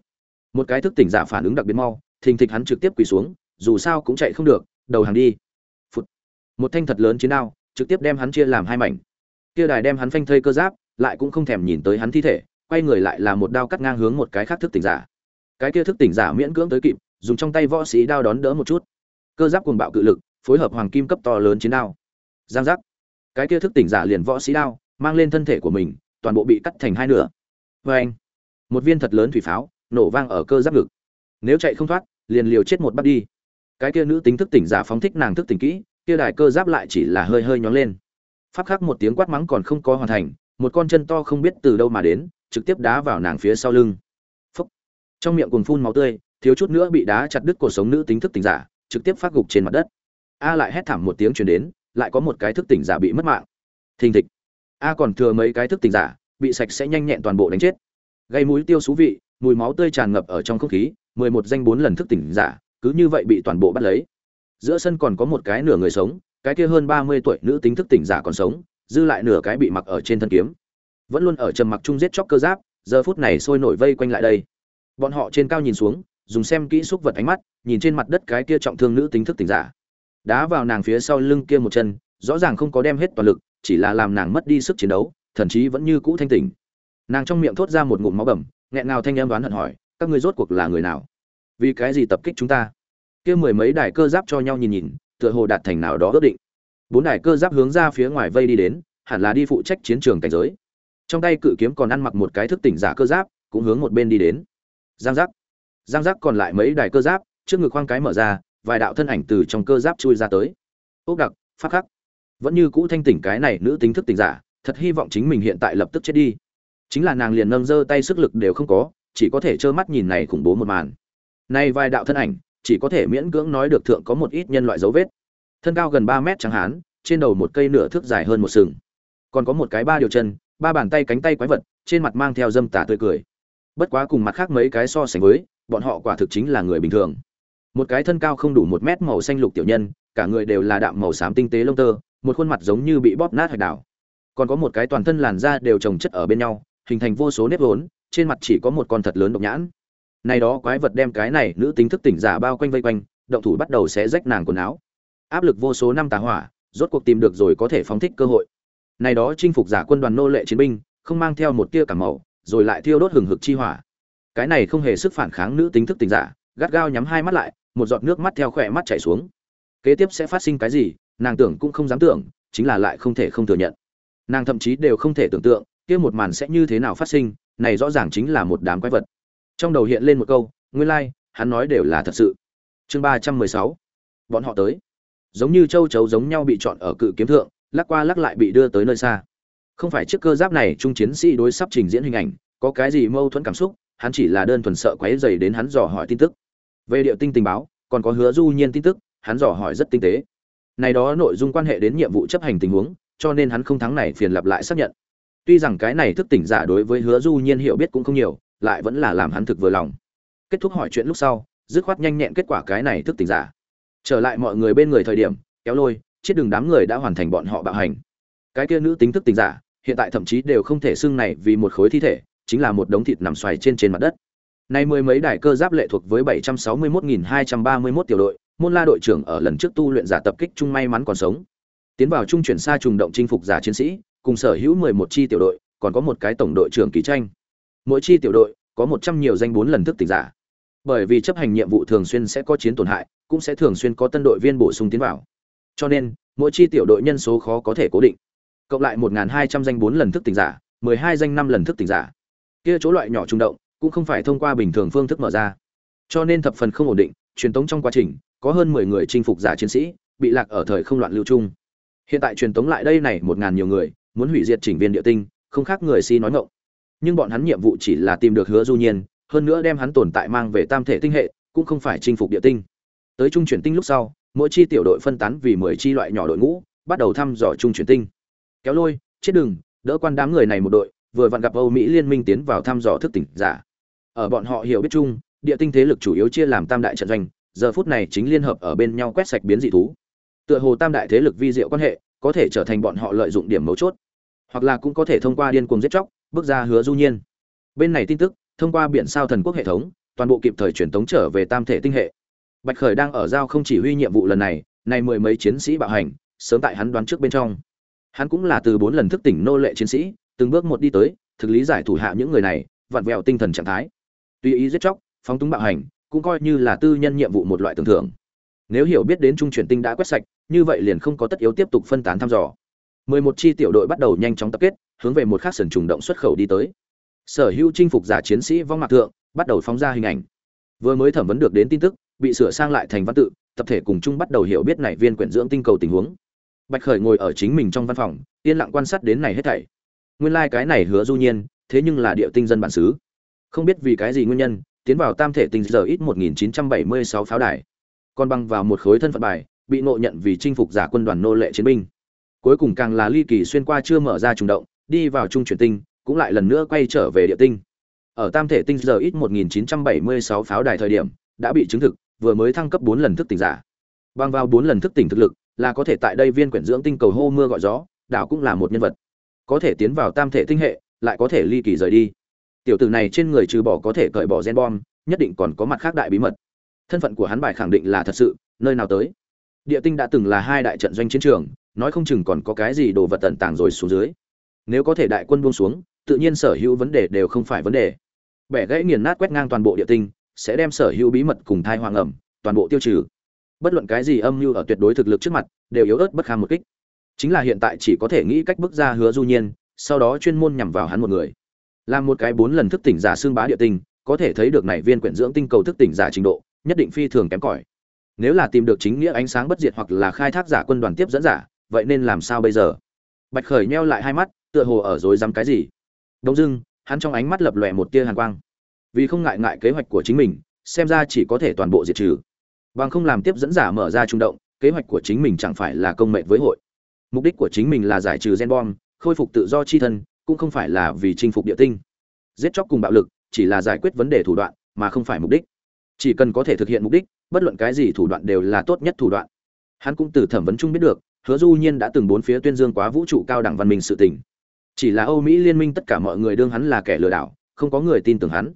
Một cái thức tỉnh giả phản ứng đặc biệt mau, thình thịch hắn trực tiếp quỳ xuống, dù sao cũng chạy không được, đầu hàng đi một thanh thật lớn chiến đao, trực tiếp đem hắn chia làm hai mảnh. Kia đài đem hắn phanh thây cơ giáp, lại cũng không thèm nhìn tới hắn thi thể, quay người lại là một đao cắt ngang hướng một cái khác thức tỉnh giả. Cái kia thức tỉnh giả miễn cưỡng tới kịp, dùng trong tay võ sĩ đao đón đỡ một chút. Cơ giáp cuồng bạo cự lực, phối hợp hoàng kim cấp to lớn chiến đao. Giang giác. Cái kia thức tỉnh giả liền võ sĩ đao, mang lên thân thể của mình, toàn bộ bị cắt thành hai nửa. Vê anh một viên thật lớn thủy pháo, nổ vang ở cơ giáp ngực. Nếu chạy không thoát, liền liều chết một bắt đi. Cái kia nữ tính thức tỉnh giả phóng thích nàng thức tỉnh kỹ kia đài cơ giáp lại chỉ là hơi hơi nhón lên. Pháp khắc một tiếng quát mắng còn không có hoàn thành, một con chân to không biết từ đâu mà đến, trực tiếp đá vào nàng phía sau lưng. Phúc. trong miệng cùng phun máu tươi, thiếu chút nữa bị đá chặt đứt cổ sống nữ tính thức tỉnh giả, trực tiếp phát gục trên mặt đất. A lại hét thảm một tiếng truyền đến, lại có một cái thức tỉnh giả bị mất mạng. Thình thịch. A còn thừa mấy cái thức tỉnh giả, bị sạch sẽ nhanh nhẹn toàn bộ đánh chết. Gây mũi tiêu xú vị, mùi máu tươi tràn ngập ở trong không khí, mười một danh bốn lần thức tỉnh giả, cứ như vậy bị toàn bộ bắt lấy giữa sân còn có một cái nửa người sống, cái kia hơn ba mươi tuổi nữ tính thức tỉnh giả còn sống, dư lại nửa cái bị mặc ở trên thân kiếm. Vẫn luôn ở trầm mặc chung giết chóc cơ giáp, giờ phút này sôi nổi vây quanh lại đây. Bọn họ trên cao nhìn xuống, dùng xem kỹ xúc vật ánh mắt, nhìn trên mặt đất cái kia trọng thương nữ tính thức tỉnh giả. Đá vào nàng phía sau lưng kia một chân, rõ ràng không có đem hết toàn lực, chỉ là làm nàng mất đi sức chiến đấu, thậm chí vẫn như cũ thanh tỉnh. Nàng trong miệng thốt ra một ngụm máu bầm, nghẹn ngào thanh em đoán hận hỏi, các ngươi rốt cuộc là người nào? Vì cái gì tập kích chúng ta? Kia mười mấy đài cơ giáp cho nhau nhìn nhìn, tựa hồ đạt thành nào đó ước định. Bốn đài cơ giáp hướng ra phía ngoài vây đi đến, hẳn là đi phụ trách chiến trường cảnh giới. Trong tay cự kiếm còn ăn mặc một cái thức tỉnh giả cơ giáp, cũng hướng một bên đi đến. Giang giác. Giang giác còn lại mấy đài cơ giáp, trước ngực khoang cái mở ra, vài đạo thân ảnh từ trong cơ giáp chui ra tới. Ốc đặc phát khắc. Vẫn như cũ thanh tỉnh cái này nữ tính thức tỉnh giả, thật hy vọng chính mình hiện tại lập tức chết đi. Chính là nàng liền nâng giơ tay sức lực đều không có, chỉ có thể trơ mắt nhìn này khủng bố một màn. Nay vài đạo thân ảnh chỉ có thể miễn cưỡng nói được thượng có một ít nhân loại dấu vết. Thân cao gần ba mét trắng hán, trên đầu một cây nửa thước dài hơn một sừng. Còn có một cái ba điều chân, ba bàn tay cánh tay quái vật, trên mặt mang theo dâm tả tươi cười. Bất quá cùng mặt khác mấy cái so sánh với, bọn họ quả thực chính là người bình thường. Một cái thân cao không đủ một mét màu xanh lục tiểu nhân, cả người đều là đạm màu xám tinh tế lông tơ, một khuôn mặt giống như bị bóp nát hạch đảo. Còn có một cái toàn thân làn da đều trồng chất ở bên nhau, hình thành vô số nếp vốn, trên mặt chỉ có một con thật lớn độc nhãn này đó quái vật đem cái này nữ tính thức tỉnh giả bao quanh vây quanh, động thủ bắt đầu sẽ rách nàng quần áo. Áp lực vô số năm tà hỏa, rốt cuộc tìm được rồi có thể phóng thích cơ hội. Này đó chinh phục giả quân đoàn nô lệ chiến binh, không mang theo một tia cảm màu, rồi lại thiêu đốt hừng hực chi hỏa. Cái này không hề sức phản kháng nữ tính thức tỉnh giả, gắt gao nhắm hai mắt lại, một giọt nước mắt theo khỏe mắt chảy xuống. Kế tiếp sẽ phát sinh cái gì, nàng tưởng cũng không dám tưởng, chính là lại không thể không thừa nhận. Nàng thậm chí đều không thể tưởng tượng, kia một màn sẽ như thế nào phát sinh, này rõ ràng chính là một đám quái vật trong đầu hiện lên một câu nguyên lai、like, hắn nói đều là thật sự. Chương ba trăm mười sáu. Bọn họ tới. Giống như châu chấu giống nhau bị chọn ở cự kiếm thượng lắc qua lắc lại bị đưa tới nơi xa. Không phải chiếc cơ giáp này trung chiến sĩ đối sắp trình diễn hình ảnh có cái gì mâu thuẫn cảm xúc hắn chỉ là đơn thuần sợ quấy dày đến hắn dò hỏi tin tức. Về điệu tinh tình báo còn có hứa du nhiên tin tức hắn dò hỏi rất tinh tế. Này đó nội dung quan hệ đến nhiệm vụ chấp hành tình huống cho nên hắn không thắng này phiền lặp lại xác nhận. Tuy rằng cái này thức tỉnh giả đối với hứa du nhiên hiểu biết cũng không nhiều lại vẫn là làm hắn thực vừa lòng kết thúc hỏi chuyện lúc sau dứt khoát nhanh nhẹn kết quả cái này thức tỉnh giả trở lại mọi người bên người thời điểm kéo lôi chết đường đám người đã hoàn thành bọn họ bạo hành cái kia nữ tính thức tỉnh giả hiện tại thậm chí đều không thể xưng này vì một khối thi thể chính là một đống thịt nằm xoài trên trên mặt đất Nay mười mấy đài cơ giáp lệ thuộc với 761.231 tiểu đội, môn la đội trưởng ở lần trước tu luyện giả tập kích chung may mắn còn sống. Tiến vào trung chuyển xa trùng động chinh phục giả chiến sĩ, cùng sở hữu 11 chi tiểu đội, còn có một cái tổng đội trưởng kỳ tranh. Mỗi chi tiểu đội có 100 nhiều danh bốn lần thức tỉnh giả. Bởi vì chấp hành nhiệm vụ thường xuyên sẽ có chiến tổn hại, cũng sẽ thường xuyên có tân đội viên bổ sung tiến vào. Cho nên, mỗi chi tiểu đội nhân số khó có thể cố định. Cộng lại 1200 danh bốn lần thức tỉnh giả, 12 danh năm lần thức tỉnh giả. Kia chỗ loại nhỏ trung động, cũng không phải thông qua bình thường phương thức mở ra cho nên thập phần không ổn định truyền tống trong quá trình có hơn mười người chinh phục giả chiến sĩ bị lạc ở thời không loạn lưu trung hiện tại truyền tống lại đây này một ngàn nhiều người muốn hủy diệt chỉnh viên địa tinh không khác người si nói ngọng nhưng bọn hắn nhiệm vụ chỉ là tìm được hứa du nhiên hơn nữa đem hắn tồn tại mang về tam thể tinh hệ cũng không phải chinh phục địa tinh tới trung chuyển tinh lúc sau mỗi chi tiểu đội phân tán vì mười chi loại nhỏ đội ngũ bắt đầu thăm dò trung chuyển tinh kéo lôi chết đừng đỡ quan đám người này một đội vừa vặn gặp Âu Mỹ liên minh tiến vào thăm dò thức tỉnh giả. Ở bọn họ hiểu biết chung, địa tinh thế lực chủ yếu chia làm tam đại trận doanh, giờ phút này chính liên hợp ở bên nhau quét sạch biến dị thú. tựa hồ tam đại thế lực vi diệu quan hệ có thể trở thành bọn họ lợi dụng điểm mấu chốt hoặc là cũng có thể thông qua điên cuồng giết chóc bước ra hứa du nhiên. Bên này tin tức, thông qua biển sao thần quốc hệ thống, toàn bộ kịp thời truyền tống trở về tam thể tinh hệ. Bạch khởi đang ở giao không chỉ huy nhiệm vụ lần này, nay mười mấy chiến sĩ bạo hành, sớm tại hắn đoán trước bên trong. Hắn cũng là từ bốn lần thức tỉnh nô lệ chiến sĩ, từng bước một đi tới, thực lý giải thủ hạ những người này, vặn vẹo tinh thần trạng thái. Tùy ý giết chóc, phóng túng bạo hành, cũng coi như là tư nhân nhiệm vụ một loại tưởng thưởng. Nếu hiểu biết đến trung chuyển tinh đã quét sạch, như vậy liền không có tất yếu tiếp tục phân tán thăm dò. 11 chi tiểu đội bắt đầu nhanh chóng tập kết, hướng về một khác sườn trùng động xuất khẩu đi tới. Sở hữu chinh phục giả chiến sĩ vong mạc thượng, bắt đầu phóng ra hình ảnh. Vừa mới thẩm vấn được đến tin tức, bị sửa sang lại thành văn tự, tập thể cùng chung bắt đầu hiểu biết này viên quyển dưỡng tinh cầu tình huống. Bạch khởi ngồi ở chính mình trong văn phòng, yên lặng quan sát đến này hết thảy. Nguyên lai like cái này hứa du nhiên, thế nhưng là địa tinh dân bản xứ. Không biết vì cái gì nguyên nhân, tiến vào tam thể tinh giờ ít 1976 pháo đài. Còn băng vào một khối thân phận bài, bị ngộ nhận vì chinh phục giả quân đoàn nô lệ chiến binh cuối cùng càng là ly kỳ xuyên qua chưa mở ra trùng động, đi vào trung chuyển tinh, cũng lại lần nữa quay trở về địa tinh. Ở tam thể tinh giờ ít 1976 pháo đài thời điểm, đã bị chứng thực, vừa mới thăng cấp 4 lần thức tỉnh giả. Bằng vào 4 lần thức tỉnh thực lực, là có thể tại đây viên quyển dưỡng tinh cầu hô mưa gọi gió, đảo cũng là một nhân vật. Có thể tiến vào tam thể tinh hệ, lại có thể ly kỳ rời đi. Tiểu tử này trên người trừ bỏ có thể cởi bỏ gen bom, nhất định còn có mặt khác đại bí mật. Thân phận của hắn bài khẳng định là thật sự, nơi nào tới. Địa tinh đã từng là hai đại trận doanh chiến trường nói không chừng còn có cái gì đồ vật tận tàng rồi xuống dưới. Nếu có thể đại quân buông xuống, tự nhiên sở hữu vấn đề đều không phải vấn đề. Bẻ gãy nghiền nát quét ngang toàn bộ địa tinh, sẽ đem sở hữu bí mật cùng thai hoàng ẩm, toàn bộ tiêu trừ. Bất luận cái gì âm mưu ở tuyệt đối thực lực trước mặt, đều yếu ớt bất kham một kích. Chính là hiện tại chỉ có thể nghĩ cách bước ra hứa du nhiên, sau đó chuyên môn nhằm vào hắn một người. Làm một cái bốn lần thức tỉnh giả xương bá địa tinh, có thể thấy được này viên quyển dưỡng tinh cầu thức tỉnh giả trình độ, nhất định phi thường kém cỏi. Nếu là tìm được chính nghĩa ánh sáng bất diệt hoặc là khai thác giả quân đoàn tiếp dẫn giả vậy nên làm sao bây giờ? Bạch khởi nheo lại hai mắt, tựa hồ ở dối dám cái gì. Đông dưng hắn trong ánh mắt lập lòe một tia hàn quang. Vì không ngại ngại kế hoạch của chính mình, xem ra chỉ có thể toàn bộ diệt trừ. Bằng không làm tiếp dẫn giả mở ra trung động, kế hoạch của chính mình chẳng phải là công mệnh với hội. Mục đích của chính mình là giải trừ gen bom, khôi phục tự do chi thân, cũng không phải là vì chinh phục địa tinh. Giết chóc cùng bạo lực, chỉ là giải quyết vấn đề thủ đoạn, mà không phải mục đích. Chỉ cần có thể thực hiện mục đích, bất luận cái gì thủ đoạn đều là tốt nhất thủ đoạn. Hắn cũng từ thẩm vấn chung biết được hứa du nhiên đã từng bốn phía tuyên dương quá vũ trụ cao đẳng văn minh sự tình. Chỉ là âu mỹ liên minh tất cả mọi người đương hắn là kẻ lừa đảo, không có người tin tưởng hắn.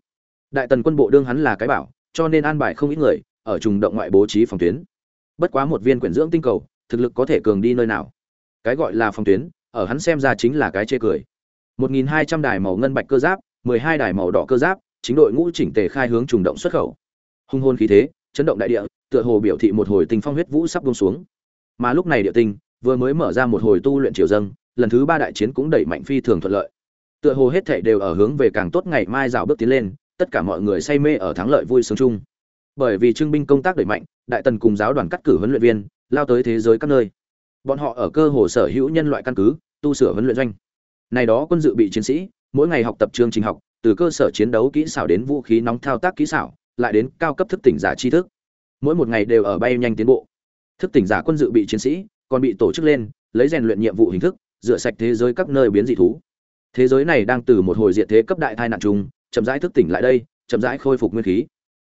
Đại tần quân bộ đương hắn là cái bảo, cho nên an bài không ít người ở trùng động ngoại bố trí phòng tuyến. Bất quá một viên quyển dưỡng tinh cầu, thực lực có thể cường đi nơi nào? Cái gọi là phòng tuyến, ở hắn xem ra chính là cái chê cười. 1.200 đài màu ngân bạch cơ giáp 12 đài màu đỏ cơ giáp, chính đội ngũ chỉnh tề khai hướng trùng động xuất khẩu. Hung hôn khí thế, chấn động đại địa, tựa hồ biểu thị một hồi tình phong huyết vũ sắp buông xuống mà lúc này địa tinh vừa mới mở ra một hồi tu luyện triều dâng, lần thứ ba đại chiến cũng đẩy mạnh phi thường thuận lợi. Tựa hồ hết thảy đều ở hướng về càng tốt ngày mai rào bước tiến lên, tất cả mọi người say mê ở thắng lợi vui sướng chung. Bởi vì trưng binh công tác đẩy mạnh, đại tần cùng giáo đoàn cắt cử huấn luyện viên, lao tới thế giới các nơi. Bọn họ ở cơ hồ sở hữu nhân loại căn cứ, tu sửa huấn luyện doanh. Này đó quân dự bị chiến sĩ, mỗi ngày học tập chương trình học, từ cơ sở chiến đấu kỹ xảo đến vũ khí nóng thao tác kỹ xảo, lại đến cao cấp thức tỉnh giả tri thức. Mỗi một ngày đều ở bay nhanh tiến bộ thức tỉnh giả quân dự bị chiến sĩ, còn bị tổ chức lên, lấy rèn luyện nhiệm vụ hình thức, rửa sạch thế giới các nơi biến dị thú. Thế giới này đang từ một hồi diện thế cấp đại tai nạn chung, chậm rãi thức tỉnh lại đây, chậm rãi khôi phục nguyên khí.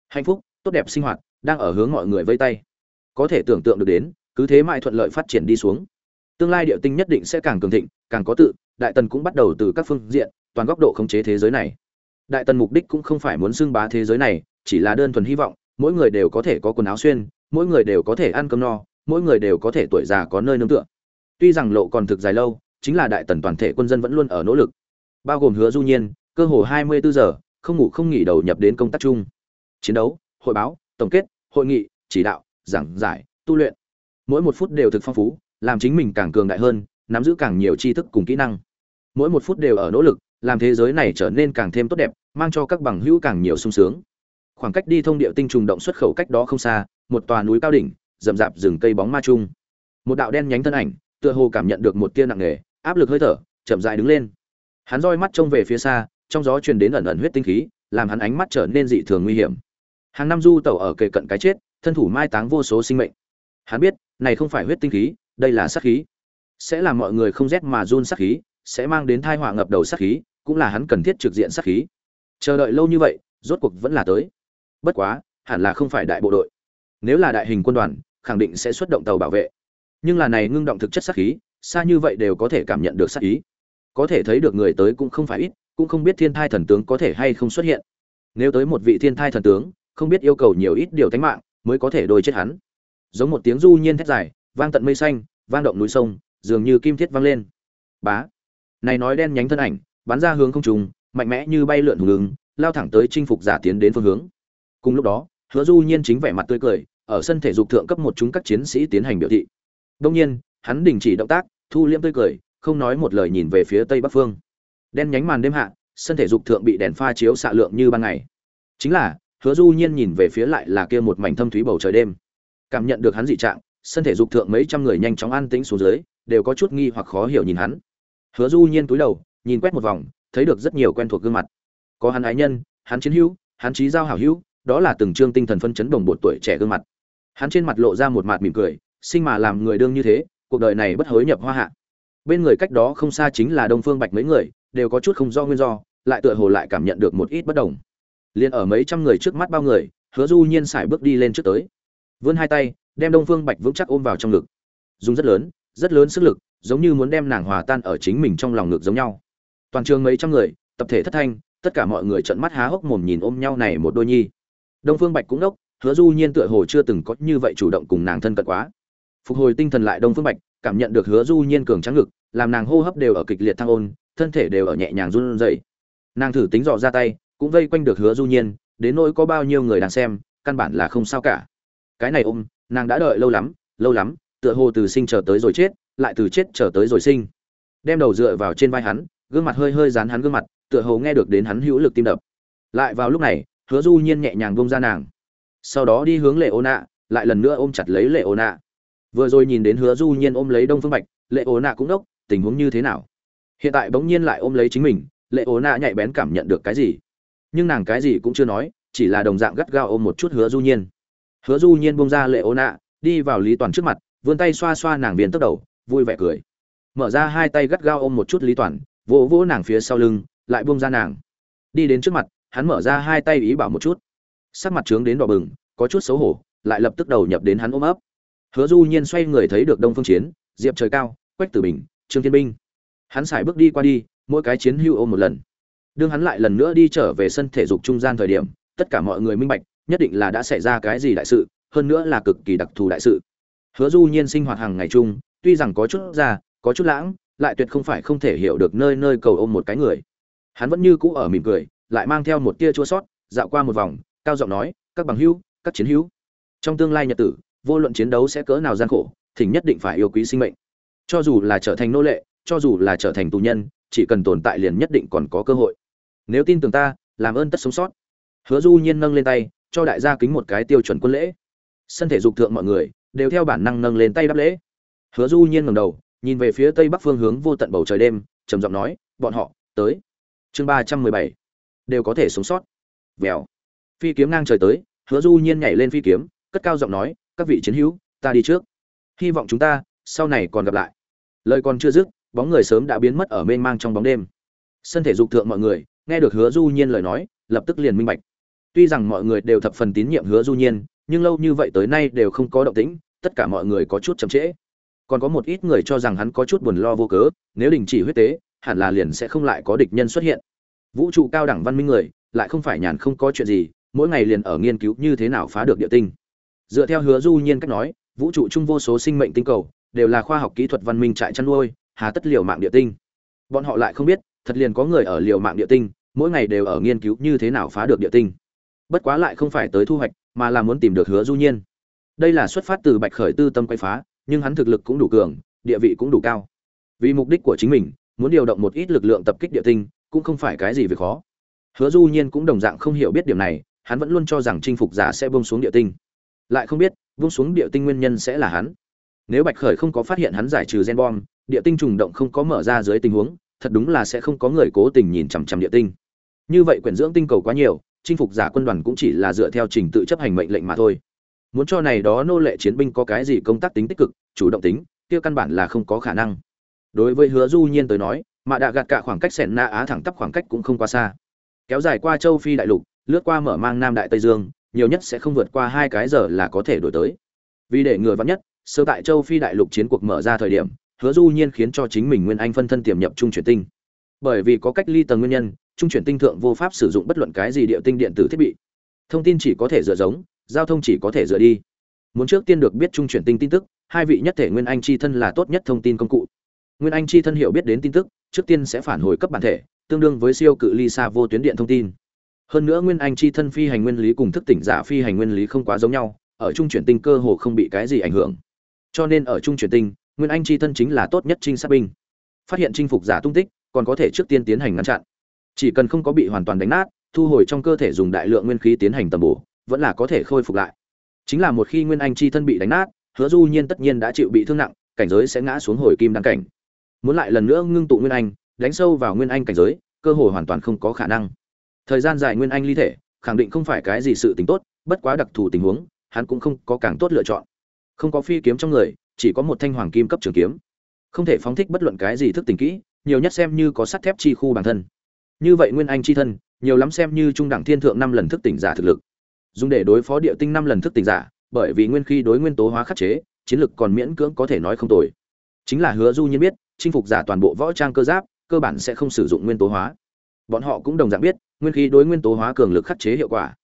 Hạnh phúc, tốt đẹp sinh hoạt, đang ở hướng mọi người vây tay. Có thể tưởng tượng được đến, cứ thế mãi thuận lợi phát triển đi xuống. Tương lai địa tinh nhất định sẽ càng cường thịnh, càng có tự, đại tần cũng bắt đầu từ các phương diện, toàn góc độ khống chế thế giới này. Đại tần mục đích cũng không phải muốn xưng bá thế giới này, chỉ là đơn thuần hy vọng, mỗi người đều có thể có quần áo xuyên mỗi người đều có thể ăn cơm no, mỗi người đều có thể tuổi già có nơi nương tựa. Tuy rằng lộ còn thực dài lâu, chính là đại tần toàn thể quân dân vẫn luôn ở nỗ lực. Bao gồm hứa du nhiên, cơ hồ 24 giờ, không ngủ không nghỉ đầu nhập đến công tác chung. Chiến đấu, hội báo, tổng kết, hội nghị, chỉ đạo, giảng giải, tu luyện. Mỗi một phút đều thực phong phú, làm chính mình càng cường đại hơn, nắm giữ càng nhiều tri thức cùng kỹ năng. Mỗi một phút đều ở nỗ lực, làm thế giới này trở nên càng thêm tốt đẹp, mang cho các bằng hữu càng nhiều sung sướng. Khoảng cách đi thông địa tinh trùng động xuất khẩu cách đó không xa một tòa núi cao đỉnh, rậm rạp rừng cây bóng ma chung. Một đạo đen nhánh thân ảnh, tựa hồ cảm nhận được một tia nặng nề, áp lực hơi thở, chậm dại đứng lên. Hắn roi mắt trông về phía xa, trong gió truyền đến ẩn ẩn huyết tinh khí, làm hắn ánh mắt trở nên dị thường nguy hiểm. Hàng năm du tẩu ở kề cận cái chết, thân thủ mai táng vô số sinh mệnh. Hắn biết, này không phải huyết tinh khí, đây là sát khí. Sẽ làm mọi người không rét mà run sát khí, sẽ mang đến thai họa ngập đầu sát khí, cũng là hắn cần thiết trực diện sát khí. Chờ đợi lâu như vậy, rốt cuộc vẫn là tới. Bất quá, hẳn là không phải đại bộ đội nếu là đại hình quân đoàn, khẳng định sẽ xuất động tàu bảo vệ. Nhưng là này ngưng động thực chất sát khí, xa như vậy đều có thể cảm nhận được sát ý. Có thể thấy được người tới cũng không phải ít, cũng không biết thiên thai thần tướng có thể hay không xuất hiện. Nếu tới một vị thiên thai thần tướng, không biết yêu cầu nhiều ít điều tánh mạng, mới có thể đôi chết hắn. Giống một tiếng du nhiên thét dài, vang tận mây xanh, vang động núi sông, dường như kim thiết vang lên. Bá. Này nói đen nhánh thân ảnh, bắn ra hướng không trùng mạnh mẽ như bay lượn hùng ứng, lao thẳng tới chinh phục giả tiến đến phương hướng. Cùng lúc đó hứa du nhiên chính vẻ mặt tươi cười, ở sân thể dục thượng cấp một chúng các chiến sĩ tiến hành biểu thị. Đương nhiên, hắn đình chỉ động tác, thu liễm tươi cười, không nói một lời nhìn về phía tây bắc phương. Đen nhánh màn đêm hạ, sân thể dục thượng bị đèn pha chiếu xạ lượng như ban ngày. Chính là, hứa du nhiên nhìn về phía lại là kia một mảnh thâm thúy bầu trời đêm. Cảm nhận được hắn dị trạng, sân thể dục thượng mấy trăm người nhanh chóng an tĩnh xuống dưới, đều có chút nghi hoặc khó hiểu nhìn hắn. Hứa du nhiên cúi đầu, nhìn quét một vòng, thấy được rất nhiều quen thuộc gương mặt. Có hắn ái nhân, hắn chiến hữu, hắn trí giao hảo hữu đó là từng trương tinh thần phân chấn đồng bột tuổi trẻ gương mặt. Hắn trên mặt lộ ra một mạt mỉm cười, sinh mà làm người đương như thế, cuộc đời này bất hối nhập hoa hạ. Bên người cách đó không xa chính là đông phương bạch mấy người, đều có chút không do nguyên do, lại tựa hồ lại cảm nhận được một ít bất đồng. Liền ở mấy trăm người trước mắt bao người, hứa du nhiên xài bước đi lên trước tới. Vươn hai tay, đem đông phương bạch vững chắc ôm vào trong ngực. Dùng rất lớn rất lớn sức lực, giống như muốn đem nàng hòa tan ở chính mình trong lòng ngực giống nhau. Toàn trường mấy trăm người, tập thể thất thanh, tất cả mọi người trợn mắt há hốc mồm nhìn ôm nhau này một đôi nhi đông phương bạch cũng đốc, hứa du nhiên tựa hồ chưa từng có như vậy chủ động cùng nàng thân cận quá. Phục hồi tinh thần lại đông phương bạch, cảm nhận được hứa du nhiên cường trắng ngực, làm nàng hô hấp đều ở kịch liệt thăng ôn, thân thể đều ở nhẹ nhàng run rẩy. Nàng thử tính dò ra tay, cũng vây quanh được hứa du nhiên, đến nỗi có bao nhiêu người đang xem, căn bản là không sao cả. Cái này ôm, nàng đã đợi lâu lắm lâu lắm, tựa hồ từ sinh chờ tới rồi chết, lại từ chết chờ tới rồi sinh. Đem đầu dựa vào trên vai hắn, gương mặt hơi hơi dán hắn gương mặt, tựa hồ nghe được đến hắn hữu lực tim đập. Lại vào lúc này hứa du nhiên nhẹ nhàng bông ra nàng. Sau đó đi hướng lệ ô nạ, lại lần nữa ôm chặt lấy lệ ô nạ. Vừa rồi nhìn đến hứa du nhiên ôm lấy đông phương bạch, lệ ô nạ cũng đốc, tình huống như thế nào? Hiện tại bỗng nhiên lại ôm lấy chính mình, lệ ô nạ nhạy bén cảm nhận được cái gì? Nhưng nàng cái gì cũng chưa nói, chỉ là đồng dạng gắt gao ôm một chút hứa du nhiên. Hứa du nhiên bông ra lệ ô nạ, đi vào lý toàn trước mặt, vươn tay xoa xoa nàng biến tốc đầu, vui vẻ cười. Mở ra hai tay gắt gao ôm một chút lý toàn, vỗ vỗ nàng phía sau lưng, lại buông ra nàng. Đi đến trước mặt hắn mở ra hai tay ý bảo một chút. Sắc mặt trướng đến đỏ bừng có chút xấu hổ lại lập tức đầu nhập đến hắn ôm ấp. Hứa du nhiên xoay người thấy được đông phương chiến diệp trời cao quách tử bình trương thiên binh. Hắn xài bước đi qua đi mỗi cái chiến hưu ôm một lần. Đương hắn lại lần nữa đi trở về sân thể dục trung gian thời điểm tất cả mọi người minh bạch nhất định là đã xảy ra cái gì đại sự hơn nữa là cực kỳ đặc thù đại sự. Hứa du nhiên sinh hoạt hàng ngày chung tuy rằng có chút già, có chút lãng lại tuyệt không phải không thể hiểu được nơi nơi cầu ôm một cái người. Hắn vẫn như cũ ở mỉm cười lại mang theo một tia chua sót, dạo qua một vòng, cao giọng nói, các bằng hữu, các chiến hữu, trong tương lai nhật tử, vô luận chiến đấu sẽ cỡ nào gian khổ, thỉnh nhất định phải yêu quý sinh mệnh. Cho dù là trở thành nô lệ, cho dù là trở thành tù nhân, chỉ cần tồn tại liền nhất định còn có cơ hội. Nếu tin tưởng ta, làm ơn tất sống sót. Hứa du nhiên nâng lên tay, cho đại gia kính một cái tiêu chuẩn quân lễ. Sân thể dục thượng mọi người đều theo bản năng nâng lên tay đáp lễ. Hứa du nhiên ngẩng đầu, nhìn về phía tây bắc phương hướng vô tận bầu trời đêm, trầm giọng nói, bọn họ, tới. Chương ba trăm mười bảy đều có thể sống sót. Vèo. Phi kiếm ngang trời tới, hứa du nhiên nhảy lên phi kiếm, cất cao giọng nói, các vị chiến hữu, ta đi trước. Hy vọng chúng ta sau này còn gặp lại. Lời còn chưa dứt, bóng người sớm đã biến mất ở mênh mang trong bóng đêm. Sân thể dục thượng mọi người, nghe được hứa du nhiên lời nói, lập tức liền minh bạch. Tuy rằng mọi người đều thập phần tín nhiệm hứa du nhiên, nhưng lâu như vậy tới nay đều không có động tĩnh, tất cả mọi người có chút chậm trễ. Còn có một ít người cho rằng hắn có chút buồn lo vô cớ, nếu đình chỉ huyết tế, hẳn là liền sẽ không lại có địch nhân xuất hiện vũ trụ cao đẳng văn minh người, lại không phải nhàn không có chuyện gì, mỗi ngày liền ở nghiên cứu như thế nào phá được địa tinh. Dựa theo hứa du nhiên cách nói, vũ trụ chung vô số sinh mệnh tinh cầu, đều là khoa học kỹ thuật văn minh trại chăn nuôi, hà tất liều mạng địa tinh. Bọn họ lại không biết, thật liền có người ở liều mạng địa tinh, mỗi ngày đều ở nghiên cứu như thế nào phá được địa tinh. Bất quá lại không phải tới thu hoạch, mà là muốn tìm được hứa du nhiên. Đây là xuất phát từ bạch khởi tư tâm quay phá, nhưng hắn thực lực cũng đủ cường, địa vị cũng đủ cao. Vì mục đích của chính mình, muốn điều động một ít lực lượng tập kích địa tinh cũng không phải cái gì việc khó. Hứa du nhiên cũng đồng dạng không hiểu biết điểm này, hắn vẫn luôn cho rằng chinh phục giả sẽ buông xuống địa tinh. Lại không biết, buông xuống địa tinh nguyên nhân sẽ là hắn. Nếu bạch khởi không có phát hiện hắn giải trừ gen bom, địa tinh trùng động không có mở ra dưới tình huống, thật đúng là sẽ không có người cố tình nhìn chằm chằm địa tinh. Như vậy quyển dưỡng tinh cầu quá nhiều, chinh phục giả quân đoàn cũng chỉ là dựa theo trình tự chấp hành mệnh lệnh mà thôi. Muốn cho này đó nô lệ chiến binh có cái gì công tác tính tích cực, chủ động tính, kia căn bản là không có khả năng. Đối với hứa du nhiên tới nói mà đã gạt cả khoảng cách sẻn na á thẳng tắp khoảng cách cũng không quá xa. Kéo dài qua châu phi đại lục, lướt qua mở mang nam đại tây dương, nhiều nhất sẽ không vượt qua hai cái giờ là có thể đổi tới. Vì để ngừa vắn nhất, sơ tại châu phi đại lục chiến cuộc mở ra thời điểm, hứa du nhiên khiến cho chính mình nguyên anh phân thân tiềm nhập trung chuyển tinh. Bởi vì có cách ly tầng nguyên nhân, trung chuyển tinh thượng vô pháp sử dụng bất luận cái gì địa tinh điện tử thiết bị. Thông tin chỉ có thể dựa giống, giao thông chỉ có thể dựa đi. Muốn trước tiên được biết trung chuyển tinh tin tức, hai vị nhất thể nguyên anh chi thân là tốt nhất thông tin công cụ. Nguyên anh chi thân hiểu biết đến tin tức trước tiên sẽ phản hồi cấp bản thể, tương đương với siêu cự ly xa vô tuyến điện thông tin. Hơn nữa nguyên anh chi thân phi hành nguyên lý cùng thức tỉnh giả phi hành nguyên lý không quá giống nhau, ở trung chuyển tinh cơ hồ không bị cái gì ảnh hưởng. Cho nên ở trung chuyển tinh, nguyên anh chi thân chính là tốt nhất trinh sát binh. Phát hiện chinh phục giả tung tích, còn có thể trước tiên tiến hành ngăn chặn. Chỉ cần không có bị hoàn toàn đánh nát, thu hồi trong cơ thể dùng đại lượng nguyên khí tiến hành tầm bổ, vẫn là có thể khôi phục lại. Chính là một khi nguyên anh chi thân bị đánh nát, hứa du nhiên tất nhiên đã chịu bị thương nặng, cảnh giới sẽ ngã xuống hồi kim đăng cảnh muốn lại lần nữa ngưng tụ nguyên anh, đánh sâu vào nguyên anh cảnh giới, cơ hội hoàn toàn không có khả năng. Thời gian dài nguyên anh ly thể, khẳng định không phải cái gì sự tình tốt, bất quá đặc thù tình huống, hắn cũng không có càng tốt lựa chọn. Không có phi kiếm trong người, chỉ có một thanh hoàng kim cấp trường kiếm. Không thể phóng thích bất luận cái gì thức tình kỹ, nhiều nhất xem như có sắt thép chi khu bản thân. Như vậy nguyên anh chi thân, nhiều lắm xem như trung đẳng thiên thượng năm lần thức tỉnh giả thực lực. Dùng để đối phó địa tinh năm lần thức tỉnh giả, bởi vì nguyên khí đối nguyên tố hóa khắc chế, chiến lực còn miễn cưỡng có thể nói không tồi. Chính là hứa du nhiên biết chinh phục giả toàn bộ võ trang cơ giáp, cơ bản sẽ không sử dụng nguyên tố hóa. Bọn họ cũng đồng dạng biết, nguyên khí đối nguyên tố hóa cường lực khắc chế hiệu quả.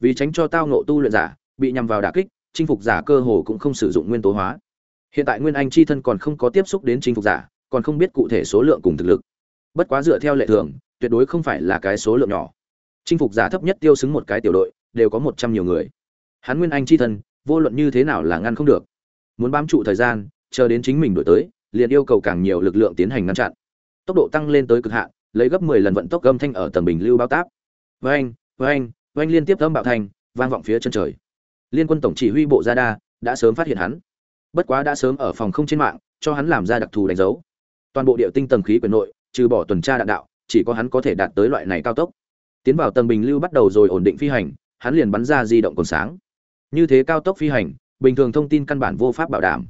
Vì tránh cho tao nộ tu luyện giả bị nhằm vào đả kích, chinh phục giả cơ hồ cũng không sử dụng nguyên tố hóa. Hiện tại nguyên anh chi thân còn không có tiếp xúc đến chinh phục giả, còn không biết cụ thể số lượng cùng thực lực. Bất quá dựa theo lệ thường, tuyệt đối không phải là cái số lượng nhỏ. Chinh phục giả thấp nhất tiêu xứng một cái tiểu đội, đều có một trăm nhiều người. Hắn nguyên anh chi thân, vô luận như thế nào là ngăn không được. Muốn bám trụ thời gian, chờ đến chính mình đổi tới liền yêu cầu càng nhiều lực lượng tiến hành ngăn chặn. Tốc độ tăng lên tới cực hạn, lấy gấp 10 lần vận tốc âm thanh ở tầng bình lưu bao táp. Vang vang vang liên tiếp âm bạo thành, vang vọng phía chân trời. Liên quân tổng chỉ huy bộ gia đa đã sớm phát hiện hắn. Bất quá đã sớm ở phòng không trên mạng, cho hắn làm ra đặc thù đánh dấu. Toàn bộ địa tinh tầng khí quyền nội, trừ bỏ tuần tra đạn đạo, chỉ có hắn có thể đạt tới loại này cao tốc. Tiến vào tầng bình lưu bắt đầu rồi ổn định phi hành, hắn liền bắn ra di động còn sáng. Như thế cao tốc phi hành, bình thường thông tin căn bản vô pháp bảo đảm.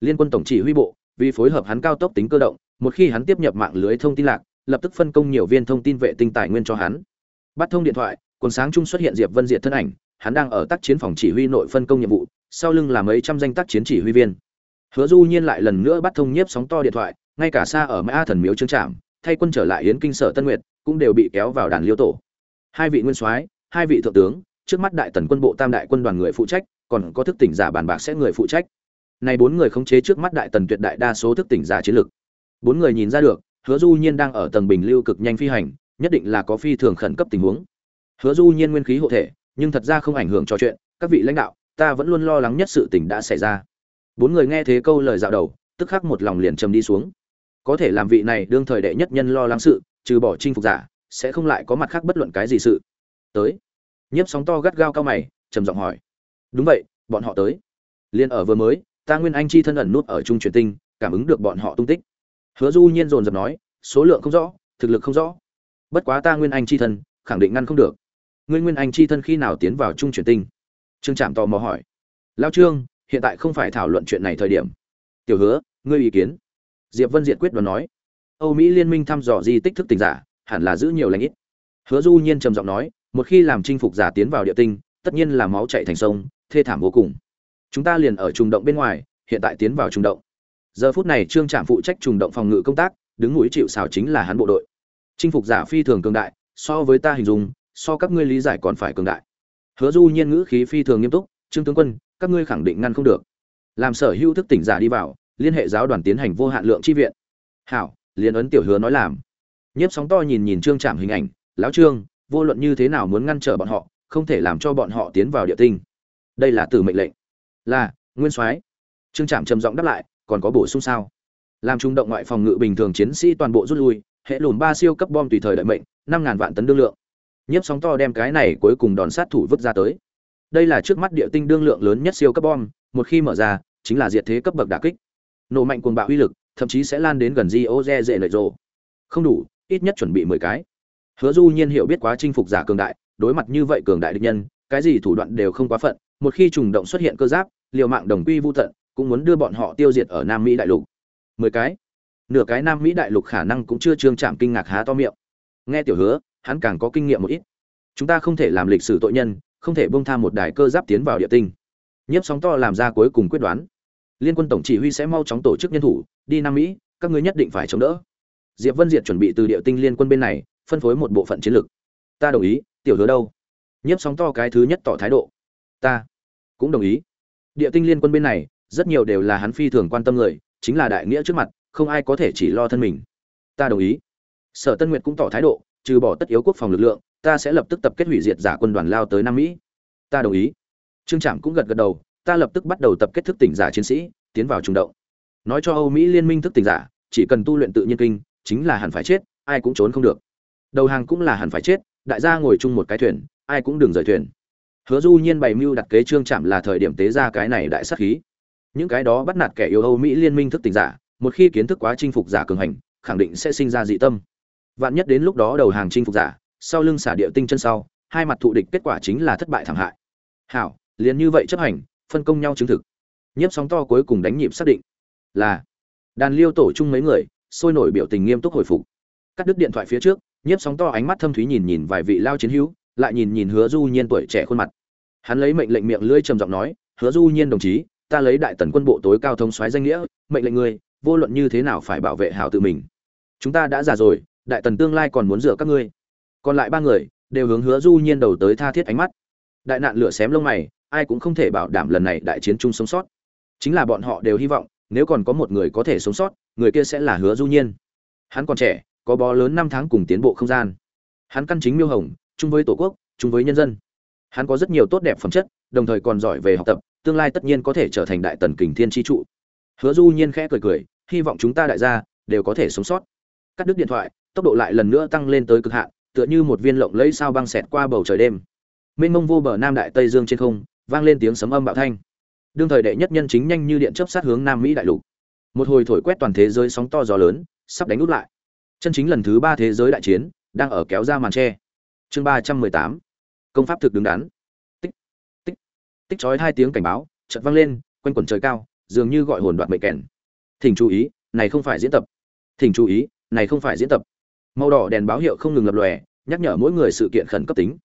Liên quân tổng chỉ huy bộ vì phối hợp hắn cao tốc tính cơ động, một khi hắn tiếp nhập mạng lưới thông tin lạc, lập tức phân công nhiều viên thông tin vệ tinh tài nguyên cho hắn. Bắt thông điện thoại, quần sáng trung xuất hiện diệp vân diệt thân ảnh, hắn đang ở tác chiến phòng chỉ huy nội phân công nhiệm vụ, sau lưng là mấy trăm danh tác chiến chỉ huy viên. Hứa du nhiên lại lần nữa bắt thông nhiếp sóng to điện thoại, ngay cả xa ở mã thần miếu trương trạm, thay quân trở lại yến kinh sở tân nguyệt, cũng đều bị kéo vào đàn liêu tổ. Hai vị nguyên soái, hai vị thượng tướng, trước mắt đại tần quân bộ tam đại quân đoàn người phụ trách, còn có thức tỉnh giả bàn bạc sẽ người phụ trách này bốn người khống chế trước mắt đại tần tuyệt đại đa số thức tỉnh giả chiến lực. Bốn người nhìn ra được, hứa du nhiên đang ở tầng bình lưu cực nhanh phi hành, nhất định là có phi thường khẩn cấp tình huống. Hứa du nhiên nguyên khí hộ thể, nhưng thật ra không ảnh hưởng trò chuyện, các vị lãnh đạo, ta vẫn luôn lo lắng nhất sự tình đã xảy ra. Bốn người nghe thế câu lời dạo đầu, tức khắc một lòng liền trầm đi xuống. Có thể làm vị này đương thời đệ nhất nhân lo lắng sự, trừ bỏ chinh phục giả, sẽ không lại có mặt khác bất luận cái gì sự. Tới. Nhiếp sóng to gắt gao cao mày, trầm giọng hỏi. Đúng vậy, bọn họ tới. Liên ở vừa mới ta nguyên anh chi thân ẩn nút ở trung truyền tinh, cảm ứng được bọn họ tung tích. Hứa du nhiên dồn dập nói, số lượng không rõ, thực lực không rõ. Bất quá ta nguyên anh chi thân, khẳng định ngăn không được. Ngươi nguyên anh chi thân khi nào tiến vào trung truyền tinh? Trương trạm tò mò hỏi. Lao trương, hiện tại không phải thảo luận chuyện này thời điểm. Tiểu hứa, ngươi ý kiến? Diệp vân diệt quyết đoán nói. Âu mỹ liên minh thăm dò di tích thức tình giả, hẳn là giữ nhiều lãnh ít. Hứa du nhiên trầm giọng nói, một khi làm chinh phục giả tiến vào địa tinh, tất nhiên là máu chảy thành sông, thê thảm vô cùng chúng ta liền ở trùng động bên ngoài, hiện tại tiến vào trùng động. Giờ phút này trương trạm phụ trách trùng động phòng ngự công tác, đứng mũi chịu xào chính là hắn bộ đội. Chinh phục giả phi thường cường đại, so với ta hình dung, so các ngươi lý giải còn phải cường đại. Hứa du nhiên ngữ khí phi thường nghiêm túc, trương tướng quân, các ngươi khẳng định ngăn không được. Làm sở hữu thức tỉnh giả đi vào, liên hệ giáo đoàn tiến hành vô hạn lượng chi viện. Hảo, liên ấn tiểu hứa nói làm. Nhiếp sóng to nhìn nhìn trương trạm hình ảnh, lão trương, vô luận như thế nào muốn ngăn trở bọn họ, không thể làm cho bọn họ tiến vào địa tinh. Đây là từ mệnh lệnh là, nguyên soái. Trương trạm trầm giọng đáp lại, còn có bổ sung sao? Làm trung động ngoại phòng ngự bình thường chiến sĩ toàn bộ rút lui, hệ lùn ba siêu cấp bom tùy thời đợi mệnh, năm ngàn vạn tấn đương lượng. Nhiếp sóng to đem cái này cuối cùng đòn sát thủ vứt ra tới. Đây là trước mắt địa tinh đương lượng lớn nhất siêu cấp bom, một khi mở ra, chính là diệt thế cấp bậc đả kích. Nổ mạnh cuồng bạo uy lực, thậm chí sẽ lan đến gần di ô dễ lợi rộ không đủ, ít nhất chuẩn bị mười cái. Hứa du nhiên hiểu biết quá chinh phục giả cường đại, đối mặt như vậy cường đại địch nhân, cái gì thủ đoạn đều không quá phận, một khi trùng động xuất hiện cơ giáp liều mạng đồng quy vu tận, cũng muốn đưa bọn họ tiêu diệt ở nam mỹ đại lục. Mười cái. Nửa cái nam mỹ đại lục khả năng cũng chưa trương chạm kinh ngạc há to miệng. Nghe tiểu hứa, hắn càng có kinh nghiệm một ít. Chúng ta không thể làm lịch sử tội nhân, không thể bông tha một đài cơ giáp tiến vào địa tinh. Nhiếp sóng to làm ra cuối cùng quyết đoán. Liên quân tổng chỉ huy sẽ mau chóng tổ chức nhân thủ, đi nam mỹ, các ngươi nhất định phải chống đỡ. Diệp vân diệt chuẩn bị từ địa tinh liên quân bên này, phân phối một bộ phận chiến lược ta đồng ý, tiểu hứa đâu? Nhiếp sóng to cái thứ nhất tỏ thái độ. Ta cũng đồng ý địa tinh liên quân bên này, rất nhiều đều là hắn phi thường quan tâm người, chính là đại nghĩa trước mặt, không ai có thể chỉ lo thân mình. Ta đồng ý. Sở tân nguyệt cũng tỏ thái độ, trừ bỏ tất yếu quốc phòng lực lượng, ta sẽ lập tức tập kết hủy diệt giả quân đoàn lao tới nam mỹ. Ta đồng ý. Trương trạm cũng gật gật đầu, ta lập tức bắt đầu tập kết thức tỉnh giả chiến sĩ, tiến vào trung động. Nói cho âu mỹ liên minh thức tỉnh giả, chỉ cần tu luyện tự nhiên kinh, chính là hẳn phải chết, ai cũng trốn không được. Đầu hàng cũng là hẳn phải chết, đại gia ngồi chung một cái thuyền, ai cũng đừng rời thuyền hứa du nhiên bày mưu đặt kế trương chạm là thời điểm tế ra cái này đại sát khí. Những cái đó bắt nạt kẻ yêu âu mỹ liên minh thức tỉnh giả, một khi kiến thức quá chinh phục giả cường hành, khẳng định sẽ sinh ra dị tâm. Vạn nhất đến lúc đó đầu hàng chinh phục giả, sau lưng xả địa tinh chân sau, hai mặt thụ địch kết quả chính là thất bại thảm hại. Hảo, liền như vậy chấp hành, phân công nhau chứng thực. Nhiếp sóng to cuối cùng đánh nhịp xác định. Là, đàn liêu tổ chung mấy người, sôi nổi biểu tình nghiêm túc hồi phục. Cắt đứt điện thoại phía trước, nhiếp sóng to ánh mắt thâm thúy nhìn nhìn vài vị lao chiến hữu, lại nhìn nhìn hứa du nhiên tuổi trẻ khuôn mặt hắn lấy mệnh lệnh miệng lưỡi trầm giọng nói, hứa du nhiên đồng chí, ta lấy đại tần quân bộ tối cao thống soái danh nghĩa, mệnh lệnh ngươi, vô luận như thế nào phải bảo vệ hảo tự mình. Chúng ta đã già rồi, đại tần tương lai còn muốn dựa các ngươi. Còn lại ba người đều hướng hứa du nhiên đầu tới tha thiết ánh mắt. Đại nạn lửa xém lông mày, ai cũng không thể bảo đảm lần này đại chiến chung sống sót. Chính là bọn họ đều hy vọng, nếu còn có một người có thể sống sót, người kia sẽ là hứa du nhiên. Hắn còn trẻ, có bó lớn năm tháng cùng tiến bộ không gian. Hắn căn chính miêu hồng, chung với tổ quốc, chung với nhân dân hắn có rất nhiều tốt đẹp phẩm chất, đồng thời còn giỏi về học tập, tương lai tất nhiên có thể trở thành đại tần kình thiên tri trụ. Hứa du nhiên khẽ cười cười, hy vọng chúng ta đại gia đều có thể sống sót. Cắt đứt điện thoại, tốc độ lại lần nữa tăng lên tới cực hạn, tựa như một viên lộng lẫy sao băng xẹt qua bầu trời đêm. Mênh mông vô bờ nam đại tây dương trên không, vang lên tiếng sấm âm bạo thanh. Đương thời đệ nhất nhân chính nhanh như điện chớp sát hướng nam mỹ đại lục. Một hồi thổi quét toàn thế giới sóng to gió lớn, sắp đánh út lại. Chân chính lần thứ ba thế giới đại chiến, đang ở kéo ra màn tre. Chương ba trăm mười tám công pháp thực đứng đắn. Tích tích tích chói hai tiếng cảnh báo, chợt vang lên, quanh quần trời cao, dường như gọi hồn đoạt mệnh kèn. Thỉnh chú ý, này không phải diễn tập. Thỉnh chú ý, này không phải diễn tập. Màu đỏ đèn báo hiệu không ngừng lập lòe, nhắc nhở mỗi người sự kiện khẩn cấp tính.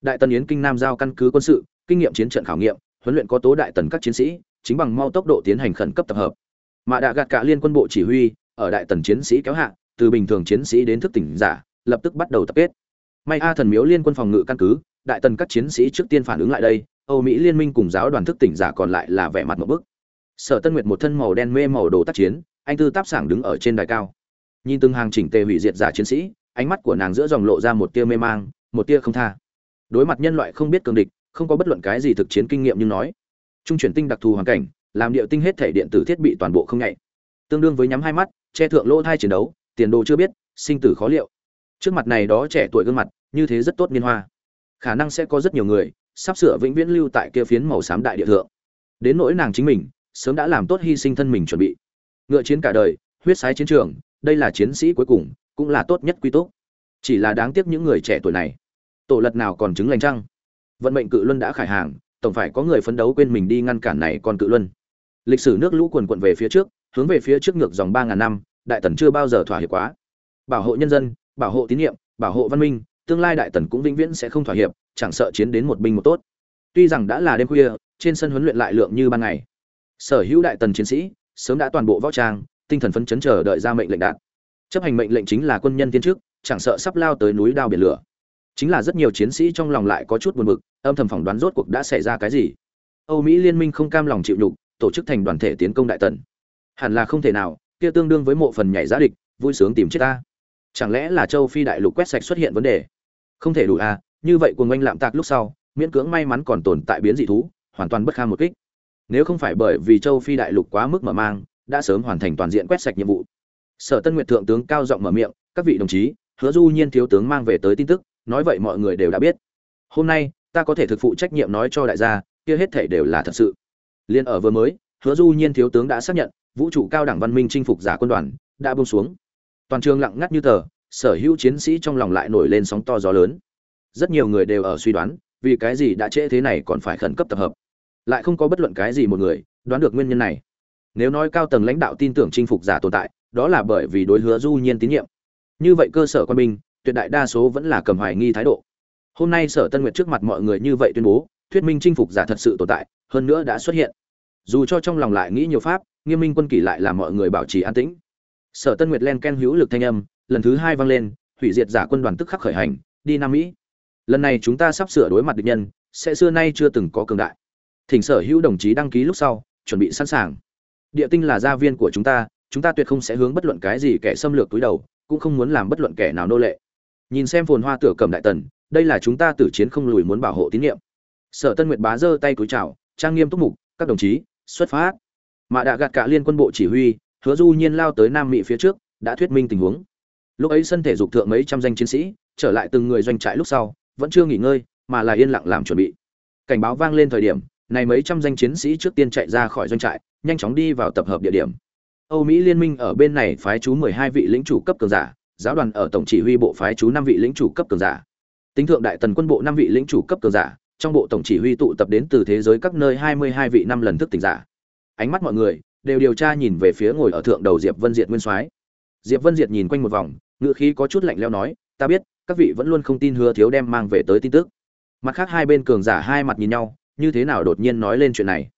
Đại tần yến kinh nam giao căn cứ quân sự, kinh nghiệm chiến trận khảo nghiệm, huấn luyện có tố đại tần các chiến sĩ, chính bằng mau tốc độ tiến hành khẩn cấp tập hợp. Mà đã gạt cả liên quân bộ chỉ huy, ở đại tần chiến sĩ kéo hạ, từ bình thường chiến sĩ đến thức tỉnh giả, lập tức bắt đầu tập kết. May a thần miếu liên quân phòng ngự căn cứ đại tần các chiến sĩ trước tiên phản ứng lại đây, âu mỹ liên minh cùng giáo đoàn thức tỉnh giả còn lại là vẻ mặt một bức. Sở tân nguyệt một thân màu đen mê màu đồ tác chiến, anh tư táp sảng đứng ở trên đài cao. Nhìn từng hàng chỉnh tề hủy diệt giả chiến sĩ, ánh mắt của nàng giữa dòng lộ ra một tia mê mang, một tia không tha. Đối mặt nhân loại không biết cường địch, không có bất luận cái gì thực chiến kinh nghiệm nhưng nói. Trung chuyển tinh đặc thù hoàn cảnh, làm điệu tinh hết thể điện tử thiết bị toàn bộ không nhạy. Tương đương với nhắm hai mắt, che thượng lỗ thai chiến đấu, tiền đồ chưa biết, sinh tử khó liệu. Trước mặt này đó trẻ tuổi gương mặt, như thế rất tốt niên hoa khả năng sẽ có rất nhiều người sắp sửa vĩnh viễn lưu tại kia phiến màu xám đại địa thượng. Đến nỗi nàng chính mình, sớm đã làm tốt hy sinh thân mình chuẩn bị. Ngựa chiến cả đời, huyết sái chiến trường, đây là chiến sĩ cuối cùng, cũng là tốt nhất quy tốt chỉ là đáng tiếc những người trẻ tuổi này. Tổ lật nào còn chứng lành trăng vận mệnh cự luân đã khải hàng, tổng phải có người phấn đấu quên mình đi ngăn cản này còn cự luân. Lịch sử nước lũ quần quận về phía trước, hướng về phía trước ngược dòng ba ngàn năm, đại tần chưa bao giờ thỏa hiệp quá. Bảo hộ nhân dân, bảo hộ tín nhiệm, bảo hộ văn minh tương lai đại tần cũng vĩnh viễn sẽ không thỏa hiệp, chẳng sợ chiến đến một binh một tốt. Tuy rằng đã là đêm khuya, trên sân huấn luyện lại lượng như ban ngày. Sở hữu đại tần chiến sĩ sớm đã toàn bộ võ trang, tinh thần phấn chấn chờ đợi ra mệnh lệnh đạt. Chấp hành mệnh lệnh chính là quân nhân tiên trước, chẳng sợ sắp lao tới núi đao biển lửa. Chính là rất nhiều chiến sĩ trong lòng lại có chút buồn bực, âm thầm phỏng đoán rốt cuộc đã xảy ra cái gì. Âu mỹ liên minh không cam lòng chịu nhục, tổ chức thành đoàn thể tiến công đại tần. Hẳn là không thể nào, kia tương đương với mộ phần nhảy giá địch, vui sướng tìm chết ta. Chẳng lẽ là châu phi đại lục quét sạch xuất hiện vấn đề? Không thể đủ à như vậy cuồng oanh lạm tạc lúc sau, miễn cưỡng may mắn còn tồn tại biến dị thú, hoàn toàn bất kham một kích. Nếu không phải bởi vì châu phi đại lục quá mức mở mang, đã sớm hoàn thành toàn diện quét sạch nhiệm vụ. Sở tân nguyệt thượng tướng cao giọng mở miệng, các vị đồng chí, hứa du nhiên thiếu tướng mang về tới tin tức, nói vậy mọi người đều đã biết. Hôm nay, ta có thể thực phụ trách nhiệm nói cho đại gia, kia hết thể đều là thật sự. Liên ở vừa mới, hứa du nhiên thiếu tướng đã xác nhận, vũ trụ cao đẳng văn minh chinh phục giả quân đoàn, đã buông xuống. Toàn trường lặng ngắt như tờ sở hữu chiến sĩ trong lòng lại nổi lên sóng to gió lớn. Rất nhiều người đều ở suy đoán, vì cái gì đã trễ thế này còn phải khẩn cấp tập hợp. Lại không có bất luận cái gì một người đoán được nguyên nhân này. Nếu nói cao tầng lãnh đạo tin tưởng chinh phục giả tồn tại, đó là bởi vì đối hứa du nhiên tín nhiệm. Như vậy cơ sở quân binh, tuyệt đại đa số vẫn là cầm hoài nghi thái độ. Hôm nay sở tân nguyệt trước mặt mọi người như vậy tuyên bố, thuyết minh chinh phục giả thật sự tồn tại, hơn nữa đã xuất hiện. Dù cho trong lòng lại nghĩ nhiều pháp, nghiêm minh quân kỷ lại làm mọi người bảo trì an tĩnh. Sở tân nguyệt len ken hữu lực thanh âm lần thứ hai vang lên, hủy diệt giả quân đoàn tức khắc khởi hành, đi nam mỹ. Lần này chúng ta sắp sửa đối mặt địch nhân, sẽ xưa nay chưa từng có cường đại. Thỉnh sở hữu đồng chí đăng ký lúc sau, chuẩn bị sẵn sàng. Địa tinh là gia viên của chúng ta chúng ta tuyệt không sẽ hướng bất luận cái gì kẻ xâm lược túi đầu, cũng không muốn làm bất luận kẻ nào nô lệ. Nhìn xem phồn hoa tựa cầm đại tần, đây là chúng ta tử chiến không lùi muốn bảo hộ tín nhiệm sở tân nguyệt bá giơ tay cúi chào, trang nghiêm túc mục, các đồng chí, xuất phát. Mà đã gạt cả liên quân bộ chỉ huy, hứa du nhiên lao tới nam mỹ phía trước, đã thuyết minh tình huống lúc ấy sân thể dục thượng mấy trăm danh chiến sĩ, trở lại từng người doanh trại lúc sau, vẫn chưa nghỉ ngơi, mà là yên lặng làm chuẩn bị. Cảnh báo vang lên thời điểm, này mấy trăm danh chiến sĩ trước tiên chạy ra khỏi doanh trại, nhanh chóng đi vào tập hợp địa điểm. Âu mỹ liên minh ở bên này phái chú 12 vị lĩnh chủ cấp cường giả, giáo đoàn ở tổng chỉ huy bộ phái chú năm vị lĩnh chủ cấp cường giả. Tính thượng đại tần quân bộ năm vị lĩnh chủ cấp cường giả, trong bộ tổng chỉ huy tụ tập đến từ thế giới các nơi 22 vị năm lần thức tỉnh giả. Ánh mắt mọi người đều điều tra nhìn về phía ngồi ở thượng đầu diệp vân diệt nguyên soái. Diệp vân diệt nhìn quanh một vòng ngựa khí có chút lạnh lẽo nói, ta biết, các vị vẫn luôn không tin hứa thiếu đem mang về tới tin tức. Mặt khác hai bên cường giả hai mặt nhìn nhau, như thế nào đột nhiên nói lên chuyện này?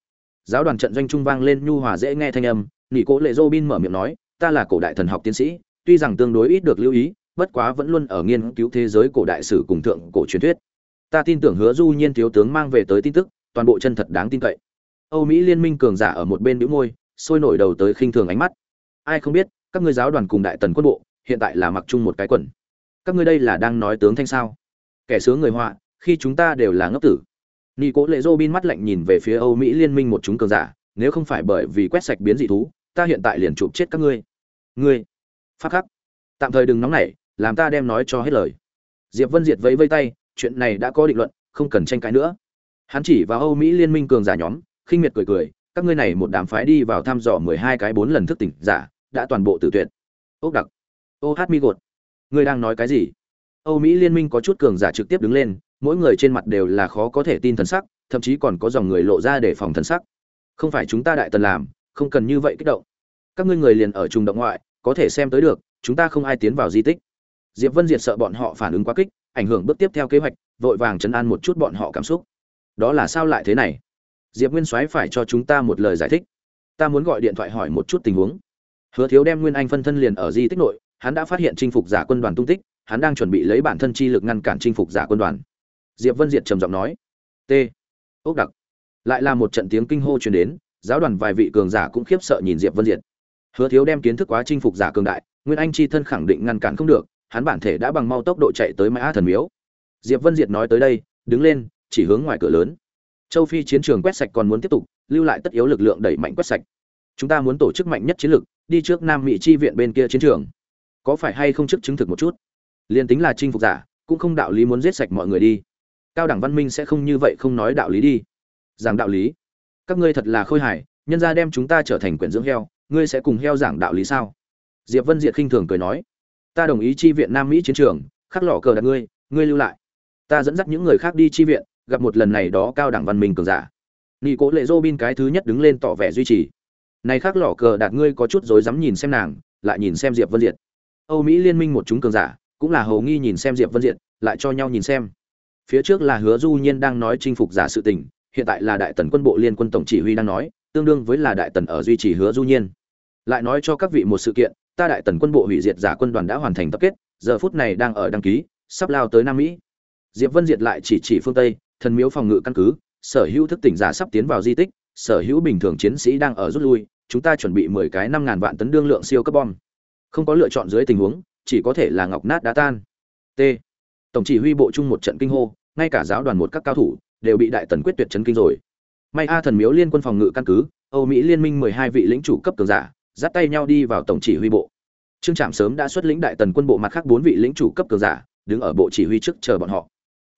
Giáo đoàn trận doanh trung vang lên nhu hòa dễ nghe thanh âm nghỉ cố lệ dô bin mở miệng nói, ta là cổ đại thần học tiến sĩ, tuy rằng tương đối ít được lưu ý, bất quá vẫn luôn ở nghiên cứu thế giới cổ đại sử cùng thượng cổ truyền thuyết. Ta tin tưởng hứa du nhiên thiếu tướng mang về tới tin tức, toàn bộ chân thật đáng tin cậy. Âu mỹ liên minh cường giả ở một bên bĩu môi, sôi nổi đầu tới khinh thường ánh mắt. Ai không biết, các ngươi giáo đoàn cùng đại tần quân bộ hiện tại là mặc chung một cái quần các ngươi đây là đang nói tướng thanh sao kẻ sướng người họa khi chúng ta đều là ngốc tử nghi Cố Lệ Robin mắt lạnh nhìn về phía Âu Mỹ liên minh một chúng cường giả, nếu không phải bởi vì quét sạch biến dị thú, ta hiện tại liền chụp chết các ngươi. Ngươi, pháp khắc, tạm thời đừng nóng nảy, làm ta đem nói cho hết lời. Diệp Vân Diệt vẫy vây tay, chuyện này đã có định luận, không cần tranh cãi nữa. Hắn chỉ vào Âu Mỹ liên minh cường giả nhóm, khinh miệt cười cười, các ngươi này một đám phái đi vào thăm dò 12 cái bốn lần thức tỉnh giả, đã toàn bộ tự tuyệt. Ốc đặc. Ô hát mi gột. Ngươi đang nói cái gì? Âu Mỹ liên minh có chút cường giả trực tiếp đứng lên, mỗi người trên mặt đều là khó có thể tin thần sắc, thậm chí còn có dòng người lộ ra để phòng thần sắc. Không phải chúng ta đại tần làm, không cần như vậy kích động. Các ngươi người liền ở trùng động ngoại, có thể xem tới được, chúng ta không ai tiến vào di tích. Diệp Vân Diệt sợ bọn họ phản ứng quá kích, ảnh hưởng bước tiếp theo kế hoạch, vội vàng chấn an một chút bọn họ cảm xúc. Đó là sao lại thế này? Diệp Nguyên Soái phải cho chúng ta một lời giải thích. Ta muốn gọi điện thoại hỏi một chút tình huống. Hứa Thiếu đem Nguyên Anh phân thân liền ở di tích nội, hắn đã phát hiện chinh phục giả quân đoàn tung tích, hắn đang chuẩn bị lấy bản thân chi lực ngăn cản chinh phục giả quân đoàn. Diệp vân diệt trầm giọng nói t. Ốc đặc. Lại là một trận tiếng kinh hô truyền đến giáo đoàn vài vị cường giả cũng khiếp sợ nhìn diệp vân diệt. Hứa thiếu đem kiến thức quá chinh phục giả cường đại nguyên anh chi thân khẳng định ngăn cản không được hắn bản thể đã bằng mau tốc độ chạy tới mã thần miếu. Diệp vân diệt nói tới đây đứng lên chỉ hướng ngoài cửa lớn. Châu phi chiến trường quét sạch còn muốn tiếp tục lưu lại tất yếu lực lượng đẩy mạnh quét sạch. Chúng ta muốn tổ chức mạnh nhất chiến lược đi trước nam mỹ chi viện bên kia chiến trường có phải hay không chức chứng thực một chút? Liền tính là chinh phục giả, cũng không đạo lý muốn giết sạch mọi người đi. Cao đẳng văn minh sẽ không như vậy không nói đạo lý đi. Giảng đạo lý? Các ngươi thật là khôi hài, nhân ra đem chúng ta trở thành quyển dưỡng heo, ngươi sẽ cùng heo giảng đạo lý sao? Diệp vân diệt khinh thường cười nói. Ta đồng ý chi viện nam mỹ chiến trường, khắc lỏ cờ đặt ngươi ngươi lưu lại. Ta dẫn dắt những người khác đi chi viện, gặp một lần này đó cao đẳng văn minh cường giả. Nghi cố lệ dô bin cái thứ nhất đứng lên tỏ vẻ duy trì. Này khắc lỏ cờ đạt ngươi có chút rối dám nhìn xem nàng, lại nhìn xem diệp vân diệt âu mỹ liên minh một chúng cường giả, cũng là hầu nghi nhìn xem diệp vân diệt lại cho nhau nhìn xem. Phía trước là hứa du nhiên đang nói chinh phục giả sự tình, hiện tại là đại tần quân bộ liên quân tổng chỉ huy đang nói, tương đương với là đại tần ở duy trì hứa du nhiên. Lại nói cho các vị một sự kiện, ta đại tần quân bộ hủy diệt giả quân đoàn đã hoàn thành tập kết, giờ phút này đang ở đăng ký, sắp lao tới nam mỹ. Diệp vân diệt lại chỉ chỉ phương tây, thần miếu phòng ngự căn cứ, sở hữu thức tỉnh giả sắp tiến vào di tích, sở hữu bình thường chiến sĩ đang ở rút lui, chúng ta chuẩn bị mười cái năm ngàn vạn tấn đương lượng siêu cấp bom không có lựa chọn dưới tình huống, chỉ có thể là ngọc nát đá tan. T. Tổng chỉ huy bộ chung một trận kinh hô, ngay cả giáo đoàn một các cao thủ đều bị đại tần quyết tuyệt chấn kinh rồi. May a thần miếu liên quân phòng ngự căn cứ, âu mỹ liên minh mười hai vị lĩnh chủ cấp cường giả, dắt tay nhau đi vào tổng chỉ huy bộ. Trương trạm sớm đã xuất lĩnh đại tần quân bộ mặt khác bốn vị lĩnh chủ cấp cường giả, đứng ở bộ chỉ huy trước chờ bọn họ.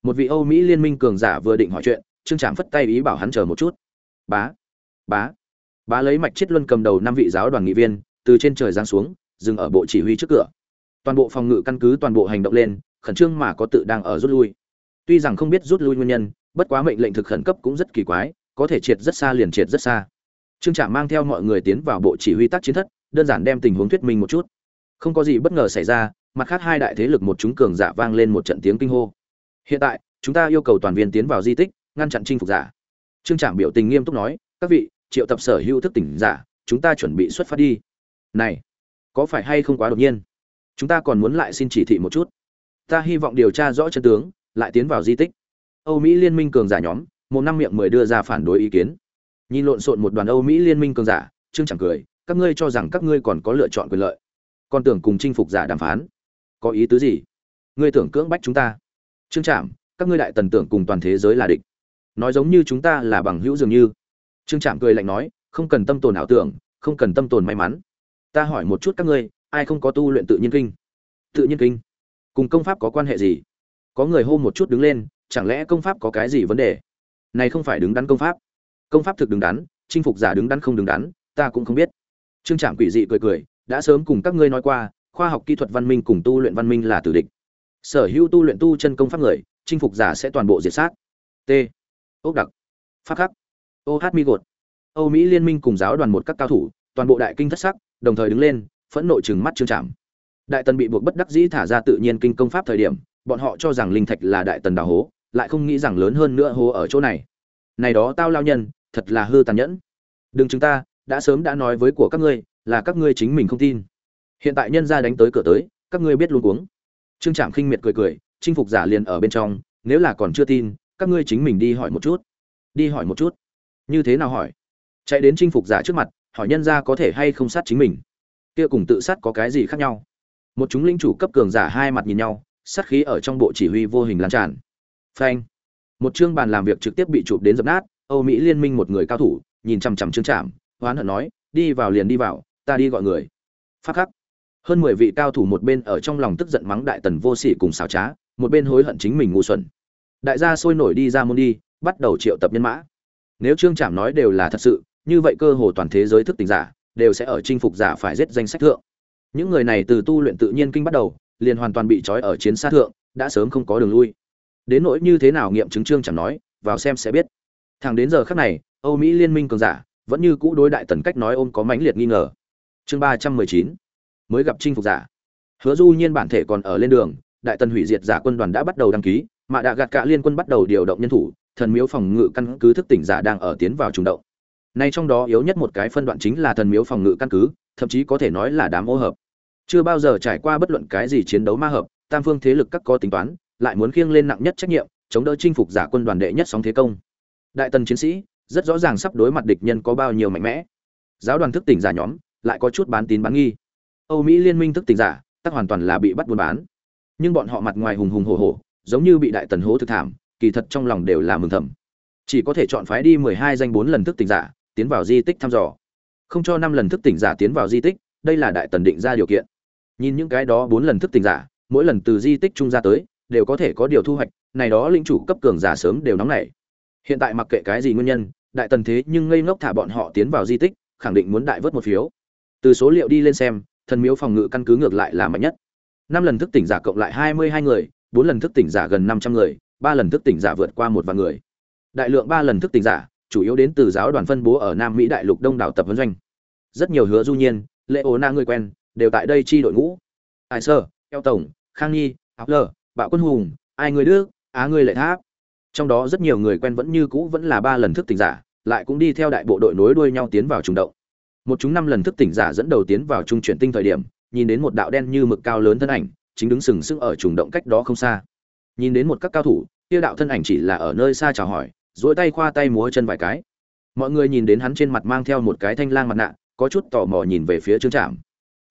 Một vị âu mỹ liên minh cường giả vừa định hỏi chuyện, trương trạm phất tay ý bảo hắn chờ một chút. Bá bá bá lấy mạch chết luân cầm đầu năm vị giáo đoàn nghị viên, từ trên trời giáng xuống dừng ở bộ chỉ huy trước cửa toàn bộ phòng ngự căn cứ toàn bộ hành động lên khẩn trương mà có tự đang ở rút lui Tuy rằng không biết rút lui nguyên nhân, bất quá mệnh lệnh thực khẩn cấp cũng rất kỳ quái, có thể triệt rất xa liền triệt rất xa. Trương Trạm mang theo mọi người tiến vào bộ chỉ huy tác chiến thất, đơn giản đem tình huống thuyết minh một chút. Không có gì bất ngờ xảy ra, mặt khác hai đại thế lực một chúng cường giả vang lên một trận tiếng kinh hô. Hiện tại, chúng ta yêu cầu toàn viên tiến vào di tích, ngăn chặn chinh phục giả. Trương Trạm biểu tình nghiêm túc nói, các vị, triệu tập sở hữu thức tỉnh giả chúng ta chuẩn bị xuất phát đi này có phải hay không quá đột nhiên? Chúng ta còn muốn lại xin chỉ thị một chút. Ta hy vọng điều tra rõ chân tướng, lại tiến vào di tích. Âu mỹ liên minh cường giả nhóm, một năm miệng mười đưa ra phản đối ý kiến. Nhìn lộn xộn một đoàn âu mỹ liên minh cường giả, trương chẳng cười, các ngươi cho rằng các ngươi còn có lựa chọn quyền lợi. Còn tưởng cùng chinh phục giả đàm phán. Có ý tứ gì? Ngươi tưởng cưỡng bách chúng ta. Trương trạm các ngươi đại tần tưởng cùng toàn thế giới là địch. Nói giống như chúng ta là bằng hữu dường như. Trương trạm cười lạnh nói, không cần tâm tồn ảo tưởng, không cần tâm tồn may mắn ta hỏi một chút các ngươi, ai không có tu luyện tự nhiên kinh? Tự nhiên kinh? Cùng công pháp có quan hệ gì? Có người hô một chút đứng lên, chẳng lẽ công pháp có cái gì vấn đề? Này không phải đứng đắn công pháp. Công pháp thực đứng đắn, chinh phục giả đứng đắn không đứng đắn, ta cũng không biết. Trương trạm quỷ dị cười cười, đã sớm cùng các ngươi nói qua, khoa học kỹ thuật văn minh cùng tu luyện văn minh là tử địch. Sở hữu tu luyện tu chân công pháp người, chinh phục giả sẽ toàn bộ diệt sát. T. Ốc đặc. Pháp khắc. Ô hát mi gột. Âu mỹ liên minh cùng giáo đoàn một các cao thủ, toàn bộ đại kinh thất sắc đồng thời đứng lên, phẫn nộ chừng mắt trương trạm đại tần bị buộc bất đắc dĩ thả ra tự nhiên kinh công pháp thời điểm, bọn họ cho rằng linh thạch là đại tần đào hố, lại không nghĩ rằng lớn hơn nữa hố ở chỗ này. Này đó tao lao nhân, thật là hư tàn nhẫn. Đừng chúng ta, đã sớm đã nói với của các ngươi, là các ngươi chính mình không tin. Hiện tại nhân gia đánh tới cửa tới, các ngươi biết luôn uống trương trạm khinh miệt cười cười, chinh phục giả liền ở bên trong, nếu là còn chưa tin, các ngươi chính mình đi hỏi một chút. Đi hỏi một chút. Như thế nào hỏi? Chạy đến chinh phục giả trước mặt hỏi nhân gia có thể hay không sát chính mình. Kia cùng tự sát có cái gì khác nhau? Một chúng linh chủ cấp cường giả hai mặt nhìn nhau, sát khí ở trong bộ chỉ huy vô hình lan tràn. Phanh. Một chương bàn làm việc trực tiếp bị chụp đến dập nát, âu mỹ liên minh một người cao thủ, nhìn chằm chằm trương trạm hoán hận nói, đi vào liền đi vào, ta đi gọi người. Phát khắc. Hơn mười vị cao thủ một bên ở trong lòng tức giận mắng đại tần vô sỉ cùng xảo trá, một bên hối hận chính mình ngu xuẩn. Đại gia sôi nổi đi ra môn đi, bắt đầu triệu tập nhân mã. Nếu trương trạm nói đều là thật sự như vậy cơ hồ toàn thế giới thức tỉnh giả đều sẽ ở chinh phục giả phải giết danh sách thượng. Những người này từ tu luyện tự nhiên kinh bắt đầu, liền hoàn toàn bị trói ở chiến sát thượng, đã sớm không có đường lui. Đến nỗi như thế nào nghiệm chứng trương chẳng nói, vào xem sẽ biết. Thẳng đến giờ khắc này, âu mỹ liên minh cường giả vẫn như cũ đối đại tần cách nói ôm có mãnh liệt nghi ngờ. Chương ba trăm mười chín, mới gặp chinh phục giả. Hứa du nhiên bản thể còn ở lên đường, đại tần hủy diệt giả quân đoàn đã bắt đầu đăng ký, mà đã gạt cả liên quân bắt đầu điều động nhân thủ, thần miếu phòng ngự căn cứ thức tỉnh giả đang ở tiến vào trùng động nay trong đó yếu nhất một cái phân đoạn chính là thần miếu phòng ngự căn cứ, thậm chí có thể nói là đám ô hợp. Chưa bao giờ trải qua bất luận cái gì chiến đấu ma hợp, tam phương thế lực các có tính toán, lại muốn khiêng lên nặng nhất trách nhiệm, chống đỡ chinh phục giả quân đoàn đệ nhất sóng thế công. Đại tần chiến sĩ, rất rõ ràng sắp đối mặt địch nhân có bao nhiêu mạnh mẽ. Giáo đoàn thức tỉnh giả nhóm, lại có chút bán tín bán nghi. Âu mỹ liên minh thức tỉnh giả tất hoàn toàn là bị bắt buôn bán. Nhưng bọn họ mặt ngoài hùng hùng hổ hổ, giống như bị đại tần hố thực thảm, kỳ thật trong lòng đều là mừng thầm. Chỉ có thể chọn phái đi mười hai danh bốn lần thức tỉnh giả tiến vào di tích thăm dò. Không cho năm lần thức tỉnh giả tiến vào di tích, đây là đại tần định ra điều kiện. Nhìn những cái đó bốn lần thức tỉnh giả, mỗi lần từ di tích trung ra tới, đều có thể có điều thu hoạch, này đó linh chủ cấp cường giả sớm đều nóng nảy. Hiện tại mặc kệ cái gì nguyên nhân, đại tần thế nhưng ngây ngốc thả bọn họ tiến vào di tích, khẳng định muốn đại vớt một phiếu. Từ số liệu đi lên xem, thần miếu phòng ngự căn cứ ngược lại là mạnh nhất. Năm lần thức tỉnh giả cộng lại hai mươi hai người, bốn lần thức tỉnh giả gần năm trăm người, ba lần thức tỉnh giả vượt qua một vạn người. Đại lượng ba lần thức tỉnh giả chủ yếu đến từ giáo đoàn phân bố ở nam mỹ đại lục đông đảo tập huấn doanh. Rất nhiều hứa du nhiên, lệ ố na người quen, đều tại đây chi đội ngũ. Ai sơ, eo tổng, khang nhi áo lờ, bạo quân hùng, ai người đức, á người lệ tháp. Trong đó rất nhiều người quen vẫn như cũ vẫn là ba lần thức tỉnh giả, lại cũng đi theo đại bộ đội nối đuôi nhau tiến vào trùng động. Một chúng năm lần thức tỉnh giả dẫn đầu tiến vào trung chuyển tinh thời điểm, nhìn đến một đạo đen như mực cao lớn thân ảnh, chính đứng sừng sững ở trùng động cách đó không xa. Nhìn đến một các cao thủ, kia đạo thân ảnh chỉ là ở nơi xa chào hỏi duỗi tay khoa tay múa chân vài cái. Mọi người nhìn đến hắn trên mặt mang theo một cái thanh lang mặt nạ, có chút tò mò nhìn về phía trương trạm.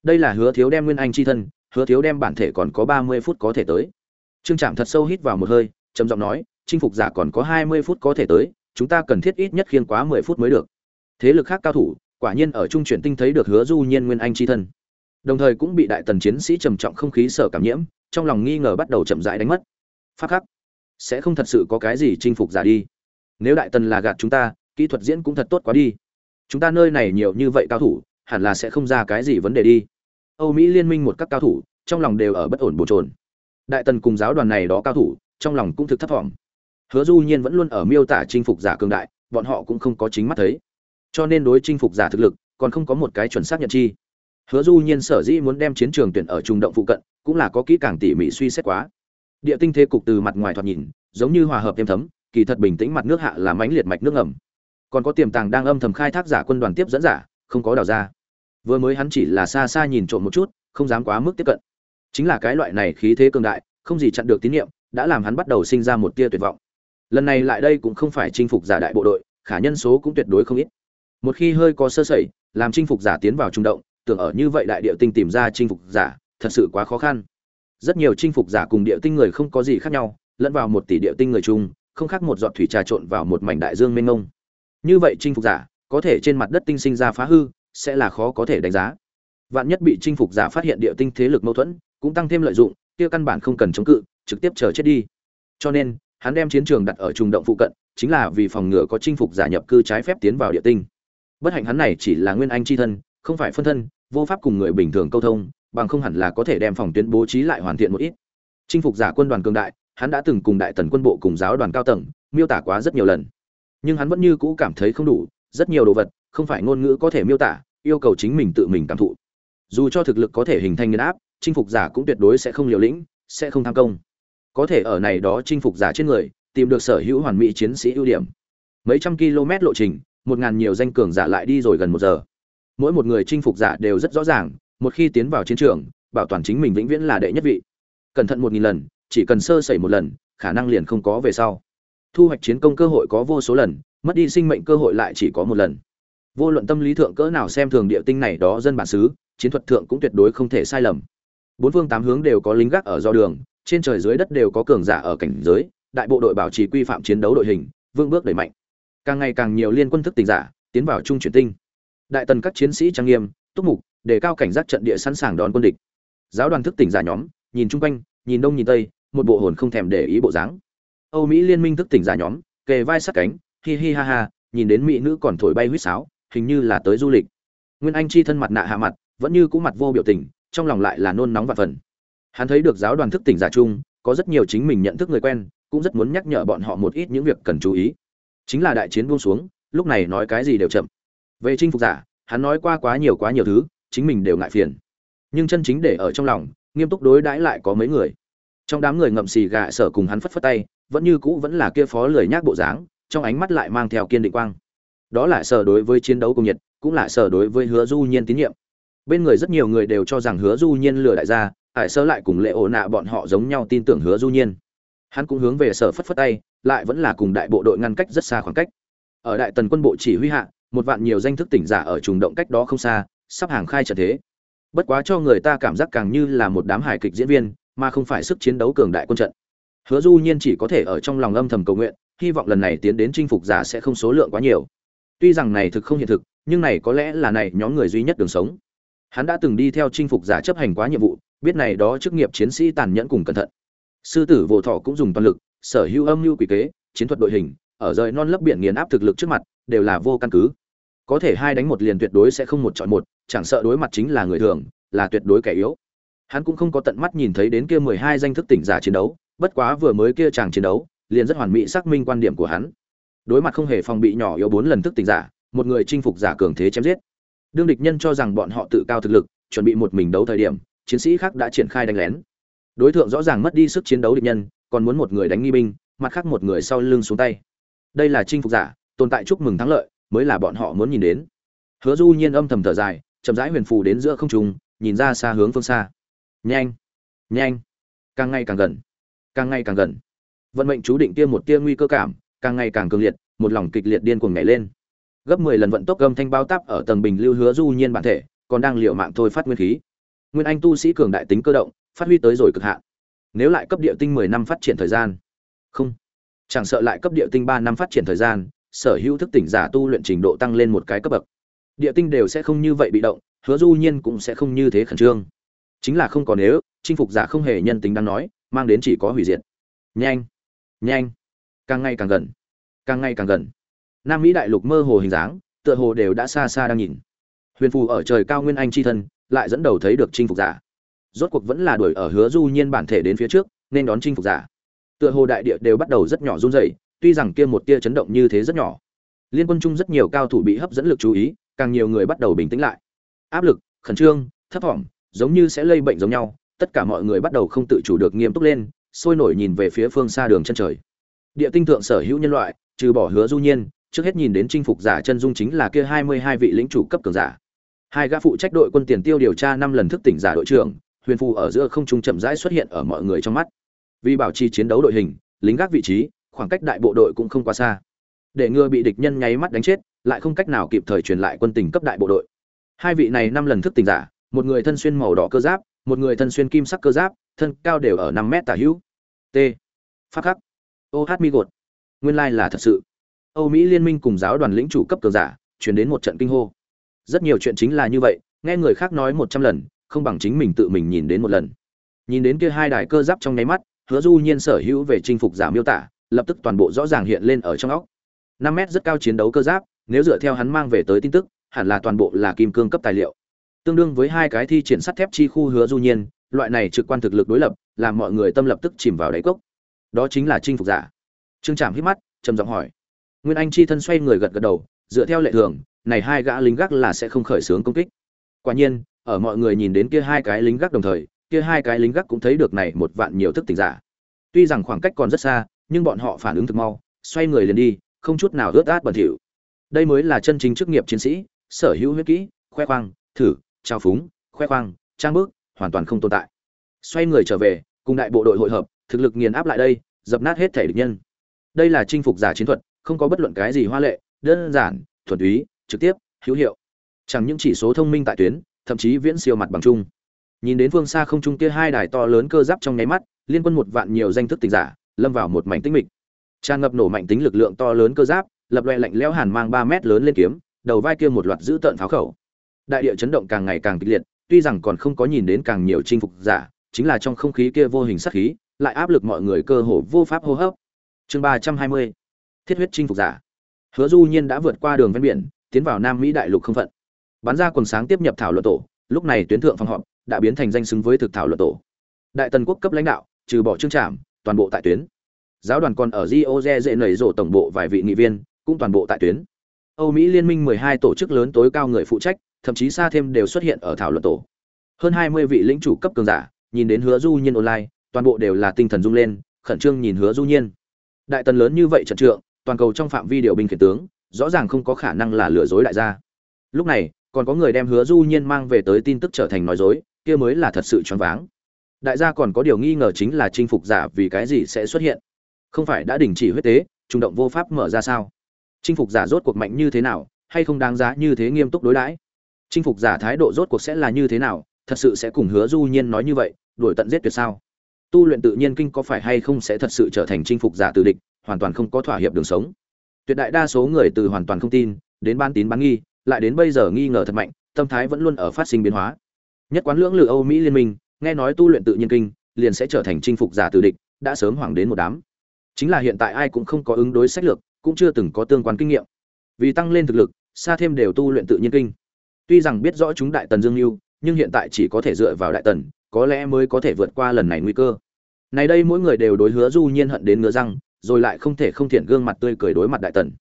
Đây là hứa thiếu đem nguyên anh chi thân, hứa thiếu đem bản thể còn có ba mươi phút có thể tới. Trương trạm thật sâu hít vào một hơi, trầm giọng nói, chinh phục giả còn có hai mươi phút có thể tới, chúng ta cần thiết ít nhất khiên quá mười phút mới được. Thế lực khác cao thủ, quả nhiên ở trung chuyển tinh thấy được hứa du nhiên nguyên anh chi thân. Đồng thời cũng bị đại tần chiến sĩ trầm trọng không khí sở cảm nhiễm, trong lòng nghi ngờ bắt đầu chậm rãi đánh mất. Phát khắc, sẽ không thật sự có cái gì chinh phục giả đi nếu đại tần là gạt chúng ta, kỹ thuật diễn cũng thật tốt quá đi. Chúng ta nơi này nhiều như vậy cao thủ, hẳn là sẽ không ra cái gì vấn đề đi. Âu mỹ liên minh một các cao thủ, trong lòng đều ở bất ổn bồn trồn. Đại tần cùng giáo đoàn này đó cao thủ, trong lòng cũng thực thấp thỏm. Hứa du nhiên vẫn luôn ở miêu tả chinh phục giả cường đại, bọn họ cũng không có chính mắt thấy. Cho nên đối chinh phục giả thực lực, còn không có một cái chuẩn xác nhận chi. Hứa du nhiên sở dĩ muốn đem chiến trường tuyển ở trung động phụ cận, cũng là có kỹ càng tỉ mỉ suy xét quá. Địa tinh thế cục từ mặt ngoài thoạt nhìn, giống như hòa hợp thêm thấm kỳ thật bình tĩnh mặt nước hạ là mãnh liệt mạch nước ngầm. Còn có tiềm tàng đang âm thầm khai thác giả quân đoàn tiếp dẫn giả, không có đào ra. Vừa mới hắn chỉ là xa xa nhìn trộm một chút, không dám quá mức tiếp cận. Chính là cái loại này khí thế cường đại, không gì chặn được tín nhiệm, đã làm hắn bắt đầu sinh ra một tia tuyệt vọng. Lần này lại đây cũng không phải chinh phục giả đại bộ đội, khả nhân số cũng tuyệt đối không ít. Một khi hơi có sơ sẩy, làm chinh phục giả tiến vào trung động, tưởng ở như vậy đại địa tinh tìm ra chinh phục giả, thật sự quá khó khăn. Rất nhiều chinh phục giả cùng địa tinh người không có gì khác nhau, lẫn vào một tỷ địa tinh người chung không khác một giọt thủy trà trộn vào một mảnh đại dương mênh mông. Như vậy chinh phục giả, có thể trên mặt đất tinh sinh ra phá hư, sẽ là khó có thể đánh giá. Vạn nhất bị chinh phục giả phát hiện địa tinh thế lực mâu thuẫn, cũng tăng thêm lợi dụng, kia căn bản không cần chống cự, trực tiếp chờ chết đi. Cho nên, hắn đem chiến trường đặt ở trung động phụ cận, chính là vì phòng ngừa có chinh phục giả nhập cư trái phép tiến vào địa tinh. Bất hạnh hắn này chỉ là nguyên anh chi thân, không phải phân thân, vô pháp cùng người bình thường câu thông, bằng không hẳn là có thể đem phòng tuyến bố trí lại hoàn thiện một ít. Chinh phục giả quân đoàn cường đại hắn đã từng cùng đại tần quân bộ cùng giáo đoàn cao tầng, miêu tả quá rất nhiều lần. Nhưng hắn vẫn như cũ cảm thấy không đủ, rất nhiều đồ vật, không phải ngôn ngữ có thể miêu tả, yêu cầu chính mình tự mình cảm thụ. Dù cho thực lực có thể hình thành nghiền áp, chinh phục giả cũng tuyệt đối sẽ không liều lĩnh, sẽ không tham công. Có thể ở này đó chinh phục giả trên người, tìm được sở hữu hoàn mỹ chiến sĩ ưu điểm. Mấy trăm km lộ trình, một ngàn nhiều danh cường giả lại đi rồi gần một giờ. Mỗi một người chinh phục giả đều rất rõ ràng, một khi tiến vào chiến trường, bảo toàn chính mình vĩnh viễn là đệ nhất vị. Cẩn thận một nghìn lần chỉ cần sơ sẩy một lần, khả năng liền không có về sau. Thu hoạch chiến công cơ hội có vô số lần, mất đi sinh mệnh cơ hội lại chỉ có một lần. Vô luận tâm lý thượng cỡ nào xem thường địa tinh này đó dân bản xứ, chiến thuật thượng cũng tuyệt đối không thể sai lầm. Bốn phương tám hướng đều có lính gác ở do đường, trên trời dưới đất đều có cường giả ở cảnh giới, đại bộ đội bảo trì quy phạm chiến đấu đội hình vương bước đẩy mạnh. Càng ngày càng nhiều liên quân thức tỉnh giả tiến vào trung chuyển tinh. Đại tần các chiến sĩ trang nghiêm, túc mục đề cao cảnh giác trận địa sẵn sàng đón quân địch. Giáo đoàn thức tỉnh giả nhóm, nhìn chung quanh, nhìn đông nhìn tây một bộ hồn không thèm để ý bộ dáng. Âu mỹ liên minh thức tỉnh giả nhóm, kề vai sát cánh, hi hi ha ha, nhìn đến mỹ nữ còn thổi bay huýt sáo, hình như là tới du lịch. Nguyên anh chi thân mặt nạ hạ mặt, vẫn như cũ mặt vô biểu tình, trong lòng lại là nôn nóng và phần. Hắn thấy được giáo đoàn thức tỉnh giả chung, có rất nhiều chính mình nhận thức người quen, cũng rất muốn nhắc nhở bọn họ một ít những việc cần chú ý. Chính là đại chiến buông xuống, lúc này nói cái gì đều chậm. Về chinh phục giả, hắn nói qua quá nhiều quá nhiều thứ, chính mình đều ngại phiền. Nhưng chân chính để ở trong lòng, nghiêm túc đối đãi lại có mấy người trong đám người ngậm xì gà sở cùng hắn phất phất tay, vẫn như cũ vẫn là kia phó lười nhác bộ dáng, trong ánh mắt lại mang theo kiên định quang. Đó là sở đối với chiến đấu cùng nhiệt, cũng là sở đối với hứa du nhiên tín nhiệm. Bên người rất nhiều người đều cho rằng hứa du nhiên lừa đại gia, ải sơ lại cùng lệ ổ nạ bọn họ giống nhau tin tưởng hứa du nhiên. Hắn cũng hướng về sở phất phất tay, lại vẫn là cùng đại bộ đội ngăn cách rất xa khoảng cách. Ở đại tần quân bộ chỉ huy hạ, một vạn nhiều danh thức tỉnh giả ở trùng động cách đó không xa, sắp hàng khai trận thế. Bất quá cho người ta cảm giác càng như là một đám hài kịch diễn viên mà không phải sức chiến đấu cường đại quân trận. Hứa du nhiên chỉ có thể ở trong lòng âm thầm cầu nguyện, hy vọng lần này tiến đến chinh phục giả sẽ không số lượng quá nhiều. Tuy rằng này thực không hiện thực, nhưng này có lẽ là này nhóm người duy nhất đường sống. Hắn đã từng đi theo chinh phục giả chấp hành quá nhiệm vụ, biết này đó chức nghiệp chiến sĩ tàn nhẫn cùng cẩn thận. Sư tử vô thọ cũng dùng toàn lực, sở hữu âm mưu quỷ kế, chiến thuật đội hình, ở rời non lấp biển nghiền áp thực lực trước mặt, đều là vô căn cứ. Có thể hai đánh một liền tuyệt đối sẽ không một chọn một, chẳng sợ đối mặt chính là người thường, là tuyệt đối kẻ yếu hắn cũng không có tận mắt nhìn thấy đến kia mười hai danh thức tỉnh giả chiến đấu, bất quá vừa mới kia chàng chiến đấu, liền rất hoàn mỹ xác minh quan điểm của hắn. Đối mặt không hề phòng bị nhỏ yếu bốn lần thức tỉnh giả, một người chinh phục giả cường thế chém giết. Đương địch nhân cho rằng bọn họ tự cao thực lực, chuẩn bị một mình đấu thời điểm, chiến sĩ khác đã triển khai đánh lén. Đối tượng rõ ràng mất đi sức chiến đấu địch nhân, còn muốn một người đánh nghi binh, mặt khác một người sau lưng xuống tay. Đây là chinh phục giả, tồn tại chúc mừng thắng lợi, mới là bọn họ muốn nhìn đến. Hứa du nhiên âm thầm thở dài, chậm rãi huyền phù đến giữa không trung, nhìn ra xa hướng phương xa nhanh. Nhanh. Càng ngày càng gần. Càng ngày càng gần. Vận mệnh chú định tiêm một tia nguy cơ cảm, càng ngày càng cường liệt, một lòng kịch liệt điên cuồng nhảy lên. Gấp 10 lần vận tốc gầm thanh bao táp ở tầng bình lưu hứa du nhiên bản thể, còn đang liều mạng thôi phát nguyên khí. Nguyên anh tu sĩ cường đại tính cơ động, phát huy tới rồi cực hạn. Nếu lại cấp địa tinh 10 năm phát triển thời gian. Không. Chẳng sợ lại cấp địa tinh 3 năm phát triển thời gian, sở hữu thức tỉnh giả tu luyện trình độ tăng lên một cái cấp bậc. Địa tinh đều sẽ không như vậy bị động, hứa du nhiên cũng sẽ không như thế khẩn trương chính là không còn nếu, chinh phục giả không hề nhân tính đang nói, mang đến chỉ có hủy diệt. Nhanh nhanh, càng ngày càng gần, càng ngày càng gần. Nam mỹ đại lục mơ hồ hình dáng, tựa hồ đều đã xa xa đang nhìn. Huyền phù ở trời cao nguyên anh chi thân, lại dẫn đầu thấy được chinh phục giả. Rốt cuộc vẫn là đuổi ở hứa du nhiên bản thể đến phía trước, nên đón chinh phục giả. Tựa hồ đại địa đều bắt đầu rất nhỏ run rẩy, tuy rằng kia một tia chấn động như thế rất nhỏ. Liên quân chung rất nhiều cao thủ bị hấp dẫn lực chú ý, càng nhiều người bắt đầu bình tĩnh lại. Áp lực, khẩn trương, thấp thỏm giống như sẽ lây bệnh giống nhau, tất cả mọi người bắt đầu không tự chủ được nghiêm túc lên, sôi nổi nhìn về phía phương xa đường chân trời. Địa tinh thượng sở hữu nhân loại, trừ bỏ hứa du nhiên, trước hết nhìn đến chinh phục giả chân dung chính là kia hai mươi hai vị lĩnh chủ cấp cường giả. Hai gã phụ trách đội quân tiền tiêu điều tra năm lần thức tỉnh giả đội trưởng, huyền phù ở giữa không trung chậm rãi xuất hiện ở mọi người trong mắt. Vì bảo trì chiến đấu đội hình, lính gác vị trí, khoảng cách đại bộ đội cũng không quá xa. Để ngừa bị địch nhân nháy mắt đánh chết, lại không cách nào kịp thời truyền lại quân tình cấp đại bộ đội. Hai vị này năm lần thức tỉnh giả một người thân xuyên màu đỏ cơ giáp, một người thân xuyên kim sắc cơ giáp, thân cao đều ở năm mét tả hữu. T. Phát khắc. Ô hát mi gột. Nguyên lai là thật sự. Âu mỹ liên minh cùng giáo đoàn lĩnh chủ cấp cường giả, chuyển đến một trận kinh hô. Rất nhiều chuyện chính là như vậy, nghe người khác nói một trăm lần, không bằng chính mình tự mình nhìn đến một lần. Nhìn đến kia hai đài cơ giáp trong nháy mắt, hứa du nhiên sở hữu về chinh phục giả miêu tả, lập tức toàn bộ rõ ràng hiện lên ở trong óc. Năm mét rất cao chiến đấu cơ giáp, nếu dựa theo hắn mang về tới tin tức, hẳn là toàn bộ là kim cương cấp tài liệu tương đương với hai cái thi triển sắt thép chi khu hứa du nhiên, loại này trực quan thực lực đối lập, làm mọi người tâm lập tức chìm vào đáy cốc. Đó chính là chinh phục giả. Trương trạm hít mắt, trầm giọng hỏi. Nguyên anh chi thân xoay người gật gật đầu, dựa theo lệ thường, này hai gã lính gác là sẽ không khởi xướng công kích. Quả nhiên, ở mọi người nhìn đến kia hai cái lính gác đồng thời, kia hai cái lính gác cũng thấy được này một vạn nhiều thức tỉnh giả. Tuy rằng khoảng cách còn rất xa, nhưng bọn họ phản ứng thực mau, xoay người liền đi, không chút nào ướt át bẩn thỉu. Đây mới là chân chính chức nghiệp chiến sĩ, sở hữu huyết kỹ, khoe khoang, thử trao phúng, khoe khoang, trang bước hoàn toàn không tồn tại. Xoay người trở về, cùng đại bộ đội hội hợp, thực lực nghiền áp lại đây, dập nát hết thể địch nhân. Đây là chinh phục giả chiến thuật, không có bất luận cái gì hoa lệ, đơn giản, thuần túy, trực tiếp, hữu hiệu. Chẳng những chỉ số thông minh tại tuyến, thậm chí viễn siêu mặt bằng chung. Nhìn đến phương xa không trung kia hai đài to lớn cơ giáp trong nháy mắt, liên quân một vạn nhiều danh thức tình giả, lâm vào một mảnh tĩnh mịch. Tràn ngập nổ mạnh tính lực lượng to lớn cơ giáp, lập loè lạnh lẽo hàn mang ba mét lớn lên kiếm, đầu vai kia một loạt giữ tợn pháo khẩu đại địa chấn động càng ngày càng kịch liệt, tuy rằng còn không có nhìn đến càng nhiều chinh phục giả, chính là trong không khí kia vô hình sát khí, lại áp lực mọi người cơ hồ vô pháp hô hấp. Chương ba trăm hai mươi, thiết huyết chinh phục giả. Hứa du nhiên đã vượt qua đường ven biển, tiến vào nam mỹ đại lục không phận. Bắn ra quần sáng tiếp nhập thảo luận tổ, lúc này tuyến thượng phòng họp đã biến thành danh xứng với thực thảo luận tổ. Đại tần quốc cấp lãnh đạo, trừ bỏ trương trạm toàn bộ tại tuyến. Giáo đoàn còn ở rio de dễ nảy rổ tổng bộ vài vị nghị viên, cũng toàn bộ tại tuyến. Âu mỹ liên minh 12 tổ chức lớn tối cao người phụ trách thậm chí xa thêm đều xuất hiện ở thảo luận tổ. Hơn 20 vị lĩnh chủ cấp cường giả nhìn đến hứa du nhiên online, toàn bộ đều là tinh thần rung lên, khẩn trương nhìn hứa du nhiên. Đại tần lớn như vậy trận trượng, toàn cầu trong phạm vi điều binh khiển tướng, rõ ràng không có khả năng là lừa dối đại gia. Lúc này, còn có người đem hứa du nhiên mang về tới tin tức trở thành nói dối, kia mới là thật sự choáng váng. Đại gia còn có điều nghi ngờ chính là chinh phục giả vì cái gì sẽ xuất hiện. Không phải đã đình chỉ huyết tế, trung động vô pháp mở ra sao? Chinh phục giả rốt cuộc mạnh như thế nào, hay không đáng giá như thế nghiêm túc đối đãi? Chinh phục giả thái độ rốt cuộc sẽ là như thế nào, thật sự sẽ cùng hứa du nhiên nói như vậy, đuổi tận giết tuyệt sao? Tu luyện tự nhiên kinh có phải hay không sẽ thật sự trở thành chinh phục giả từ địch, hoàn toàn không có thỏa hiệp đường sống. Tuyệt đại đa số người từ hoàn toàn không tin, đến ban tín bán nghi, lại đến bây giờ nghi ngờ thật mạnh, tâm thái vẫn luôn ở phát sinh biến hóa. Nhất quán lưỡng lự âu mỹ liên minh, nghe nói tu luyện tự nhiên kinh, liền sẽ trở thành chinh phục giả từ địch, đã sớm hoảng đến một đám. Chính là hiện tại ai cũng không có ứng đối sách lược, cũng chưa từng có tương quan kinh nghiệm. Vì tăng lên thực lực, xa thêm đều tu luyện tự nhiên kinh tuy rằng biết rõ chúng đại tần dương mưu nhưng hiện tại chỉ có thể dựa vào đại tần, có lẽ mới có thể vượt qua lần này nguy cơ. Này đây mỗi người đều đối hứa du nhiên hận đến ngứa răng, rồi lại không thể không thiện gương mặt tươi cười đối mặt đại tần.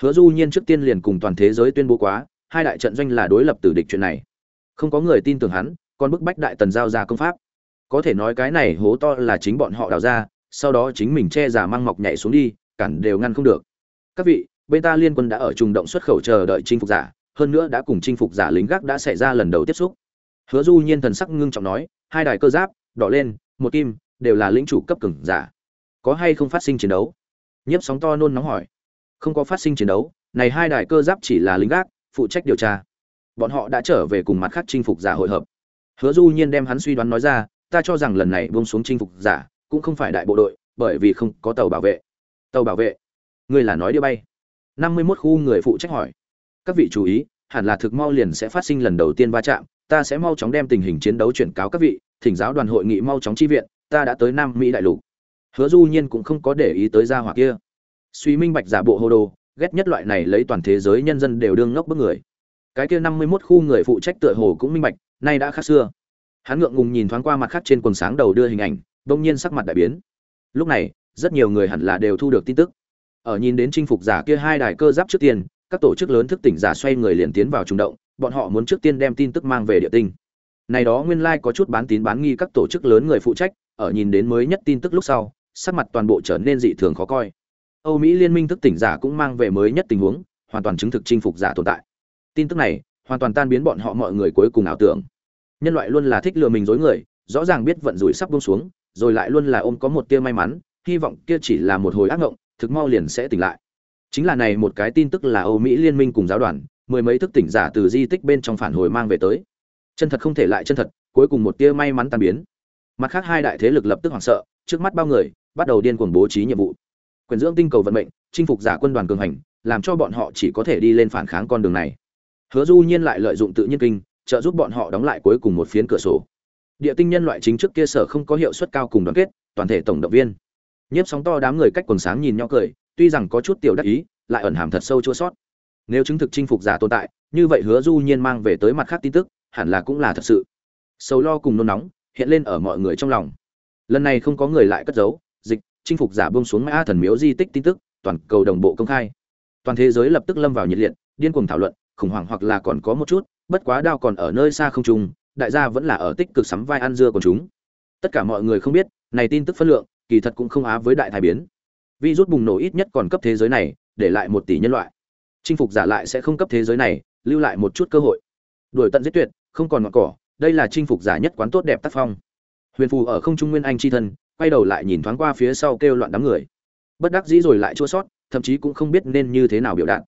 Hứa du nhiên trước tiên liền cùng toàn thế giới tuyên bố quá, hai đại trận doanh là đối lập tử địch chuyện này. Không có người tin tưởng hắn, còn bức bách đại tần giao ra công pháp. Có thể nói cái này hố to là chính bọn họ đào ra, sau đó chính mình che giả mang mọc nhảy xuống đi, cản đều ngăn không được. Các vị, bên ta liên quân đã ở trùng động xuất khẩu chờ đợi chinh phục giả hơn nữa đã cùng chinh phục giả lính gác đã xảy ra lần đầu tiếp xúc. Hứa du nhiên thần sắc ngưng trọng nói, hai đài cơ giáp, đỏ lên, một kim, đều là lĩnh chủ cấp cường giả. Có hay không phát sinh chiến đấu? Nhiếp sóng to nôn nóng hỏi. Không có phát sinh chiến đấu, này hai đài cơ giáp chỉ là lính gác, phụ trách điều tra. Bọn họ đã trở về cùng mặt khác chinh phục giả hội hợp. Hứa du nhiên đem hắn suy đoán nói ra, ta cho rằng lần này buông xuống chinh phục giả, cũng không phải đại bộ đội, bởi vì không có tàu bảo vệ. Tàu bảo vệ? Ngươi là nói đi bay. Năm mươi 51 khu người phụ trách hỏi các vị chú ý, hẳn là thực mau liền sẽ phát sinh lần đầu tiên va chạm, ta sẽ mau chóng đem tình hình chiến đấu chuyển cáo các vị, thỉnh giáo đoàn hội nghị mau chóng chi viện, ta đã tới nam mỹ đại lục. Hứa du nhiên cũng không có để ý tới gia hỏa kia. Suy minh bạch giả bộ hô đồ, ghét nhất loại này lấy toàn thế giới nhân dân đều đương ngốc bức người. Cái kia năm mươi 51 khu người phụ trách tựa hồ cũng minh bạch, nay đã khác xưa. Hắn ngượng ngùng nhìn thoáng qua mặt khác trên quần sáng đầu đưa hình ảnh đông nhiên sắc mặt đại biến. Lúc này, rất nhiều người hẳn là đều thu được tin tức. Ở nhìn đến chinh phục giả kia hai đài cơ giáp trước tiên các tổ chức lớn thức tỉnh giả xoay người liền tiến vào trung động, bọn họ muốn trước tiên đem tin tức mang về địa tinh. Này đó nguyên lai like có chút bán tín bán nghi các tổ chức lớn người phụ trách, ở nhìn đến mới nhất tin tức lúc sau, sắc mặt toàn bộ trở nên dị thường khó coi. Âu mỹ liên minh thức tỉnh giả cũng mang về mới nhất tình huống, hoàn toàn chứng thực chinh phục giả tồn tại. Tin tức này, hoàn toàn tan biến bọn họ mọi người cuối cùng ảo tưởng. Nhân loại luôn là thích lừa mình dối người, rõ ràng biết vận rủi sắp buông xuống, rồi lại luôn là ôm có một tia may mắn, hy vọng kia chỉ là một hồi ác ngộng, thực mau liền sẽ tỉnh lại chính là này một cái tin tức là âu mỹ liên minh cùng giáo đoàn, mười mấy thức tỉnh giả từ di tích bên trong phản hồi mang về tới. Chân thật không thể lại chân thật, cuối cùng một tia may mắn tan biến. Mặt khác hai đại thế lực lập tức hoảng sợ, trước mắt bao người, bắt đầu điên cuồng bố trí nhiệm vụ. Quyền dưỡng tinh cầu vận mệnh, chinh phục giả quân đoàn cường hành, làm cho bọn họ chỉ có thể đi lên phản kháng con đường này. Hứa du nhiên lại lợi dụng tự nhiên kinh, trợ giúp bọn họ đóng lại cuối cùng một phiến cửa sổ. Địa tinh nhân loại chính trước kia sở không có hiệu suất cao cùng đoàn kết, toàn thể tổng động viên. Nhiếp sóng to đám người cách quần sáng nhìn nhau cười tuy rằng có chút tiểu đắc ý, lại ẩn hàm thật sâu chua sót. Nếu chứng thực chinh phục giả tồn tại, như vậy hứa du nhiên mang về tới mặt khác tin tức, hẳn là cũng là thật sự. Sầu lo cùng nôn nóng, hiện lên ở mọi người trong lòng. Lần này không có người lại cất giấu, dịch, chinh phục giả buông xuống mã thần miếu di tích tin tức, toàn cầu đồng bộ công khai. Toàn thế giới lập tức lâm vào nhiệt liệt, điên cuồng thảo luận, khủng hoảng hoặc là còn có một chút, bất quá đao còn ở nơi xa không trung, đại gia vẫn là ở tích cực sắm vai ăn dưa của chúng. Tất cả mọi người không biết, này tin tức phân lượng, kỳ thật cũng không á với đại thái biến virus bùng nổ ít nhất còn cấp thế giới này, để lại một tỷ nhân loại. Chinh phục giả lại sẽ không cấp thế giới này, lưu lại một chút cơ hội. Đuổi tận giết tuyệt, không còn ngọn cỏ, đây là chinh phục giả nhất quán tốt đẹp tác phong. Huyền phù ở không trung nguyên anh chi thân, quay đầu lại nhìn thoáng qua phía sau kêu loạn đám người. Bất đắc dĩ rồi lại chua sót, thậm chí cũng không biết nên như thế nào biểu đạt.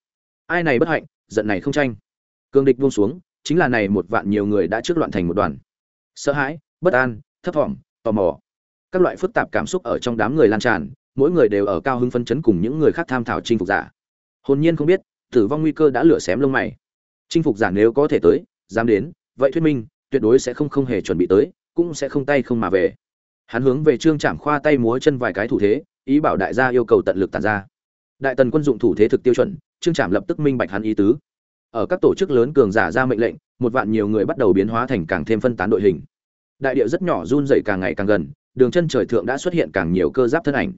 Ai này bất hạnh, giận này không tranh. Cương địch buông xuống, chính là này một vạn nhiều người đã trước loạn thành một đoàn. Sợ hãi, bất an, thấp thỏm, tò mò. Các loại phức tạp cảm xúc ở trong đám người lan tràn mỗi người đều ở cao hưng phân chấn cùng những người khác tham thảo chinh phục giả. Hồn nhiên không biết, tử vong nguy cơ đã lửa xém lông mày. Chinh phục giả nếu có thể tới, dám đến, vậy thuyết minh, tuyệt đối sẽ không không hề chuẩn bị tới, cũng sẽ không tay không mà về. Hắn hướng về trương trạm khoa tay múa chân vài cái thủ thế, ý bảo đại gia yêu cầu tận lực tàn ra. Đại tần quân dụng thủ thế thực tiêu chuẩn, trương trạm lập tức minh bạch hắn ý tứ. Ở các tổ chức lớn cường giả ra mệnh lệnh, một vạn nhiều người bắt đầu biến hóa thành càng thêm phân tán đội hình. Đại địa rất nhỏ run dày càng ngày càng gần, đường chân trời thượng đã xuất hiện càng nhiều cơ giáp thân ảnh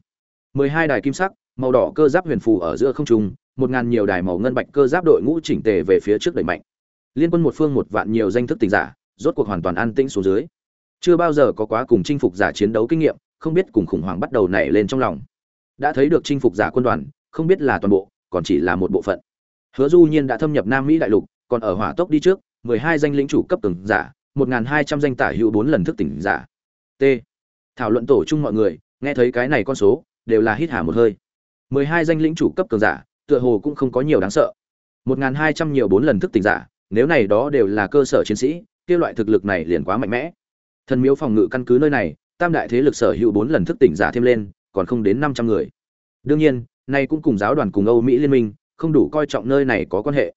mười hai đài kim sắc, màu đỏ cơ giáp huyền phù ở giữa không trung, một ngàn nhiều đài màu ngân bạch cơ giáp đội ngũ chỉnh tề về phía trước đẩy mạnh. Liên quân một phương một vạn nhiều danh thức tình giả, rốt cuộc hoàn toàn an tĩnh xuống dưới. Chưa bao giờ có quá cùng chinh phục giả chiến đấu kinh nghiệm, không biết cùng khủng hoảng bắt đầu nảy lên trong lòng. Đã thấy được chinh phục giả quân đoàn, không biết là toàn bộ, còn chỉ là một bộ phận. Hứa du nhiên đã thâm nhập nam mỹ đại lục, còn ở hỏa tốc đi trước, mười hai danh lĩnh chủ cấp từng giả, một hai trăm danh tả hữu bốn lần thức tỉnh giả. T. Thảo luận tổ chung mọi người, nghe thấy cái này con số đều là hít hà một hơi. Mười hai danh lĩnh chủ cấp cường giả, tựa hồ cũng không có nhiều đáng sợ. Một hai trăm nhiều bốn lần thức tỉnh giả, nếu này đó đều là cơ sở chiến sĩ, kia loại thực lực này liền quá mạnh mẽ. Thần miếu phòng ngự căn cứ nơi này, tam đại thế lực sở hữu bốn lần thức tỉnh giả thêm lên, còn không đến năm trăm người. Đương nhiên, nay cũng cùng giáo đoàn cùng âu mỹ liên minh, không đủ coi trọng nơi này có quan hệ.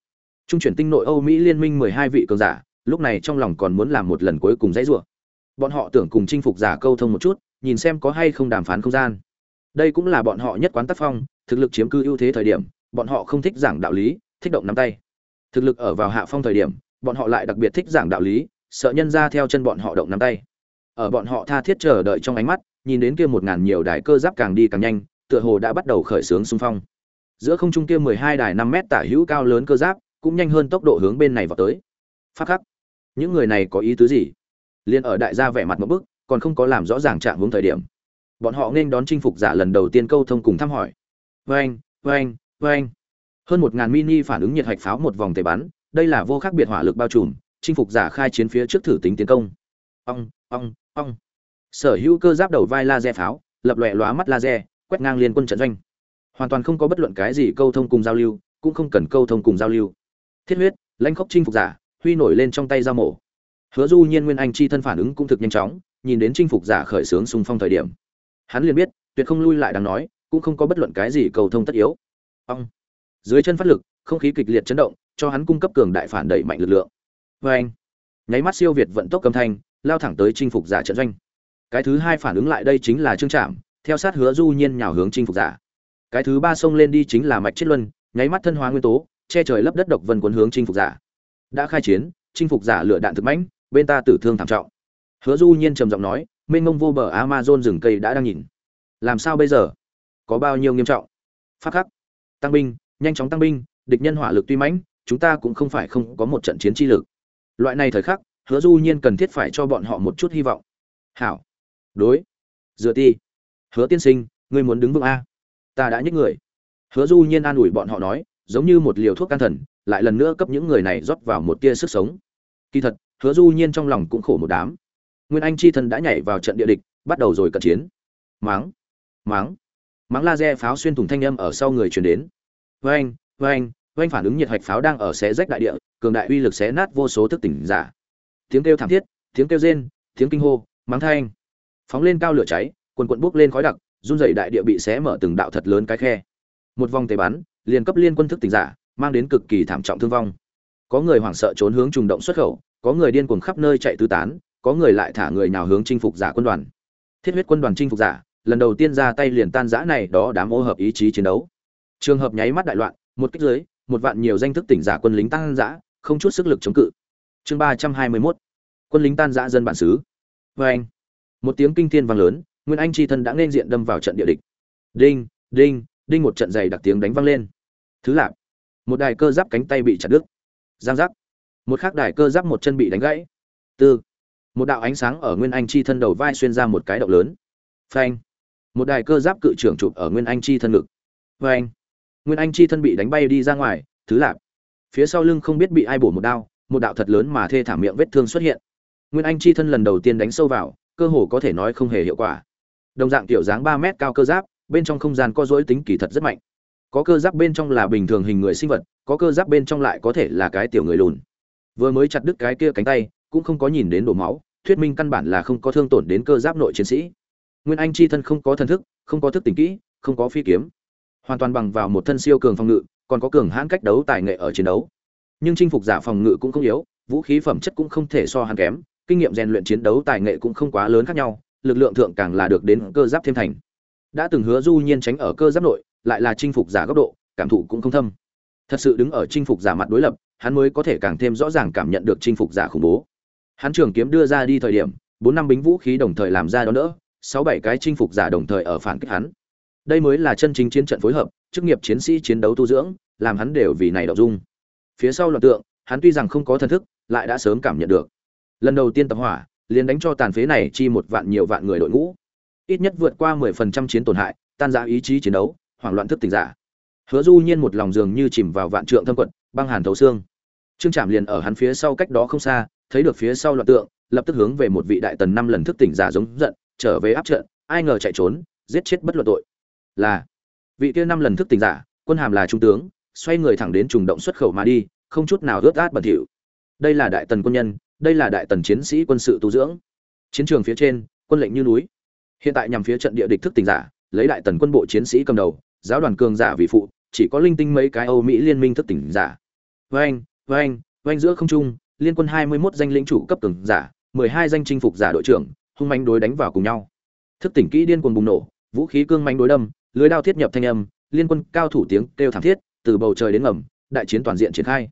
Trung chuyển tinh nội âu mỹ liên minh mười hai vị cường giả, lúc này trong lòng còn muốn làm một lần cuối cùng dãy rủa. Bọn họ tưởng cùng chinh phục giả câu thông một chút, nhìn xem có hay không đàm phán không gian đây cũng là bọn họ nhất quán tác phong, thực lực chiếm cư ưu thế thời điểm, bọn họ không thích giảng đạo lý, thích động nắm tay. Thực lực ở vào hạ phong thời điểm, bọn họ lại đặc biệt thích giảng đạo lý, sợ nhân ra theo chân bọn họ động nắm tay. Ở bọn họ tha thiết chờ đợi trong ánh mắt, nhìn đến kia một ngàn nhiều đài cơ giáp càng đi càng nhanh, tựa hồ đã bắt đầu khởi xướng xung phong. Giữa không trung kia mười hai đài năm mét tả hữu cao lớn cơ giáp, cũng nhanh hơn tốc độ hướng bên này vào tới. Phát khắc, những người này có ý tứ gì? Liền ở đại gia vẻ mặt một bức, còn không có làm rõ ràng trạng hướng thời điểm bọn họ nên đón chinh phục giả lần đầu tiên câu thông cùng thăm hỏi. Vâng vâng vâng hơn một ngàn mini phản ứng nhiệt hạch pháo một vòng tề bắn, đây là vô khác biệt hỏa lực bao trùm, chinh phục giả khai chiến phía trước thử tính tiến công. Ong ong ong. Sở hữu cơ giáp đầu vai laser pháo, lập lòe lóa mắt laser, quét ngang liên quân trận doanh. Hoàn toàn không có bất luận cái gì câu thông cùng giao lưu, cũng không cần câu thông cùng giao lưu. Thiết huyết, lãnh khốc chinh phục giả, huy nổi lên trong tay dao mổ. Hứa du nhiên nguyên anh chi thân phản ứng cũng thực nhanh chóng, nhìn đến chinh phục giả khởi sướng xung phong thời điểm hắn liền biết, tuyệt không lui lại đáng nói, cũng không có bất luận cái gì cầu thông tất yếu. Ông dưới chân phát lực, không khí kịch liệt chấn động, cho hắn cung cấp cường đại phản đẩy mạnh lực lượng. Vê anh nháy mắt siêu việt vận tốc cầm thanh, lao thẳng tới chinh phục giả trận doanh. Cái thứ hai phản ứng lại đây chính là trương trạm, theo sát hứa du nhiên nhào hướng chinh phục giả. Cái thứ ba xông lên đi chính là mạch chết luân, nháy mắt thân hóa nguyên tố, che trời lấp đất độc vân cuốn hướng chinh phục giả. Đã khai chiến, chinh phục giả lựa đạn thực mãnh, bên ta tử thương thảm trọng. Hứa du nhiên trầm giọng nói mênh mông vô bờ amazon rừng cây đã đang nhìn. Làm sao bây giờ? Có bao nhiêu nghiêm trọng? Phát khắc. Tăng binh, nhanh chóng tăng binh, địch nhân hỏa lực tuy mãnh, chúng ta cũng không phải không có một trận chiến chi lực. Loại này thời khắc, hứa du nhiên cần thiết phải cho bọn họ một chút hy vọng. Hảo. Đối. Dựa ti. Hứa tiên sinh, ngươi muốn đứng vững a. Ta đã nhích người. Hứa du nhiên an ủi bọn họ nói, giống như một liều thuốc can thần, lại lần nữa cấp những người này rót vào một tia sức sống. Kỳ thật, hứa du nhiên trong lòng cũng khổ một đám nguyên anh chi thân đã nhảy vào trận địa địch, bắt đầu rồi cận chiến. Máng máng máng laser pháo xuyên thủng thanh âm ở sau người truyền đến. Vang vang vang phản ứng nhiệt hạch pháo đang ở xé rách đại địa, cường đại uy lực xé nát vô số thức tỉnh giả. Tiếng kêu thảm thiết, tiếng kêu rên, tiếng kinh hô máng thanh. Phóng lên cao lửa cháy, quần quận bốc lên khói đặc, run rẩy đại địa bị xé mở từng đạo thật lớn cái khe. Một vòng tề bắn, liền cấp liên quân thức tỉnh giả, mang đến cực kỳ thảm trọng thương vong. Có người hoảng sợ trốn hướng trùng động xuất khẩu, có người điên cuồng khắp nơi chạy tứ tán có người lại thả người nào hướng chinh phục giả quân đoàn. Thiết huyết quân đoàn chinh phục giả, lần đầu tiên ra tay liền tan rã này đó đám ô hợp ý chí chiến đấu. Trường hợp nháy mắt đại loạn, một kích dưới, một vạn nhiều danh thức tỉnh giả quân lính tan rã, không chút sức lực chống cự. Chương ba trăm hai mươi 321 quân lính tan rã dân bản xứ. Vê anh, một tiếng kinh thiên vang lớn, nguyên anh chi thân đã nên diện đâm vào trận địa địch. Đinh đinh đinh một trận dày đặc tiếng đánh vang lên. Thứ lạp một đài cơ giáp cánh tay bị chặt đứt. Giang giáp một khác đài cơ giáp một chân bị đánh gãy. Tư một đạo ánh sáng ở nguyên anh chi thân đầu vai xuyên ra một cái động lớn. Phanh. Một đài cơ giáp cự trưởng chụp ở nguyên anh chi thân ngực. Phanh. Nguyên anh chi thân bị đánh bay đi ra ngoài, thứ lạp phía sau lưng không biết bị ai bổ một đao, một đạo thật lớn mà thê thảm miệng vết thương xuất hiện. Nguyên anh chi thân lần đầu tiên đánh sâu vào, cơ hồ có thể nói không hề hiệu quả. Đồng dạng tiểu dáng ba mét cao cơ giáp, bên trong không gian có dối tính kỳ thật rất mạnh. Có cơ giáp bên trong là bình thường hình người sinh vật, có cơ giáp bên trong lại có thể là cái tiểu người lùn. Vừa mới chặt đứt cái kia cánh tay, cũng không có nhìn đến đổ máu thuyết minh căn bản là không có thương tổn đến cơ giáp nội chiến sĩ. Nguyên anh chi thân không có thần thức, không có thức tỉnh kỹ, không có phi kiếm. Hoàn toàn bằng vào một thân siêu cường phòng ngự, còn có cường hãn cách đấu tài nghệ ở chiến đấu. Nhưng chinh phục giả phòng ngự cũng không yếu, vũ khí phẩm chất cũng không thể so hắn kém, kinh nghiệm rèn luyện chiến đấu tài nghệ cũng không quá lớn khác nhau, lực lượng thượng càng là được đến cơ giáp thêm thành. Đã từng hứa du nhiên tránh ở cơ giáp nội, lại là chinh phục giả góc độ, cảm thụ cũng không thâm. Thật sự đứng ở chinh phục giả mặt đối lập, hắn mới có thể càng thêm rõ ràng cảm nhận được chinh phục giả khủng bố hắn trường kiếm đưa ra đi thời điểm, bốn năm bính vũ khí đồng thời làm ra đó nữa sáu bảy cái chinh phục giả đồng thời ở phản kích hắn. Đây mới là chân chính chiến trận phối hợp, chức nghiệp chiến sĩ chiến đấu tu dưỡng, làm hắn đều vì này đậu dung. Phía sau loạt tượng, hắn tuy rằng không có thần thức, lại đã sớm cảm nhận được. Lần đầu tiên tập hỏa, liền đánh cho tàn phế này chi một vạn nhiều vạn người đội ngũ. Ít nhất vượt qua mười phần trăm chiến tổn hại, tan ra ý chí chiến đấu, hoảng loạn thức tình giả. Hứa du nhiên một lòng dường như chìm vào vạn trượng thâm quật, băng hàn thấu xương. Trương trạm liền ở hắn phía sau cách đó không xa thấy được phía sau loạn tượng, lập tức hướng về một vị đại tần năm lần thức tỉnh giả giống giận, trở về áp trận, ai ngờ chạy trốn, giết chết bất luận tội. Là, vị kia năm lần thức tỉnh giả, quân hàm là trung tướng, xoay người thẳng đến trùng động xuất khẩu mà đi, không chút nào rớt át bẩn thỉu. Đây là đại tần quân nhân, đây là đại tần chiến sĩ quân sự tu dưỡng. Chiến trường phía trên, quân lệnh như núi. Hiện tại nhằm phía trận địa địch thức tỉnh giả, lấy đại tần quân bộ chiến sĩ cầm đầu, giáo đoàn cường giả vì phụ, chỉ có linh tinh mấy cái âu mỹ liên minh thức tỉnh giả. Vang vang vang giữa không trung liên quân 21 danh lĩnh chủ cấp cường giả 12 danh chinh phục giả đội trưởng, hung mãnh đối đánh vào cùng nhau. Thức tỉnh kỹ điên cuồng bùng nổ, vũ khí cương mãnh đối đâm, lưới đao thiết nhập thanh âm, liên quân cao thủ tiếng kêu thảm thiết, từ bầu trời đến ngầm, đại chiến toàn diện triển khai.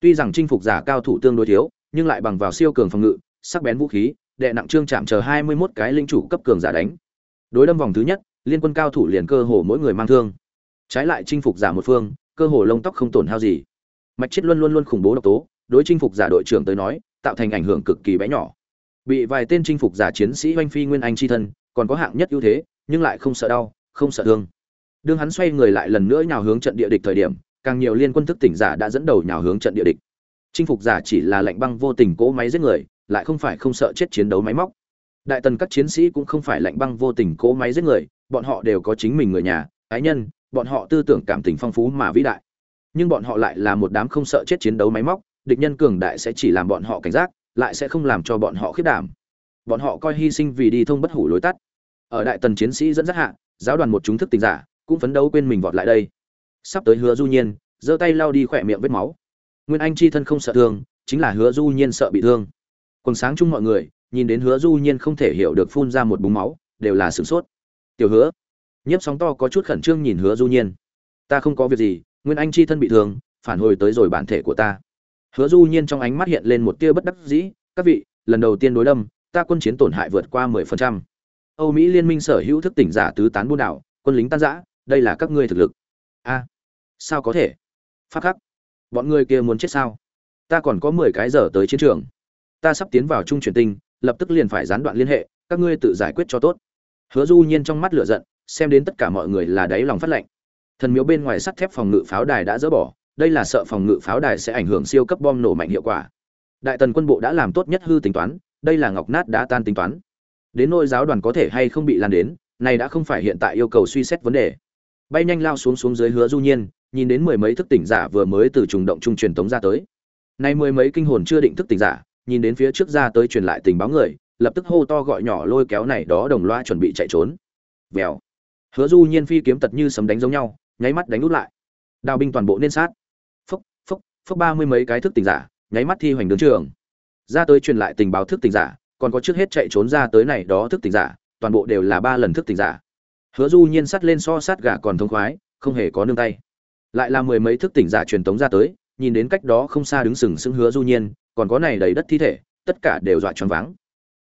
Tuy rằng chinh phục giả cao thủ tương đối thiếu, nhưng lại bằng vào siêu cường phòng ngự, sắc bén vũ khí, đệ nặng trương chạm chờ 21 cái linh chủ cấp cường giả đánh. Đối đâm vòng thứ nhất, liên quân cao thủ liền cơ hồ mỗi người mang thương. Trái lại chinh phục giả một phương, cơ hồ lông tóc không tổn hao gì. Mạch chết luôn luôn luôn khủng bố độc tố đối chinh phục giả đội trưởng tới nói, tạo thành ảnh hưởng cực kỳ bé nhỏ. Bị vài tên chinh phục giả chiến sĩ oanh phi nguyên anh chi thân, còn có hạng nhất ưu thế, nhưng lại không sợ đau, không sợ thương. Đương hắn xoay người lại lần nữa nhào hướng trận địa địch thời điểm, càng nhiều liên quân thức tỉnh giả đã dẫn đầu nhào hướng trận địa địch. Chinh phục giả chỉ là lạnh băng vô tình cỗ máy giết người, lại không phải không sợ chết chiến đấu máy móc. Đại tần các chiến sĩ cũng không phải lạnh băng vô tình cỗ máy giết người, bọn họ đều có chính mình người nhà, ái nhân, bọn họ tư tưởng cảm tình phong phú mà vĩ đại. Nhưng bọn họ lại là một đám không sợ chết chiến đấu máy móc địch nhân cường đại sẽ chỉ làm bọn họ cảnh giác, lại sẽ không làm cho bọn họ khiếp đảm. Bọn họ coi hy sinh vì đi thông bất hủ lối tắt. Ở đại tần chiến sĩ dẫn dắt hạ, giáo đoàn một chúng thức tình giả cũng phấn đấu quên mình vọt lại đây. Sắp tới hứa du nhiên, giơ tay lau đi khỏe miệng vết máu. Nguyên anh chi thân không sợ thương, chính là hứa du nhiên sợ bị thương. Quần sáng chung mọi người, nhìn đến hứa du nhiên không thể hiểu được phun ra một búng máu, đều là sửng sốt. Tiểu hứa. Nhiếp sóng to có chút khẩn trương nhìn hứa du nhiên. Ta không có việc gì, nguyên anh chi thân bị thương, phản hồi tới rồi bản thể của ta hứa du nhiên trong ánh mắt hiện lên một tia bất đắc dĩ, các vị, lần đầu tiên đối đâm, ta quân chiến tổn hại vượt qua mười phần trăm. Âu mỹ liên minh sở hữu thức tỉnh giả tứ tán buôn đảo, quân lính tan rã, đây là các ngươi thực lực. A, sao có thể? Phát khắc, bọn ngươi kia muốn chết sao? Ta còn có mười cái giờ tới chiến trường. Ta sắp tiến vào trung truyền tinh, lập tức liền phải gián đoạn liên hệ, các ngươi tự giải quyết cho tốt. Hứa du nhiên trong mắt lửa giận, xem đến tất cả mọi người là đáy lòng phát lạnh. thần miếu bên ngoài sắt thép phòng ngự pháo đài đã dỡ bỏ đây là sợ phòng ngự pháo đài sẽ ảnh hưởng siêu cấp bom nổ mạnh hiệu quả. Đại tần quân bộ đã làm tốt nhất hư tính toán, đây là ngọc nát đã tan tính toán. Đến nôi giáo đoàn có thể hay không bị lan đến, này đã không phải hiện tại yêu cầu suy xét vấn đề. Bay nhanh lao xuống xuống dưới hứa du nhiên, nhìn đến mười mấy thức tỉnh giả vừa mới từ trùng động trung truyền tống ra tới. Nay mười mấy kinh hồn chưa định thức tỉnh giả, nhìn đến phía trước ra tới truyền lại tình báo người, lập tức hô to gọi nhỏ lôi kéo này đó đồng loa chuẩn bị chạy trốn. Vèo. Hứa du nhiên phi kiếm tật như sấm đánh giống nhau, nháy mắt đánh út lại. Đào binh toàn bộ nên sát phốc ba mươi mấy cái thức tỉnh giả, nháy mắt thi hoành đứng trường. Ra tới truyền lại tình báo thức tỉnh giả, còn có trước hết chạy trốn ra tới này đó thức tỉnh giả, toàn bộ đều là ba lần thức tỉnh giả. Hứa du nhiên sắt lên so sát gà còn thông khoái, không hề có nương tay. Lại là mười mấy thức tỉnh giả truyền tống ra tới, nhìn đến cách đó không xa đứng sừng sững hứa du nhiên, còn có này đầy đất thi thể, tất cả đều dọa choáng váng.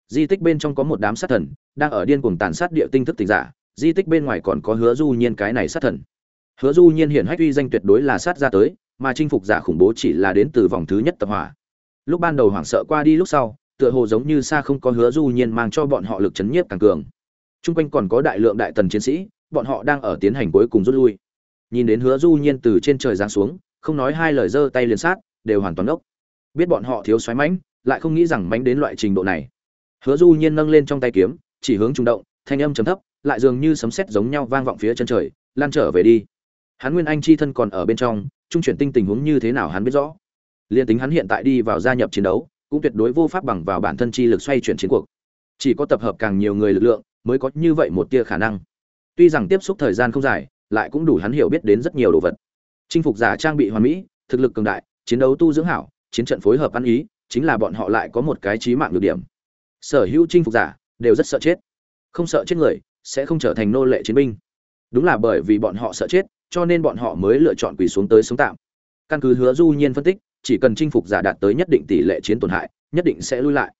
Di tích bên trong có một đám sát thần, đang ở điên cuồng tàn sát địa tinh thức tỉnh giả, di tích bên ngoài còn có hứa du nhiên cái này sát thần. Hứa du nhiên hiện hách uy danh tuyệt đối là sát ra tới mà chinh phục giả khủng bố chỉ là đến từ vòng thứ nhất tập hỏa lúc ban đầu hoảng sợ qua đi lúc sau tựa hồ giống như xa không có hứa du nhiên mang cho bọn họ lực chấn nhiếp càng cường Trung quanh còn có đại lượng đại tần chiến sĩ, bọn họ đang ở tiến hành cuối cùng rút lui. Nhìn đến Hứa Du Nhiên từ trên trời giáng xuống, không nói hai lời giơ tay liền sát, đều hoàn toàn ốc. Biết bọn họ thiếu xoáy mãnh, lại không nghĩ rằng mãnh đến loại trình độ này. Hứa Du Nhiên nâng lên trong tay kiếm, chỉ hướng trung động, thanh âm trầm thấp, lại dường như sấm sét giống nhau vang vọng phía chân trời, lan trở về đi. Hắn Nguyên Anh chi thân còn ở bên trong, trung chuyển tinh tình huống như thế nào hắn biết rõ. Liên tính hắn hiện tại đi vào gia nhập chiến đấu, cũng tuyệt đối vô pháp bằng vào bản thân chi lực xoay chuyển chiến cuộc. Chỉ có tập hợp càng nhiều người lực lượng, mới có như vậy một tia khả năng. Tuy rằng tiếp xúc thời gian không dài lại cũng đủ hắn hiểu biết đến rất nhiều đồ vật. Chinh phục giả trang bị hoàn mỹ thực lực cường đại chiến đấu tu dưỡng hảo chiến trận phối hợp ăn ý chính là bọn họ lại có một cái chí mạng nhược điểm. Sở hữu chinh phục giả đều rất sợ chết. Không sợ chết người sẽ không trở thành nô lệ chiến binh. Đúng là bởi vì bọn họ sợ chết cho nên bọn họ mới lựa chọn quỳ xuống tới sống tạm. Căn cứ hứa du nhiên phân tích, chỉ cần chinh phục giả đạt tới nhất định tỷ lệ chiến tổn hại, nhất định sẽ lui lại.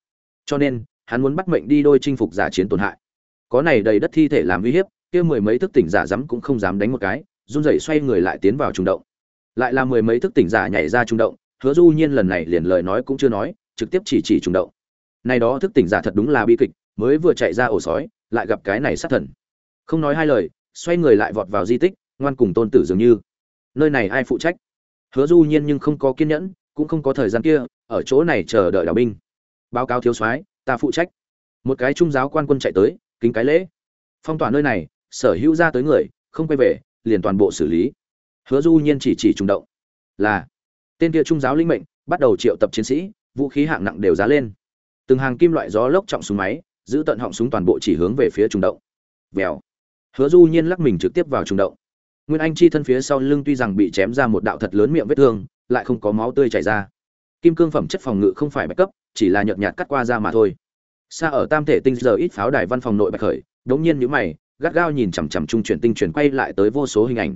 Cho nên, hắn muốn bắt mệnh đi đôi chinh phục giả chiến tổn hại. Có này đầy đất thi thể làm uy hiếp, kia mười mấy thức tỉnh giả dám cũng không dám đánh một cái, run rẩy xoay người lại tiến vào trung động. Lại là mười mấy thức tỉnh giả nhảy ra trung động, hứa du nhiên lần này liền lời nói cũng chưa nói, trực tiếp chỉ chỉ trung động. Này đó thức tỉnh giả thật đúng là bi kịch, mới vừa chạy ra ổ sói, lại gặp cái này sát thần. Không nói hai lời, xoay người lại vọt vào di tích ngoan cùng tôn tử dường như. Nơi này ai phụ trách? Hứa du nhiên nhưng không có kiên nhẫn, cũng không có thời gian kia, ở chỗ này chờ đợi đảo binh. Báo cáo thiếu soái, ta phụ trách. Một cái trung giáo quan quân chạy tới, kính cái lễ. Phong tỏa nơi này, sở hữu ra tới người, không quay về, liền toàn bộ xử lý. Hứa du nhiên chỉ chỉ trùng động. Là, tên kia trung giáo linh mệnh, bắt đầu triệu tập chiến sĩ, vũ khí hạng nặng đều giá lên. Từng hàng kim loại gió lốc trọng súng máy, giữ tận họng súng toàn bộ chỉ hướng về phía trùng động. Vèo. Hứa du nhiên lắc mình trực tiếp vào trùng động nguyên anh chi thân phía sau lưng tuy rằng bị chém ra một đạo thật lớn miệng vết thương, lại không có máu tươi chảy ra. Kim cương phẩm chất phòng ngự không phải bạch cấp, chỉ là nhợt nhạt cắt qua ra mà thôi. Xa ở tam thể tinh giờ ít pháo đài văn phòng nội bạch khởi, đống nhiên nhíu mày, gắt gao nhìn chằm chằm trung chuyển tinh chuyển quay lại tới vô số hình ảnh.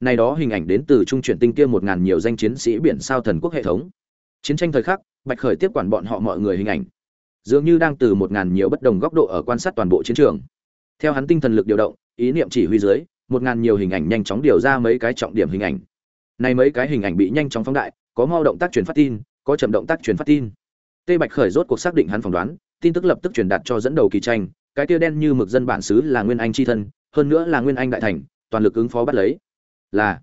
Này đó hình ảnh đến từ trung chuyển tinh kia một ngàn nhiều danh chiến sĩ biển sao thần quốc hệ thống. Chiến tranh thời khắc, bạch khởi tiếp quản bọn họ mọi người hình ảnh. Dường như đang từ một ngàn nhiều bất đồng góc độ ở quan sát toàn bộ chiến trường. Theo hắn tinh thần lực điều động, ý niệm chỉ huy dưới một ngàn nhiều hình ảnh nhanh chóng điều ra mấy cái trọng điểm hình ảnh. Này mấy cái hình ảnh bị nhanh chóng phóng đại, có mau động tác truyền phát tin, có chậm động tác truyền phát tin. Tê bạch khởi rốt cuộc xác định hắn phỏng đoán, tin tức lập tức truyền đạt cho dẫn đầu kỳ tranh, cái kia đen như mực dân bản xứ là nguyên anh chi thân, hơn nữa là nguyên anh đại thành, toàn lực ứng phó bắt lấy. Là,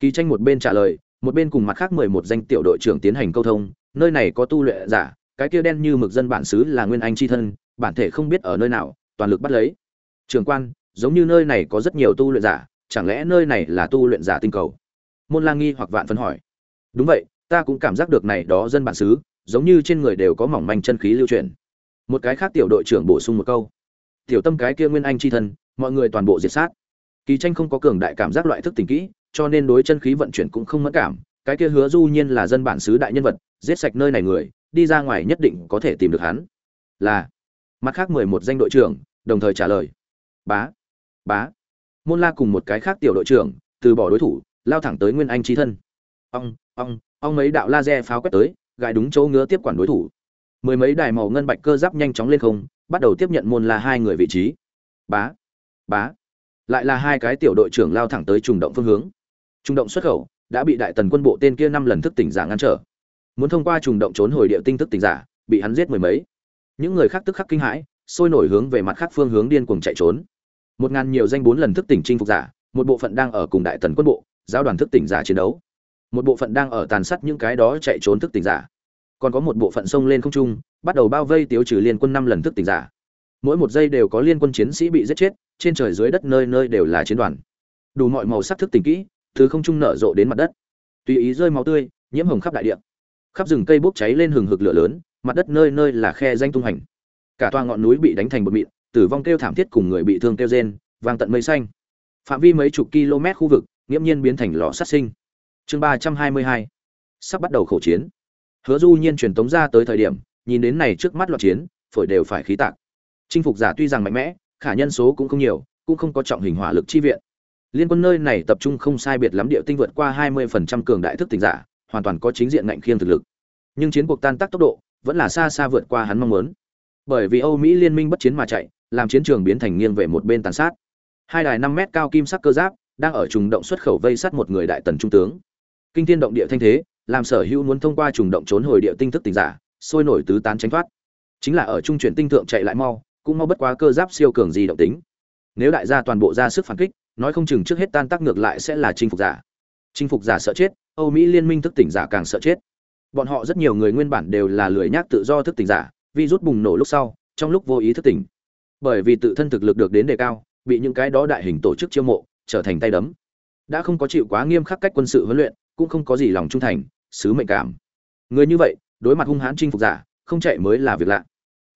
kỳ tranh một bên trả lời, một bên cùng mặt khác mười một danh tiểu đội trưởng tiến hành câu thông, nơi này có tu luyện giả, cái kia đen như mực dân bản xứ là nguyên anh chi thân, bản thể không biết ở nơi nào, toàn lực bắt lấy. Trường quan giống như nơi này có rất nhiều tu luyện giả, chẳng lẽ nơi này là tu luyện giả tinh cầu? Môn la nghi hoặc vạn phân hỏi. Đúng vậy, ta cũng cảm giác được này đó dân bản xứ, giống như trên người đều có mỏng manh chân khí lưu truyền. Một cái khác tiểu đội trưởng bổ sung một câu. Tiểu tâm cái kia nguyên anh chi thân, mọi người toàn bộ diệt sát. Kỳ tranh không có cường đại cảm giác loại thức tình kỹ, cho nên đối chân khí vận chuyển cũng không mất cảm. Cái kia hứa du nhiên là dân bản xứ đại nhân vật, giết sạch nơi này người, đi ra ngoài nhất định có thể tìm được hắn. Là, mặt khác mười một danh đội trưởng, đồng thời trả lời. Bá bá. Môn la cùng một cái khác tiểu đội trưởng, từ bỏ đối thủ, lao thẳng tới nguyên anh trí thân. Ong ong ong mấy đạo laser pháo quét tới gài đúng chỗ ngứa tiếp quản đối thủ. Mười mấy đài màu ngân bạch cơ giáp nhanh chóng lên không, bắt đầu tiếp nhận môn la hai người vị trí. Bá bá. Lại là hai cái tiểu đội trưởng lao thẳng tới trùng động phương hướng. Trùng động xuất khẩu, đã bị đại tần quân bộ tên kia năm lần thức tỉnh giả ngăn trở. Muốn thông qua trùng động trốn hồi địa tinh thức tỉnh giả, bị hắn giết mười mấy. Những người khác tức khắc kinh hãi, sôi nổi hướng về mặt khác phương hướng điên cuồng chạy trốn một ngàn nhiều danh bốn lần thức tỉnh chinh phục giả, một bộ phận đang ở cùng đại tần quân bộ, giáo đoàn thức tỉnh giả chiến đấu. Một bộ phận đang ở tàn sát những cái đó chạy trốn thức tỉnh giả. Còn có một bộ phận xông lên không trung, bắt đầu bao vây tiêu trừ liên quân năm lần thức tỉnh giả. Mỗi một giây đều có liên quân chiến sĩ bị giết chết, trên trời dưới đất nơi nơi đều là chiến đoàn. Đủ mọi màu sắc thức tỉnh kỹ, từ không trung nở rộ đến mặt đất. Tùy ý rơi máu tươi, nhiễm hồng khắp đại địa. Khắp rừng cây bốc cháy lên hừng hực lửa lớn, mặt đất nơi nơi là khe danh tung hành. Cả toa ngọn núi bị đánh thành bột mịn tử vong kêu thảm thiết cùng người bị thương kêu rên, vang tận mây xanh. Phạm vi mấy chục km khu vực nghiêm nhiên biến thành lò sát sinh. Chương ba trăm hai mươi hai. Sắp bắt đầu khẩu chiến. Hứa du nhiên truyền tống ra tới thời điểm, nhìn đến này trước mắt loạt chiến, phổi đều phải khí tạc. Chinh phục giả tuy rằng mạnh mẽ, khả nhân số cũng không nhiều, cũng không có trọng hình hỏa lực chi viện. Liên quân nơi này tập trung không sai biệt lắm địa tinh vượt qua 20% cường đại thức tỉnh giả, hoàn toàn có chính diện ngạnh khiêng thực lực. Nhưng chiến cuộc tan tác tốc độ vẫn là xa xa vượt qua hắn mong muốn. Bởi vì âu mỹ liên minh bất chiến mà chạy làm chiến trường biến thành nghiêng về một bên tàn sát. Hai đài năm mét cao kim sắc cơ giáp đang ở trùng động xuất khẩu vây sát một người đại tần trung tướng. Kinh thiên động địa thanh thế, làm sở hữu muốn thông qua trùng động trốn hồi địa tinh thức tỉnh giả, sôi nổi tứ tán tránh thoát. Chính là ở trung chuyển tinh thượng chạy lại mau, cũng mau bất quá cơ giáp siêu cường gì động tính. Nếu đại gia toàn bộ ra sức phản kích, nói không chừng trước hết tan tác ngược lại sẽ là chinh phục giả. Chinh phục giả sợ chết, âu mỹ liên minh thức tỉnh giả càng sợ chết. Bọn họ rất nhiều người nguyên bản đều là lười nhác tự do thức tỉnh giả virus bùng nổ lúc sau, trong lúc vô ý thức tỉnh bởi vì tự thân thực lực được đến đề cao, bị những cái đó đại hình tổ chức chiêu mộ, trở thành tay đấm. Đã không có chịu quá nghiêm khắc cách quân sự huấn luyện, cũng không có gì lòng trung thành, sứ mệnh cảm. Người như vậy, đối mặt hung hãn chinh phục giả, không chạy mới là việc lạ.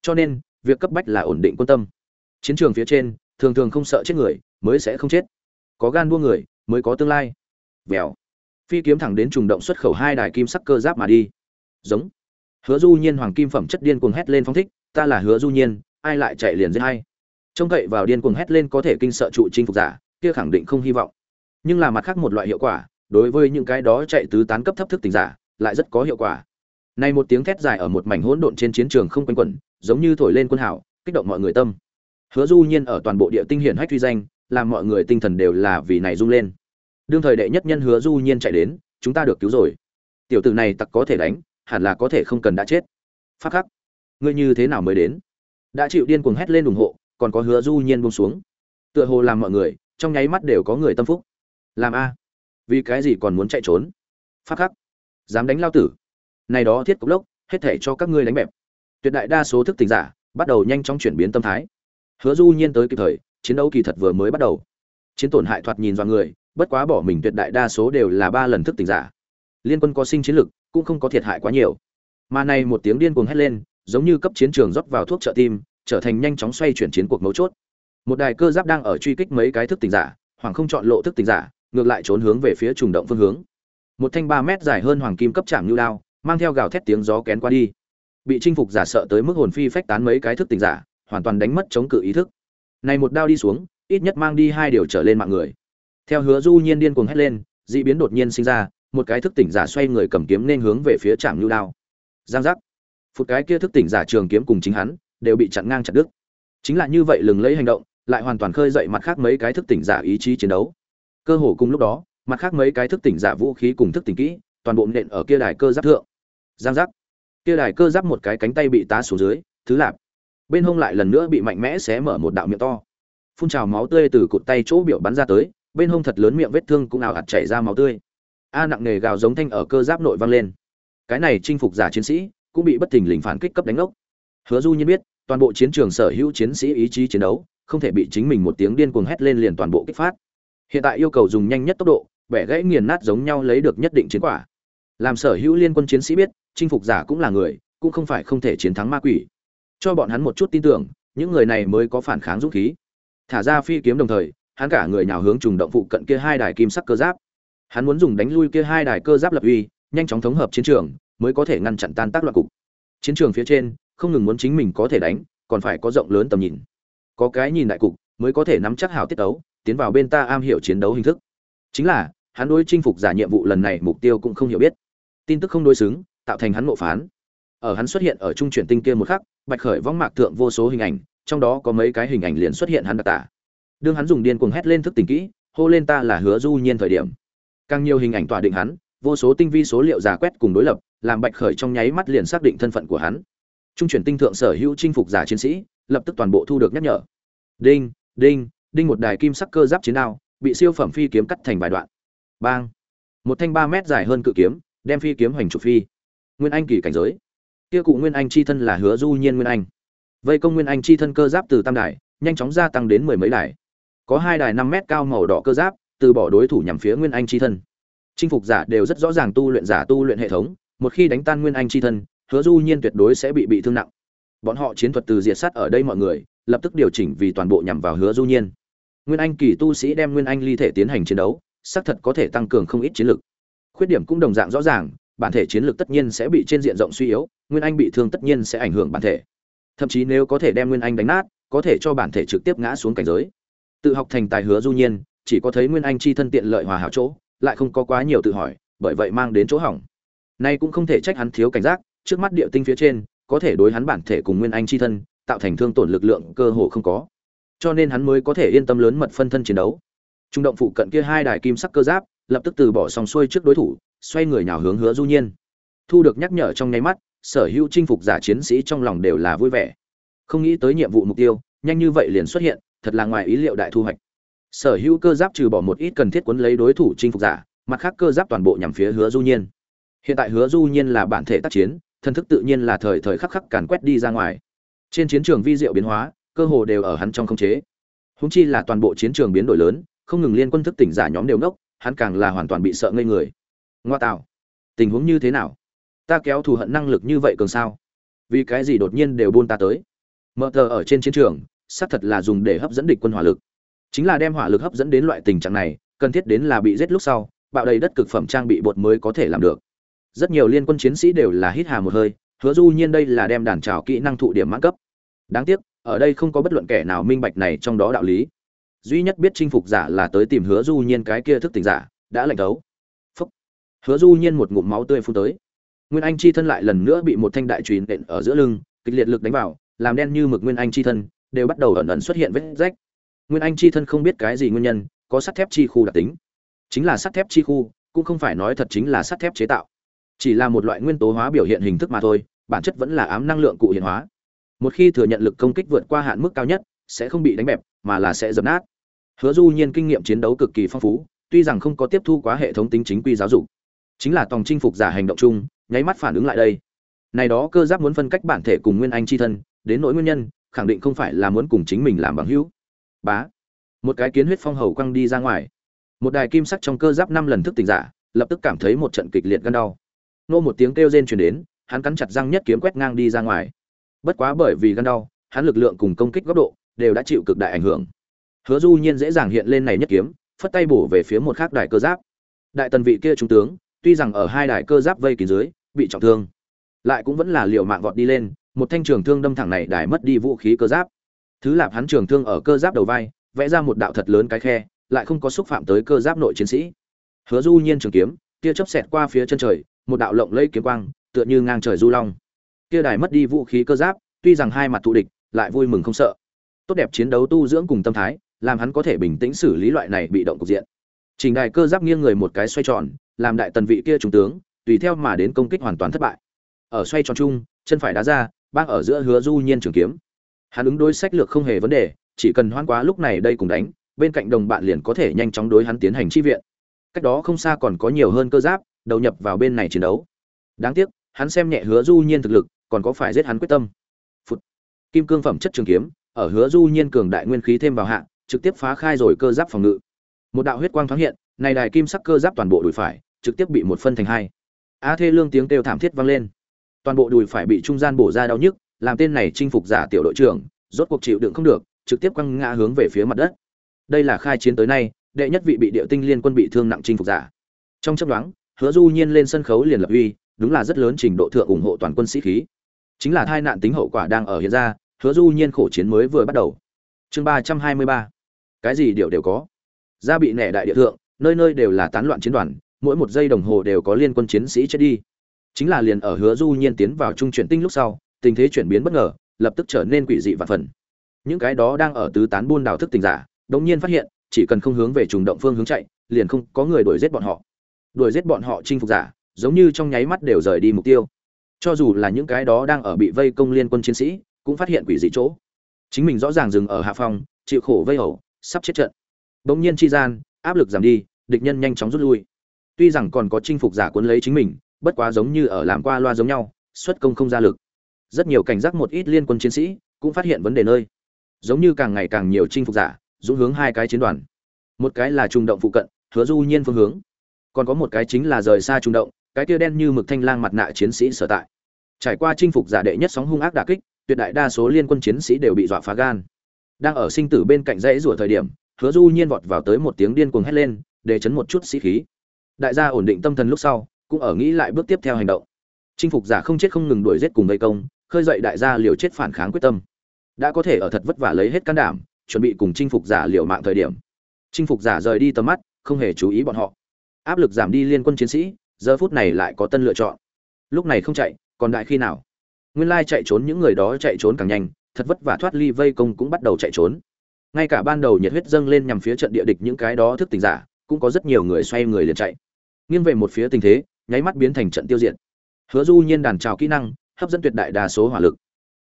Cho nên, việc cấp bách là ổn định quân tâm. Chiến trường phía trên, thường thường không sợ chết người, mới sẽ không chết. Có gan đua người, mới có tương lai. Vèo. Phi kiếm thẳng đến trùng động xuất khẩu hai đài kim sắc cơ giáp mà đi. Giống. Hứa du nhiên hoàng kim phẩm chất điên cuồng hét lên phong thích, ta là hứa du nhiên ai lại chạy liền giết hay trông cậy vào điên cuồng hét lên có thể kinh sợ trụ chinh phục giả, kia khẳng định không hy vọng. Nhưng là mặt khác một loại hiệu quả, đối với những cái đó chạy tứ tán cấp thấp thức tình giả, lại rất có hiệu quả. Này một tiếng thét dài ở một mảnh hỗn độn trên chiến trường không quanh quẩn, giống như thổi lên quân hảo kích động mọi người tâm. Hứa du nhiên ở toàn bộ địa tinh hiển hách truy danh, làm mọi người tinh thần đều là vì này rung lên. Đương thời đệ nhất nhân hứa du nhiên chạy đến, chúng ta được cứu rồi. Tiểu tử này tặc có thể đánh, hẳn là có thể không cần đã chết. Phát khắc, ngươi như thế nào mới đến? Đã chịu điên cuồng hét lên ủng hộ, còn có hứa du nhiên buông xuống. Tựa hồ làm mọi người, trong nháy mắt đều có người tâm phúc. Làm a? Vì cái gì còn muốn chạy trốn? Phát khắc. Dám đánh lao tử. Này đó thiết cục lốc, hết thể cho các ngươi đánh bẹp. Tuyệt đại đa số thức tỉnh giả, bắt đầu nhanh chóng chuyển biến tâm thái. Hứa du nhiên tới kịp thời, chiến đấu kỳ thật vừa mới bắt đầu. Chiến tổn hại thoạt nhìn do người, bất quá bỏ mình tuyệt đại đa số đều là ba lần thức tỉnh giả. Liên quân có sinh chiến lực, cũng không có thiệt hại quá nhiều. Mà này một tiếng điên cuồng hét lên giống như cấp chiến trường rót vào thuốc trợ tim, trở thành nhanh chóng xoay chuyển chiến cuộc mấu chốt. Một đài cơ giáp đang ở truy kích mấy cái thức tỉnh giả, hoàng không chọn lộ thức tỉnh giả, ngược lại trốn hướng về phía trùng động phương hướng. Một thanh ba mét dài hơn hoàng kim cấp chạm như đao, mang theo gào thét tiếng gió kén qua đi. Bị chinh phục giả sợ tới mức hồn phi phách tán mấy cái thức tỉnh giả, hoàn toàn đánh mất chống cự ý thức. Này một đao đi xuống, ít nhất mang đi hai điều trở lên mạng người. Theo hứa du nhiên điên cuồng hét lên, dị biến đột nhiên sinh ra, một cái thức tỉnh giả xoay người cầm kiếm nên hướng về phía trạm lưu đao. Giang giác. Phụt cái kia thức tỉnh giả trường kiếm cùng chính hắn đều bị chặn ngang chặt đứt. Chính là như vậy lừng lấy hành động lại hoàn toàn khơi dậy mặt khác mấy cái thức tỉnh giả ý chí chiến đấu. Cơ hồ cùng lúc đó mặt khác mấy cái thức tỉnh giả vũ khí cùng thức tỉnh kỹ toàn bộ nện ở kia đài cơ giáp thượng. Giang giáp, kia đài cơ giáp một cái cánh tay bị tá xuống dưới thứ lạp. Bên hông lại lần nữa bị mạnh mẽ xé mở một đạo miệng to. Phun trào máu tươi từ cụt tay chỗ biểu bắn ra tới bên hông thật lớn miệng vết thương cũng nào ạt chảy ra máu tươi. A nặng nề gào giống thanh ở cơ giáp nội vang lên. Cái này chinh phục giả chiến sĩ cũng bị bất thình lình phản kích cấp đánh ốc hứa du nhiên biết, toàn bộ chiến trường sở hữu chiến sĩ ý chí chiến đấu, không thể bị chính mình một tiếng điên cuồng hét lên liền toàn bộ kích phát. Hiện tại yêu cầu dùng nhanh nhất tốc độ, bẻ gãy nghiền nát giống nhau lấy được nhất định chiến quả. Làm sở hữu liên quân chiến sĩ biết, chinh phục giả cũng là người, cũng không phải không thể chiến thắng ma quỷ. Cho bọn hắn một chút tin tưởng, những người này mới có phản kháng dũng khí. Thả ra phi kiếm đồng thời, hắn cả người nhào hướng trùng động phụ cận kia hai đài kim sắc cơ giáp. Hắn muốn dùng đánh lui kia hai đài cơ giáp lập uy, nhanh chóng thống hợp chiến trường mới có thể ngăn chặn tan tác loạn cục. Chiến trường phía trên, không ngừng muốn chính mình có thể đánh, còn phải có rộng lớn tầm nhìn. Có cái nhìn đại cục, mới có thể nắm chắc hảo tiết tấu, tiến vào bên ta am hiểu chiến đấu hình thức. Chính là, hắn đối chinh phục giả nhiệm vụ lần này mục tiêu cũng không hiểu biết. Tin tức không đối xứng, tạo thành hắn ngộ phán. Ở hắn xuất hiện ở trung chuyển tinh kia một khắc, bạch khởi vong mạc thượng vô số hình ảnh, trong đó có mấy cái hình ảnh liền xuất hiện hắn đặc tả. Đương hắn dùng điên cuồng hét lên thức tỉnh kỹ, hô lên ta là hứa du nhiên thời điểm. Càng nhiều hình ảnh tỏa định hắn, vô số tinh vi số liệu giả quét cùng đối lập làm bạch khởi trong nháy mắt liền xác định thân phận của hắn. Trung chuyển tinh thượng sở hữu chinh phục giả chiến sĩ, lập tức toàn bộ thu được nhắc nhở. Đinh đinh đinh một đài kim sắc cơ giáp chiến đao, bị siêu phẩm phi kiếm cắt thành vài đoạn. Bang. Một thanh ba mét dài hơn cự kiếm, đem phi kiếm hoành trục phi. Nguyên anh kỳ cảnh giới. Kia cụ nguyên anh chi thân là hứa du nhiên nguyên anh. Vây công nguyên anh chi thân cơ giáp từ tam đài, nhanh chóng gia tăng đến mười mấy đài. Có hai đài năm mét cao màu đỏ cơ giáp, từ bỏ đối thủ nhằm phía nguyên anh chi thân. Chinh phục giả đều rất rõ ràng tu luyện giả tu luyện hệ thống một khi đánh tan nguyên anh chi thân, hứa du nhiên tuyệt đối sẽ bị bị thương nặng. Bọn họ chiến thuật từ diệt sát ở đây mọi người, lập tức điều chỉnh vì toàn bộ nhằm vào hứa du nhiên. Nguyên anh kỳ tu sĩ đem nguyên anh ly thể tiến hành chiến đấu, xác thật có thể tăng cường không ít chiến lực. Khuyết điểm cũng đồng dạng rõ ràng, bản thể chiến lược tất nhiên sẽ bị trên diện rộng suy yếu, nguyên anh bị thương tất nhiên sẽ ảnh hưởng bản thể. Thậm chí nếu có thể đem nguyên anh đánh nát, có thể cho bản thể trực tiếp ngã xuống cảnh giới. Tự học thành tài hứa du nhiên, chỉ có thấy nguyên anh chi thân tiện lợi hòa hảo chỗ, lại không có quá nhiều tự hỏi, bởi vậy mang đến chỗ hỏng nay cũng không thể trách hắn thiếu cảnh giác, trước mắt địa tinh phía trên, có thể đối hắn bản thể cùng nguyên anh chi thân, tạo thành thương tổn lực lượng cơ hồ không có. Cho nên hắn mới có thể yên tâm lớn mật phân thân chiến đấu. Trung động phụ cận kia hai đài kim sắc cơ giáp, lập tức từ bỏ sòng xuôi trước đối thủ, xoay người nhào hướng hứa du nhiên. Thu được nhắc nhở trong nháy mắt, sở hữu chinh phục giả chiến sĩ trong lòng đều là vui vẻ. Không nghĩ tới nhiệm vụ mục tiêu, nhanh như vậy liền xuất hiện, thật là ngoài ý liệu đại thu hoạch. Sở hữu cơ giáp trừ bỏ một ít cần thiết quấn lấy đối thủ chinh phục giả, mặt khác cơ giáp toàn bộ nhằm phía hứa du nhiên hiện tại hứa du nhiên là bản thể tác chiến, thân thức tự nhiên là thời thời khắc khắc càn quét đi ra ngoài. Trên chiến trường vi diệu biến hóa, cơ hồ đều ở hắn trong không chế. Húng chi là toàn bộ chiến trường biến đổi lớn, không ngừng liên quân thức tỉnh giả nhóm đều ngốc, hắn càng là hoàn toàn bị sợ ngây người. Ngoa tạo, tình huống như thế nào? Ta kéo thù hận năng lực như vậy cường sao? Vì cái gì đột nhiên đều buôn ta tới? Mở tờ ở trên chiến trường, xác thật là dùng để hấp dẫn địch quân hỏa lực. Chính là đem hỏa lực hấp dẫn đến loại tình trạng này, cần thiết đến là bị giết lúc sau, bạo đầy đất cực phẩm trang bị bột mới có thể làm được rất nhiều liên quân chiến sĩ đều là hít hà một hơi, hứa du nhiên đây là đem đàn trào kỹ năng thụ điểm mãn cấp. Đáng tiếc, ở đây không có bất luận kẻ nào minh bạch này trong đó đạo lý. Duy nhất biết chinh phục giả là tới tìm hứa du nhiên cái kia thức tỉnh giả, đã lạnh thấu. Phúc. Hứa du nhiên một ngụm máu tươi phun tới. Nguyên anh chi thân lại lần nữa bị một thanh đại chùy nện ở giữa lưng, kịch liệt lực đánh vào, làm đen như mực nguyên anh chi thân, đều bắt đầu ẩn ẩn xuất hiện vết rách. Nguyên anh chi thân không biết cái gì nguyên nhân, có sắt thép chi khu đặc tính. Chính là sắt thép chi khu, cũng không phải nói thật chính là sắt thép chế tạo chỉ là một loại nguyên tố hóa biểu hiện hình thức mà thôi, bản chất vẫn là ám năng lượng cụ hiện hóa. Một khi thừa nhận lực công kích vượt qua hạn mức cao nhất, sẽ không bị đánh bẹp, mà là sẽ dập nát. Hứa du nhiên kinh nghiệm chiến đấu cực kỳ phong phú, tuy rằng không có tiếp thu quá hệ thống tính chính quy giáo dục. Chính là tòng chinh phục giả hành động chung, nháy mắt phản ứng lại đây. Này đó cơ giáp muốn phân cách bản thể cùng nguyên anh chi thân, đến nỗi nguyên nhân, khẳng định không phải là muốn cùng chính mình làm bằng hữu. Bá. Một cái kiến huyết phong hầu quăng đi ra ngoài. Một đài kim sắc trong cơ giáp năm lần thức tỉnh giả, lập tức cảm thấy một trận kịch liệt gan đau nô một tiếng kêu rên truyền đến, hắn cắn chặt răng nhất kiếm quét ngang đi ra ngoài. Bất quá bởi vì gan đau, hắn lực lượng cùng công kích góc độ đều đã chịu cực đại ảnh hưởng. Hứa du nhiên dễ dàng hiện lên này nhất kiếm, phất tay bổ về phía một khác đài cơ giáp. Đại tần vị kia trung tướng, tuy rằng ở hai đài cơ giáp vây kín dưới, bị trọng thương, lại cũng vẫn là liều mạng vọt đi lên, một thanh trường thương đâm thẳng này đài mất đi vũ khí cơ giáp. Thứ lạp hắn trường thương ở cơ giáp đầu vai, vẽ ra một đạo thật lớn cái khe, lại không có xúc phạm tới cơ giáp nội chiến sĩ. Hứa du nhiên trường kiếm kia chớp xẹt qua phía chân trời một đạo lộng lẫy kiếm quang, tựa như ngang trời du long. Kia đài mất đi vũ khí cơ giáp, tuy rằng hai mặt thù địch, lại vui mừng không sợ. Tốt đẹp chiến đấu tu dưỡng cùng tâm thái, làm hắn có thể bình tĩnh xử lý loại này bị động cục diện. Trình đài cơ giáp nghiêng người một cái xoay tròn, làm đại tần vị kia trung tướng, tùy theo mà đến công kích hoàn toàn thất bại. Ở xoay tròn chung, chân phải đá ra, bác ở giữa hứa du nhiên trường kiếm. Hắn ứng đối sách lược không hề vấn đề, chỉ cần hoan quá lúc này đây cùng đánh, bên cạnh đồng bạn liền có thể nhanh chóng đối hắn tiến hành chi viện. Cách đó không xa còn có nhiều hơn cơ giáp đầu nhập vào bên này chiến đấu. Đáng tiếc, hắn xem nhẹ hứa du nhiên thực lực, còn có phải giết hắn quyết tâm? Phụt. kim cương phẩm chất trường kiếm, ở hứa du nhiên cường đại nguyên khí thêm vào hạ, trực tiếp phá khai rồi cơ giáp phòng ngự. Một đạo huyết quang thoáng hiện, này đài kim sắc cơ giáp toàn bộ đùi phải, trực tiếp bị một phân thành hai. A thê lương tiếng kêu thảm thiết vang lên. Toàn bộ đùi phải bị trung gian bổ ra đau nhức, làm tên này chinh phục giả tiểu đội trưởng, rốt cuộc chịu đựng không được, trực tiếp quăng ngã hướng về phía mặt đất. Đây là khai chiến tới nay, đệ nhất vị bị địa tinh liên quân bị thương nặng chinh phục giả. Trong chấp đoán hứa du nhiên lên sân khấu liền lập uy, đúng là rất lớn trình độ thượng ủng hộ toàn quân sĩ khí. Chính là tai nạn tính hậu quả đang ở hiện ra, hứa du nhiên khổ chiến mới vừa bắt đầu. Chương ba trăm hai mươi ba. Cái gì điều đều có. Gia bị nẻ đại địa thượng, nơi nơi đều là tán loạn chiến đoàn, mỗi một giây đồng hồ đều có liên quân chiến sĩ chết đi. Chính là liền ở hứa du nhiên tiến vào trung chuyển tinh lúc sau, tình thế chuyển biến bất ngờ, lập tức trở nên quỷ dị và phần. Những cái đó đang ở tứ tán buôn đảo thức tình giả đống nhiên phát hiện, chỉ cần không hướng về trùng động phương hướng chạy, liền không có người đuổi giết bọn họ đuổi giết bọn họ chinh phục giả, giống như trong nháy mắt đều rời đi mục tiêu. Cho dù là những cái đó đang ở bị vây công liên quân chiến sĩ, cũng phát hiện quỷ dị chỗ. Chính mình rõ ràng dừng ở hạ phòng, chịu khổ vây hầu, sắp chết trận. Bỗng nhiên chi gian, áp lực giảm đi, địch nhân nhanh chóng rút lui. Tuy rằng còn có chinh phục giả cuốn lấy chính mình, bất quá giống như ở làm qua loa giống nhau, xuất công không ra lực. Rất nhiều cảnh giác một ít liên quân chiến sĩ cũng phát hiện vấn đề nơi. Giống như càng ngày càng nhiều chinh phục giả, dũng hướng hai cái chiến đoàn. Một cái là trung động phụ cận, hứa du nhiên phương hướng còn có một cái chính là rời xa trung động, cái kia đen như mực thanh lang mặt nạ chiến sĩ sở tại. Trải qua chinh phục giả đệ nhất sóng hung ác đả kích, tuyệt đại đa số liên quân chiến sĩ đều bị dọa phá gan. Đang ở sinh tử bên cạnh dãy rủa thời điểm, hứa du nhiên vọt vào tới một tiếng điên cuồng hét lên, để chấn một chút sĩ khí. Đại gia ổn định tâm thần lúc sau, cũng ở nghĩ lại bước tiếp theo hành động. Chinh phục giả không chết không ngừng đuổi giết cùng gây công, khơi dậy đại gia liều chết phản kháng quyết tâm. Đã có thể ở thật vất vả lấy hết can đảm, chuẩn bị cùng chinh phục giả liều mạng thời điểm. Chinh phục giả rời đi tầm mắt, không hề chú ý bọn họ áp lực giảm đi liên quân chiến sĩ, giờ phút này lại có tân lựa chọn. Lúc này không chạy, còn đại khi nào? Nguyên lai chạy trốn những người đó chạy trốn càng nhanh, thật vất vả thoát ly vây công cũng bắt đầu chạy trốn. Ngay cả ban đầu nhiệt huyết dâng lên nhằm phía trận địa địch những cái đó thức tỉnh giả, cũng có rất nhiều người xoay người liền chạy. Nghiêng về một phía tình thế, nháy mắt biến thành trận tiêu diệt. Hứa du nhiên đàn trào kỹ năng, hấp dẫn tuyệt đại đa số hỏa lực.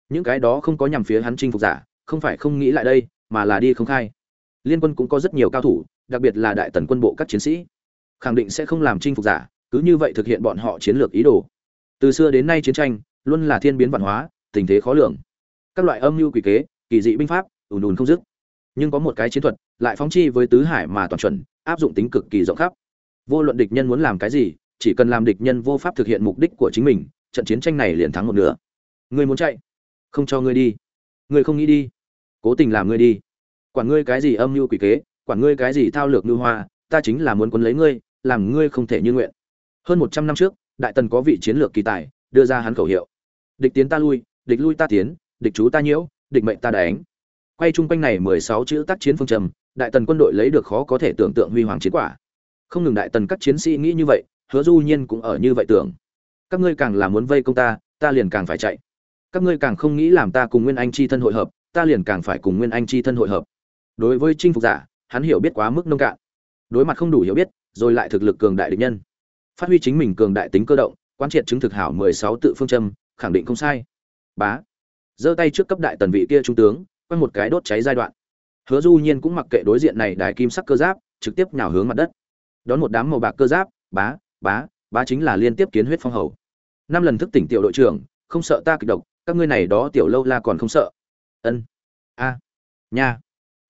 Những cái đó không có nhằm phía hắn chinh phục giả, không phải không nghĩ lại đây, mà là đi không khai. Liên quân cũng có rất nhiều cao thủ, đặc biệt là đại tần quân bộ các chiến sĩ khẳng định sẽ không làm chinh phục giả, cứ như vậy thực hiện bọn họ chiến lược ý đồ. Từ xưa đến nay chiến tranh, luôn là thiên biến văn hóa, tình thế khó lường. Các loại âm mưu quỷ kế, kỳ dị binh pháp, ùn ùn không dứt. Nhưng có một cái chiến thuật, lại phóng chi với tứ hải mà toàn chuẩn, áp dụng tính cực kỳ rộng khắp. Vô luận địch nhân muốn làm cái gì, chỉ cần làm địch nhân vô pháp thực hiện mục đích của chính mình, trận chiến tranh này liền thắng một nửa. Ngươi muốn chạy? Không cho ngươi đi. Ngươi không nghĩ đi. Cố tình làm ngươi đi. Quản ngươi cái gì âm mưu quỷ kế, quản ngươi cái gì thao lược ngư hoa, ta chính là muốn quấn lấy ngươi làm ngươi không thể như nguyện. Hơn một trăm năm trước, đại tần có vị chiến lược kỳ tài, đưa ra hắn khẩu hiệu. Địch tiến ta lui, địch lui ta tiến, địch chú ta nhiễu, địch mệnh ta đánh. Quay chung quanh này mười sáu chữ tác chiến phương trầm, đại tần quân đội lấy được khó có thể tưởng tượng huy hoàng chiến quả. Không ngừng đại tần các chiến sĩ nghĩ như vậy, hứa du nhiên cũng ở như vậy tưởng. Các ngươi càng là muốn vây công ta ta liền càng phải chạy. Các ngươi càng không nghĩ làm ta cùng nguyên anh chi thân hội hợp, ta liền càng phải cùng nguyên anh chi thân hội hợp. Đối với chinh phục giả, hắn hiểu biết quá mức nông cạn. Đối mặt không đủ hiểu biết rồi lại thực lực cường đại địch nhân. Phát huy chính mình cường đại tính cơ động quan triệt chứng thực hảo mười sáu tự phương châm, khẳng định không sai. Bá. Giơ tay trước cấp đại tần vị kia trung tướng quay một cái đốt cháy giai đoạn. Hứa du nhiên cũng mặc kệ đối diện này đài kim sắc cơ giáp, trực tiếp nhào hướng mặt đất. Đón một đám màu bạc cơ giáp, bá bá bá chính là liên tiếp kiến huyết phong hầu. Năm lần thức tỉnh tiểu đội trưởng, không sợ ta kịch độc, các ngươi này đó tiểu lâu la còn không sợ. Ân. A. Nha.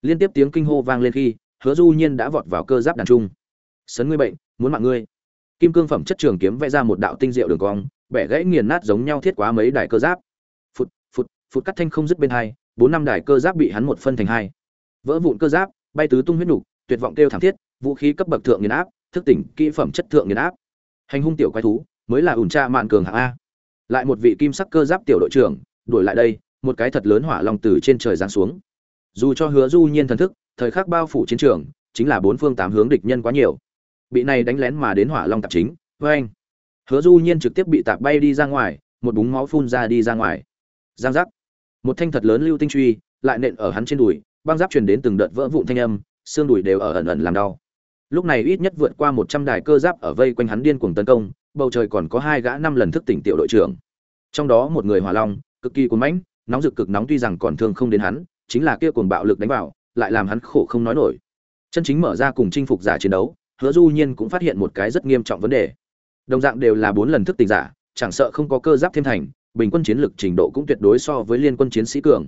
Liên tiếp tiếng kinh hô vang lên khi, hứa du nhiên đã vọt vào cơ giáp đàn trung sấn ngươi bệnh, muốn mạng ngươi. Kim cương phẩm chất trường kiếm vẽ ra một đạo tinh diệu đường cong, bẻ gãy nghiền nát giống nhau thiết quá mấy đài cơ giáp. Phụt phụt phụt cắt thanh không dứt bên hai, bốn năm đài cơ giáp bị hắn một phân thành hai. Vỡ vụn cơ giáp, bay tứ tung huyết nục, tuyệt vọng kêu thảm thiết, vũ khí cấp bậc thượng nghiền áp, thức tỉnh kỹ phẩm chất thượng nghiền áp. Hành hung tiểu quái thú, mới là ủn tra mạn cường hạng a. Lại một vị kim sắc cơ giáp tiểu đội trưởng, đuổi lại đây, một cái thật lớn hỏa long từ trên trời giáng xuống. Dù cho hứa du nhiên thần thức, thời khắc bao phủ chiến trường, chính là bốn phương tám hướng địch nhân quá nhiều bị này đánh lén mà đến hỏa long tạp chính. Với anh, hứa du nhiên trực tiếp bị tạp bay đi ra ngoài, một búng máu phun ra đi ra ngoài. Giang giác. Một thanh thật lớn lưu tinh truy, lại nện ở hắn trên đùi, băng giáp truyền đến từng đợt vỡ vụn thanh âm, xương đùi đều ở ẩn ẩn làm đau. Lúc này ít nhất vượt qua một trăm đài cơ giáp ở vây quanh hắn điên cuồng tấn công, bầu trời còn có hai gã năm lần thức tỉnh tiểu đội trưởng. Trong đó một người hỏa long, cực kỳ cuốn mãnh, nóng rực cực nóng tuy rằng còn thương không đến hắn, chính là kia cuồng bạo lực đánh vào, lại làm hắn khổ không nói nổi. Chân chính mở ra cùng chinh phục giả chiến đấu hứa du nhiên cũng phát hiện một cái rất nghiêm trọng vấn đề. Đồng dạng đều là bốn lần thức tỉnh giả, chẳng sợ không có cơ giáp thêm thành, bình quân chiến lực trình độ cũng tuyệt đối so với liên quân chiến sĩ cường.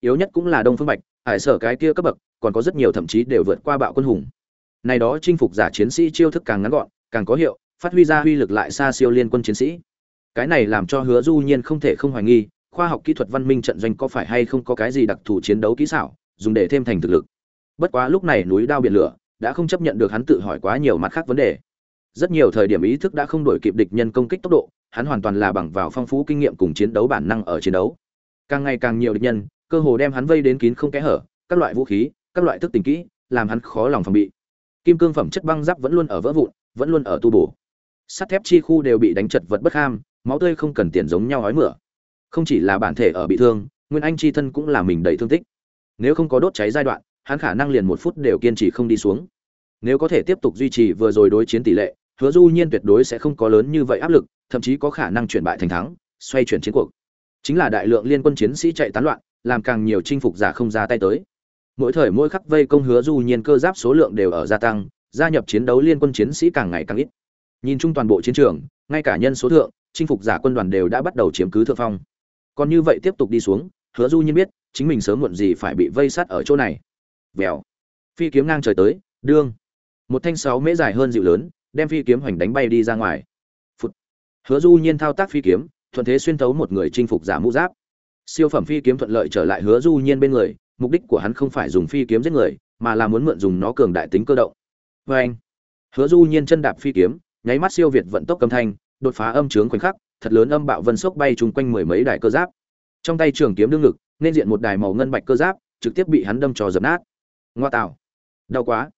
Yếu nhất cũng là đông phương bạch, hải sở cái kia cấp bậc, còn có rất nhiều thậm chí đều vượt qua bạo quân hùng. Này đó chinh phục giả chiến sĩ chiêu thức càng ngắn gọn, càng có hiệu, phát huy ra huy lực lại xa siêu liên quân chiến sĩ. Cái này làm cho hứa du nhiên không thể không hoài nghi, khoa học kỹ thuật văn minh trận doanh có phải hay không có cái gì đặc thù chiến đấu kỹ xảo, dùng để thêm thành thực lực. Bất quá lúc này núi đao biển lửa đã không chấp nhận được hắn tự hỏi quá nhiều mặt khác vấn đề. Rất nhiều thời điểm ý thức đã không đổi kịp địch nhân công kích tốc độ, hắn hoàn toàn là bằng vào phong phú kinh nghiệm cùng chiến đấu bản năng ở chiến đấu. Càng ngày càng nhiều địch nhân, cơ hồ đem hắn vây đến kín không kẽ hở, các loại vũ khí, các loại thức tình kỹ, làm hắn khó lòng phòng bị. Kim cương phẩm chất băng giáp vẫn luôn ở vỡ vụn, vẫn luôn ở tu bổ. Sắt thép chi khu đều bị đánh chật vật bất ham, máu tươi không cần tiền giống nhau ói mửa. Không chỉ là bản thể ở bị thương, nguyên anh chi thân cũng là mình đầy thương tích. Nếu không có đốt cháy giai đoạn hắn khả năng liền một phút đều kiên trì không đi xuống. Nếu có thể tiếp tục duy trì vừa rồi đối chiến tỷ lệ, hứa du nhiên tuyệt đối sẽ không có lớn như vậy áp lực, thậm chí có khả năng chuyển bại thành thắng, xoay chuyển chiến cuộc. Chính là đại lượng liên quân chiến sĩ chạy tán loạn, làm càng nhiều chinh phục giả không ra tay tới. Mỗi thời mỗi khắc vây công hứa du nhiên cơ giáp số lượng đều ở gia tăng, gia nhập chiến đấu liên quân chiến sĩ càng ngày càng ít. Nhìn chung toàn bộ chiến trường, ngay cả nhân số thượng, chinh phục giả quân đoàn đều đã bắt đầu chiếm cứ thượng phong. Còn như vậy tiếp tục đi xuống, hứa du nhiên biết, chính mình sớm muộn gì phải bị vây sát ở chỗ này vèo. Phi kiếm ngang trời tới, đương. Một thanh sáu mễ dài hơn dịu lớn, đem phi kiếm hoành đánh bay đi ra ngoài. Phụt. hứa du nhiên thao tác phi kiếm, thuận thế xuyên thấu một người chinh phục giả mũ giáp. Siêu phẩm phi kiếm thuận lợi trở lại hứa du nhiên bên người, mục đích của hắn không phải dùng phi kiếm giết người, mà là muốn mượn dùng nó cường đại tính cơ động. Vê anh hứa du nhiên chân đạp phi kiếm, nháy mắt siêu việt vận tốc âm thanh, đột phá âm trướng khoảnh khắc, thật lớn âm bạo vân sốc bay chung quanh mười mấy đài cơ giáp. Trong tay trường kiếm đương ngực, nên diện một đài màu ngân bạch cơ giáp, trực tiếp bị hắn đâm trò dập nát ngoa tạo đau quá.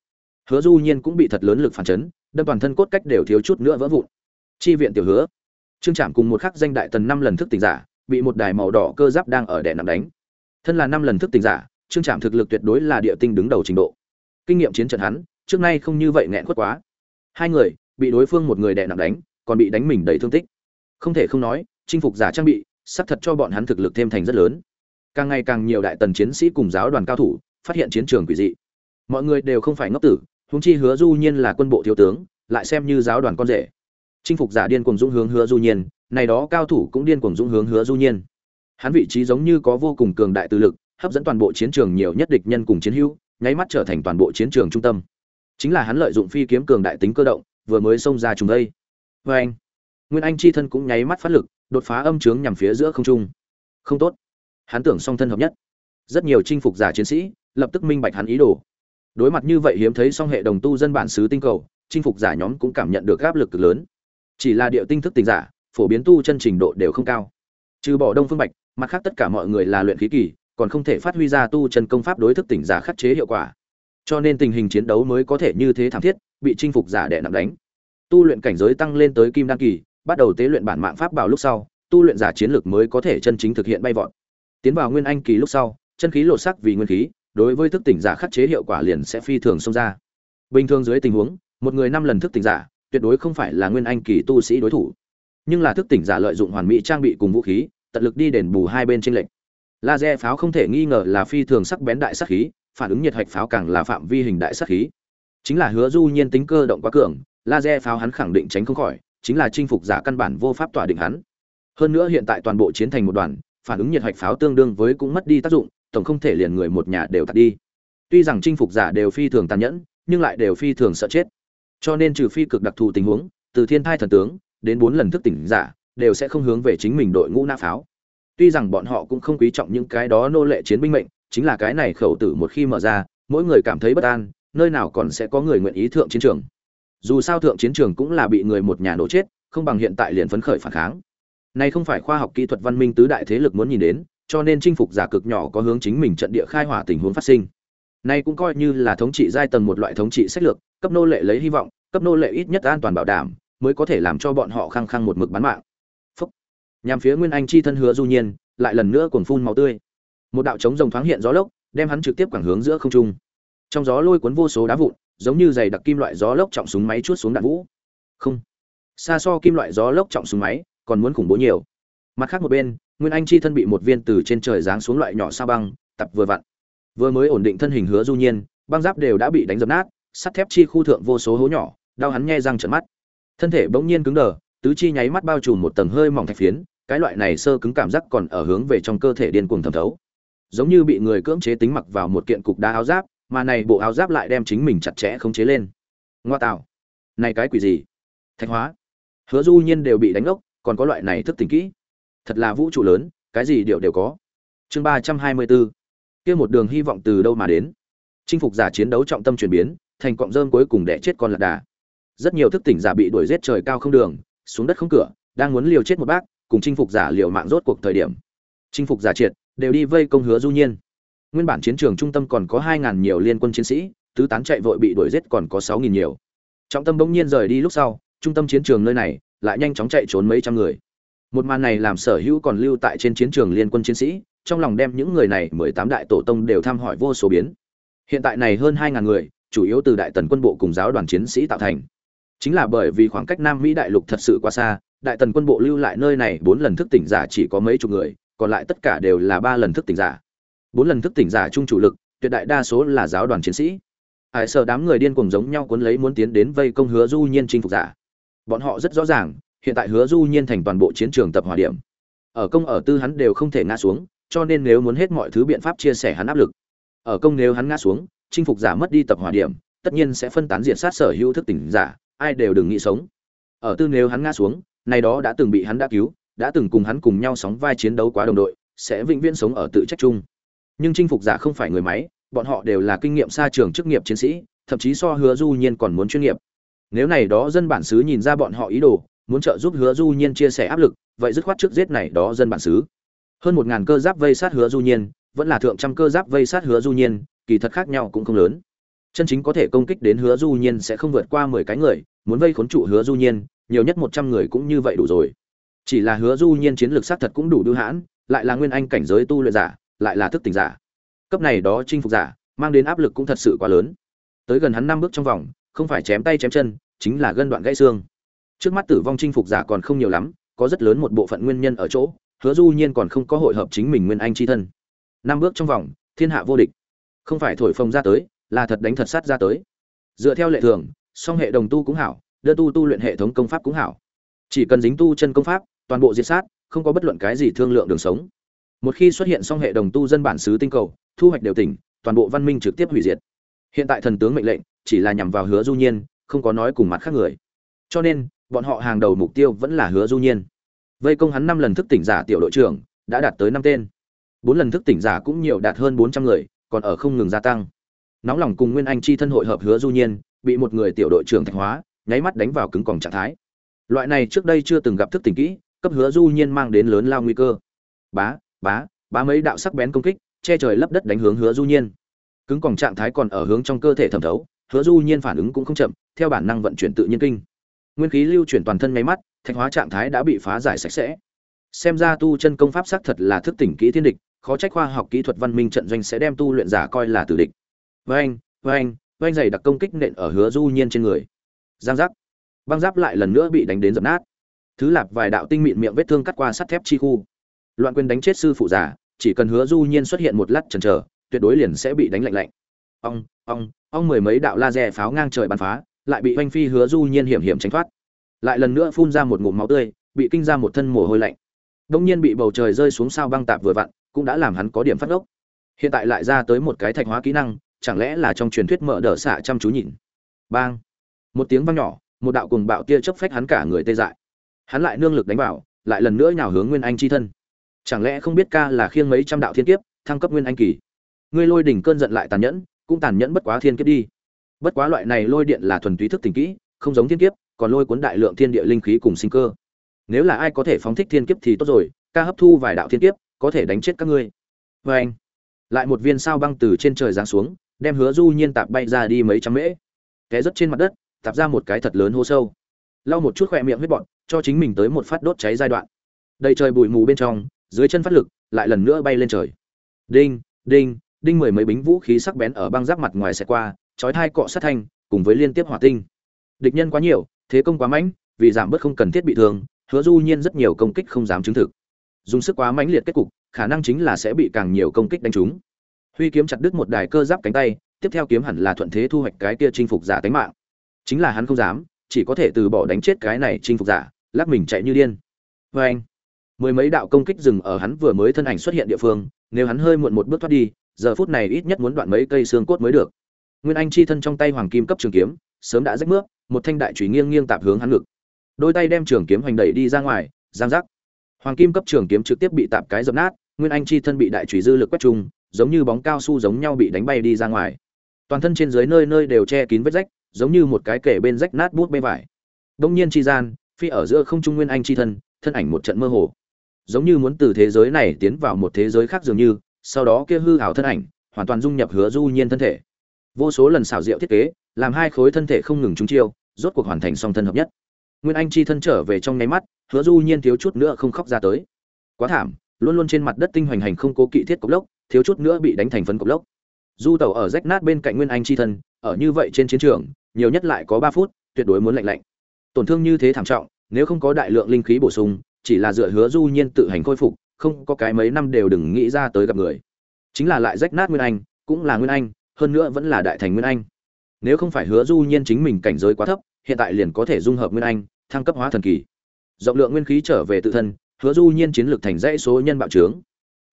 Hứa du nhiên cũng bị thật lớn lực phản chấn, đâm toàn thân cốt cách đều thiếu chút nữa vỡ vụn. Chi viện tiểu hứa. Trương trạm cùng một khắc danh đại tần năm lần thức tỉnh giả, bị một đài màu đỏ cơ giáp đang ở đè nặng đánh. Thân là năm lần thức tỉnh giả, trương trạm thực lực tuyệt đối là địa tinh đứng đầu trình độ. Kinh nghiệm chiến trận hắn, trước nay không như vậy nghẹn khuất quá. Hai người, bị đối phương một người đè nặng đánh, còn bị đánh mình đầy thương tích. Không thể không nói, chinh phục giả trang bị, sắp thật cho bọn hắn thực lực thêm thành rất lớn. Càng ngày càng nhiều đại tần chiến sĩ cùng giáo đoàn cao thủ phát hiện chiến trường quỷ dị. Mọi người đều không phải ngốc tử húng chi hứa du nhiên là quân bộ thiếu tướng, lại xem như giáo đoàn con rể. Chinh phục giả điên cuồng dũng hướng hứa du nhiên, này đó cao thủ cũng điên cuồng dũng hướng hứa du nhiên. Hắn vị trí giống như có vô cùng cường đại tư lực, hấp dẫn toàn bộ chiến trường nhiều nhất địch nhân cùng chiến hữu, nháy mắt trở thành toàn bộ chiến trường trung tâm. Chính là hắn lợi dụng phi kiếm cường đại tính cơ động, vừa mới xông ra trùng đây. Vê anh, nguyên anh chi thân cũng nháy mắt phát lực, đột phá âm trướng nhằm phía giữa không trung. Không tốt. Hắn tưởng song thân hợp nhất. Rất nhiều chinh phục giả chiến sĩ lập tức minh bạch hắn ý đồ. Đối mặt như vậy hiếm thấy song hệ đồng tu dân bản xứ tinh cầu, chinh phục giả nhóm cũng cảm nhận được áp lực cực lớn. Chỉ là điệu tinh thức tình giả, phổ biến tu chân trình độ đều không cao. Trừ bỏ đông phương bạch, mặt khác tất cả mọi người là luyện khí kỳ, còn không thể phát huy ra tu chân công pháp đối thức tỉnh giả khắc chế hiệu quả. Cho nên tình hình chiến đấu mới có thể như thế thảm thiết, bị chinh phục giả đè nặng đánh. Tu luyện cảnh giới tăng lên tới kim đan kỳ, bắt đầu tế luyện bản mạng pháp bảo lúc sau, tu luyện giả chiến lược mới có thể chân chính thực hiện bay vọt. Tiến vào nguyên anh kỳ lúc sau, chân khí lột sắc vì nguyên khí đối với thức tỉnh giả khắc chế hiệu quả liền sẽ phi thường xông ra. Bình thường dưới tình huống, một người năm lần thức tỉnh giả, tuyệt đối không phải là nguyên anh kỳ tu sĩ đối thủ. Nhưng là thức tỉnh giả lợi dụng hoàn mỹ trang bị cùng vũ khí, tận lực đi đền bù hai bên tranh lệch. Laser pháo không thể nghi ngờ là phi thường sắc bén đại sát khí, phản ứng nhiệt hạch pháo càng là phạm vi hình đại sát khí. Chính là hứa du nhiên tính cơ động quá cường, laser pháo hắn khẳng định tránh không khỏi, chính là chinh phục giả căn bản vô pháp tỏa định hắn. Hơn nữa hiện tại toàn bộ chiến thành một đoàn, phản ứng nhiệt hạch pháo tương đương với cũng mất đi tác dụng tổng không thể liền người một nhà đều tạt đi. Tuy rằng chinh phục giả đều phi thường tàn nhẫn, nhưng lại đều phi thường sợ chết. Cho nên trừ phi cực đặc thù tình huống, từ thiên thai thần tướng, đến bốn lần thức tỉnh giả, đều sẽ không hướng về chính mình đội ngũ nã pháo. Tuy rằng bọn họ cũng không quý trọng những cái đó nô lệ chiến binh mệnh, chính là cái này khẩu tử một khi mở ra, mỗi người cảm thấy bất an, nơi nào còn sẽ có người nguyện ý thượng chiến trường. Dù sao thượng chiến trường cũng là bị người một nhà nổ chết, không bằng hiện tại liền phấn khởi phản kháng. Này không phải khoa học kỹ thuật văn minh tứ đại thế lực muốn nhìn đến cho nên chinh phục giả cực nhỏ có hướng chính mình trận địa khai hỏa tình huống phát sinh. Nay cũng coi như là thống trị giai tầng một loại thống trị sách lược, cấp nô lệ lấy hy vọng, cấp nô lệ ít nhất an toàn bảo đảm, mới có thể làm cho bọn họ khăng khăng một mực bán mạng. Phúc. nhằm phía nguyên anh chi thân hứa du nhiên, lại lần nữa cuồng phun máu tươi. Một đạo chống rồng thoáng hiện gió lốc, đem hắn trực tiếp quẳng hướng giữa không trung. Trong gió lôi cuốn vô số đá vụn, giống như dày đặc kim loại gió lốc trọng súng máy chuốt xuống đạn vũ. Không. Xa so kim loại gió lốc trọng súng máy, còn muốn khủng bố nhiều. Mặt khác một bên nguyên anh chi thân bị một viên từ trên trời giáng xuống loại nhỏ sao băng, tập vừa vặn. Vừa mới ổn định thân hình hứa du nhiên, băng giáp đều đã bị đánh dập nát, sắt thép chi khu thượng vô số hố nhỏ, đau hắn nghe răng trợn mắt. Thân thể bỗng nhiên cứng đờ, tứ chi nháy mắt bao trùm một tầng hơi mỏng thạch phiến, cái loại này sơ cứng cảm giác còn ở hướng về trong cơ thể điên cuồng thẩm thấu. Giống như bị người cưỡng chế tính mặc vào một kiện cục đá áo giáp, mà này bộ áo giáp lại đem chính mình chặt chẽ khống chế lên. Ngoa tạo. Này cái quỷ gì? Thạch hóa. Hứa du nhiên đều bị đánh ốc còn có loại này thức tỉnh kỹ thật là vũ trụ lớn, cái gì đều đều có. Chương ba trăm hai mươi bốn kia một đường hy vọng từ đâu mà đến? Chinh phục giả chiến đấu trọng tâm chuyển biến, thành cọng rơm cuối cùng để chết con lạc đà. Rất nhiều thức tỉnh giả bị đuổi giết trời cao không đường, xuống đất không cửa, đang muốn liều chết một bác, cùng chinh phục giả liều mạng rốt cuộc thời điểm. Chinh phục giả triệt, đều đi vây công hứa du nhiên. Nguyên bản chiến trường trung tâm còn có hai ngàn nhiều liên quân chiến sĩ, tứ tán chạy vội bị đuổi giết còn có sáu nghìn nhiều. Trọng tâm bỗng nhiên rời đi lúc sau, trung tâm chiến trường nơi này lại nhanh chóng chạy trốn mấy trăm người một màn này làm sở hữu còn lưu tại trên chiến trường liên quân chiến sĩ, trong lòng đem những người này mười tám đại tổ tông đều thăm hỏi vô số biến. Hiện tại này hơn hai ngàn người, chủ yếu từ đại tần quân bộ cùng giáo đoàn chiến sĩ tạo thành. Chính là bởi vì khoảng cách nam mỹ đại lục thật sự quá xa, đại tần quân bộ lưu lại nơi này bốn lần thức tỉnh giả chỉ có mấy chục người, còn lại tất cả đều là ba lần thức tỉnh giả. Bốn lần thức tỉnh giả chung chủ lực, tuyệt đại đa số là giáo đoàn chiến sĩ. Ải sợ đám người điên cuồng giống nhau cuốn lấy muốn tiến đến vây công hứa du nhiên chinh phục giả. Bọn họ rất rõ ràng hiện tại hứa du nhiên thành toàn bộ chiến trường tập hỏa điểm. Ở công ở tư hắn đều không thể ngã xuống, cho nên nếu muốn hết mọi thứ biện pháp chia sẻ hắn áp lực. Ở công nếu hắn ngã xuống, chinh phục giả mất đi tập hỏa điểm, tất nhiên sẽ phân tán diện sát sở hữu thức tỉnh giả, ai đều đừng nghĩ sống. Ở tư nếu hắn ngã xuống này đó đã từng bị hắn đã cứu, đã từng cùng hắn cùng nhau sóng vai chiến đấu quá đồng đội, sẽ vĩnh viễn sống ở tự trách chung. Nhưng chinh phục giả không phải người máy, bọn họ đều là kinh nghiệm xa trường chức nghiệp chiến sĩ, thậm chí so hứa du nhiên còn muốn chuyên nghiệp. Nếu này đó dân bản xứ nhìn ra bọn họ ý đồ muốn trợ giúp hứa du nhiên chia sẻ áp lực, vậy dứt khoát trước giết này đó dân bản xứ. Hơn một ngàn cơ giáp vây sát hứa du nhiên, vẫn là thượng trăm cơ giáp vây sát hứa du nhiên, kỳ thật khác nhau cũng không lớn. Chân chính có thể công kích đến hứa du nhiên sẽ không vượt qua mười cái người, muốn vây khốn trụ hứa du nhiên, nhiều nhất một trăm người cũng như vậy đủ rồi. Chỉ là hứa du nhiên chiến lược sát thật cũng đủ đưa hãn, lại là nguyên anh cảnh giới tu luyện giả, lại là thức tỉnh giả. Cấp này đó chinh phục giả, mang đến áp lực cũng thật sự quá lớn. Tới gần hắn năm bước trong vòng, không phải chém tay chém chân, chính là gân đoạn gãy xương trước mắt tử vong chinh phục giả còn không nhiều lắm, có rất lớn một bộ phận nguyên nhân ở chỗ, hứa du nhiên còn không có hội hợp chính mình nguyên anh chi thân. Năm bước trong vòng, thiên hạ vô địch. Không phải thổi phồng ra tới, là thật đánh thật sát ra tới. Dựa theo lệ thường, song hệ đồng tu cũng hảo, đơn tu tu luyện hệ thống công pháp cũng hảo. Chỉ cần dính tu chân công pháp, toàn bộ diệt sát, không có bất luận cái gì thương lượng đường sống. Một khi xuất hiện song hệ đồng tu dân bản xứ tinh cầu, thu hoạch đều tỉnh, toàn bộ văn minh trực tiếp hủy diệt. Hiện tại thần tướng mệnh lệnh, chỉ là nhằm vào hứa du nhiên, không có nói cùng mặt khác người. Cho nên bọn họ hàng đầu mục tiêu vẫn là hứa du nhiên. Vây công hắn năm lần thức tỉnh giả tiểu đội trưởng, đã đạt tới năm tên. Bốn lần thức tỉnh giả cũng nhiều đạt hơn bốn trăm người, còn ở không ngừng gia tăng. Nóng lòng cùng nguyên anh chi thân hội hợp hứa du nhiên, bị một người tiểu đội trưởng thạch hóa, nháy mắt đánh vào cứng còng trạng thái. Loại này trước đây chưa từng gặp thức tỉnh kỹ, cấp hứa du nhiên mang đến lớn lao nguy cơ. Bá bá bá mấy đạo sắc bén công kích, che trời lấp đất đánh hướng hứa du nhiên. Cứng còng trạng thái còn ở hướng trong cơ thể thẩm thấu, hứa du nhiên phản ứng cũng không chậm, theo bản năng vận chuyển tự nhiên kinh nguyên khí lưu chuyển toàn thân nháy mắt, thạch hóa trạng thái đã bị phá giải sạch sẽ. Xem ra tu chân công pháp xác thật là thức tỉnh kỹ thiên địch, khó trách khoa học kỹ thuật văn minh trận doanh sẽ đem tu luyện giả coi là tử địch. Vâng vâng vâng dày đặc công kích nện ở hứa du nhiên trên người. Giang giác. Băng giáp lại lần nữa bị đánh đến dập nát. Thứ lạp vài đạo tinh mịn miệng vết thương cắt qua sắt thép chi khu. Loạn quyền đánh chết sư phụ giả, chỉ cần hứa du nhiên xuất hiện một lát chần chờ, tuyệt đối liền sẽ bị đánh lạnh lạnh. Ong ong ong mười mấy đạo laser pháo ngang trời bắn phá lại bị oanh phi hứa du nhiên hiểm hiểm tránh thoát. Lại lần nữa phun ra một ngụm máu tươi, bị kinh ra một thân mồ hôi lạnh. Đông nhiên bị bầu trời rơi xuống sao băng tạp vừa vặn, cũng đã làm hắn có điểm phát ốc. Hiện tại lại ra tới một cái thạch hóa kỹ năng, chẳng lẽ là trong truyền thuyết mở đỡ xạ chăm chú nhìn? Bang! Một tiếng vang nhỏ, một đạo cùng bạo tia chớp phách hắn cả người tê dại. Hắn lại nương lực đánh vào, lại lần nữa nhào hướng nguyên anh chi thân. Chẳng lẽ không biết ca là khiêng mấy trăm đạo thiên kiếp, thăng cấp nguyên anh kỳ? Ngươi lôi đỉnh cơn giận lại tàn nhẫn, cũng tàn nhẫn bất quá thiên kiếp đi bất quá loại này lôi điện là thuần túy thức tình kỹ, không giống thiên kiếp, còn lôi cuốn đại lượng thiên địa linh khí cùng sinh cơ. Nếu là ai có thể phóng thích thiên kiếp thì tốt rồi, ca hấp thu vài đạo thiên kiếp, có thể đánh chết các ngươi. Vê anh, lại một viên sao băng từ trên trời giáng xuống, đem hứa du nhiên tạp bay ra đi mấy trăm mễ. Té rất trên mặt đất, tạp ra một cái thật lớn hô sâu. Lau một chút khỏe miệng huyết bọn cho chính mình tới một phát đốt cháy giai đoạn. Đầy trời bụi mù bên trong, dưới chân phát lực, lại lần nữa bay lên trời. Đinh đinh đinh mười mấy bính vũ khí sắc bén ở băng giáp mặt ngoài xẹt qua chói thai cọ sát thanh, cùng với liên tiếp hỏa tinh. Địch nhân quá nhiều, thế công quá mãnh, vì giảm bớt không cần thiết bị thương, hứa du nhiên rất nhiều công kích không dám chứng thực. Dùng sức quá mãnh liệt kết cục, khả năng chính là sẽ bị càng nhiều công kích đánh trúng. Huy kiếm chặt đứt một đài cơ giáp cánh tay, tiếp theo kiếm hẳn là thuận thế thu hoạch cái kia chinh phục giả tánh mạng. Chính là hắn không dám, chỉ có thể từ bỏ đánh chết cái này chinh phục giả, lắc mình chạy như điên. Vê anh, mười mấy đạo công kích dừng ở hắn vừa mới thân ảnh xuất hiện địa phương, nếu hắn hơi muộn một bước thoát đi, giờ phút này ít nhất muốn đoạn mấy cây xương cốt mới được nguyên anh chi thân trong tay hoàng kim cấp trường kiếm sớm đã rách mướp, một thanh đại chùy nghiêng nghiêng tạp hướng hắn ngực. Đôi tay đem trường kiếm hoành đẩy đi ra ngoài giang giác. Hoàng kim cấp trường kiếm trực tiếp bị tạp cái dập nát nguyên anh chi thân bị đại chùy dư lực quét trùng giống như bóng cao su giống nhau bị đánh bay đi ra ngoài. Toàn thân trên dưới nơi nơi đều che kín vết rách giống như một cái kể bên rách nát bút bê vải. Đông nhiên chi gian phi ở giữa không trung nguyên anh chi thân thân ảnh một trận mơ hồ. Giống như muốn từ thế giới này tiến vào một thế giới khác dường như sau đó kia hư ảo thân ảnh hoàn toàn dung nhập hứa du nhiên thân thể vô số lần xảo diệu thiết kế, làm hai khối thân thể không ngừng trúng chiêu, rốt cuộc hoàn thành song thân hợp nhất. Nguyên anh chi thân trở về trong nháy mắt, hứa du nhiên thiếu chút nữa không khóc ra tới. Quá thảm, luôn luôn trên mặt đất tinh hoành hành không cố kỵ thiết cục lốc, thiếu chút nữa bị đánh thành phấn cục lốc. Du tàu ở rách nát bên cạnh nguyên anh chi thân, ở như vậy trên chiến trường, nhiều nhất lại có ba phút, tuyệt đối muốn lạnh lạnh. Tổn thương như thế thảm trọng, nếu không có đại lượng linh khí bổ sung, chỉ là dựa hứa du nhiên tự hành khôi phục, không có cái mấy năm đều đừng nghĩ ra tới gặp người. Chính là lại rách nát nguyên anh, cũng là nguyên anh hơn nữa vẫn là đại thành nguyên anh. Nếu không phải hứa du nhiên chính mình cảnh giới quá thấp, hiện tại liền có thể dung hợp nguyên anh, thăng cấp hóa thần kỳ. Rộng lượng nguyên khí trở về tự thân, hứa du nhiên chiến lược thành dãy số nhân bạo trướng.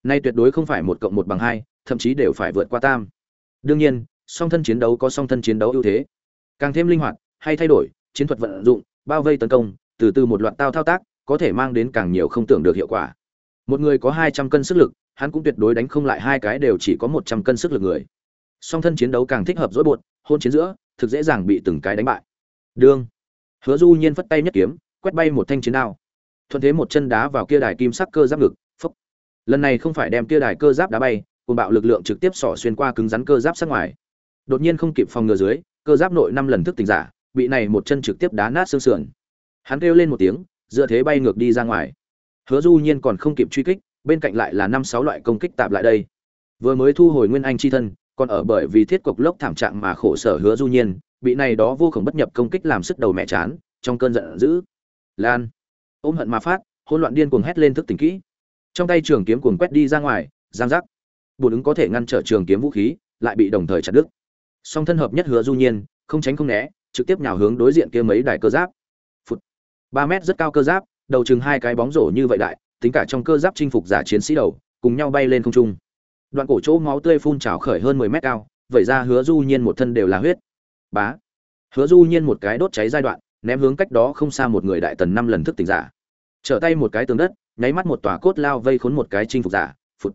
Nay tuyệt đối không phải một cộng một bằng hai, thậm chí đều phải vượt qua tam. Đương nhiên, song thân chiến đấu có song thân chiến đấu ưu thế. Càng thêm linh hoạt, hay thay đổi, chiến thuật vận dụng, bao vây tấn công, từ từ một loạt tao thao tác, có thể mang đến càng nhiều không tưởng được hiệu quả. Một người có hai trăm cân sức lực, hắn cũng tuyệt đối đánh không lại hai cái đều chỉ có một trăm cân sức lực người song thân chiến đấu càng thích hợp dối bột, hôn chiến giữa, thực dễ dàng bị từng cái đánh bại. Đương hứa du nhiên phất tay nhất kiếm, quét bay một thanh chiến đao. Thuận thế một chân đá vào kia đài kim sắc cơ giáp ngực, phốc. Lần này không phải đem kia đài cơ giáp đá bay cùng bạo lực lượng trực tiếp xỏ xuyên qua cứng rắn cơ giáp sát ngoài. Đột nhiên không kịp phòng ngừa dưới, cơ giáp nội năm lần thức tỉnh giả, bị này một chân trực tiếp đá nát xương sườn. Hắn kêu lên một tiếng, dựa thế bay ngược đi ra ngoài. Hứa du nhiên còn không kịp truy kích, bên cạnh lại là năm sáu loại công kích tạp lại đây. Vừa mới thu hồi nguyên anh chi thân còn ở bởi vì thiết cục lốc thảm trạng mà khổ sở hứa du nhiên, bị này đó vô khổng bất nhập công kích làm sức đầu mẹ chán, trong cơn giận dữ. Lan, ôm hận mà phát, hỗn loạn điên cuồng hét lên thức tỉnh kỹ. Trong tay trường kiếm cuồng quét đi ra ngoài, giang giác. Bùn ứng có thể ngăn trở trường kiếm vũ khí, lại bị đồng thời chặt đứt. Song thân hợp nhất hứa du nhiên, không tránh không né, trực tiếp nhào hướng đối diện kia mấy đài cơ giáp. Phút ba mét rất cao cơ giáp, đầu chừng hai cái bóng rổ như vậy đại, tính cả trong cơ giáp chinh phục giả chiến sĩ đầu, cùng nhau bay lên không trung đoạn cổ chỗ máu tươi phun trào khởi hơn 10 mét cao vậy ra hứa du nhiên một thân đều là huyết. Bá. Hứa du nhiên một cái đốt cháy giai đoạn, ném hướng cách đó không xa một người đại tần năm lần thức tỉnh giả. Trở tay một cái tường đất, nháy mắt một tòa cốt lao vây khốn một cái chinh phục giả, phụt.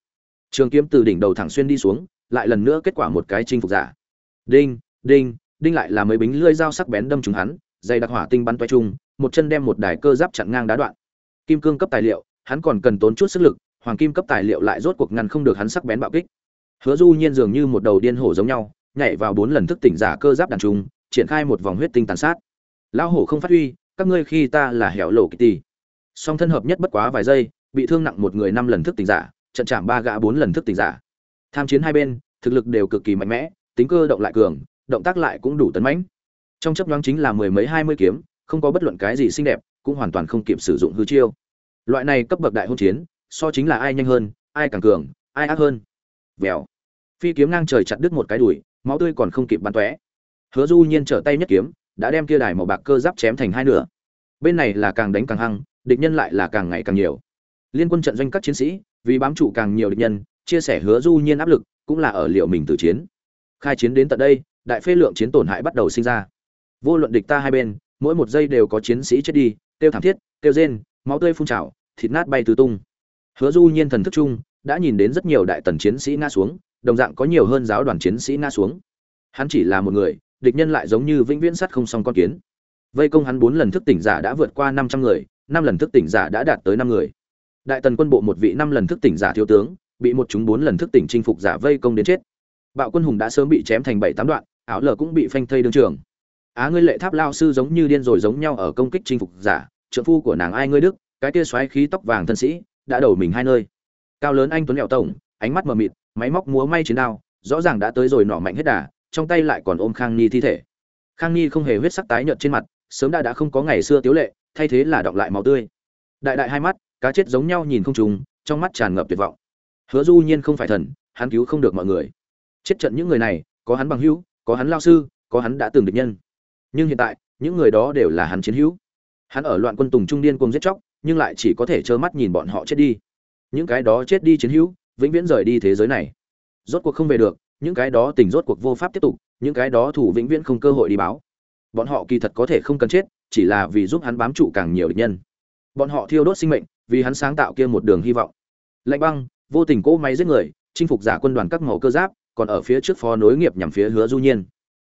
Trường kiếm từ đỉnh đầu thẳng xuyên đi xuống, lại lần nữa kết quả một cái chinh phục giả. Đinh đinh đinh lại là mấy bính lưỡi dao sắc bén đâm trúng hắn dây đặc hỏa tinh bắn toay chung, một chân đem một đài cơ giáp chặn ngang đá đoạn. Kim cương cấp tài liệu, hắn còn cần tốn chút sức lực hoàng kim cấp tài liệu lại rốt cuộc ngăn không được hắn sắc bén bạo kích. Hứa du nhiên dường như một đầu điên hổ giống nhau, nhảy vào bốn lần thức tỉnh giả cơ giáp đàn trung, triển khai một vòng huyết tinh tàn sát. Lão hổ không phát huy, các ngươi khi ta là hẻo lộ tỷ. song thân hợp nhất bất quá vài giây, bị thương nặng một người năm lần thức tỉnh giả, trận chạm ba gã bốn lần thức tỉnh giả. Tham chiến hai bên, thực lực đều cực kỳ mạnh mẽ, tính cơ động lại cường, động tác lại cũng đủ tấn mãnh. Trong chấp nhoáng chính là mười mấy hai mươi kiếm, không có bất luận cái gì xinh đẹp, cũng hoàn toàn không kịp sử dụng hư chiêu. Loại này cấp bậc đại hôn chiến so chính là ai nhanh hơn, ai càng cường, ai ác hơn. Vèo. Phi kiếm ngang trời chặt đứt một cái đùi, máu tươi còn không kịp bắn tóe. Hứa du nhiên trở tay nhất kiếm, đã đem kia đài màu bạc cơ giáp chém thành hai nửa. Bên này là càng đánh càng hăng, địch nhân lại là càng ngày càng nhiều. Liên quân trận doanh các chiến sĩ, vì bám trụ càng nhiều địch nhân, chia sẻ hứa du nhiên áp lực, cũng là ở liệu mình tử chiến. Khai chiến đến tận đây, đại phê lượng chiến tổn hại bắt đầu sinh ra. Vô luận địch ta hai bên, mỗi một giây đều có chiến sĩ chết đi, tiêu thảm thiết, tiêu rên, máu tươi phun trào, thịt nát bay tứ tung hứa du nhiên thần thức chung, đã nhìn đến rất nhiều đại tần chiến sĩ ngã xuống, đồng dạng có nhiều hơn giáo đoàn chiến sĩ ngã xuống. Hắn chỉ là một người, địch nhân lại giống như vĩnh viễn sắt không xong con kiến. Vây công hắn bốn lần thức tỉnh giả đã vượt qua năm trăm người, năm lần thức tỉnh giả đã đạt tới năm người. Đại tần quân bộ một vị năm lần thức tỉnh giả thiếu tướng, bị một chúng bốn lần thức tỉnh chinh phục giả vây công đến chết. Bạo quân hùng đã sớm bị chém thành bảy tám đoạn, áo lở cũng bị phanh thây đương trường. Á ngươi lệ tháp lao sư giống như điên rồi giống nhau ở công kích chinh phục giả trợ phu của nàng ai ngươi đức, cái tia xoáy khí tóc vàng thân sĩ đã đầu mình hai nơi. Cao lớn anh tuấn lẹo tổng, ánh mắt mờ mịt, máy móc múa may chiến đao, rõ ràng đã tới rồi nọ mạnh hết đà, trong tay lại còn ôm khang ni thi thể. Khang ni không hề huyết sắc tái nhợt trên mặt, sớm đã đã không có ngày xưa tiếu lệ, thay thế là đọng lại màu tươi. Đại đại hai mắt, cá chết giống nhau nhìn không trùng, trong mắt tràn ngập tuyệt vọng. Hứa du nhiên không phải thần, hắn cứu không được mọi người. Chết trận những người này, có hắn bằng hữu, có hắn lao sư, có hắn đã từng địch nhân. Nhưng hiện tại, những người đó đều là hắn chiến hữu. Hắn ở loạn quân tùng trung điên cùng giết chóc nhưng lại chỉ có thể trơ mắt nhìn bọn họ chết đi. Những cái đó chết đi chiến hữu, vĩnh viễn rời đi thế giới này. Rốt cuộc không về được, những cái đó tình rốt cuộc vô pháp tiếp tục, những cái đó thủ vĩnh viễn không cơ hội đi báo. Bọn họ kỳ thật có thể không cần chết, chỉ là vì giúp hắn bám trụ càng nhiều địch nhân. Bọn họ thiêu đốt sinh mệnh, vì hắn sáng tạo kia một đường hy vọng. Lạnh băng, vô tình cỗ máy giết người, chinh phục giả quân đoàn các màu cơ giáp, còn ở phía trước phó nối nghiệp nhằm phía hứa du nhiên.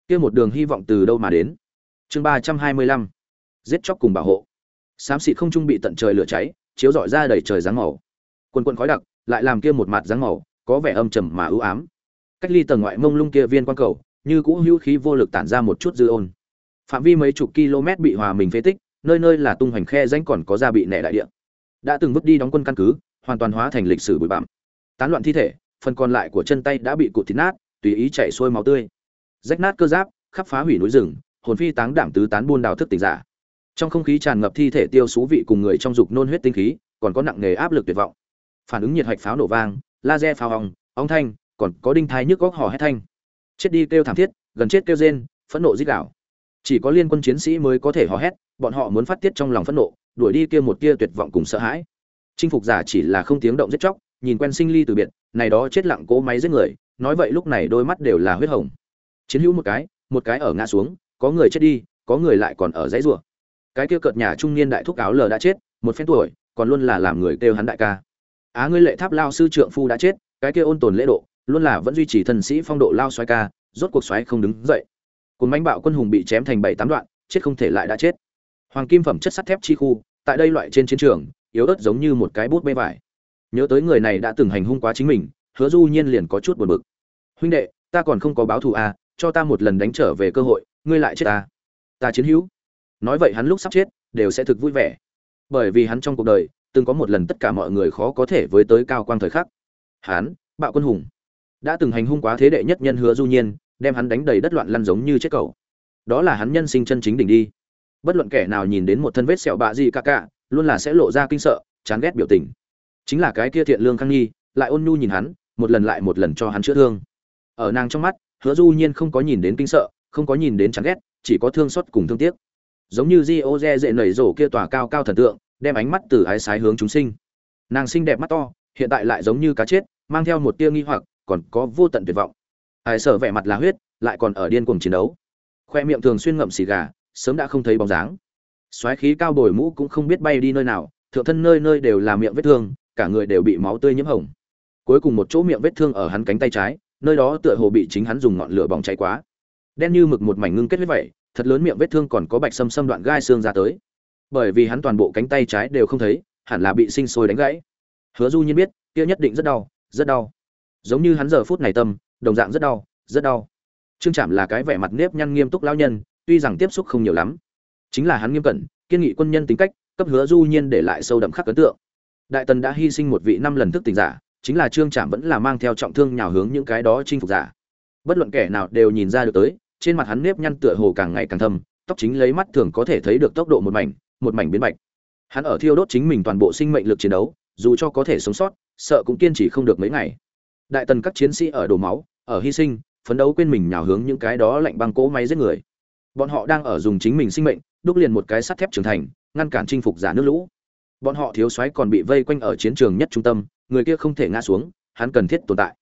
Kia một đường hy vọng từ đâu mà đến? Chương ba trăm hai mươi lăm. Giết chóc cùng bảo hộ xám xịt không trung bị tận trời lửa cháy, chiếu rọi ra đầy trời dáng màu. Quần quần khói đặc, lại làm kia một mặt dáng màu, có vẻ âm trầm mà ưu ám. Cách ly tầng ngoại mông lung kia viên quan cầu, như cũ hữu khí vô lực tản ra một chút dư ôn. Phạm vi mấy chục km bị hòa mình phế tích, nơi nơi là tung hoành khe danh còn có ra bị nẻ đại địa. Đã từng vứt đi đóng quân căn cứ, hoàn toàn hóa thành lịch sử bụi bặm. Tán loạn thi thể, phần còn lại của chân tay đã bị cụt thịt nát, tùy ý chảy xuôi máu tươi. Rách nát cơ giáp, khắp phá hủy núi rừng, hồn phi táng đảm tứ tán buôn đào thức tỉnh giả trong không khí tràn ngập thi thể tiêu xú vị cùng người trong dục nôn huyết tinh khí còn có nặng nề áp lực tuyệt vọng. Phản ứng nhiệt hạch pháo nổ vang laser pháo hồng, óng thanh còn có đinh thai nhức góc hò hét thanh. Chết đi kêu thảm thiết gần chết kêu rên phẫn nộ giết đảo chỉ có liên quân chiến sĩ mới có thể hò hét bọn họ muốn phát tiết trong lòng phẫn nộ đuổi đi kia một kia tuyệt vọng cùng sợ hãi. Chinh phục giả chỉ là không tiếng động giết chóc nhìn quen sinh ly từ biệt này đó chết lặng cố máy giết người nói vậy lúc này đôi mắt đều là huyết hồng. Chiến hữu một cái một cái ở ngã xuống có người chết đi có người lại còn ở dãy rủa cái kia cợt nhà trung niên đại thúc áo lờ đã chết, một phen tuổi, còn luôn là làm người kêu hắn đại ca. Á, ngươi lệ tháp lao sư trượng phu đã chết, cái kia ôn tồn lễ độ, luôn là vẫn duy trì thần sĩ phong độ lao xoay ca, rốt cuộc xoáy không đứng dậy. Cùng mánh bạo quân hùng bị chém thành bảy tám đoạn, chết không thể lại đã chết. Hoàng kim phẩm chất sắt thép chi khu, tại đây loại trên chiến trường, yếu ớt giống như một cái bút bê vải. Nhớ tới người này đã từng hành hung quá chính mình, hứa du nhiên liền có chút buồn bực. Huynh đệ, ta còn không có báo thù à cho ta một lần đánh trở về cơ hội, ngươi lại chết ta ta chiến hữu nói vậy hắn lúc sắp chết, đều sẽ thực vui vẻ. Bởi vì hắn trong cuộc đời, từng có một lần tất cả mọi người khó có thể với tới cao quang thời khắc. Hắn, bạo quân hùng, đã từng hành hung quá thế đệ nhất nhân hứa du nhiên, đem hắn đánh đầy đất loạn lăn giống như chết cầu đó là hắn nhân sinh chân chính đỉnh đi. Bất luận kẻ nào nhìn đến một thân vết sẹo bạ gì cả cả, luôn là sẽ lộ ra kinh sợ, chán ghét biểu tình. Chính là cái kia thiện lương khang nghi lại ôn nhu nhìn hắn, một lần lại một lần cho hắn chữa thương. Ở nàng trong mắt, hứa du nhiên không có nhìn đến kinh sợ, không có nhìn đến chán ghét, chỉ có thương xót cùng thương tiếc giống như di ô dê dệ nảy rổ kia tỏa cao cao thần tượng, đem ánh mắt từ ái sái hướng chúng sinh. Nàng xinh đẹp mắt to, hiện tại lại giống như cá chết, mang theo một tia nghi hoặc, còn có vô tận tuyệt vọng. Ái sở vẻ mặt là huyết, lại còn ở điên cuồng chiến đấu. Khoe miệng thường xuyên ngậm xì gà, sớm đã không thấy bóng dáng. Xoáy khí cao bồi mũ cũng không biết bay đi nơi nào, thượng thân nơi nơi đều là miệng vết thương, cả người đều bị máu tươi nhiễm hồng. Cuối cùng một chỗ miệng vết thương ở hắn cánh tay trái, nơi đó tựa hồ bị chính hắn dùng ngọn lửa bỏng cháy quá. Đen như mực một mảnh ngưng kết huyết vậy thật lớn miệng vết thương còn có bạch sâm sâm đoạn gai xương ra tới. Bởi vì hắn toàn bộ cánh tay trái đều không thấy, hẳn là bị sinh sôi đánh gãy. Hứa du nhiên biết, kia nhất định rất đau rất đau. Giống như hắn giờ phút này tâm, đồng dạng rất đau rất đau. Trương trạm là cái vẻ mặt nếp nhăn nghiêm túc lão nhân, tuy rằng tiếp xúc không nhiều lắm. Chính là hắn nghiêm cẩn, kiên nghị quân nhân tính cách, cấp hứa du nhiên để lại sâu đậm khắc ấn tượng. Đại tần đã hy sinh một vị năm lần thức tỉnh giả, chính là trương trạm vẫn là mang theo trọng thương nhào hướng những cái đó chinh phục giả. Bất luận kẻ nào đều nhìn ra được tới trên mặt hắn nếp nhăn tựa hồ càng ngày càng thâm, tóc chính lấy mắt thường có thể thấy được tốc độ một mảnh một mảnh biến bạch hắn ở thiêu đốt chính mình toàn bộ sinh mệnh lực chiến đấu, dù cho có thể sống sót, sợ cũng kiên trì không được mấy ngày. Đại tần các chiến sĩ ở đổ máu, ở hy sinh, phấn đấu quên mình nhào hướng những cái đó lạnh băng cỗ máy giết người. Bọn họ đang ở dùng chính mình sinh mệnh, đúc liền một cái sắt thép trưởng thành, ngăn cản chinh phục giả nước lũ. Bọn họ thiếu soái còn bị vây quanh ở chiến trường nhất trung tâm, người kia không thể ngã xuống, hắn cần thiết tồn tại.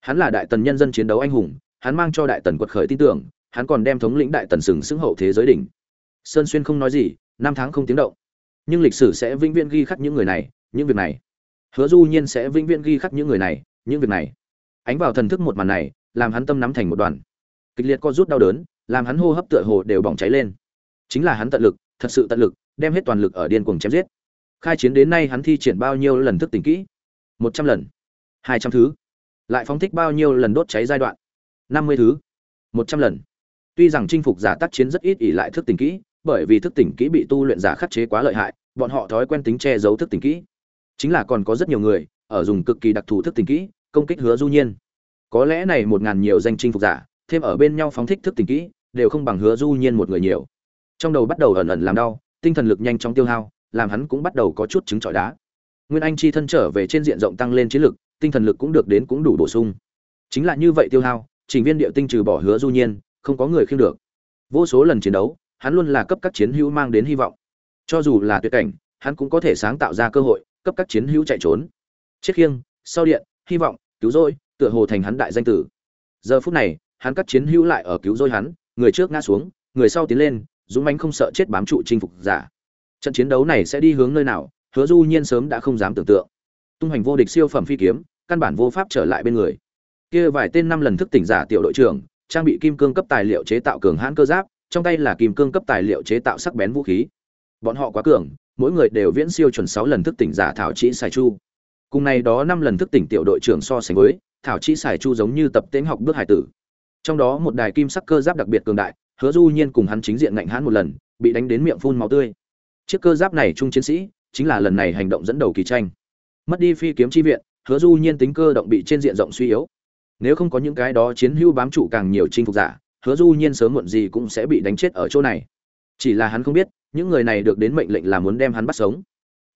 Hắn là đại tần nhân dân chiến đấu anh hùng, hắn mang cho đại tần quật khởi tin tưởng hắn còn đem thống lĩnh đại tần sừng xứng hậu thế giới đỉnh. Sơn xuyên không nói gì, năm tháng không tiếng động. Nhưng lịch sử sẽ vĩnh viễn ghi khắc những người này, những việc này. Hứa du nhiên sẽ vĩnh viễn ghi khắc những người này, những việc này. Ánh vào thần thức một màn này, làm hắn tâm nắm thành một đoàn. Kịch liệt co rút đau đớn, làm hắn hô hấp tựa hồ đều bỏng cháy lên. Chính là hắn tận lực, thật sự tận lực, đem hết toàn lực ở điên cuồng chém giết. Khai chiến đến nay hắn thi triển bao nhiêu lần thức tỉnh kỹ? Một trăm lần. Hai trăm thứ. Lại phóng thích bao nhiêu lần đốt cháy giai đoạn? Năm mươi thứ. Một trăm lần tuy rằng chinh phục giả tác chiến rất ít ỉ lại thức tỉnh kỹ, bởi vì thức tỉnh kỹ bị tu luyện giả khắc chế quá lợi hại, bọn họ thói quen tính che giấu thức tỉnh kỹ. Chính là còn có rất nhiều người, ở dùng cực kỳ đặc thù thức tỉnh kỹ, công kích hứa du nhiên. Có lẽ này một ngàn nhiều danh chinh phục giả, thêm ở bên nhau phóng thích thức tỉnh kỹ, đều không bằng hứa du nhiên một người nhiều. Trong đầu bắt đầu ẩn ẩn làm đau, tinh thần lực nhanh chóng tiêu hao, làm hắn cũng bắt đầu có chút chứng chọi đá. Nguyên anh chi thân trở về trên diện rộng tăng lên chiến lực, tinh thần lực cũng được đến cũng đủ bổ sung. Chính là như vậy tiêu hao, trình viên địa tinh trừ bỏ hứa du nhiên không có người khiêng được. Vô số lần chiến đấu, hắn luôn là cấp các chiến hữu mang đến hy vọng. Cho dù là tuyệt cảnh, hắn cũng có thể sáng tạo ra cơ hội, cấp các chiến hữu chạy trốn. Chiếc khiêng, sau điện, hy vọng, cứu rỗi, tựa hồ thành hắn đại danh tử. Giờ phút này, hắn các chiến hữu lại ở cứu rỗi hắn, người trước ngã xuống, người sau tiến lên, dũng mãnh không sợ chết bám trụ chinh phục giả. Trận chiến đấu này sẽ đi hướng nơi nào, hứa du nhiên sớm đã không dám tưởng tượng. Tung hành vô địch siêu phẩm phi kiếm, căn bản vô pháp trở lại bên người. Kia vài tên năm lần thức tỉnh giả tiểu đội trưởng trang bị kim cương cấp tài liệu chế tạo cường hãn cơ giáp, trong tay là kim cương cấp tài liệu chế tạo sắc bén vũ khí. Bọn họ quá cường, mỗi người đều viễn siêu chuẩn sáu lần thức tỉnh giả thảo chỉ xài chu. Cùng này đó năm lần thức tỉnh tiểu đội trưởng so sánh với, thảo chỉ xài chu giống như tập tễnh học bước hải tử. Trong đó một đài kim sắc cơ giáp đặc biệt cường đại, hứa du nhiên cùng hắn chính diện ngạnh hãn một lần, bị đánh đến miệng phun máu tươi. Chiếc cơ giáp này trung chiến sĩ, chính là lần này hành động dẫn đầu kỳ tranh. Mất đi phi kiếm chi viện, hứa du nhiên tính cơ động bị trên diện rộng suy yếu nếu không có những cái đó chiến hữu bám trụ càng nhiều chinh phục giả, hứa du nhiên sớm muộn gì cũng sẽ bị đánh chết ở chỗ này. Chỉ là hắn không biết, những người này được đến mệnh lệnh là muốn đem hắn bắt sống.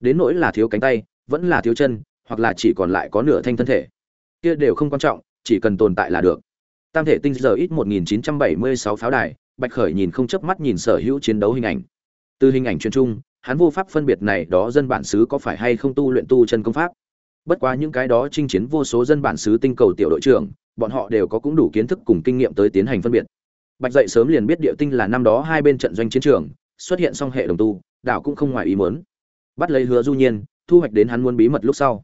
Đến nỗi là thiếu cánh tay, vẫn là thiếu chân, hoặc là chỉ còn lại có nửa thanh thân thể. Kia đều không quan trọng, chỉ cần tồn tại là được. Tam thể tinh giờ ít 1976 pháo đài, bạch khởi nhìn không chớp mắt nhìn sở hữu chiến đấu hình ảnh. Từ hình ảnh truyền trung hắn vô pháp phân biệt này đó dân bản xứ có phải hay không tu luyện tu chân công pháp bất quá những cái đó chinh chiến vô số dân bản xứ tinh cầu tiểu đội trưởng, bọn họ đều có cũng đủ kiến thức cùng kinh nghiệm tới tiến hành phân biệt. Bạch dậy sớm liền biết địa tinh là năm đó hai bên trận doanh chiến trường, xuất hiện song hệ đồng tu, đảo cũng không ngoài ý muốn. Bắt lấy hứa du nhiên, thu hoạch đến hắn muốn bí mật lúc sau.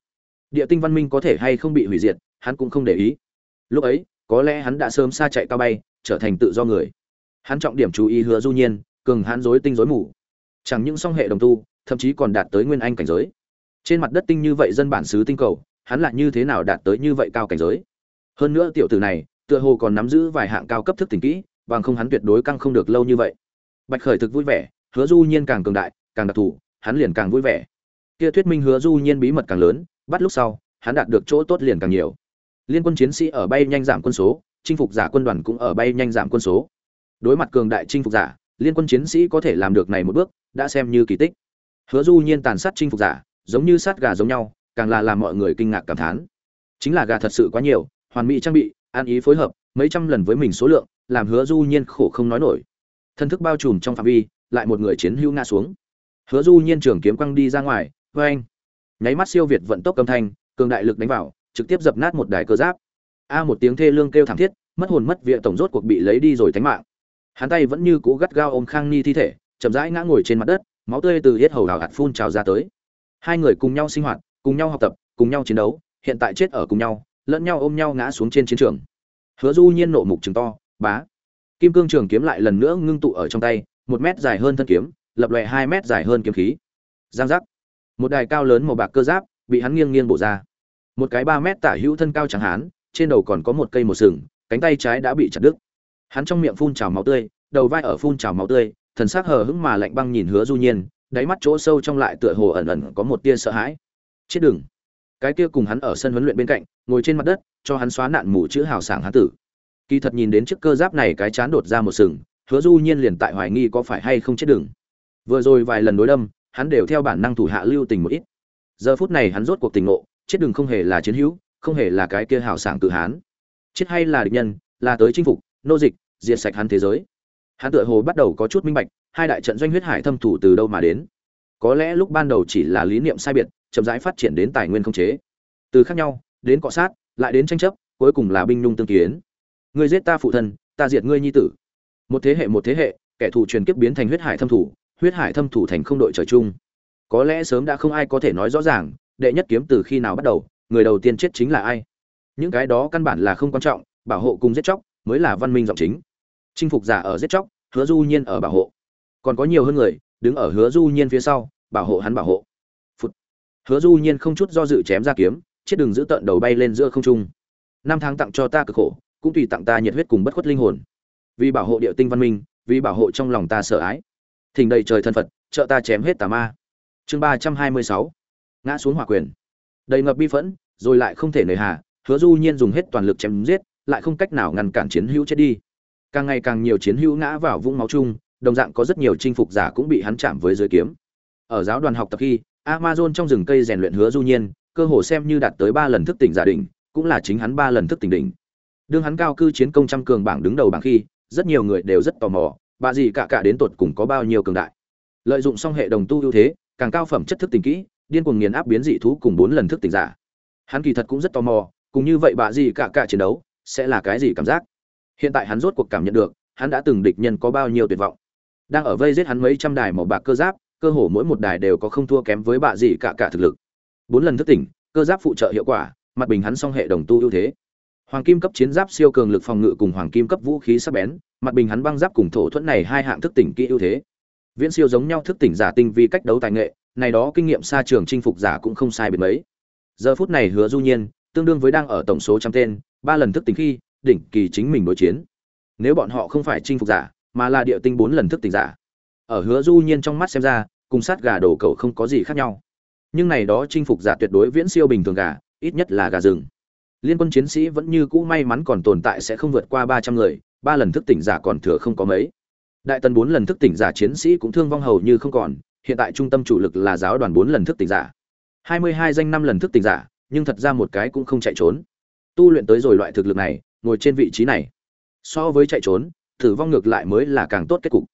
Địa tinh văn minh có thể hay không bị hủy diệt, hắn cũng không để ý. Lúc ấy, có lẽ hắn đã sớm xa chạy cao bay, trở thành tự do người. Hắn trọng điểm chú ý hứa du nhiên, cường hắn dối tinh dối mù. Chẳng những song hệ đồng tu, thậm chí còn đạt tới nguyên anh cảnh giới trên mặt đất tinh như vậy dân bản xứ tinh cầu, hắn lại như thế nào đạt tới như vậy cao cảnh giới? Hơn nữa tiểu tử này, tựa hồ còn nắm giữ vài hạng cao cấp thức tỉnh kỹ, bằng không hắn tuyệt đối căng không được lâu như vậy. Bạch khởi thực vui vẻ, hứa du nhiên càng cường đại, càng đặc thù, hắn liền càng vui vẻ. Kia thuyết minh hứa du nhiên bí mật càng lớn, bắt lúc sau, hắn đạt được chỗ tốt liền càng nhiều. Liên quân chiến sĩ ở bay nhanh giảm quân số, chinh phục giả quân đoàn cũng ở bay nhanh giảm quân số. Đối mặt cường đại chinh phục giả, liên quân chiến sĩ có thể làm được này một bước, đã xem như kỳ tích. Hứa du nhiên tàn sát chinh phục giả giống như sát gà giống nhau, càng là làm mọi người kinh ngạc cảm thán. Chính là gà thật sự quá nhiều, hoàn mỹ trang bị an ý phối hợp, mấy trăm lần với mình số lượng, làm hứa du nhiên khổ không nói nổi. Thân thức bao trùm trong phạm vi, lại một người chiến hữu ngã xuống. Hứa du nhiên trường kiếm quăng đi ra ngoài, oeng. anh nháy mắt siêu việt vận tốc âm thanh, cường đại lực đánh vào, trực tiếp dập nát một đài cơ giáp. A một tiếng thê lương kêu thảm thiết, mất hồn mất vía tổng rốt cuộc bị lấy đi rồi thánh mạng. Hắn tay vẫn như cũ gắt gao ôm khang ni thi thể, chậm rãi ngã ngồi trên mặt đất, máu tươi từ hết hầu hào hạt phun trào ra tới hai người cùng nhau sinh hoạt, cùng nhau học tập, cùng nhau chiến đấu, hiện tại chết ở cùng nhau, lẫn nhau ôm nhau ngã xuống trên chiến trường. Hứa du nhiên nộ mục trừng to, bá. Kim cương trường kiếm lại lần nữa ngưng tụ ở trong tay, một mét dài hơn thân kiếm, lập lòe hai mét dài hơn kiếm khí. Giang giác. Một đài cao lớn màu bạc cơ giáp, bị hắn nghiêng nghiêng bổ ra. Một cái ba mét tả hữu thân cao chẳng hán, trên đầu còn có một cây một sừng, cánh tay trái đã bị chặt đứt. Hắn trong miệng phun trào máu tươi, đầu vai ở phun trào máu tươi, thần sắc hờ hững mà lạnh băng nhìn hứa du nhiên đáy mắt chỗ sâu trong lại tựa hồ ẩn ẩn có một tia sợ hãi. Chết đừng. Cái kia cùng hắn ở sân huấn luyện bên cạnh, ngồi trên mặt đất, cho hắn xóa nạn mù chữ hào sảng hán tử. Kỳ thật nhìn đến chiếc cơ giáp này cái chán đột ra một sừng, hứa du nhiên liền tại hoài nghi có phải hay không chết đừng. Vừa rồi vài lần đối đâm, hắn đều theo bản năng thủ hạ lưu tình một ít. Giờ phút này hắn rốt cuộc tình ngộ, chết đừng không hề là chiến hữu, không hề là cái kia hào sảng tự hán. Chết hay là địch nhân, là tới chinh phục, nô dịch, diệt sạch hắn thế giới. Hắn tựa hồ bắt đầu có chút minh bạch hai đại trận doanh huyết hải thâm thủ từ đâu mà đến? Có lẽ lúc ban đầu chỉ là lý niệm sai biệt, chậm rãi phát triển đến tài nguyên không chế. Từ khác nhau, đến cọ sát, lại đến tranh chấp, cuối cùng là binh nhung tương kiến. Ngươi giết ta phụ thân, ta diệt ngươi nhi tử. Một thế hệ một thế hệ, kẻ thù truyền kiếp biến thành huyết hải thâm thủ, huyết hải thâm thủ thành không đội trời chung. Có lẽ sớm đã không ai có thể nói rõ ràng, đệ nhất kiếm từ khi nào bắt đầu, người đầu tiên chết chính là ai. Những cái đó căn bản là không quan trọng, bảo hộ cùng giết chóc mới là văn minh giọng chính. Chinh phục giả ở giết chóc, hứa du nhiên ở bảo hộ còn có nhiều hơn người, đứng ở hứa du nhiên phía sau, bảo hộ hắn bảo hộ. Phụt. hứa du nhiên không chút do dự chém ra kiếm chết đường giữ tận đầu bay lên giữa không trung. Năm tháng tặng cho ta cực khổ, cũng tùy tặng ta nhiệt huyết cùng bất khuất linh hồn. Vì bảo hộ địa tinh văn minh, vì bảo hộ trong lòng ta sợ ái thỉnh đầy trời thân phật, trợ ta chém hết tà ma. Chương ba trăm hai mươi sáu. Ngã xuống hỏa quyền. Đầy ngập bi phẫn, rồi lại không thể nề hà, hứa du nhiên dùng hết toàn lực chém giết, lại không cách nào ngăn cản chiến hữu chết đi. Càng ngày càng nhiều chiến hữu ngã vào vũng máu chung đồng dạng có rất nhiều chinh phục giả cũng bị hắn chạm với dưới kiếm. Ở giáo đoàn học tập khi, amazon trong rừng cây rèn luyện hứa du nhiên, cơ hồ xem như đạt tới ba lần thức tỉnh giả đỉnh, cũng là chính hắn ba lần thức tỉnh đỉnh. Đương hắn cao cư chiến công trăm cường bảng đứng đầu bảng khi, rất nhiều người đều rất tò mò, bà gì cả cả đến tuột cùng có bao nhiêu cường đại. Lợi dụng xong hệ đồng tu ưu thế, càng cao phẩm chất thức tỉnh kỹ, điên cuồng nghiền áp biến dị thú cùng bốn lần thức tỉnh giả. Hắn kỳ thật cũng rất tò mò, cùng như vậy bà gì cả cả chiến đấu, sẽ là cái gì cảm giác? Hiện tại hắn rốt cuộc cảm nhận được, hắn đã từng địch nhân có bao nhiêu tuyệt vọng đang ở vây giết hắn mấy trăm đài màu bạc cơ giáp, cơ hồ mỗi một đài đều có không thua kém với bạ gì cả cả thực lực. Bốn lần thức tỉnh, cơ giáp phụ trợ hiệu quả, mặt bình hắn song hệ đồng tu ưu thế. Hoàng kim cấp chiến giáp siêu cường lực phòng ngự cùng hoàng kim cấp vũ khí sắc bén, mặt bình hắn băng giáp cùng thổ thuẫn này hai hạng thức tỉnh kỹ ưu thế. Viễn siêu giống nhau thức tỉnh giả tinh vi cách đấu tài nghệ, này đó kinh nghiệm xa trường chinh phục giả cũng không sai biệt mấy. Giờ phút này hứa du nhiên, tương đương với đang ở tổng số trăm tên, ba lần thức tỉnh khi, đỉnh kỳ chính mình đối chiến. Nếu bọn họ không phải chinh phục giả mà là địa tinh bốn lần thức tỉnh giả. Ở hứa du nhiên trong mắt xem ra, cùng sát gà đổ cầu không có gì khác nhau. Nhưng này đó chinh phục giả tuyệt đối viễn siêu bình thường gà, ít nhất là gà rừng. Liên quân chiến sĩ vẫn như cũ may mắn còn tồn tại sẽ không vượt qua ba trăm người, ba lần thức tỉnh giả còn thừa không có mấy. Đại tần bốn lần thức tỉnh giả chiến sĩ cũng thương vong hầu như không còn, hiện tại trung tâm chủ lực là giáo đoàn bốn lần thức tỉnh giả. Hai mươi hai danh năm lần thức tỉnh giả, nhưng thật ra một cái cũng không chạy trốn. Tu luyện tới rồi loại thực lực này, ngồi trên vị trí này. So với chạy trốn tử vong ngược lại mới là càng tốt kết cục.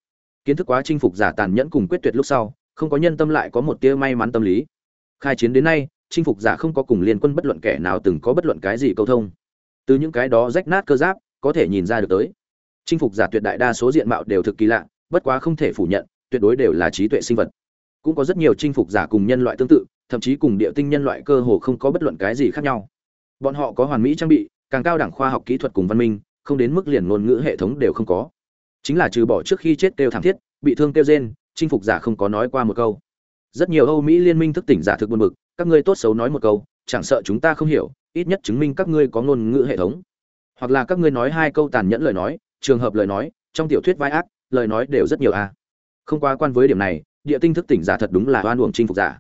Kiến thức quá chinh phục giả tàn nhẫn cùng quyết tuyệt lúc sau, không có nhân tâm lại có một tia may mắn tâm lý. Khai chiến đến nay, chinh phục giả không có cùng liên quân bất luận kẻ nào từng có bất luận cái gì câu thông. Từ những cái đó rách nát cơ giáp, có thể nhìn ra được tới. Chinh phục giả tuyệt đại đa số diện mạo đều thực kỳ lạ, bất quá không thể phủ nhận, tuyệt đối đều là trí tuệ sinh vật. Cũng có rất nhiều chinh phục giả cùng nhân loại tương tự, thậm chí cùng địa tinh nhân loại cơ hồ không có bất luận cái gì khác nhau. Bọn họ có hoàn mỹ trang bị, càng cao đẳng khoa học kỹ thuật cùng văn minh không đến mức liền ngôn ngữ hệ thống đều không có. Chính là trừ bỏ trước khi chết kêu thảm thiết, bị thương kêu rên, chinh phục giả không có nói qua một câu. Rất nhiều âu mỹ liên minh thức tỉnh giả thực buồn bực, các ngươi tốt xấu nói một câu, chẳng sợ chúng ta không hiểu, ít nhất chứng minh các ngươi có ngôn ngữ hệ thống. Hoặc là các ngươi nói hai câu tàn nhẫn lời nói, trường hợp lời nói, trong tiểu thuyết vai ác, lời nói đều rất nhiều a không quá quan với điểm này, địa tinh thức tỉnh giả thật đúng là oan uổng chinh phục giả.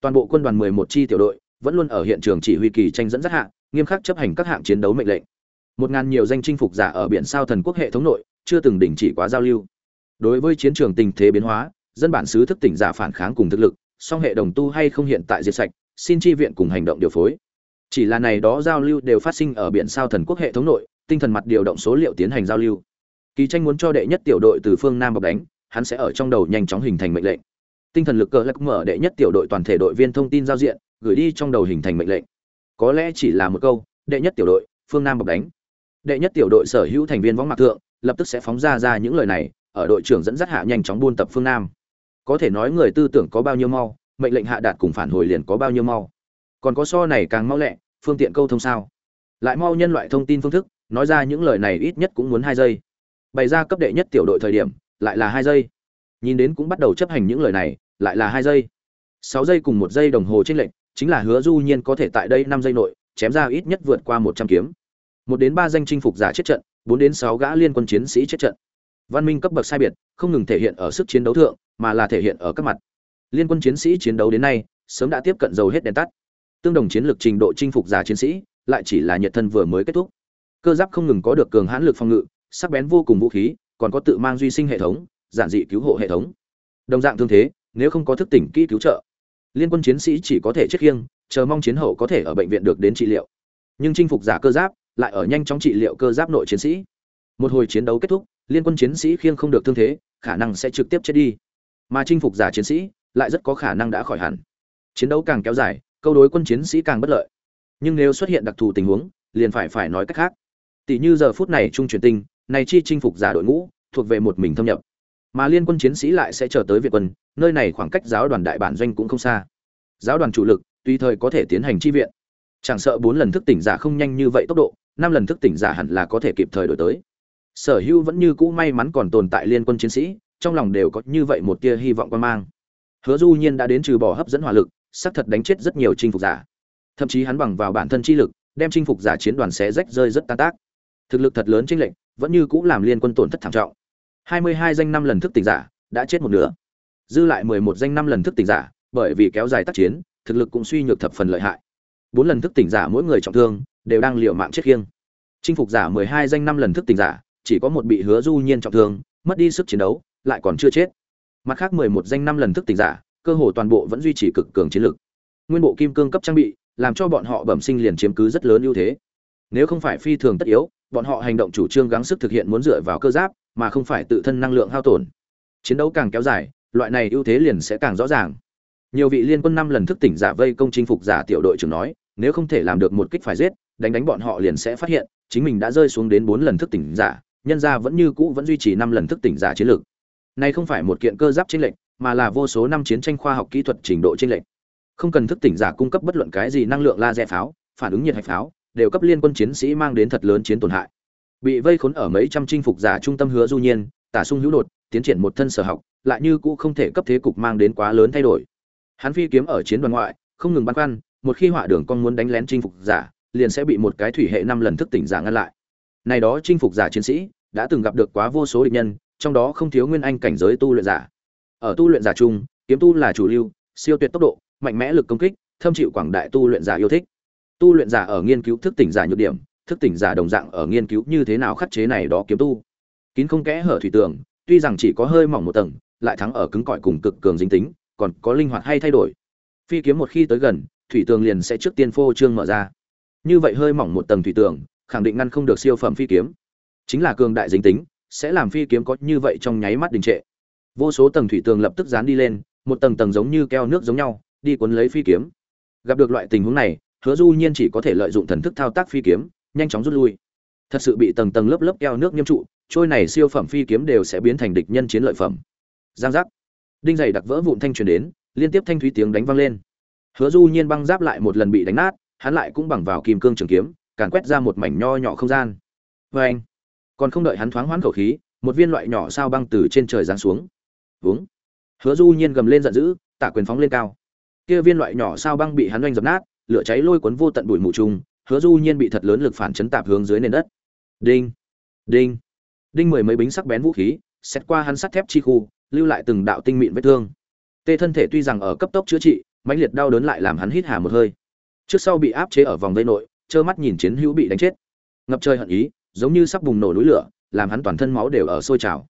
Toàn bộ quân đoàn 11 chi tiểu đội vẫn luôn ở hiện trường chỉ huy kỳ tranh dẫn dắt hạng nghiêm khắc chấp hành các hạng chiến đấu mệnh lệnh một ngàn nhiều danh chinh phục giả ở biển sao thần quốc hệ thống nội, chưa từng đình chỉ quá giao lưu. Đối với chiến trường tình thế biến hóa, dân bản xứ thức tỉnh giả phản kháng cùng thực lực, song hệ đồng tu hay không hiện tại diệt sạch, xin chi viện cùng hành động điều phối. Chỉ là này đó giao lưu đều phát sinh ở biển sao thần quốc hệ thống nội, tinh thần mặt điều động số liệu tiến hành giao lưu. Kỳ tranh muốn cho đệ nhất tiểu đội từ phương nam bọc đánh, hắn sẽ ở trong đầu nhanh chóng hình thành mệnh lệnh. Tinh thần lực cờ lắc mở đệ nhất tiểu đội toàn thể đội viên thông tin giao diện, gửi đi trong đầu hình thành mệnh lệnh. Có lẽ chỉ là một câu, đệ nhất tiểu đội, phương nam bọc đánh đệ nhất tiểu đội sở hữu thành viên võng mạc thượng, lập tức sẽ phóng ra ra những lời này, ở đội trưởng dẫn dắt hạ nhanh chóng buôn tập phương nam. Có thể nói người tư tưởng có bao nhiêu mau, mệnh lệnh hạ đạt cùng phản hồi liền có bao nhiêu mau. Còn có so này càng mau lẹ, phương tiện câu thông sao? Lại mau nhân loại thông tin phương thức, nói ra những lời này ít nhất cũng muốn hai giây. Bày ra cấp đệ nhất tiểu đội thời điểm, lại là hai giây. Nhìn đến cũng bắt đầu chấp hành những lời này, lại là hai giây. Sáu giây cùng một giây đồng hồ trên lệnh chính là hứa du nhiên có thể tại đây năm giây nội, chém ra ít nhất vượt qua một trăm kiếm một đến ba danh chinh phục giả chết trận, bốn đến sáu gã liên quân chiến sĩ chết trận. Văn minh cấp bậc sai biệt, không ngừng thể hiện ở sức chiến đấu thượng, mà là thể hiện ở các mặt. Liên quân chiến sĩ chiến đấu đến nay, sớm đã tiếp cận dầu hết đèn tắt. Tương đồng chiến lược trình độ chinh phục giả chiến sĩ, lại chỉ là nhiệt thân vừa mới kết thúc. Cơ giáp không ngừng có được cường hãn lực phòng ngự, sắc bén vô cùng vũ khí, còn có tự mang duy sinh hệ thống, giản dị cứu hộ hệ thống. Đồng dạng thương thế, nếu không có thức tỉnh kỹ cứu trợ, liên quân chiến sĩ chỉ có thể chết khiêng, chờ mong chiến hậu có thể ở bệnh viện được đến trị liệu. Nhưng chinh phục giả cơ giáp lại ở nhanh chóng trị liệu cơ giáp nội chiến sĩ. Một hồi chiến đấu kết thúc, liên quân chiến sĩ khiêng không được thương thế, khả năng sẽ trực tiếp chết đi. Mà chinh phục giả chiến sĩ lại rất có khả năng đã khỏi hẳn. Chiến đấu càng kéo dài, câu đối quân chiến sĩ càng bất lợi. Nhưng nếu xuất hiện đặc thù tình huống, liền phải phải nói cách khác. Tỷ như giờ phút này trung truyền tinh, này chi chinh phục giả đội ngũ, thuộc về một mình thâm nhập. Mà liên quân chiến sĩ lại sẽ chờ tới việt quân, nơi này khoảng cách giáo đoàn đại bản doanh cũng không xa. Giáo đoàn chủ lực, tùy thời có thể tiến hành chi viện. Chẳng sợ bốn lần thức tỉnh giả không nhanh như vậy tốc độ năm lần thức tỉnh giả hẳn là có thể kịp thời đổi tới. Sở hữu vẫn như cũ may mắn còn tồn tại liên quân chiến sĩ, trong lòng đều có như vậy một tia hy vọng quan mang. Hứa du nhiên đã đến trừ bỏ hấp dẫn hỏa lực, xác thật đánh chết rất nhiều chinh phục giả. Thậm chí hắn bằng vào bản thân chi lực, đem chinh phục giả chiến đoàn xé rách rơi rất tan tác. Thực lực thật lớn chênh lệnh vẫn như cũ làm liên quân tổn thất thảm trọng. 22 danh năm lần thức tỉnh giả, đã chết một nửa. Dư lại 11 danh năm lần thức tỉnh giả, bởi vì kéo dài tác chiến, thực lực cũng suy nhược thập phần lợi hại. Bốn lần thức tỉnh giả mỗi người trọng thương đều đang liều mạng chết khiêng. Chinh phục giả 12 danh năm lần thức tỉnh giả, chỉ có một bị hứa du nhiên trọng thương, mất đi sức chiến đấu, lại còn chưa chết. Mặt khác 11 danh năm lần thức tỉnh giả, cơ hồ toàn bộ vẫn duy trì cực cường chiến lực. Nguyên bộ kim cương cấp trang bị, làm cho bọn họ bẩm sinh liền chiếm cứ rất lớn ưu thế. Nếu không phải phi thường tất yếu, bọn họ hành động chủ trương gắng sức thực hiện muốn dựa vào cơ giáp, mà không phải tự thân năng lượng hao tổn. Chiến đấu càng kéo dài, loại này ưu thế liền sẽ càng rõ ràng. Nhiều vị liên quân năm lần thức tỉnh giả vây công chinh phục giả tiểu đội trưởng nói nếu không thể làm được một kích phải giết, đánh đánh bọn họ liền sẽ phát hiện, chính mình đã rơi xuống đến bốn lần thức tỉnh giả, nhân ra vẫn như cũ vẫn duy trì năm lần thức tỉnh giả chiến lược. Này không phải một kiện cơ giáp chiến lệnh mà là vô số năm chiến tranh khoa học kỹ thuật trình độ chiến lệnh không cần thức tỉnh giả cung cấp bất luận cái gì năng lượng laser pháo, phản ứng nhiệt hạch pháo, đều cấp liên quân chiến sĩ mang đến thật lớn chiến tổn hại. Bị vây khốn ở mấy trăm chinh phục giả trung tâm hứa du nhiên, tả sung hữu đột, tiến triển một thân sở học, lại như cũ không thể cấp thế cục mang đến quá lớn thay đổi. Hắn phi kiếm ở chiến đoàn ngoại, không ngừng băn khoăn một khi họa đường con muốn đánh lén chinh phục giả, liền sẽ bị một cái thủy hệ năm lần thức tỉnh giả ngăn lại. Này đó chinh phục giả chiến sĩ, đã từng gặp được quá vô số địch nhân, trong đó không thiếu nguyên anh cảnh giới tu luyện giả. Ở tu luyện giả chung, kiếm tu là chủ lưu, siêu tuyệt tốc độ, mạnh mẽ lực công kích, thâm chịu quảng đại tu luyện giả yêu thích. Tu luyện giả ở nghiên cứu thức tỉnh giả nhược điểm, thức tỉnh giả đồng dạng ở nghiên cứu như thế nào khắc chế này đó kiếm tu. Kín không kẽ hở thủy tường, tuy rằng chỉ có hơi mỏng một tầng, lại thắng ở cứng cỏi cùng cực cường dính tính, còn có linh hoạt hay thay đổi. Phi kiếm một khi tới gần thủy tường liền sẽ trước tiên phô trương mở ra. Như vậy hơi mỏng một tầng thủy tường, khẳng định ngăn không được siêu phẩm phi kiếm. Chính là cường đại dính tính, sẽ làm phi kiếm có như vậy trong nháy mắt đình trệ. Vô số tầng thủy tường lập tức dán đi lên, một tầng tầng giống như keo nước giống nhau, đi cuốn lấy phi kiếm. Gặp được loại tình huống này, hứa du nhiên chỉ có thể lợi dụng thần thức thao tác phi kiếm, nhanh chóng rút lui. Thật sự bị tầng tầng lớp lớp keo nước nghiêm trụ, trôi này siêu phẩm phi kiếm đều sẽ biến thành địch nhân chiến lợi phẩm. Giang giác. Đinh giày đặc vỡ vụn thanh truyền đến, liên tiếp thanh thúy tiếng đánh vang lên hứa du nhiên băng giáp lại một lần bị đánh nát, hắn lại cũng bằng vào kim cương trường kiếm, càn quét ra một mảnh nho nhỏ không gian. Và anh, còn không đợi hắn thoáng hoãn khẩu khí, một viên loại nhỏ sao băng từ trên trời giáng xuống. Vướng hứa du nhiên gầm lên giận dữ tạ quyền phóng lên cao. Kia viên loại nhỏ sao băng bị hắn oanh dập nát, lửa cháy lôi cuốn vô tận bụi mù trùng, hứa du nhiên bị thật lớn lực phản chấn tạp hướng dưới nền đất. Đinh đinh. Đinh mười mấy bính sắc bén vũ khí xét qua hắn sắt thép chi khu, lưu lại từng đạo tinh mịn vết thương. Tê thân thể tuy rằng ở cấp tốc chữa trị mãnh liệt đau đớn lại làm hắn hít hà một hơi. Trước sau bị áp chế ở vòng vây nội, trơ mắt nhìn chiến hữu bị đánh chết. Ngập trời hận ý, giống như sắp bùng nổ núi lửa, làm hắn toàn thân máu đều ở sôi trào.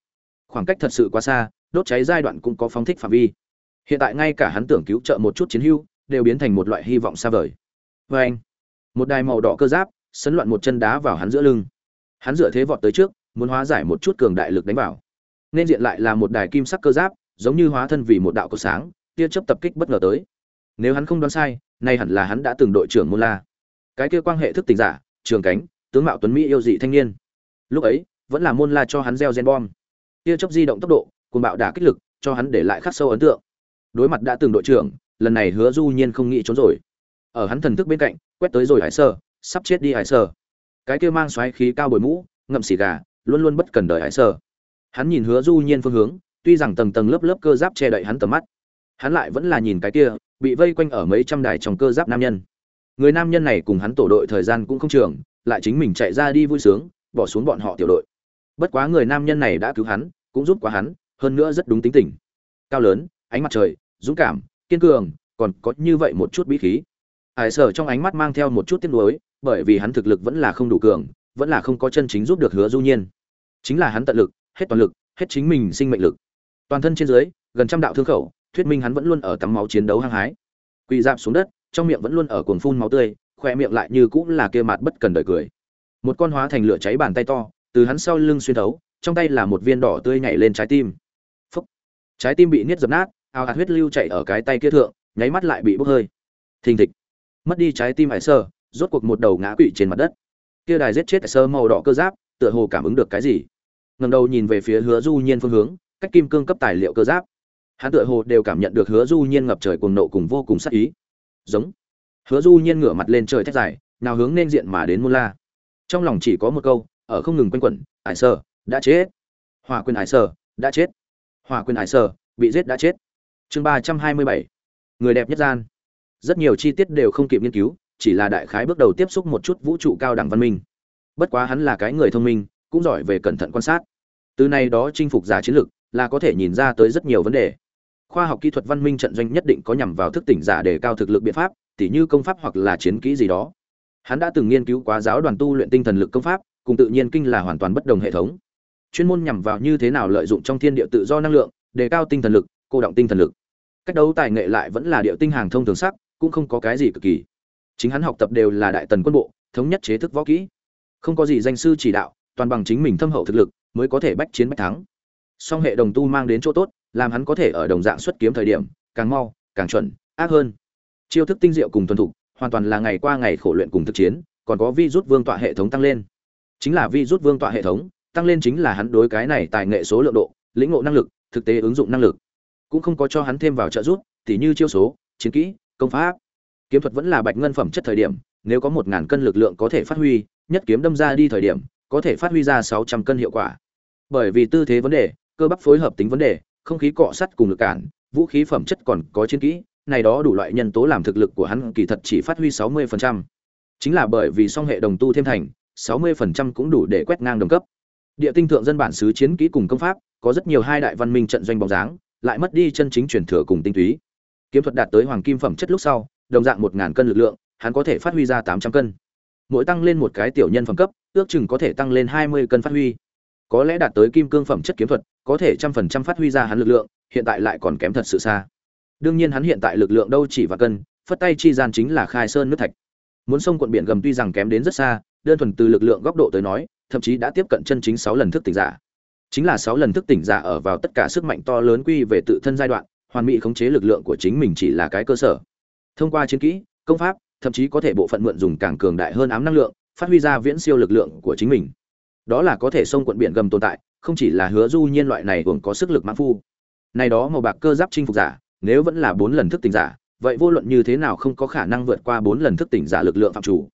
Khoảng cách thật sự quá xa, đốt cháy giai đoạn cũng có phóng thích phạm vi. Hiện tại ngay cả hắn tưởng cứu trợ một chút chiến hữu, đều biến thành một loại hy vọng xa vời. Vê anh, một đài màu đỏ cơ giáp, sấn loạn một chân đá vào hắn giữa lưng. Hắn dựa thế vọt tới trước, muốn hóa giải một chút cường đại lực đánh vào. Nên diện lại là một đài kim sắc cơ giáp, giống như hóa thân vì một đạo cầu sáng, tia chớp tập kích bất ngờ tới nếu hắn không đoán sai, nay hẳn là hắn đã từng đội trưởng môn la. Cái kia quan hệ thức tỉnh giả, trường cánh, tướng mạo tuấn mỹ yêu dị thanh niên. Lúc ấy, vẫn là môn la cho hắn gieo gen bom. Tia chớp di động tốc độ cùng bạo đả kích lực, cho hắn để lại khắc sâu ấn tượng. Đối mặt đã từng đội trưởng, lần này hứa du nhiên không nghĩ trốn rồi. Ở hắn thần thức bên cạnh, quét tới rồi hải sơ, sắp chết đi hải sơ. Cái kia mang xoáy khí cao bồi mũ, ngậm xì gà, luôn luôn bất cần đời hải sơ. Hắn nhìn hứa du nhiên phương hướng, tuy rằng tầng tầng lớp lớp cơ giáp che đậy hắn tầm mắt hắn lại vẫn là nhìn cái kia, bị vây quanh ở mấy trăm đài trong cơ giáp nam nhân. Người nam nhân này cùng hắn tổ đội thời gian cũng không trường, lại chính mình chạy ra đi vui sướng, bỏ xuống bọn họ tiểu đội. Bất quá người nam nhân này đã cứu hắn, cũng giúp quá hắn, hơn nữa rất đúng tính tình. Cao lớn, ánh mặt trời, dũng cảm, kiên cường, còn có như vậy một chút bí khí. Hải sở trong ánh mắt mang theo một chút tiếc nuối, bởi vì hắn thực lực vẫn là không đủ cường, vẫn là không có chân chính giúp được hứa du nhiên. Chính là hắn tận lực, hết toàn lực, hết chính mình sinh mệnh lực. Toàn thân trên dưới, gần trăm đạo thương khẩu thuyết minh hắn vẫn luôn ở tắm máu chiến đấu hăng hái. Quỳ dạp xuống đất, trong miệng vẫn luôn ở cuồng phun máu tươi khoe miệng lại như cũng là kia mặt bất cần đời cười. Một con hóa thành lửa cháy bàn tay to, từ hắn sau lưng xuyên thấu, trong tay là một viên đỏ tươi nhảy lên trái tim. Phúc. trái tim bị niết dập nát ao hạt huyết lưu chảy ở cái tay kia thượng, nháy mắt lại bị bốc hơi. Thình thịch. Mất đi trái tim hải sơ, rốt cuộc một đầu ngã quỵ trên mặt đất. Kia đài giết chết hải sơ màu đỏ cơ giáp, tựa hồ cảm ứng được cái gì? Ngẩng đầu nhìn về phía hứa du nhiên phương hướng, cách kim cương cấp tài liệu cơ giáp hắn tựa hồ đều cảm nhận được hứa du nhiên ngập trời cuồng nộ cùng vô cùng sát ý. Giống. Hứa du nhiên ngửa mặt lên trời thét dài, nào hướng nên diện mà đến môn la. Trong lòng chỉ có một câu, ở không ngừng quanh quẩn ải sơ đã chết. Hỏa quyền ải sơ đã chết. Hỏa quyền ải sơ bị giết đã chết. Chương ba trăm hai mươi bảy. Người đẹp nhất gian. Rất nhiều chi tiết đều không kịp nghiên cứu, chỉ là đại khái bước đầu tiếp xúc một chút vũ trụ cao đẳng văn minh. Bất quá hắn là cái người thông minh, cũng giỏi về cẩn thận quan sát. Từ nay đó chinh phục giả chiến lược, là có thể nhìn ra tới rất nhiều vấn đề khoa học kỹ thuật văn minh trận doanh nhất định có nhằm vào thức tỉnh giả để cao thực lực biện pháp, tỉ như công pháp hoặc là chiến kỹ gì đó. Hắn đã từng nghiên cứu quá giáo đoàn tu luyện tinh thần lực công pháp, cùng tự nhiên kinh là hoàn toàn bất đồng hệ thống. Chuyên môn nhằm vào như thế nào lợi dụng trong thiên địa tự do năng lượng đề cao tinh thần lực, cô động tinh thần lực. Cách đấu tài nghệ lại vẫn là địa tinh hàng thông thường sắc, cũng không có cái gì cực kỳ. Chính hắn học tập đều là đại tần quân bộ, thống nhất chế thức võ kỹ. Không có gì danh sư chỉ đạo, toàn bằng chính mình thâm hậu thực lực, mới có thể bách chiến bách thắng. Song hệ đồng tu mang đến chỗ tốt làm hắn có thể ở đồng dạng xuất kiếm thời điểm, càng mau, càng chuẩn, ác hơn. Chiêu thức tinh diệu cùng tuân thục, hoàn toàn là ngày qua ngày khổ luyện cùng thực chiến, còn có vi rút vương tọa hệ thống tăng lên. Chính là vi rút vương tọa hệ thống, tăng lên chính là hắn đối cái này tài nghệ số lượng độ, lĩnh ngộ năng lực, thực tế ứng dụng năng lực. Cũng không có cho hắn thêm vào trợ giúp, tỉ như chiêu số, chiến kỹ, công pháp. Kiếm thuật vẫn là bạch ngân phẩm chất thời điểm, nếu có một ngàn cân lực lượng có thể phát huy, nhất kiếm đâm ra đi thời điểm, có thể phát huy ra sáu trăm cân hiệu quả. Bởi vì tư thế vấn đề, cơ bắp phối hợp tính vấn đề không khí cọ sắt cùng lực cản vũ khí phẩm chất còn có chiến kỹ này đó đủ loại nhân tố làm thực lực của hắn kỳ thật chỉ phát huy 60%. Chính là bởi vì song hệ đồng tu thêm thành, 60% cũng đủ để quét ngang đồng cấp. Địa tinh thượng dân bản xứ chiến kỹ cùng công pháp, có rất nhiều hai đại văn minh trận doanh bóng dáng, lại mất đi chân chính truyền thừa cùng tinh túy. Kiếm thuật đạt tới hoàng kim phẩm chất lúc sau, đồng dạng 1000 cân lực lượng, hắn có thể phát huy ra 800 cân. Mỗi tăng lên một cái tiểu nhân phẩm cấp, ước chừng có thể tăng lên 20 cân phát huy. Có lẽ đạt tới kim cương phẩm chất kiếm thuật, có thể trăm phần trăm phát huy ra hắn lực lượng, hiện tại lại còn kém thật sự xa. Đương nhiên hắn hiện tại lực lượng đâu chỉ và cân phất tay chi gian chính là khai sơn nước thạch. Muốn sông quận biển gầm tuy rằng kém đến rất xa đơn thuần từ lực lượng góc độ tới nói thậm chí đã tiếp cận chân chính sáu lần thức tỉnh giả. Chính là sáu lần thức tỉnh giả ở vào tất cả sức mạnh to lớn quy về tự thân giai đoạn hoàn mỹ khống chế lực lượng của chính mình chỉ là cái cơ sở. Thông qua chiến kỹ công pháp thậm chí có thể bộ phận mượn dùng càng cường đại hơn ám năng lượng phát huy ra viễn siêu lực lượng của chính mình đó là có thể sông quận biển gầm tồn tại, không chỉ là hứa du nhiên loại này hưởng có sức lực mãn phu. Này đó màu bạc cơ giáp chinh phục giả, nếu vẫn là bốn lần thức tỉnh giả, vậy vô luận như thế nào không có khả năng vượt qua bốn lần thức tỉnh giả lực lượng phạm chủ.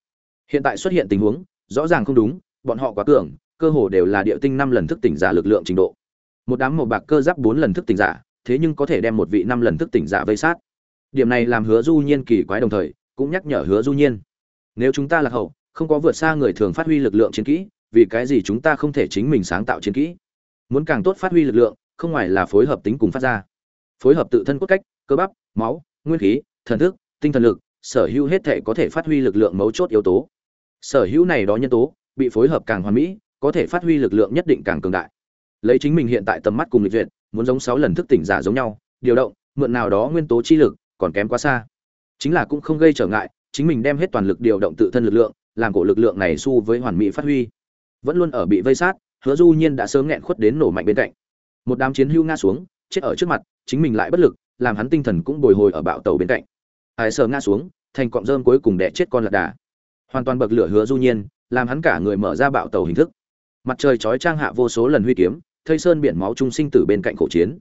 Hiện tại xuất hiện tình huống, rõ ràng không đúng, bọn họ quá cường, cơ hồ đều là địa tinh năm lần thức tỉnh giả lực lượng trình độ. Một đám màu bạc cơ giáp bốn lần thức tỉnh giả, thế nhưng có thể đem một vị năm lần thức tỉnh giả vây sát. Điểm này làm hứa du nhiên kỳ quái đồng thời, cũng nhắc nhở hứa du nhiên. Nếu chúng ta là hậu, không có vượt xa người thường phát huy lực lượng chiến kỹ vì cái gì chúng ta không thể chính mình sáng tạo chiến kỹ? Muốn càng tốt phát huy lực lượng, không ngoài là phối hợp tính cùng phát ra. Phối hợp tự thân cốt cách, cơ bắp, máu, nguyên khí, thần thức, tinh thần lực, sở hữu hết thể có thể phát huy lực lượng mấu chốt yếu tố. Sở hữu này đó nhân tố, bị phối hợp càng hoàn mỹ, có thể phát huy lực lượng nhất định càng cường đại. Lấy chính mình hiện tại tầm mắt cùng lịch duyệt, muốn giống sáu lần thức tỉnh giả giống nhau, điều động, mượn nào đó nguyên tố chi lực, còn kém quá xa. Chính là cũng không gây trở ngại, chính mình đem hết toàn lực điều động tự thân lực lượng, làm cổ lực lượng này xu với hoàn mỹ phát huy vẫn luôn ở bị vây sát, hứa du nhiên đã sớm nghẹn khuất đến nổ mạnh bên cạnh. Một đám chiến hưu ngã xuống, chết ở trước mặt, chính mình lại bất lực, làm hắn tinh thần cũng bồi hồi ở bạo tàu bên cạnh. Hải sờ ngã xuống, thành cọng rơm cuối cùng đẻ chết con lạc đà. Hoàn toàn bậc lửa hứa du nhiên, làm hắn cả người mở ra bạo tàu hình thức. Mặt trời chói trang hạ vô số lần huy kiếm, thây sơn biển máu trung sinh tử bên cạnh cổ chiến.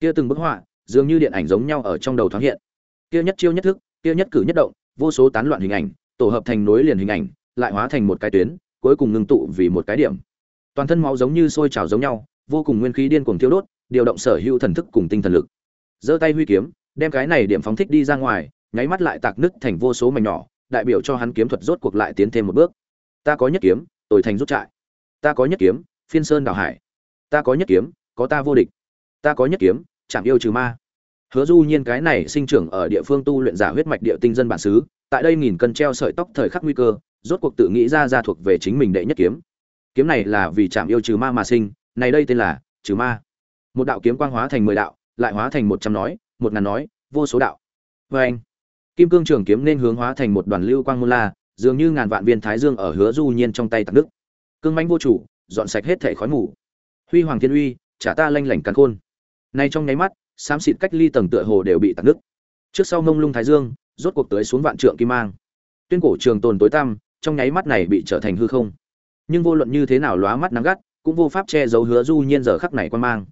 Kia từng bức họa, dường như điện ảnh giống nhau ở trong đầu thoáng hiện. Kia nhất chiêu nhất thức, kia nhất cử nhất động, vô số tán loạn hình ảnh, tổ hợp thành nối liền hình ảnh, lại hóa thành một cái tuyến cuối cùng ngưng tụ vì một cái điểm. Toàn thân máu giống như sôi trào giống nhau, vô cùng nguyên khí điên cuồng thiêu đốt, điều động sở hữu thần thức cùng tinh thần lực. Giơ tay huy kiếm, đem cái này điểm phóng thích đi ra ngoài, nháy mắt lại tạc nứt thành vô số mảnh nhỏ, đại biểu cho hắn kiếm thuật rốt cuộc lại tiến thêm một bước. Ta có nhất kiếm, tồi thành rút trại. Ta có nhất kiếm, phiên sơn đảo hải. Ta có nhất kiếm, có ta vô địch. Ta có nhất kiếm chạm yêu trừ ma. Hứa du nhiên cái này sinh trưởng ở địa phương tu luyện giả huyết mạch địa tinh dân bản xứ, tại đây nghìn cân treo sợi tóc thời khắc nguy cơ rốt cuộc tự nghĩ ra ra thuộc về chính mình đệ nhất kiếm. Kiếm này là vì chạm yêu trừ ma mà sinh, này đây tên là trừ ma. Một đạo kiếm quang hóa thành mười đạo, lại hóa thành một trăm nói, một ngàn nói, vô số đạo. Vê anh, kim cương trường kiếm nên hướng hóa thành một đoàn lưu quang môn la, dường như ngàn vạn viên thái dương ở hứa du nhiên trong tay tạc đức cương manh vô chủ, dọn sạch hết thể khói mù. Huy hoàng thiên uy, trả ta lanh lảnh càn khôn. Nay trong nháy mắt, xám xịt cách ly tầng tựa hồ đều bị tạc đức trước sau mông lung thái dương, rốt cuộc tới xuống vạn trượng kim mang. Tuyên cổ trường tồn tối tăm trong nháy mắt này bị trở thành hư không. Nhưng vô luận như thế nào lóa mắt nắng gắt, cũng vô pháp che giấu hứa du nhiên giờ khắc này quan mang.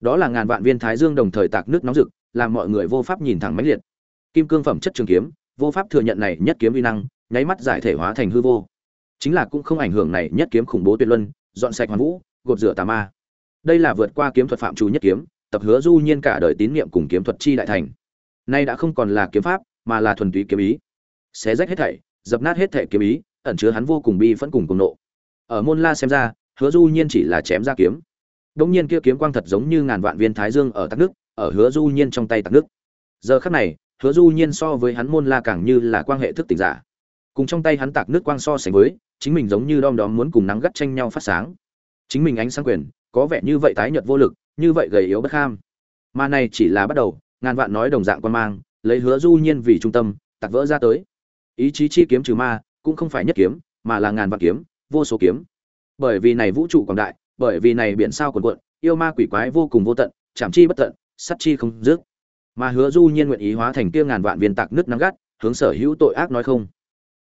Đó là ngàn vạn viên thái dương đồng thời tạc nước nóng rực, làm mọi người vô pháp nhìn thẳng mãnh liệt. Kim cương phẩm chất trường kiếm, vô pháp thừa nhận này nhất kiếm uy năng, nháy mắt giải thể hóa thành hư vô. Chính là cũng không ảnh hưởng này nhất kiếm khủng bố tuyệt luân, dọn sạch hoàn vũ, gột rửa tà ma. Đây là vượt qua kiếm thuật phạm chủ nhất kiếm, tập hứa du nhiên cả đời tín niệm cùng kiếm thuật chi đại thành. Nay đã không còn là kiếm pháp, mà là thuần túy kiếm ý. Xé rách hết thảy, dập nát hết thảy kiếm ý ẩn chứa hắn vô cùng bi phẫn cùng cùng nộ. Ở môn la xem ra, hứa du nhiên chỉ là chém ra kiếm. Đống nhiên kia kiếm quang thật giống như ngàn vạn viên thái dương ở tắc nước, ở hứa du nhiên trong tay tắc nước. Giờ khắc này, hứa du nhiên so với hắn môn la càng như là quan hệ thức tỉnh giả. Cùng trong tay hắn tạc nước quang so sánh với, chính mình giống như đom đóm muốn cùng nắng gắt tranh nhau phát sáng. Chính mình ánh sáng quyền, có vẻ như vậy tái nhợt vô lực, như vậy gầy yếu bất ham. Mà này chỉ là bắt đầu, ngàn vạn nói đồng dạng quan mang, lấy hứa du nhiên vì trung tâm, tạc vỡ ra tới. Ý chí chi kiếm trừ ma cũng không phải nhất kiếm, mà là ngàn vạn kiếm, vô số kiếm. Bởi vì này vũ trụ quảng đại, bởi vì này biển sao quần quận yêu ma quỷ quái vô cùng vô tận chạm chi bất tận sắt chi không dứt. Mà hứa du nhiên nguyện ý hóa thành kia ngàn vạn viên tạc nước nắng gắt, hướng sở hữu tội ác nói không.